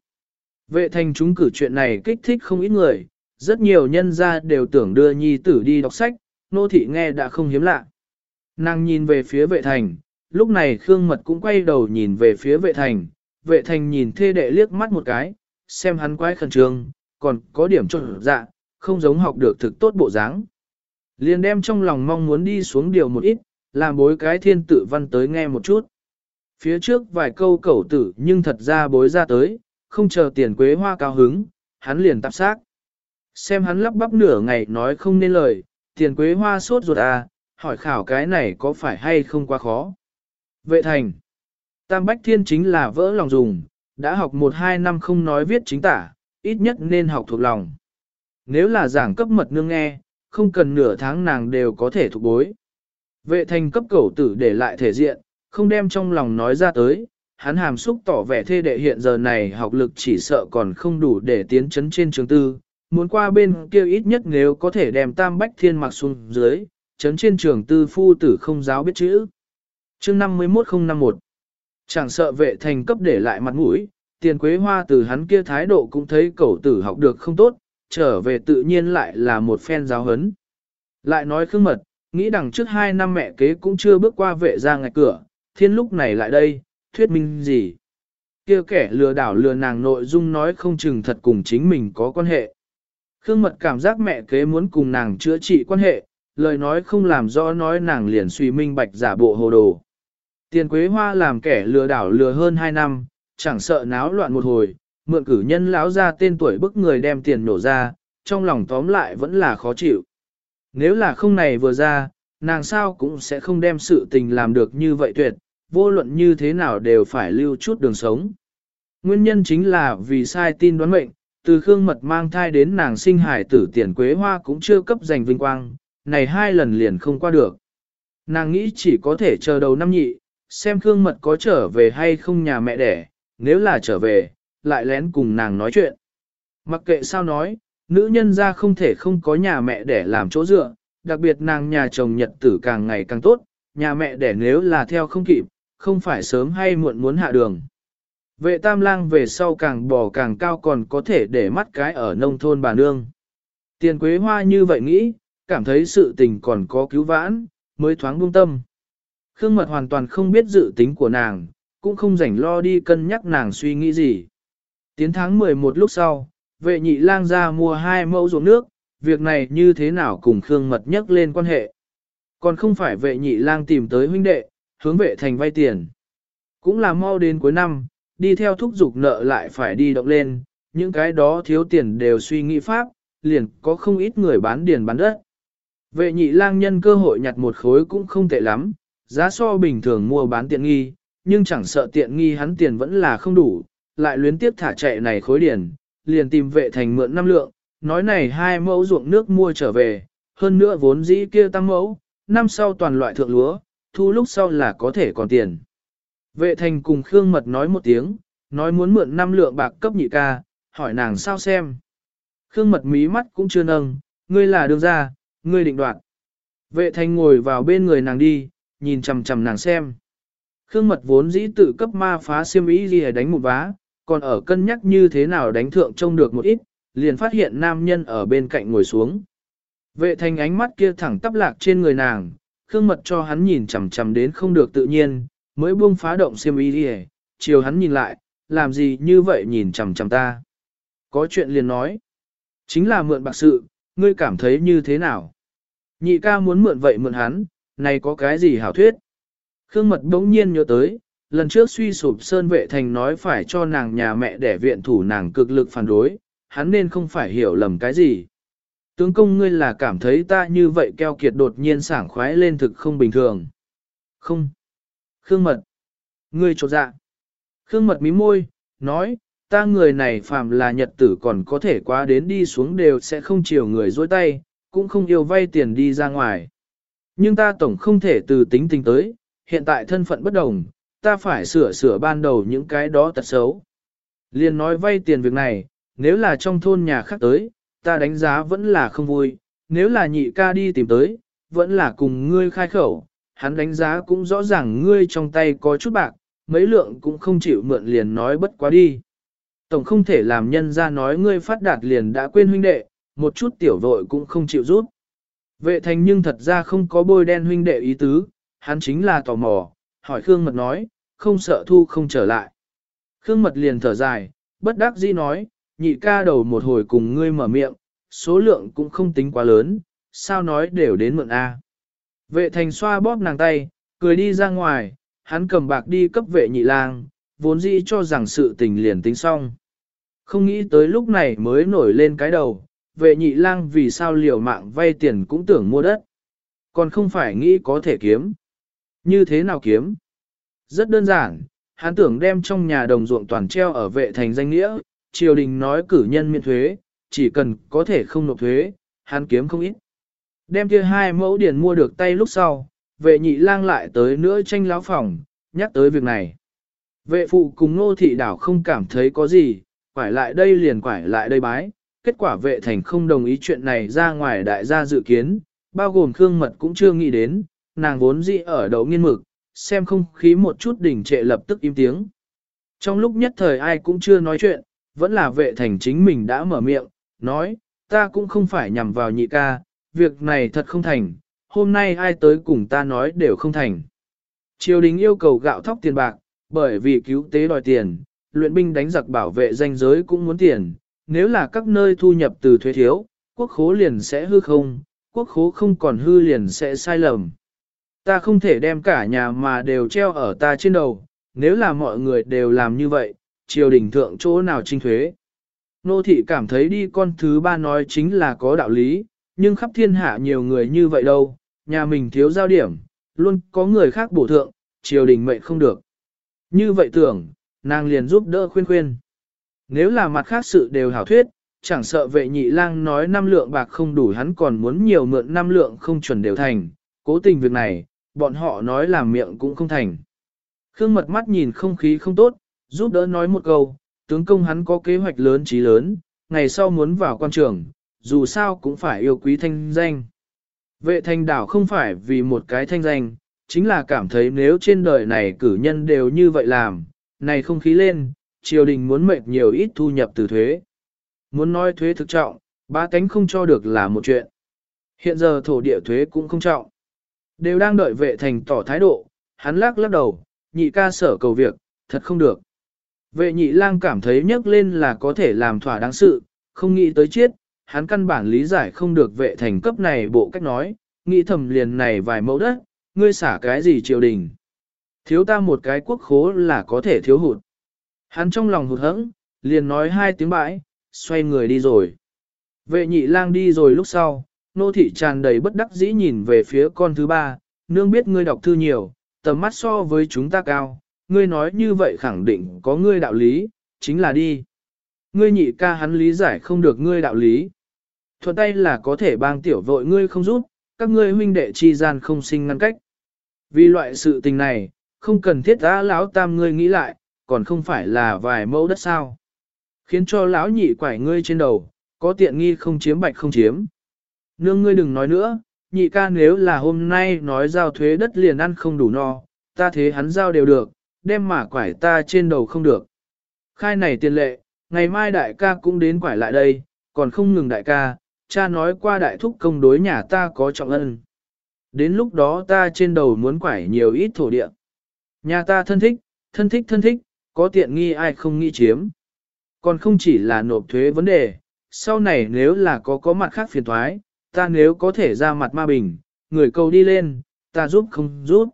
Vệ thành chúng cử chuyện này kích thích không ít người, rất nhiều nhân gia đều tưởng đưa nhi tử đi đọc sách, nô thị nghe đã không hiếm lạ. Nàng nhìn về phía vệ thành, lúc này Khương Mật cũng quay đầu nhìn về phía vệ thành, vệ thành nhìn thê đệ liếc mắt một cái, xem hắn quái khẩn trương, còn có điểm trộn dạ, không giống học được thực tốt bộ dáng. Liền đem trong lòng mong muốn đi xuống điều một ít, làm bối cái thiên tử văn tới nghe một chút. Phía trước vài câu cẩu tử nhưng thật ra bối ra tới, không chờ tiền quế hoa cao hứng, hắn liền tạp xác. Xem hắn lắp bắp nửa ngày nói không nên lời, tiền quế hoa sốt ruột à, hỏi khảo cái này có phải hay không quá khó. Vệ thành, Tam Bách Thiên chính là vỡ lòng dùng, đã học một hai năm không nói viết chính tả, ít nhất nên học thuộc lòng. Nếu là giảng cấp mật nương nghe, không cần nửa tháng nàng đều có thể thuộc bối. Vệ thành cấp cầu tử để lại thể diện, không đem trong lòng nói ra tới, hắn hàm xúc tỏ vẻ thê đệ hiện giờ này học lực chỉ sợ còn không đủ để tiến chấn trên trường tư, muốn qua bên kia ít nhất nếu có thể đem tam bách thiên mặc xuống dưới, chấn trên trường tư phu tử không giáo biết chữ. chương 51051 Chẳng sợ vệ thành cấp để lại mặt mũi, tiền quế hoa từ hắn kia thái độ cũng thấy cậu tử học được không tốt, trở về tự nhiên lại là một phen giáo hấn. Lại nói khương mật, nghĩ đằng trước hai năm mẹ kế cũng chưa bước qua vệ ra ngạch cửa, thiên lúc này lại đây, thuyết minh gì. kia kẻ lừa đảo lừa nàng nội dung nói không chừng thật cùng chính mình có quan hệ. Khương mật cảm giác mẹ kế muốn cùng nàng chữa trị quan hệ, lời nói không làm rõ nói nàng liền suy minh bạch giả bộ hồ đồ. Tiền quế hoa làm kẻ lừa đảo lừa hơn 2 năm, chẳng sợ náo loạn một hồi, mượn cử nhân lão ra tên tuổi bức người đem tiền nổ ra, trong lòng tóm lại vẫn là khó chịu. Nếu là không này vừa ra, nàng sao cũng sẽ không đem sự tình làm được như vậy tuyệt, vô luận như thế nào đều phải lưu chút đường sống. Nguyên nhân chính là vì sai tin đoán mệnh, từ Khương Mật mang thai đến nàng sinh hải tử tiền quế hoa cũng chưa cấp giành vinh quang, này hai lần liền không qua được. Nàng nghĩ chỉ có thể chờ đầu năm nhị, xem Khương Mật có trở về hay không nhà mẹ đẻ, nếu là trở về, lại lén cùng nàng nói chuyện. Mặc kệ sao nói, nữ nhân ra không thể không có nhà mẹ đẻ làm chỗ dựa, đặc biệt nàng nhà chồng nhật tử càng ngày càng tốt, nhà mẹ đẻ nếu là theo không kịp, không phải sớm hay muộn muốn hạ đường. Vệ tam lang về sau càng bò càng cao còn có thể để mắt cái ở nông thôn bà nương. Tiền quế hoa như vậy nghĩ, cảm thấy sự tình còn có cứu vãn, mới thoáng buông tâm. Khương Mật hoàn toàn không biết dự tính của nàng, cũng không rảnh lo đi cân nhắc nàng suy nghĩ gì. Tiến tháng 11 lúc sau, vệ nhị lang ra mua hai mẫu ruộng nước, việc này như thế nào cùng Khương Mật nhắc lên quan hệ. Còn không phải vệ nhị lang tìm tới huynh đệ, hướng vệ thành vay tiền. Cũng là mau đến cuối năm, đi theo thúc giục nợ lại phải đi động lên, những cái đó thiếu tiền đều suy nghĩ pháp, liền có không ít người bán điền bán đất. Vệ nhị lang nhân cơ hội nhặt một khối cũng không tệ lắm, giá so bình thường mua bán tiện nghi, nhưng chẳng sợ tiện nghi hắn tiền vẫn là không đủ, lại luyến tiếp thả chạy này khối điền, liền tìm vệ thành mượn năm lượng, nói này hai mẫu ruộng nước mua trở về, hơn nữa vốn dĩ kia tăng mẫu, năm sau toàn loại thượng lúa, thu lúc sau là có thể còn tiền. Vệ thành cùng Khương Mật nói một tiếng, nói muốn mượn năm lượng bạc cấp nhị ca, hỏi nàng sao xem. Khương Mật mí mắt cũng chưa nâng, ngươi là đường ra, ngươi định đoạt. Vệ thành ngồi vào bên người nàng đi, nhìn chằm chằm nàng xem. Khương Mật vốn dĩ tự cấp ma phá siêm ý gì đánh một vá, còn ở cân nhắc như thế nào đánh thượng trông được một ít, liền phát hiện nam nhân ở bên cạnh ngồi xuống. Vệ thành ánh mắt kia thẳng tắp lạc trên người nàng, Khương Mật cho hắn nhìn chằm chằm đến không được tự nhiên, mới buông phá động xiêm y đi chiều hắn nhìn lại, làm gì như vậy nhìn chằm chằm ta. Có chuyện liền nói, chính là mượn bạc sự, ngươi cảm thấy như thế nào? Nhị ca muốn mượn vậy mượn hắn, này có cái gì hảo thuyết? Khương Mật bỗng nhiên nhớ tới, lần trước suy sụp Sơn Vệ Thành nói phải cho nàng nhà mẹ để viện thủ nàng cực lực phản đối, hắn nên không phải hiểu lầm cái gì. Tướng công ngươi là cảm thấy ta như vậy keo kiệt đột nhiên sảng khoái lên thực không bình thường. Không. Khương Mật. Ngươi trột dạ. Khương Mật mí môi, nói, ta người này phàm là nhật tử còn có thể quá đến đi xuống đều sẽ không chiều người dối tay, cũng không yêu vay tiền đi ra ngoài. Nhưng ta tổng không thể từ tính tình tới, hiện tại thân phận bất đồng, ta phải sửa sửa ban đầu những cái đó tật xấu. Liên nói vay tiền việc này, nếu là trong thôn nhà khác tới, ta đánh giá vẫn là không vui, nếu là nhị ca đi tìm tới, vẫn là cùng ngươi khai khẩu, hắn đánh giá cũng rõ ràng ngươi trong tay có chút bạc, mấy lượng cũng không chịu mượn liền nói bất quá đi. Tổng không thể làm nhân ra nói ngươi phát đạt liền đã quên huynh đệ, một chút tiểu vội cũng không chịu rút. Vệ thành nhưng thật ra không có bôi đen huynh đệ ý tứ, hắn chính là tò mò, hỏi Khương Mật nói, không sợ thu không trở lại. Khương Mật liền thở dài, bất đắc dĩ nói, nhị ca đầu một hồi cùng ngươi mở miệng, số lượng cũng không tính quá lớn, sao nói đều đến mượn A. Vệ thành xoa bóp nàng tay, cười đi ra ngoài, hắn cầm bạc đi cấp vệ nhị lang, vốn dĩ cho rằng sự tình liền tính xong. Không nghĩ tới lúc này mới nổi lên cái đầu, vệ nhị lang vì sao liều mạng vay tiền cũng tưởng mua đất. Còn không phải nghĩ có thể kiếm. Như thế nào kiếm? Rất đơn giản, hắn tưởng đem trong nhà đồng ruộng toàn treo ở vệ thành danh nghĩa, triều đình nói cử nhân miễn thuế, chỉ cần có thể không nộp thuế, hắn kiếm không ít. Đem kia hai mẫu điền mua được tay lúc sau, vệ nhị lang lại tới nữa tranh lão phòng, nhắc tới việc này. Vệ phụ cùng nô thị đảo không cảm thấy có gì, quải lại đây liền quải lại đây bái, kết quả vệ thành không đồng ý chuyện này ra ngoài đại gia dự kiến, bao gồm Khương Mật cũng chưa nghĩ đến, nàng vốn dị ở đầu nghiên mực, xem không khí một chút đỉnh trệ lập tức im tiếng. Trong lúc nhất thời ai cũng chưa nói chuyện, vẫn là vệ thành chính mình đã mở miệng, nói, ta cũng không phải nhằm vào nhị ca, việc này thật không thành, hôm nay ai tới cùng ta nói đều không thành. Triều đình yêu cầu gạo thóc tiền bạc, bởi vì cứu tế đòi tiền, luyện binh đánh giặc bảo vệ danh giới cũng muốn tiền, nếu là các nơi thu nhập từ thuế thiếu, quốc khố liền sẽ hư không, quốc khố không còn hư liền sẽ sai lầm. Ta không thể đem cả nhà mà đều treo ở ta trên đầu, nếu là mọi người đều làm như vậy, triều đình thượng chỗ nào trinh thuế. Nô thị cảm thấy đi con thứ ba nói chính là có đạo lý, nhưng khắp thiên hạ nhiều người như vậy đâu, nhà mình thiếu giao điểm, luôn có người khác bổ thượng, triều đình mệnh không được. Như vậy tưởng, nàng liền giúp đỡ khuyên khuyên. Nếu là mặt khác sự đều hảo thuyết, chẳng sợ vệ nhị lang nói năm lượng bạc không đủ hắn còn muốn nhiều mượn năm lượng không chuẩn đều thành, cố tình việc này, bọn họ nói làm miệng cũng không thành. Khương mật mắt nhìn không khí không tốt, giúp đỡ nói một câu, tướng công hắn có kế hoạch lớn trí lớn, ngày sau muốn vào quan trường, dù sao cũng phải yêu quý thanh danh. Vệ thành đảo không phải vì một cái thanh danh, chính là cảm thấy nếu trên đời này cử nhân đều như vậy làm, này không khí lên, triều đình muốn mệt nhiều ít thu nhập từ thuế. Muốn nói thuế thực trọng, ba cánh không cho được là một chuyện. Hiện giờ thổ địa thuế cũng không trọng. Đều đang đợi vệ thành tỏ thái độ, hắn lắc lắc đầu, nhị ca sở cầu việc, thật không được. Vệ nhị lang cảm thấy nhấc lên là có thể làm thỏa đáng sự, không nghĩ tới chết, hắn căn bản lý giải không được vệ thành cấp này bộ cách nói, nghĩ thầm liền này vài mẫu đất, ngươi xả cái gì triều đình. Thiếu ta một cái quốc khố là có thể thiếu hụt. Hắn trong lòng hụt hẫng, liền nói hai tiếng bãi, xoay người đi rồi. Vệ nhị lang đi rồi lúc sau, nô thị tràn đầy bất đắc dĩ nhìn về phía con thứ ba, nương biết ngươi đọc thư nhiều, tầm mắt so với chúng ta cao, ngươi nói như vậy khẳng định có ngươi đạo lý, chính là đi. Ngươi nhị ca hắn lý giải không được ngươi đạo lý. Thuận tay là có thể bang tiểu vội ngươi không giúp, các ngươi huynh đệ chi gian không sinh ngăn cách. Vì loại sự tình này, không cần thiết đã lão tam ngươi nghĩ lại, còn không phải là vài mẫu đất sao. Khiến cho lão nhị quải ngươi trên đầu, có tiện nghi không chiếm bạch không chiếm. Nương ngươi đừng nói nữa, nhị ca nếu là hôm nay nói giao thuế đất liền ăn không đủ no, ta thế hắn giao đều được, đem mà quải ta trên đầu không được. Khai này tiền lệ, ngày mai đại ca cũng đến quải lại đây, còn không ngừng đại ca, cha nói qua đại thúc công đối nhà ta có trọng ân. Đến lúc đó ta trên đầu muốn quải nhiều ít thổ địa. Nhà ta thân thích, thân thích thân thích, có tiện nghi ai không nghĩ chiếm. Còn không chỉ là nộp thuế vấn đề, sau này nếu là có có mặt khác phiền thoái, ta nếu có thể ra mặt ma bình, người cầu đi lên, ta giúp không giúp.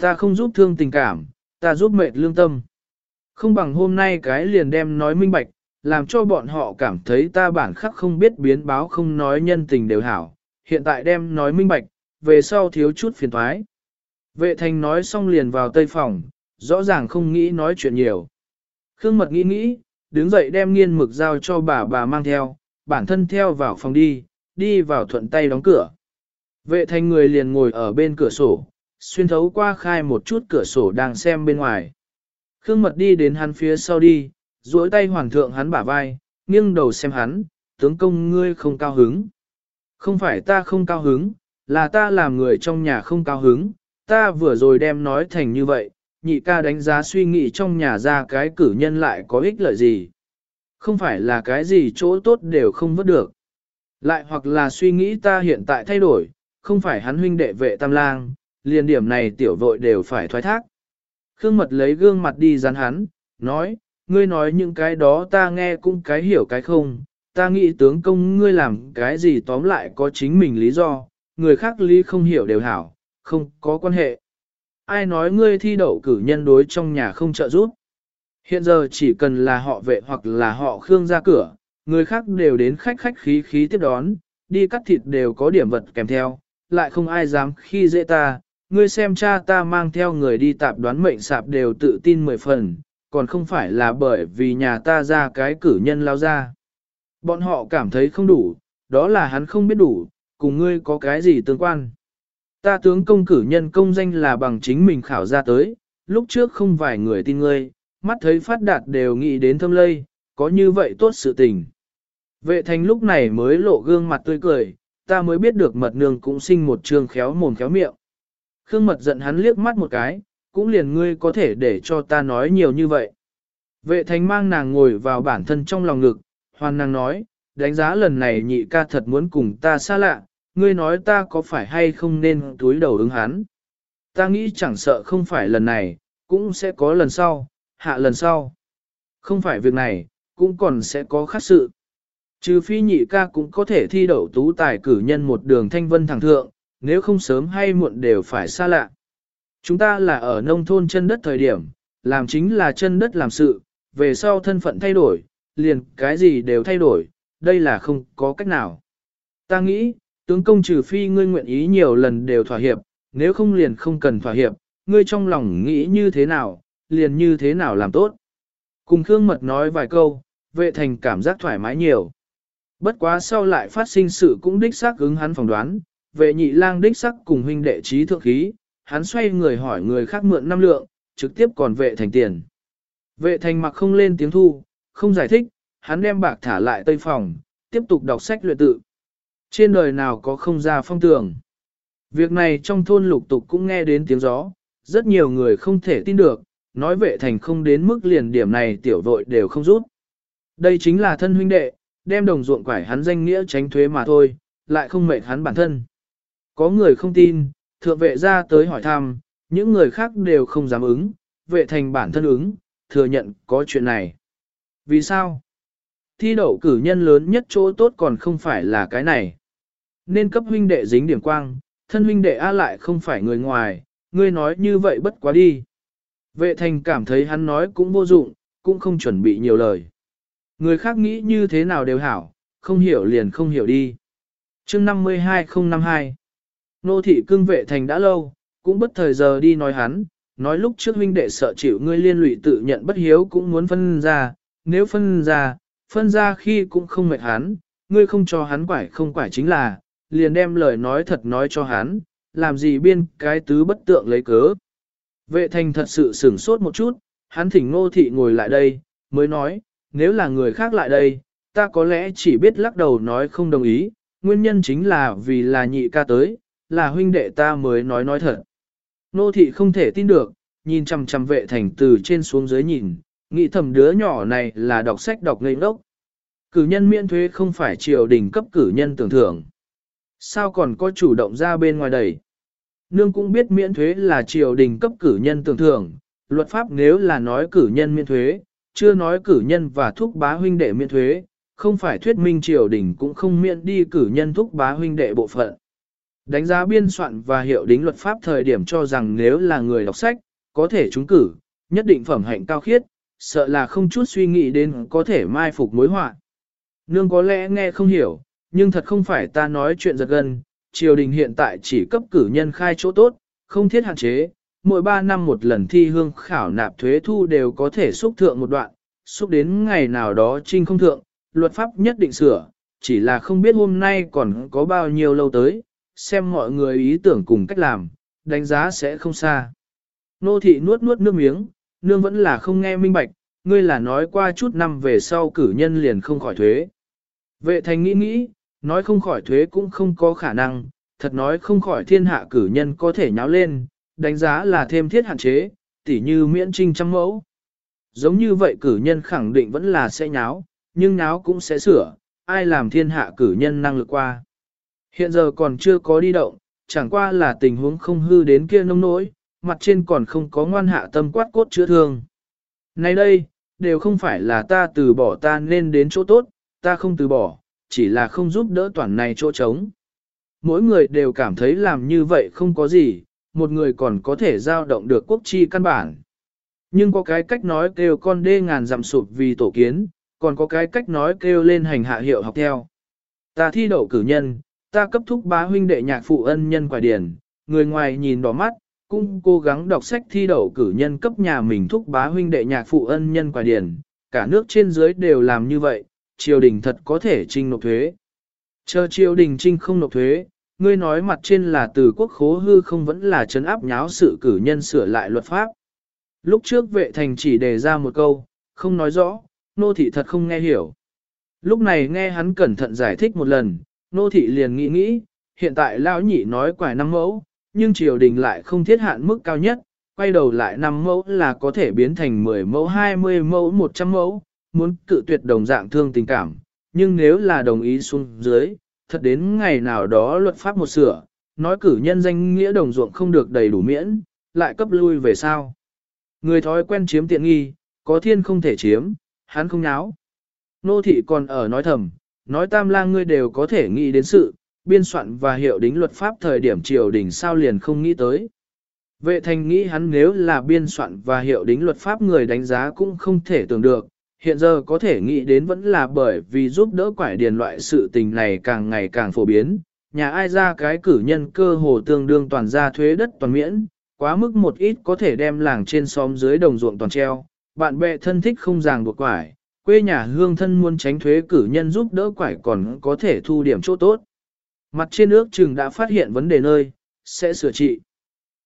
Ta không giúp thương tình cảm, ta giúp mệt lương tâm. Không bằng hôm nay cái liền đem nói minh bạch, làm cho bọn họ cảm thấy ta bản khắc không biết biến báo không nói nhân tình đều hảo. Hiện tại đem nói minh bạch, về sau thiếu chút phiền thoái. Vệ thành nói xong liền vào tây phòng, rõ ràng không nghĩ nói chuyện nhiều. Khương mật nghĩ nghĩ, đứng dậy đem nghiên mực giao cho bà bà mang theo, bản thân theo vào phòng đi, đi vào thuận tay đóng cửa. Vệ thành người liền ngồi ở bên cửa sổ, xuyên thấu qua khai một chút cửa sổ đang xem bên ngoài. Khương mật đi đến hắn phía sau đi, duỗi tay hoàng thượng hắn bả vai, nghiêng đầu xem hắn, tướng công ngươi không cao hứng. Không phải ta không cao hứng, là ta làm người trong nhà không cao hứng, ta vừa rồi đem nói thành như vậy, nhị ca đánh giá suy nghĩ trong nhà ra cái cử nhân lại có ích lợi gì. Không phải là cái gì chỗ tốt đều không vớt được. Lại hoặc là suy nghĩ ta hiện tại thay đổi, không phải hắn huynh đệ vệ tam lang, liền điểm này tiểu vội đều phải thoái thác. Khương mật lấy gương mặt đi dán hắn, nói, ngươi nói những cái đó ta nghe cũng cái hiểu cái không, ta nghĩ tướng công ngươi làm cái gì tóm lại có chính mình lý do, người khác lý không hiểu đều hảo, không có quan hệ. Ai nói ngươi thi đậu cử nhân đối trong nhà không trợ giúp? Hiện giờ chỉ cần là họ vệ hoặc là họ khương ra cửa, người khác đều đến khách khách khí khí tiếp đón, đi cắt thịt đều có điểm vật kèm theo, lại không ai dám khi dễ ta. Ngươi xem cha ta mang theo người đi tạp đoán mệnh sạp đều tự tin mười phần, còn không phải là bởi vì nhà ta ra cái cử nhân lao ra. Bọn họ cảm thấy không đủ, đó là hắn không biết đủ, cùng ngươi có cái gì tương quan. Ta tướng công cử nhân công danh là bằng chính mình khảo ra tới, lúc trước không vài người tin ngươi, mắt thấy phát đạt đều nghĩ đến thâm lây, có như vậy tốt sự tình. Vệ thành lúc này mới lộ gương mặt tươi cười, ta mới biết được mật nương cũng sinh một trường khéo mồm khéo miệng. Khương mật giận hắn liếc mắt một cái, cũng liền ngươi có thể để cho ta nói nhiều như vậy. Vệ thánh mang nàng ngồi vào bản thân trong lòng ngực, hoàn nàng nói, đánh giá lần này nhị ca thật muốn cùng ta xa lạ, ngươi nói ta có phải hay không nên túi đầu ứng hắn. Ta nghĩ chẳng sợ không phải lần này, cũng sẽ có lần sau, hạ lần sau. Không phải việc này, cũng còn sẽ có khác sự. Trừ phi nhị ca cũng có thể thi đậu tú tài cử nhân một đường thanh vân thẳng thượng, nếu không sớm hay muộn đều phải xa lạ. Chúng ta là ở nông thôn chân đất thời điểm, làm chính là chân đất làm sự, về sau thân phận thay đổi, liền cái gì đều thay đổi, đây là không có cách nào. Ta nghĩ, tướng công trừ phi ngươi nguyện ý nhiều lần đều thỏa hiệp, nếu không liền không cần thỏa hiệp, ngươi trong lòng nghĩ như thế nào, liền như thế nào làm tốt. Cùng Khương Mật nói vài câu, vệ thành cảm giác thoải mái nhiều. Bất quá sau lại phát sinh sự cũng đích xác ứng hắn phỏng đoán, vệ nhị lang đích xác cùng huynh đệ trí thượng khí, hắn xoay người hỏi người khác mượn năm lượng, trực tiếp còn vệ thành tiền. Vệ thành mặc không lên tiếng thu, không giải thích, hắn đem bạc thả lại tây phòng, tiếp tục đọc sách luyện tự. Trên đời nào có không ra phong tường. Việc này trong thôn lục tục cũng nghe đến tiếng gió, rất nhiều người không thể tin được, nói vệ thành không đến mức liền điểm này tiểu vội đều không rút. Đây chính là thân huynh đệ, đem đồng ruộng quải hắn danh nghĩa tránh thuế mà thôi, lại không mệt hắn bản thân. Có người không tin, thượng vệ ra tới hỏi thăm, những người khác đều không dám ứng, vệ thành bản thân ứng, thừa nhận có chuyện này. Vì sao? Thi đậu cử nhân lớn nhất chỗ tốt còn không phải là cái này. Nên cấp huynh đệ dính điểm quang, thân huynh đệ A lại không phải người ngoài, ngươi nói như vậy bất quá đi. Vệ thành cảm thấy hắn nói cũng vô dụng, cũng không chuẩn bị nhiều lời. Người khác nghĩ như thế nào đều hảo, không hiểu liền không hiểu đi. chương 52052 Nô thị cưng vệ thành đã lâu, cũng bất thời giờ đi nói hắn, nói lúc trước huynh đệ sợ chịu ngươi liên lụy tự nhận bất hiếu cũng muốn phân ra, nếu phân ra, phân ra khi cũng không mệt hắn, ngươi không cho hắn quải không quải chính là, liền đem lời nói thật nói cho hắn, làm gì biên cái tứ bất tượng lấy cớ. Vệ thành thật sự sửng sốt một chút, hắn thỉnh ngô thị ngồi lại đây, mới nói, nếu là người khác lại đây, ta có lẽ chỉ biết lắc đầu nói không đồng ý, nguyên nhân chính là vì là nhị ca tới, là huynh đệ ta mới nói nói thật. nô thị không thể tin được, nhìn chằm chằm vệ thành từ trên xuống dưới nhìn, nghĩ thầm đứa nhỏ này là đọc sách đọc ngây ngốc. Cử nhân miễn thuế không phải triều đình cấp cử nhân tưởng thưởng. Sao còn có chủ động ra bên ngoài đẩy? Nương cũng biết miễn thuế là triều đình cấp cử nhân tưởng thưởng, luật pháp nếu là nói cử nhân miễn thuế, chưa nói cử nhân và thúc bá huynh đệ miễn thuế, không phải thuyết minh triều đình cũng không miễn đi cử nhân thúc bá huynh đệ bộ phận. Đánh giá biên soạn và hiệu đính luật pháp thời điểm cho rằng nếu là người đọc sách, có thể trúng cử, nhất định phẩm hạnh cao khiết, sợ là không chút suy nghĩ đến có thể mai phục mối họa. Nương có lẽ nghe không hiểu, nhưng thật không phải ta nói chuyện giật gân, triều đình hiện tại chỉ cấp cử nhân khai chỗ tốt, không thiết hạn chế, mỗi 3 năm một lần thi hương khảo nạp thuế thu đều có thể xúc thượng một đoạn, xúc đến ngày nào đó trinh không thượng, luật pháp nhất định sửa, chỉ là không biết hôm nay còn có bao nhiêu lâu tới, xem mọi người ý tưởng cùng cách làm, đánh giá sẽ không xa. Nô thị nuốt nuốt nước miếng, nương vẫn là không nghe minh bạch, ngươi là nói qua chút năm về sau cử nhân liền không khỏi thuế. Vệ thành nghĩ nghĩ, nói không khỏi thuế cũng không có khả năng, thật nói không khỏi thiên hạ cử nhân có thể nháo lên, đánh giá là thêm thiết hạn chế, tỉ như miễn trinh trăm mẫu. Giống như vậy cử nhân khẳng định vẫn là sẽ nháo, nhưng nháo cũng sẽ sửa, ai làm thiên hạ cử nhân năng lực qua. Hiện giờ còn chưa có đi động, chẳng qua là tình huống không hư đến kia nông nỗi, mặt trên còn không có ngoan hạ tâm quát cốt chữa thương. Nay đây, đều không phải là ta từ bỏ ta nên đến chỗ tốt, ta không từ bỏ, chỉ là không giúp đỡ toàn này chỗ trống. Mỗi người đều cảm thấy làm như vậy không có gì, một người còn có thể giao động được quốc chi căn bản. Nhưng có cái cách nói kêu con đê ngàn dặm sụp vì tổ kiến, còn có cái cách nói kêu lên hành hạ hiệu học theo. Ta thi đậu cử nhân, ta cấp thúc bá huynh đệ nhạc phụ ân nhân quả điển, người ngoài nhìn đỏ mắt, cũng cố gắng đọc sách thi đậu cử nhân cấp nhà mình thúc bá huynh đệ nhạc phụ ân nhân quả điển, cả nước trên dưới đều làm như vậy, triều đình thật có thể trinh nộp thuế. Chờ triều đình trinh không nộp thuế, ngươi nói mặt trên là từ quốc khố hư không vẫn là chấn áp nháo sự cử nhân sửa lại luật pháp. Lúc trước vệ thành chỉ đề ra một câu, không nói rõ, nô thị thật không nghe hiểu. Lúc này nghe hắn cẩn thận giải thích một lần, nô thị liền nghĩ nghĩ, hiện tại lão nhị nói quải năm mẫu, nhưng triều đình lại không thiết hạn mức cao nhất, quay đầu lại năm mẫu là có thể biến thành 10 mẫu 20 mẫu 100 mẫu, muốn cự tuyệt đồng dạng thương tình cảm, nhưng nếu là đồng ý xuống dưới, thật đến ngày nào đó luật pháp một sửa, nói cử nhân danh nghĩa đồng ruộng không được đầy đủ miễn, lại cấp lui về sao. Người thói quen chiếm tiện nghi, có thiên không thể chiếm, hắn không nháo. Nô thị còn ở nói thầm, nói tam lang ngươi đều có thể nghĩ đến sự, biên soạn và hiệu đính luật pháp thời điểm triều đình sao liền không nghĩ tới. Vệ thành nghĩ hắn nếu là biên soạn và hiệu đính luật pháp người đánh giá cũng không thể tưởng được, hiện giờ có thể nghĩ đến vẫn là bởi vì giúp đỡ quải điền loại sự tình này càng ngày càng phổ biến, nhà ai ra cái cử nhân cơ hồ tương đương toàn gia thuế đất toàn miễn, quá mức một ít có thể đem làng trên xóm dưới đồng ruộng toàn treo, bạn bè thân thích không ràng buộc quải, quê nhà hương thân muốn tránh thuế cử nhân giúp đỡ quải còn có thể thu điểm chỗ tốt. Mặt trên nước chừng đã phát hiện vấn đề nơi, sẽ sửa trị.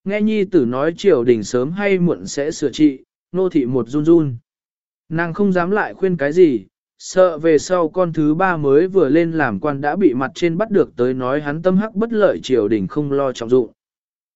Nghe nhi tử nói triều đình sớm hay muộn sẽ sửa trị, nô thị một run run. Nàng không dám lại khuyên cái gì, sợ về sau con thứ ba mới vừa lên làm quan đã bị mặt trên bắt được tới nói hắn tâm hắc bất lợi triều đình không lo trọng dụng.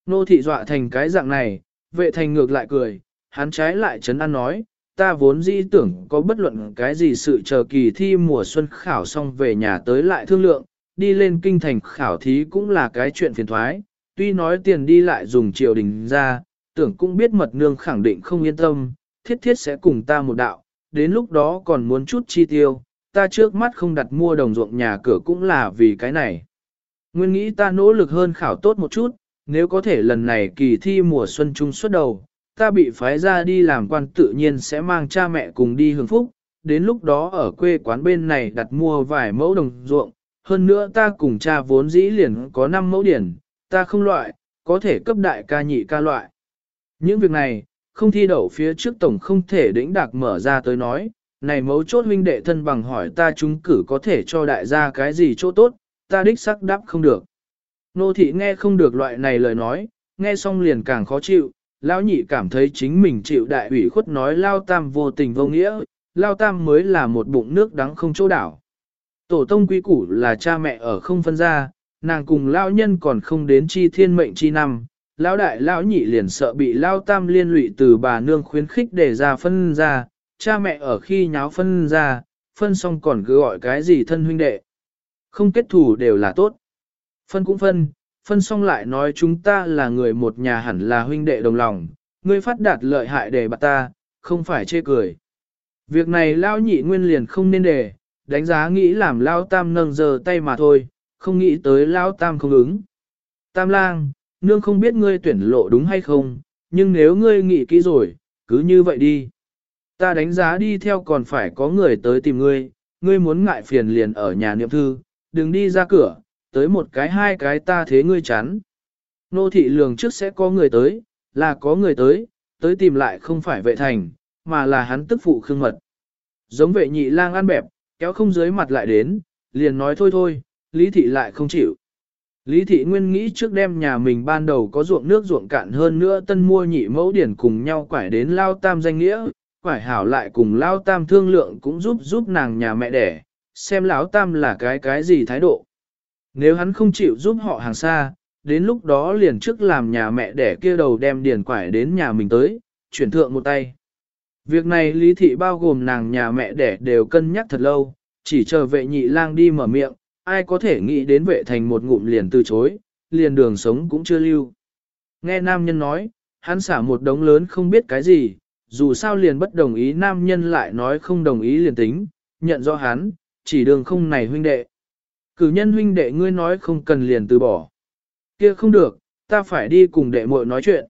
Nô thị dọa thành cái dạng này, vệ thành ngược lại cười, hắn trái lại chấn an nói, ta vốn dĩ tưởng có bất luận cái gì sự chờ kỳ thi mùa xuân khảo xong về nhà tới lại thương lượng, đi lên kinh thành khảo thí cũng là cái chuyện phiền thoái, tuy nói tiền đi lại dùng triều đình ra, tưởng cũng biết mật nương khẳng định không yên tâm, thiết thiết sẽ cùng ta một đạo, đến lúc đó còn muốn chút chi tiêu, ta trước mắt không đặt mua đồng ruộng nhà cửa cũng là vì cái này. Nguyên nghĩ ta nỗ lực hơn khảo tốt một chút, nếu có thể lần này kỳ thi mùa xuân trung xuất đầu, ta bị phái ra đi làm quan tự nhiên sẽ mang cha mẹ cùng đi hưởng phúc, đến lúc đó ở quê quán bên này đặt mua vài mẫu đồng ruộng, hơn nữa ta cùng cha vốn dĩ liền có 5 mẫu điển, ta không loại, có thể cấp đại ca nhị ca loại. Những việc này, không thi đậu phía trước tổng không thể đĩnh đạc mở ra tới nói, này mấu chốt huynh đệ thân bằng hỏi ta chúng cử có thể cho đại gia cái gì chỗ tốt, ta đích sắc đáp không được. Nô thị nghe không được loại này lời nói, nghe xong liền càng khó chịu, lão nhị cảm thấy chính mình chịu đại ủy khuất nói lao tam vô tình vô nghĩa, lao tam mới là một bụng nước đắng không chỗ đảo. Tổ tông quý củ là cha mẹ ở không phân ra, nàng cùng lao nhân còn không đến chi thiên mệnh chi năm, lão đại lão nhị liền sợ bị lao tam liên lụy từ bà nương khuyến khích để ra phân ra, cha mẹ ở khi nháo phân ra, phân xong còn cứ gọi cái gì thân huynh đệ. Không kết thù đều là tốt. Phân cũng phân, phân xong lại nói chúng ta là người một nhà hẳn là huynh đệ đồng lòng, ngươi phát đạt lợi hại để bạc ta, không phải chê cười. Việc này lao nhị nguyên liền không nên để, đánh giá nghĩ làm lao tam nâng giờ tay mà thôi, không nghĩ tới lao tam không ứng. Tam lang, nương không biết ngươi tuyển lộ đúng hay không, nhưng nếu ngươi nghĩ kỹ rồi, cứ như vậy đi. Ta đánh giá đi theo còn phải có người tới tìm ngươi, ngươi muốn ngại phiền liền ở nhà niệm thư, đừng đi ra cửa, tới một cái hai cái ta thế ngươi chán. Nô thị lường trước sẽ có người tới, là có người tới, tới tìm lại không phải vệ thành, mà là hắn tức phụ khương mật. Giống vệ nhị lang ăn bẹp, kéo không dưới mặt lại đến, liền nói thôi thôi, lý thị lại không chịu. Lý thị nguyên nghĩ trước đêm nhà mình ban đầu có ruộng nước ruộng cạn hơn nữa tân mua nhị mẫu điển cùng nhau quải đến lao tam danh nghĩa, quải hảo lại cùng lao tam thương lượng cũng giúp giúp nàng nhà mẹ đẻ, xem lão tam là cái cái gì thái độ. Nếu hắn không chịu giúp họ hàng xa, đến lúc đó liền trước làm nhà mẹ đẻ kia đầu đem điền quải đến nhà mình tới, chuyển thượng một tay. Việc này lý thị bao gồm nàng nhà mẹ đẻ đều cân nhắc thật lâu, chỉ chờ vệ nhị lang đi mở miệng, ai có thể nghĩ đến vệ thành một ngụm liền từ chối, liền đường sống cũng chưa lưu. Nghe nam nhân nói, hắn xả một đống lớn không biết cái gì, dù sao liền bất đồng ý nam nhân lại nói không đồng ý liền tính, nhận rõ hắn, chỉ đường không này huynh đệ. Cử nhân huynh đệ ngươi nói không cần liền từ bỏ. kia không được, ta phải đi cùng đệ muội nói chuyện.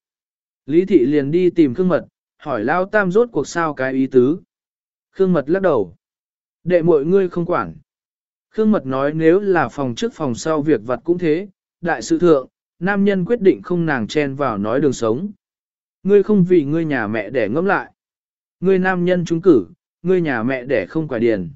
Lý thị liền đi tìm Khương Mật, hỏi Lao Tam rốt cuộc sao cái ý tứ. Khương Mật lắc đầu. Đệ muội ngươi không quản. Khương Mật nói nếu là phòng trước phòng sau việc vặt cũng thế, đại sự thượng, nam nhân quyết định không nàng chen vào nói đường sống. Ngươi không vì ngươi nhà mẹ để ngẫm lại. Ngươi nam nhân trúng cử, ngươi nhà mẹ để không quả điền.